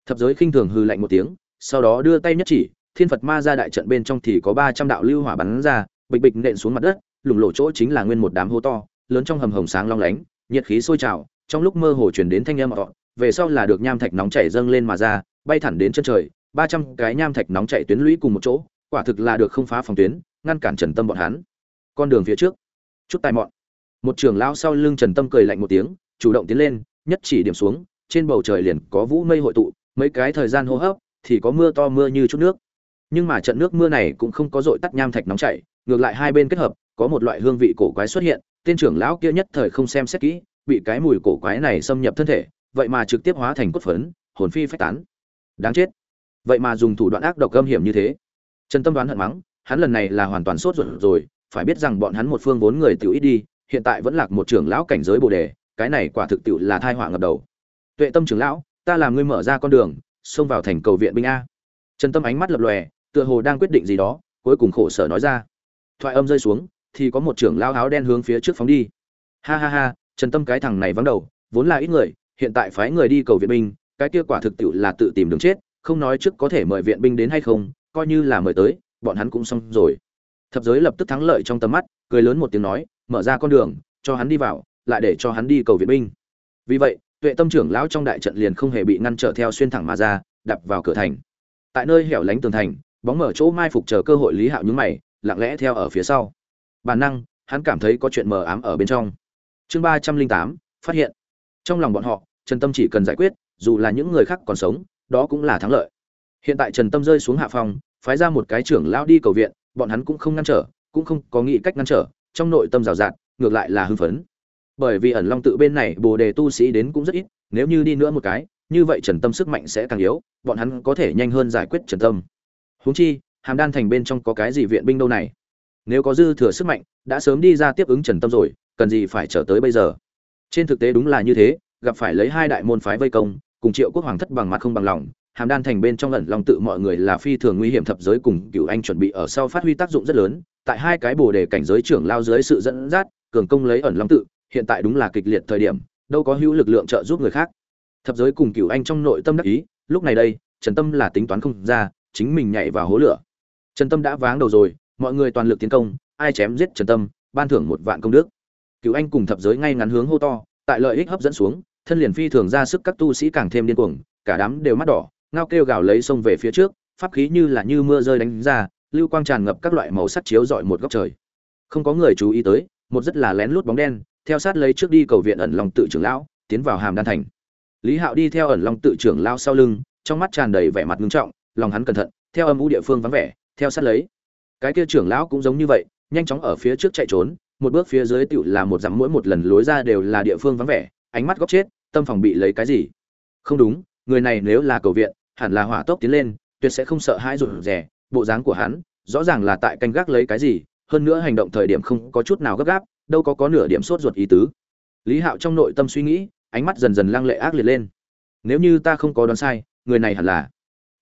thập giới khinh thường hư lạnh một tiếng, sau đó đưa tay nhất chỉ, thiên phật ma ra đại trận bên trong thì có ba trăm đạo lưu hỏa bắn ra, bịch bịch nện xuống mặt đất, lủng lộ chỗ chính là nguyên một đám hố to, lớn trong hầm hồng sáng long lánh, nhiệt khí sôi trào, trong lúc mơ hồ chuyển đến thanh âm họ, về sau là được nham thạch nóng chảy dâng lên mà ra, bay thẳng đến chân trời, ba trăm cái nham thạch nóng chảy tuyến lũy cùng một chỗ, quả thực là được không phá phòng tuyến, ngăn cản trần tâm bọn hắn. Con đường phía trước, chút tài mọn. Một trưởng lao sau lưng trần tâm cười lạnh một tiếng, chủ động tiến lên, nhất chỉ điểm xuống, trên bầu trời liền có vũ mây hội tụ mấy cái thời gian hô hấp, thì có mưa to mưa như chút nước. Nhưng mà trận nước mưa này cũng không có dội tắt nham thạch nóng chảy, ngược lại hai bên kết hợp, có một loại hương vị cổ quái xuất hiện, tên trưởng lão kia nhất thời không xem xét kỹ, bị cái mùi cổ quái này xâm nhập thân thể, vậy mà trực tiếp hóa thành cốt phấn, hồn phi phách tán. Đáng chết. Vậy mà dùng thủ đoạn ác độc gâm hiểm như thế. Trần tâm đoán hận mắng, hắn lần này là hoàn toàn sốt ruột rồi, phải biết rằng bọn hắn một phương vốn người tiểu ít đi, hiện tại vẫn lạc một trưởng lão cảnh giới bồ đề, cái này quả thực tiểu là thai họa ngập đầu. Tuệ tâm trưởng lão ta làm ngươi mở ra con đường, xông vào thành cầu viện binh a. Trần tâm ánh mắt lập lòe, tựa hồ đang quyết định gì đó, cuối cùng khổ sở nói ra. Thoại âm rơi xuống, thì có một trưởng lão áo đen hướng phía trước phóng đi. Ha ha ha, trần tâm cái thằng này vắng đầu, vốn là ít người, hiện tại phái người đi cầu viện binh, cái kia quả thực tiệu là tự tìm đường chết, không nói trước có thể mời viện binh đến hay không, coi như là mời tới, bọn hắn cũng xong rồi. Thập giới lập tức thắng lợi trong tầm mắt, cười lớn một tiếng nói, mở ra con đường, cho hắn đi vào, lại để cho hắn đi cầu viện binh. Vì vậy tuệ tâm trưởng lão trong đại trận liền không hề bị ngăn trở theo xuyên thẳng mà ra đập vào cửa thành. Tại nơi hẻo lánh tường thành, bóng mở chỗ mai phục chờ cơ hội lý hạo nhúng mày, lặng lẽ theo ở phía sau. Bản năng, hắn cảm thấy có chuyện mờ ám ở bên trong. Chương ba trăm linh tám, phát hiện. Trong lòng bọn họ, trần tâm chỉ cần giải quyết, dù là những người khác còn sống, đó cũng là thắng lợi. Hiện tại trần tâm rơi xuống hạ phòng, phái ra một cái trưởng lão đi cầu viện, bọn hắn cũng không ngăn trở, cũng không có nghĩ cách ngăn trở, trong nội tâm rào rạt, ngược lại là hưng phấn bởi vì ẩn long tự bên này bồ đề tu sĩ đến cũng rất ít, nếu như đi nữa một cái, như vậy trần tâm sức mạnh sẽ càng yếu, bọn hắn có thể nhanh hơn giải quyết trần tâm. Huống chi, hàm đan thành bên trong có cái gì viện binh đâu này? Nếu có dư thừa sức mạnh, đã sớm đi ra tiếp ứng trần tâm rồi, cần gì phải trở tới bây giờ? Trên thực tế đúng là như thế, gặp phải lấy hai đại môn phái vây công, cùng triệu quốc hoàng thất bằng mặt không bằng lòng, hàm đan thành bên trong ẩn long tự mọi người là phi thường nguy hiểm thập giới cùng cựu anh chuẩn bị ở sau phát huy tác dụng rất lớn, tại hai cái bồ đề cảnh giới trưởng lao dưới sự dẫn dắt, cường công lấy ẩn long tự hiện tại đúng là kịch liệt thời điểm, đâu có hữu lực lượng trợ giúp người khác. Thập giới cùng cựu anh trong nội tâm đắc ý, lúc này đây, trần tâm là tính toán không ra, chính mình nhảy vào hố lửa. Trần tâm đã váng đầu rồi, mọi người toàn lực tiến công, ai chém giết trần tâm, ban thưởng một vạn công đức. Cựu anh cùng thập giới ngay ngắn hướng hô to, tại lợi ích hấp dẫn xuống, thân liền phi thường ra sức các tu sĩ càng thêm điên cuồng, cả đám đều mắt đỏ, ngao kêu gào lấy sông về phía trước, pháp khí như là như mưa rơi đánh ra, lưu quang tràn ngập các loại màu sắc chiếu rọi một góc trời. Không có người chú ý tới, một rất là lén lút bóng đen theo sát lấy trước đi cầu viện ẩn long tự trưởng lão, tiến vào hàm đan thành. Lý hạo đi theo ẩn long tự trưởng lao sau lưng, trong mắt tràn đầy vẻ mặt nghiêm trọng, lòng hắn cẩn thận, theo âm u địa phương vắng vẻ, theo sát lấy. Cái kia trưởng lão cũng giống như vậy, nhanh chóng ở phía trước chạy trốn, một bước phía dưới tựu là một dặm mỗi một lần lối ra đều là địa phương vắng vẻ, ánh mắt góc chết, tâm phòng bị lấy cái gì? Không đúng, người này nếu là cầu viện, hẳn là hỏa tốc tiến lên, tuyệt sẽ không sợ hãi rụt rè, bộ dáng của hắn, rõ ràng là tại canh gác lấy cái gì, hơn nữa hành động thời điểm không có chút nào gấp gáp đâu có có nửa điểm sốt ruột ý tứ. Lý hạo trong nội tâm suy nghĩ, ánh mắt dần dần lăng lệ ác liệt lên. Nếu như ta không có đoán sai, người này hẳn là.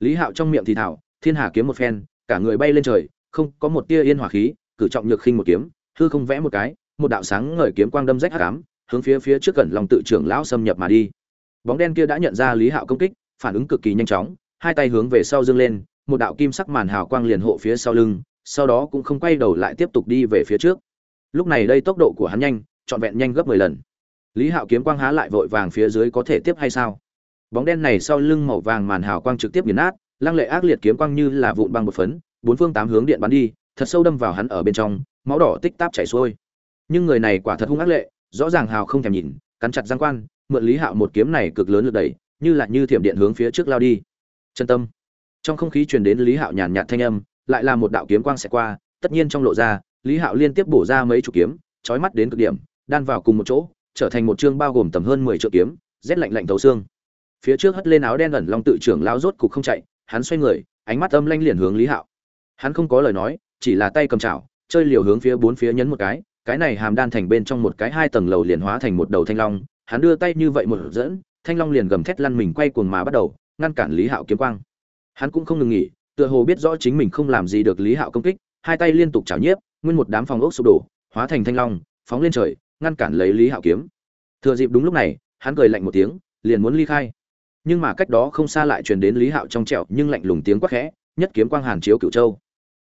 Lý hạo trong miệng thì thảo, thiên hà kiếm một phen, cả người bay lên trời, không có một tia yên hỏa khí, cử trọng nhược khinh một kiếm, hư không vẽ một cái, một đạo sáng ngời kiếm quang đâm rách hắc ám, hướng phía phía trước gần lòng tự trưởng lão xâm nhập mà đi. Bóng đen kia đã nhận ra lý hạo công kích, phản ứng cực kỳ nhanh chóng, hai tay hướng về sau dương lên, một đạo kim sắc màn hào quang liền hộ phía sau lưng, sau đó cũng không quay đầu lại tiếp tục đi về phía trước lúc này đây tốc độ của hắn nhanh, trọn vẹn nhanh gấp mười lần. Lý hạo kiếm quang há lại vội vàng phía dưới có thể tiếp hay sao? Bóng đen này sau lưng màu vàng màn hào quang trực tiếp nghiền nát, lăng lệ ác liệt kiếm quang như là vụn băng một phấn, bốn phương tám hướng điện bắn đi, thật sâu đâm vào hắn ở bên trong, máu đỏ tích táp chảy xuôi. Nhưng người này quả thật hung ác lệ, rõ ràng hào không thèm nhìn, cắn chặt giang quan, mượn lý hạo một kiếm này cực lớn lực đẩy, như là như thiểm điện hướng phía trước lao đi. Chân tâm. Trong không khí truyền đến lý hạo nhàn nhạt thanh âm, lại là một đạo kiếm quang sẽ qua, tất nhiên trong lộ ra lý hạo liên tiếp bổ ra mấy chục kiếm trói mắt đến cực điểm, đan vào cùng một chỗ, trở thành một chương bao gồm tầm hơn mười triệu kiếm, rét lạnh lạnh thấu xương. Phía trước hất lên áo đen ẩn long tự trưởng lao rốt cục không chạy, hắn xoay người, ánh mắt âm lanh liền hướng lý hạo. Hắn không có lời nói, chỉ là tay cầm chảo, chơi liều hướng phía bốn phía nhấn một cái cái này hàm đan thành bên trong một cái hai tầng lầu liền hóa thành một đầu thanh long, hắn đưa tay như vậy một dẫn, thanh long liền gầm thét lăn mình quay cuồng mà bắt đầu, ngăn cản lý hạo kiếm quang. Hắn cũng không ngừng nghỉ, tựa hồ biết rõ chính mình không làm gì được lý hạo công kích, hai tay liên tục chảo nhiếp nguyên một đám phòng ốc sụp đổ, hóa thành thanh long, phóng lên trời, ngăn cản lấy lý hạo kiếm. Thừa dịp đúng lúc này, hắn cười lạnh một tiếng, liền muốn ly khai. Nhưng mà cách đó không xa lại truyền đến lý hạo trong trẹo nhưng lạnh lùng tiếng quắc khẽ, nhất kiếm quang hàn chiếu cựu châu.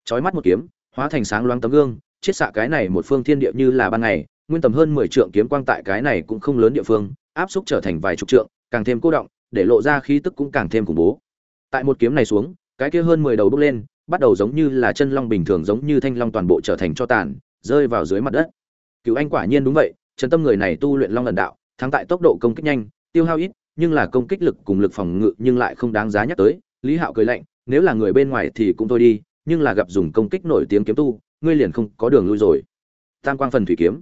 Chói mắt một kiếm, hóa thành sáng loáng tấm gương chiết xạ cái này một phương thiên địa như là ban ngày, nguyên tầm hơn mười trượng kiếm quang tại cái này cũng không lớn địa phương, áp xúc trở thành vài chục trượng, càng thêm cô động, để lộ ra khí tức cũng càng thêm khủng bố. Tại một kiếm này xuống, cái kia hơn mười đầu bốc lên bắt đầu giống như là chân long bình thường giống như thanh long toàn bộ trở thành cho tàn, rơi vào dưới mặt đất. Cựu anh quả nhiên đúng vậy trần tâm người này tu luyện long lần đạo, thắng tại tốc độ công kích nhanh, tiêu hao ít, nhưng là công kích lực cùng lực phòng ngự nhưng lại không đáng giá nhắc tới. Lý hạo cười lạnh, nếu là người bên ngoài thì cũng thôi đi, nhưng là gặp dùng công kích nổi tiếng kiếm tu, ngươi liền không có đường lui rồi. Tam quang phần thủy kiếm.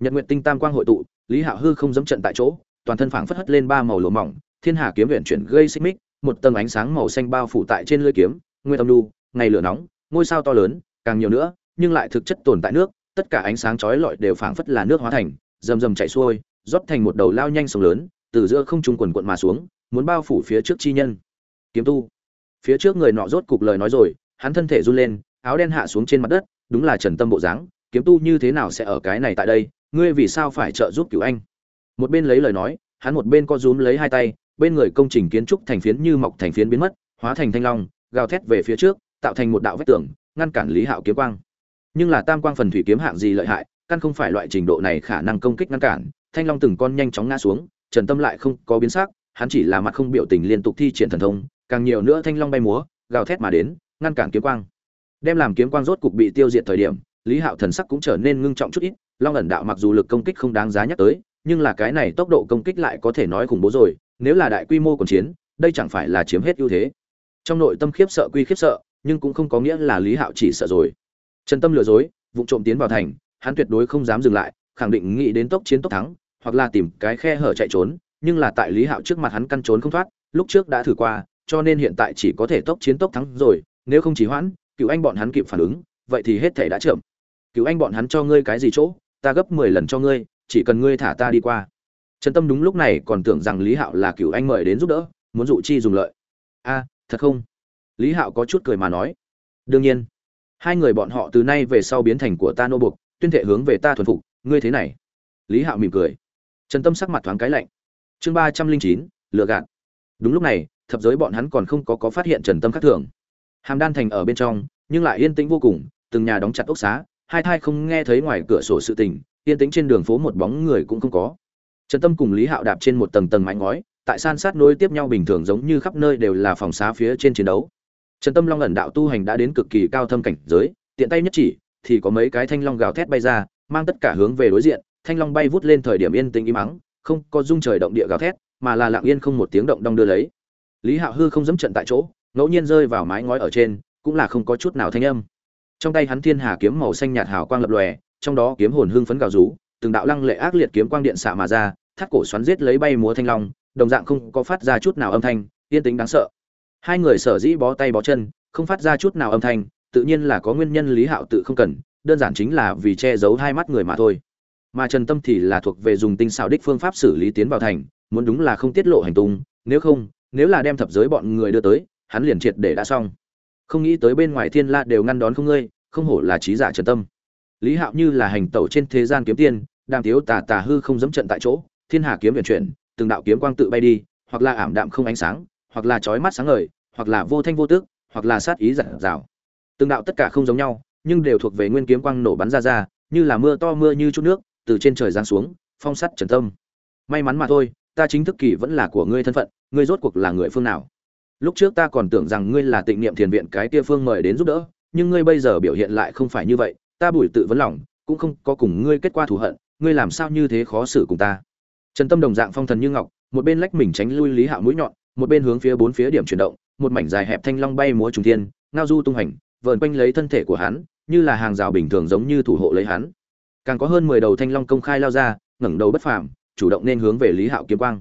Nhật nguyện tinh tam quang hội tụ, lý hạo hư không dẫm trận tại chỗ, toàn thân phảng phất hất lên ba màu lỗ mỏng, thiên hà kiếm viện chuyển gây xích mích, một tầng ánh sáng màu xanh bao phủ tại trên lưỡi kiếm, nguyên âm lu ngày lửa nóng, ngôi sao to lớn, càng nhiều nữa, nhưng lại thực chất tồn tại nước, tất cả ánh sáng chói lọi đều phảng phất là nước hóa thành, rầm rầm chảy xuôi, rót thành một đầu lao nhanh sông lớn, từ giữa không trung quần quận mà xuống, muốn bao phủ phía trước chi nhân. Kiếm tu. Phía trước người nọ rốt cục lời nói rồi, hắn thân thể run lên, áo đen hạ xuống trên mặt đất, đúng là trần tâm bộ dáng, kiếm tu như thế nào sẽ ở cái này tại đây, ngươi vì sao phải trợ giúp cứu anh? Một bên lấy lời nói, hắn một bên co rúm lấy hai tay, bên người công trình kiến trúc thành phiến như mọc thành phiến biến mất, hóa thành thanh long, gào thét về phía trước tạo thành một đạo vách tường, ngăn cản lý hạo kiếm quang. Nhưng là tam quang phần thủy kiếm hạng gì lợi hại, căn không phải loại trình độ này khả năng công kích ngăn cản. Thanh long từng con nhanh chóng ngã xuống, trần tâm lại không có biến sắc, hắn chỉ là mặt không biểu tình liên tục thi triển thần thông, càng nhiều nữa thanh long bay múa, gào thét mà đến, ngăn cản kiếm quang. Đem làm kiếm quang rốt cục bị tiêu diệt thời điểm, lý hạo thần sắc cũng trở nên ngưng trọng chút ít, long ẩn đạo mặc dù lực công kích không đáng giá nhắc tới, nhưng là cái này tốc độ công kích lại có thể nói khủng bố rồi, nếu là đại quy mô còn chiến, đây chẳng phải là chiếm hết ưu thế. Trong nội tâm khiếp sợ quy khiếp sợ nhưng cũng không có nghĩa là lý hạo chỉ sợ rồi. Trần tâm lừa dối vụ trộm tiến vào thành, hắn tuyệt đối không dám dừng lại, khẳng định nghĩ đến tốc chiến tốc thắng, hoặc là tìm cái khe hở chạy trốn, nhưng là tại lý hạo trước mặt hắn căn trốn không thoát, lúc trước đã thử qua, cho nên hiện tại chỉ có thể tốc chiến tốc thắng rồi, nếu không chỉ hoãn, cựu anh bọn hắn kịp phản ứng, vậy thì hết thể đã chậm. Cựu anh bọn hắn cho ngươi cái gì chỗ, ta gấp mười lần cho ngươi, chỉ cần ngươi thả ta đi qua. Trần tâm đúng lúc này còn tưởng rằng lý hạo là cựu anh mời đến giúp đỡ, muốn dụ chi dùng lợi. A, thật không? Lý hạo có chút cười mà nói, đương nhiên, hai người bọn họ từ nay về sau biến thành của ta nô buộc tuyên thệ hướng về ta thuần phục, ngươi thế này. Lý hạo mỉm cười. Trần tâm sắc mặt thoáng cái lạnh. Chương ba trăm linh chín lựa gạt. Đúng lúc này, thập giới bọn hắn còn không có có phát hiện trần tâm khác thường. Hàm đan thành ở bên trong, nhưng lại yên tĩnh vô cùng, từng nhà đóng chặt ốc xá, hai thai không nghe thấy ngoài cửa sổ sự tình, yên tĩnh trên đường phố một bóng người cũng không có. Trần tâm cùng lý hạo đạp trên một tầng tầng mái ngói, tại san sát nối tiếp nhau bình thường giống như khắp nơi đều là phòng xá phía trên chiến đấu trần tâm long ẩn đạo tu hành đã đến cực kỳ cao thâm cảnh giới, tiện tay nhất chỉ, thì có mấy cái thanh long gào thét bay ra, mang tất cả hướng về đối diện, thanh long bay vút lên thời điểm yên tĩnh im mắng không có rung trời động địa gào thét, mà là lặng yên không một tiếng động đong đưa lấy. Lý hạo hư không dẫm trận tại chỗ, ngẫu nhiên rơi vào mái ngói ở trên, cũng là không có chút nào thanh âm. Trong tay hắn thiên hà kiếm màu xanh nhạt hào quang lập lòe, trong đó kiếm hồn hưng phấn gào rú, từng đạo lăng lệ ác liệt kiếm quang điện xạ mà ra, thắt cổ xoắn giết lấy bay múa thanh long, đồng dạng không có phát ra chút nào âm thanh, yên tĩnh đáng sợ hai người sở dĩ bó tay bó chân, không phát ra chút nào âm thanh, tự nhiên là có nguyên nhân lý hạo tự không cần, đơn giản chính là vì che giấu hai mắt người mà thôi. Mà trần tâm thì là thuộc về dùng tinh xảo đích phương pháp xử lý tiến vào thành, muốn đúng là không tiết lộ hành tung, nếu không, nếu là đem thập giới bọn người đưa tới, hắn liền triệt để đã xong. Không nghĩ tới bên ngoài thiên la đều ngăn đón không ngươi, không hổ là trí giả trần tâm. Lý hạo như là hành tẩu trên thế gian kiếm tiên, đang thiếu tà tà hư không dẫm trận tại chỗ, thiên hà kiếm vận chuyển, từng đạo kiếm quang tự bay đi, hoặc là ảm đạm không ánh sáng hoặc là chói mắt sáng ngời, hoặc là vô thanh vô tức, hoặc là sát ý giản rào từng đạo tất cả không giống nhau, nhưng đều thuộc về nguyên kiếm quang nổ bắn ra ra, như là mưa to mưa như chút nước, từ trên trời giáng xuống, phong sắt trần tâm. May mắn mà thôi, ta chính thức kỳ vẫn là của ngươi thân phận, ngươi rốt cuộc là người phương nào? Lúc trước ta còn tưởng rằng ngươi là tịnh niệm thiền viện cái kia phương mời đến giúp đỡ, nhưng ngươi bây giờ biểu hiện lại không phải như vậy, ta bùi tự vấn lòng, cũng không có cùng ngươi kết quả thù hận, ngươi làm sao như thế khó xử cùng ta? Trần tâm đồng dạng phong thần như ngọc, một bên lách mình tránh lui lý hạo mũi nhọn một bên hướng phía bốn phía điểm chuyển động, một mảnh dài hẹp thanh long bay múa trùng thiên, ngao du tung hành vờn quanh lấy thân thể của hắn, như là hàng rào bình thường giống như thủ hộ lấy hắn. Càng có hơn mười đầu thanh long công khai lao ra, ngẩng đầu bất phàm, chủ động nên hướng về lý hạo kiếm quang.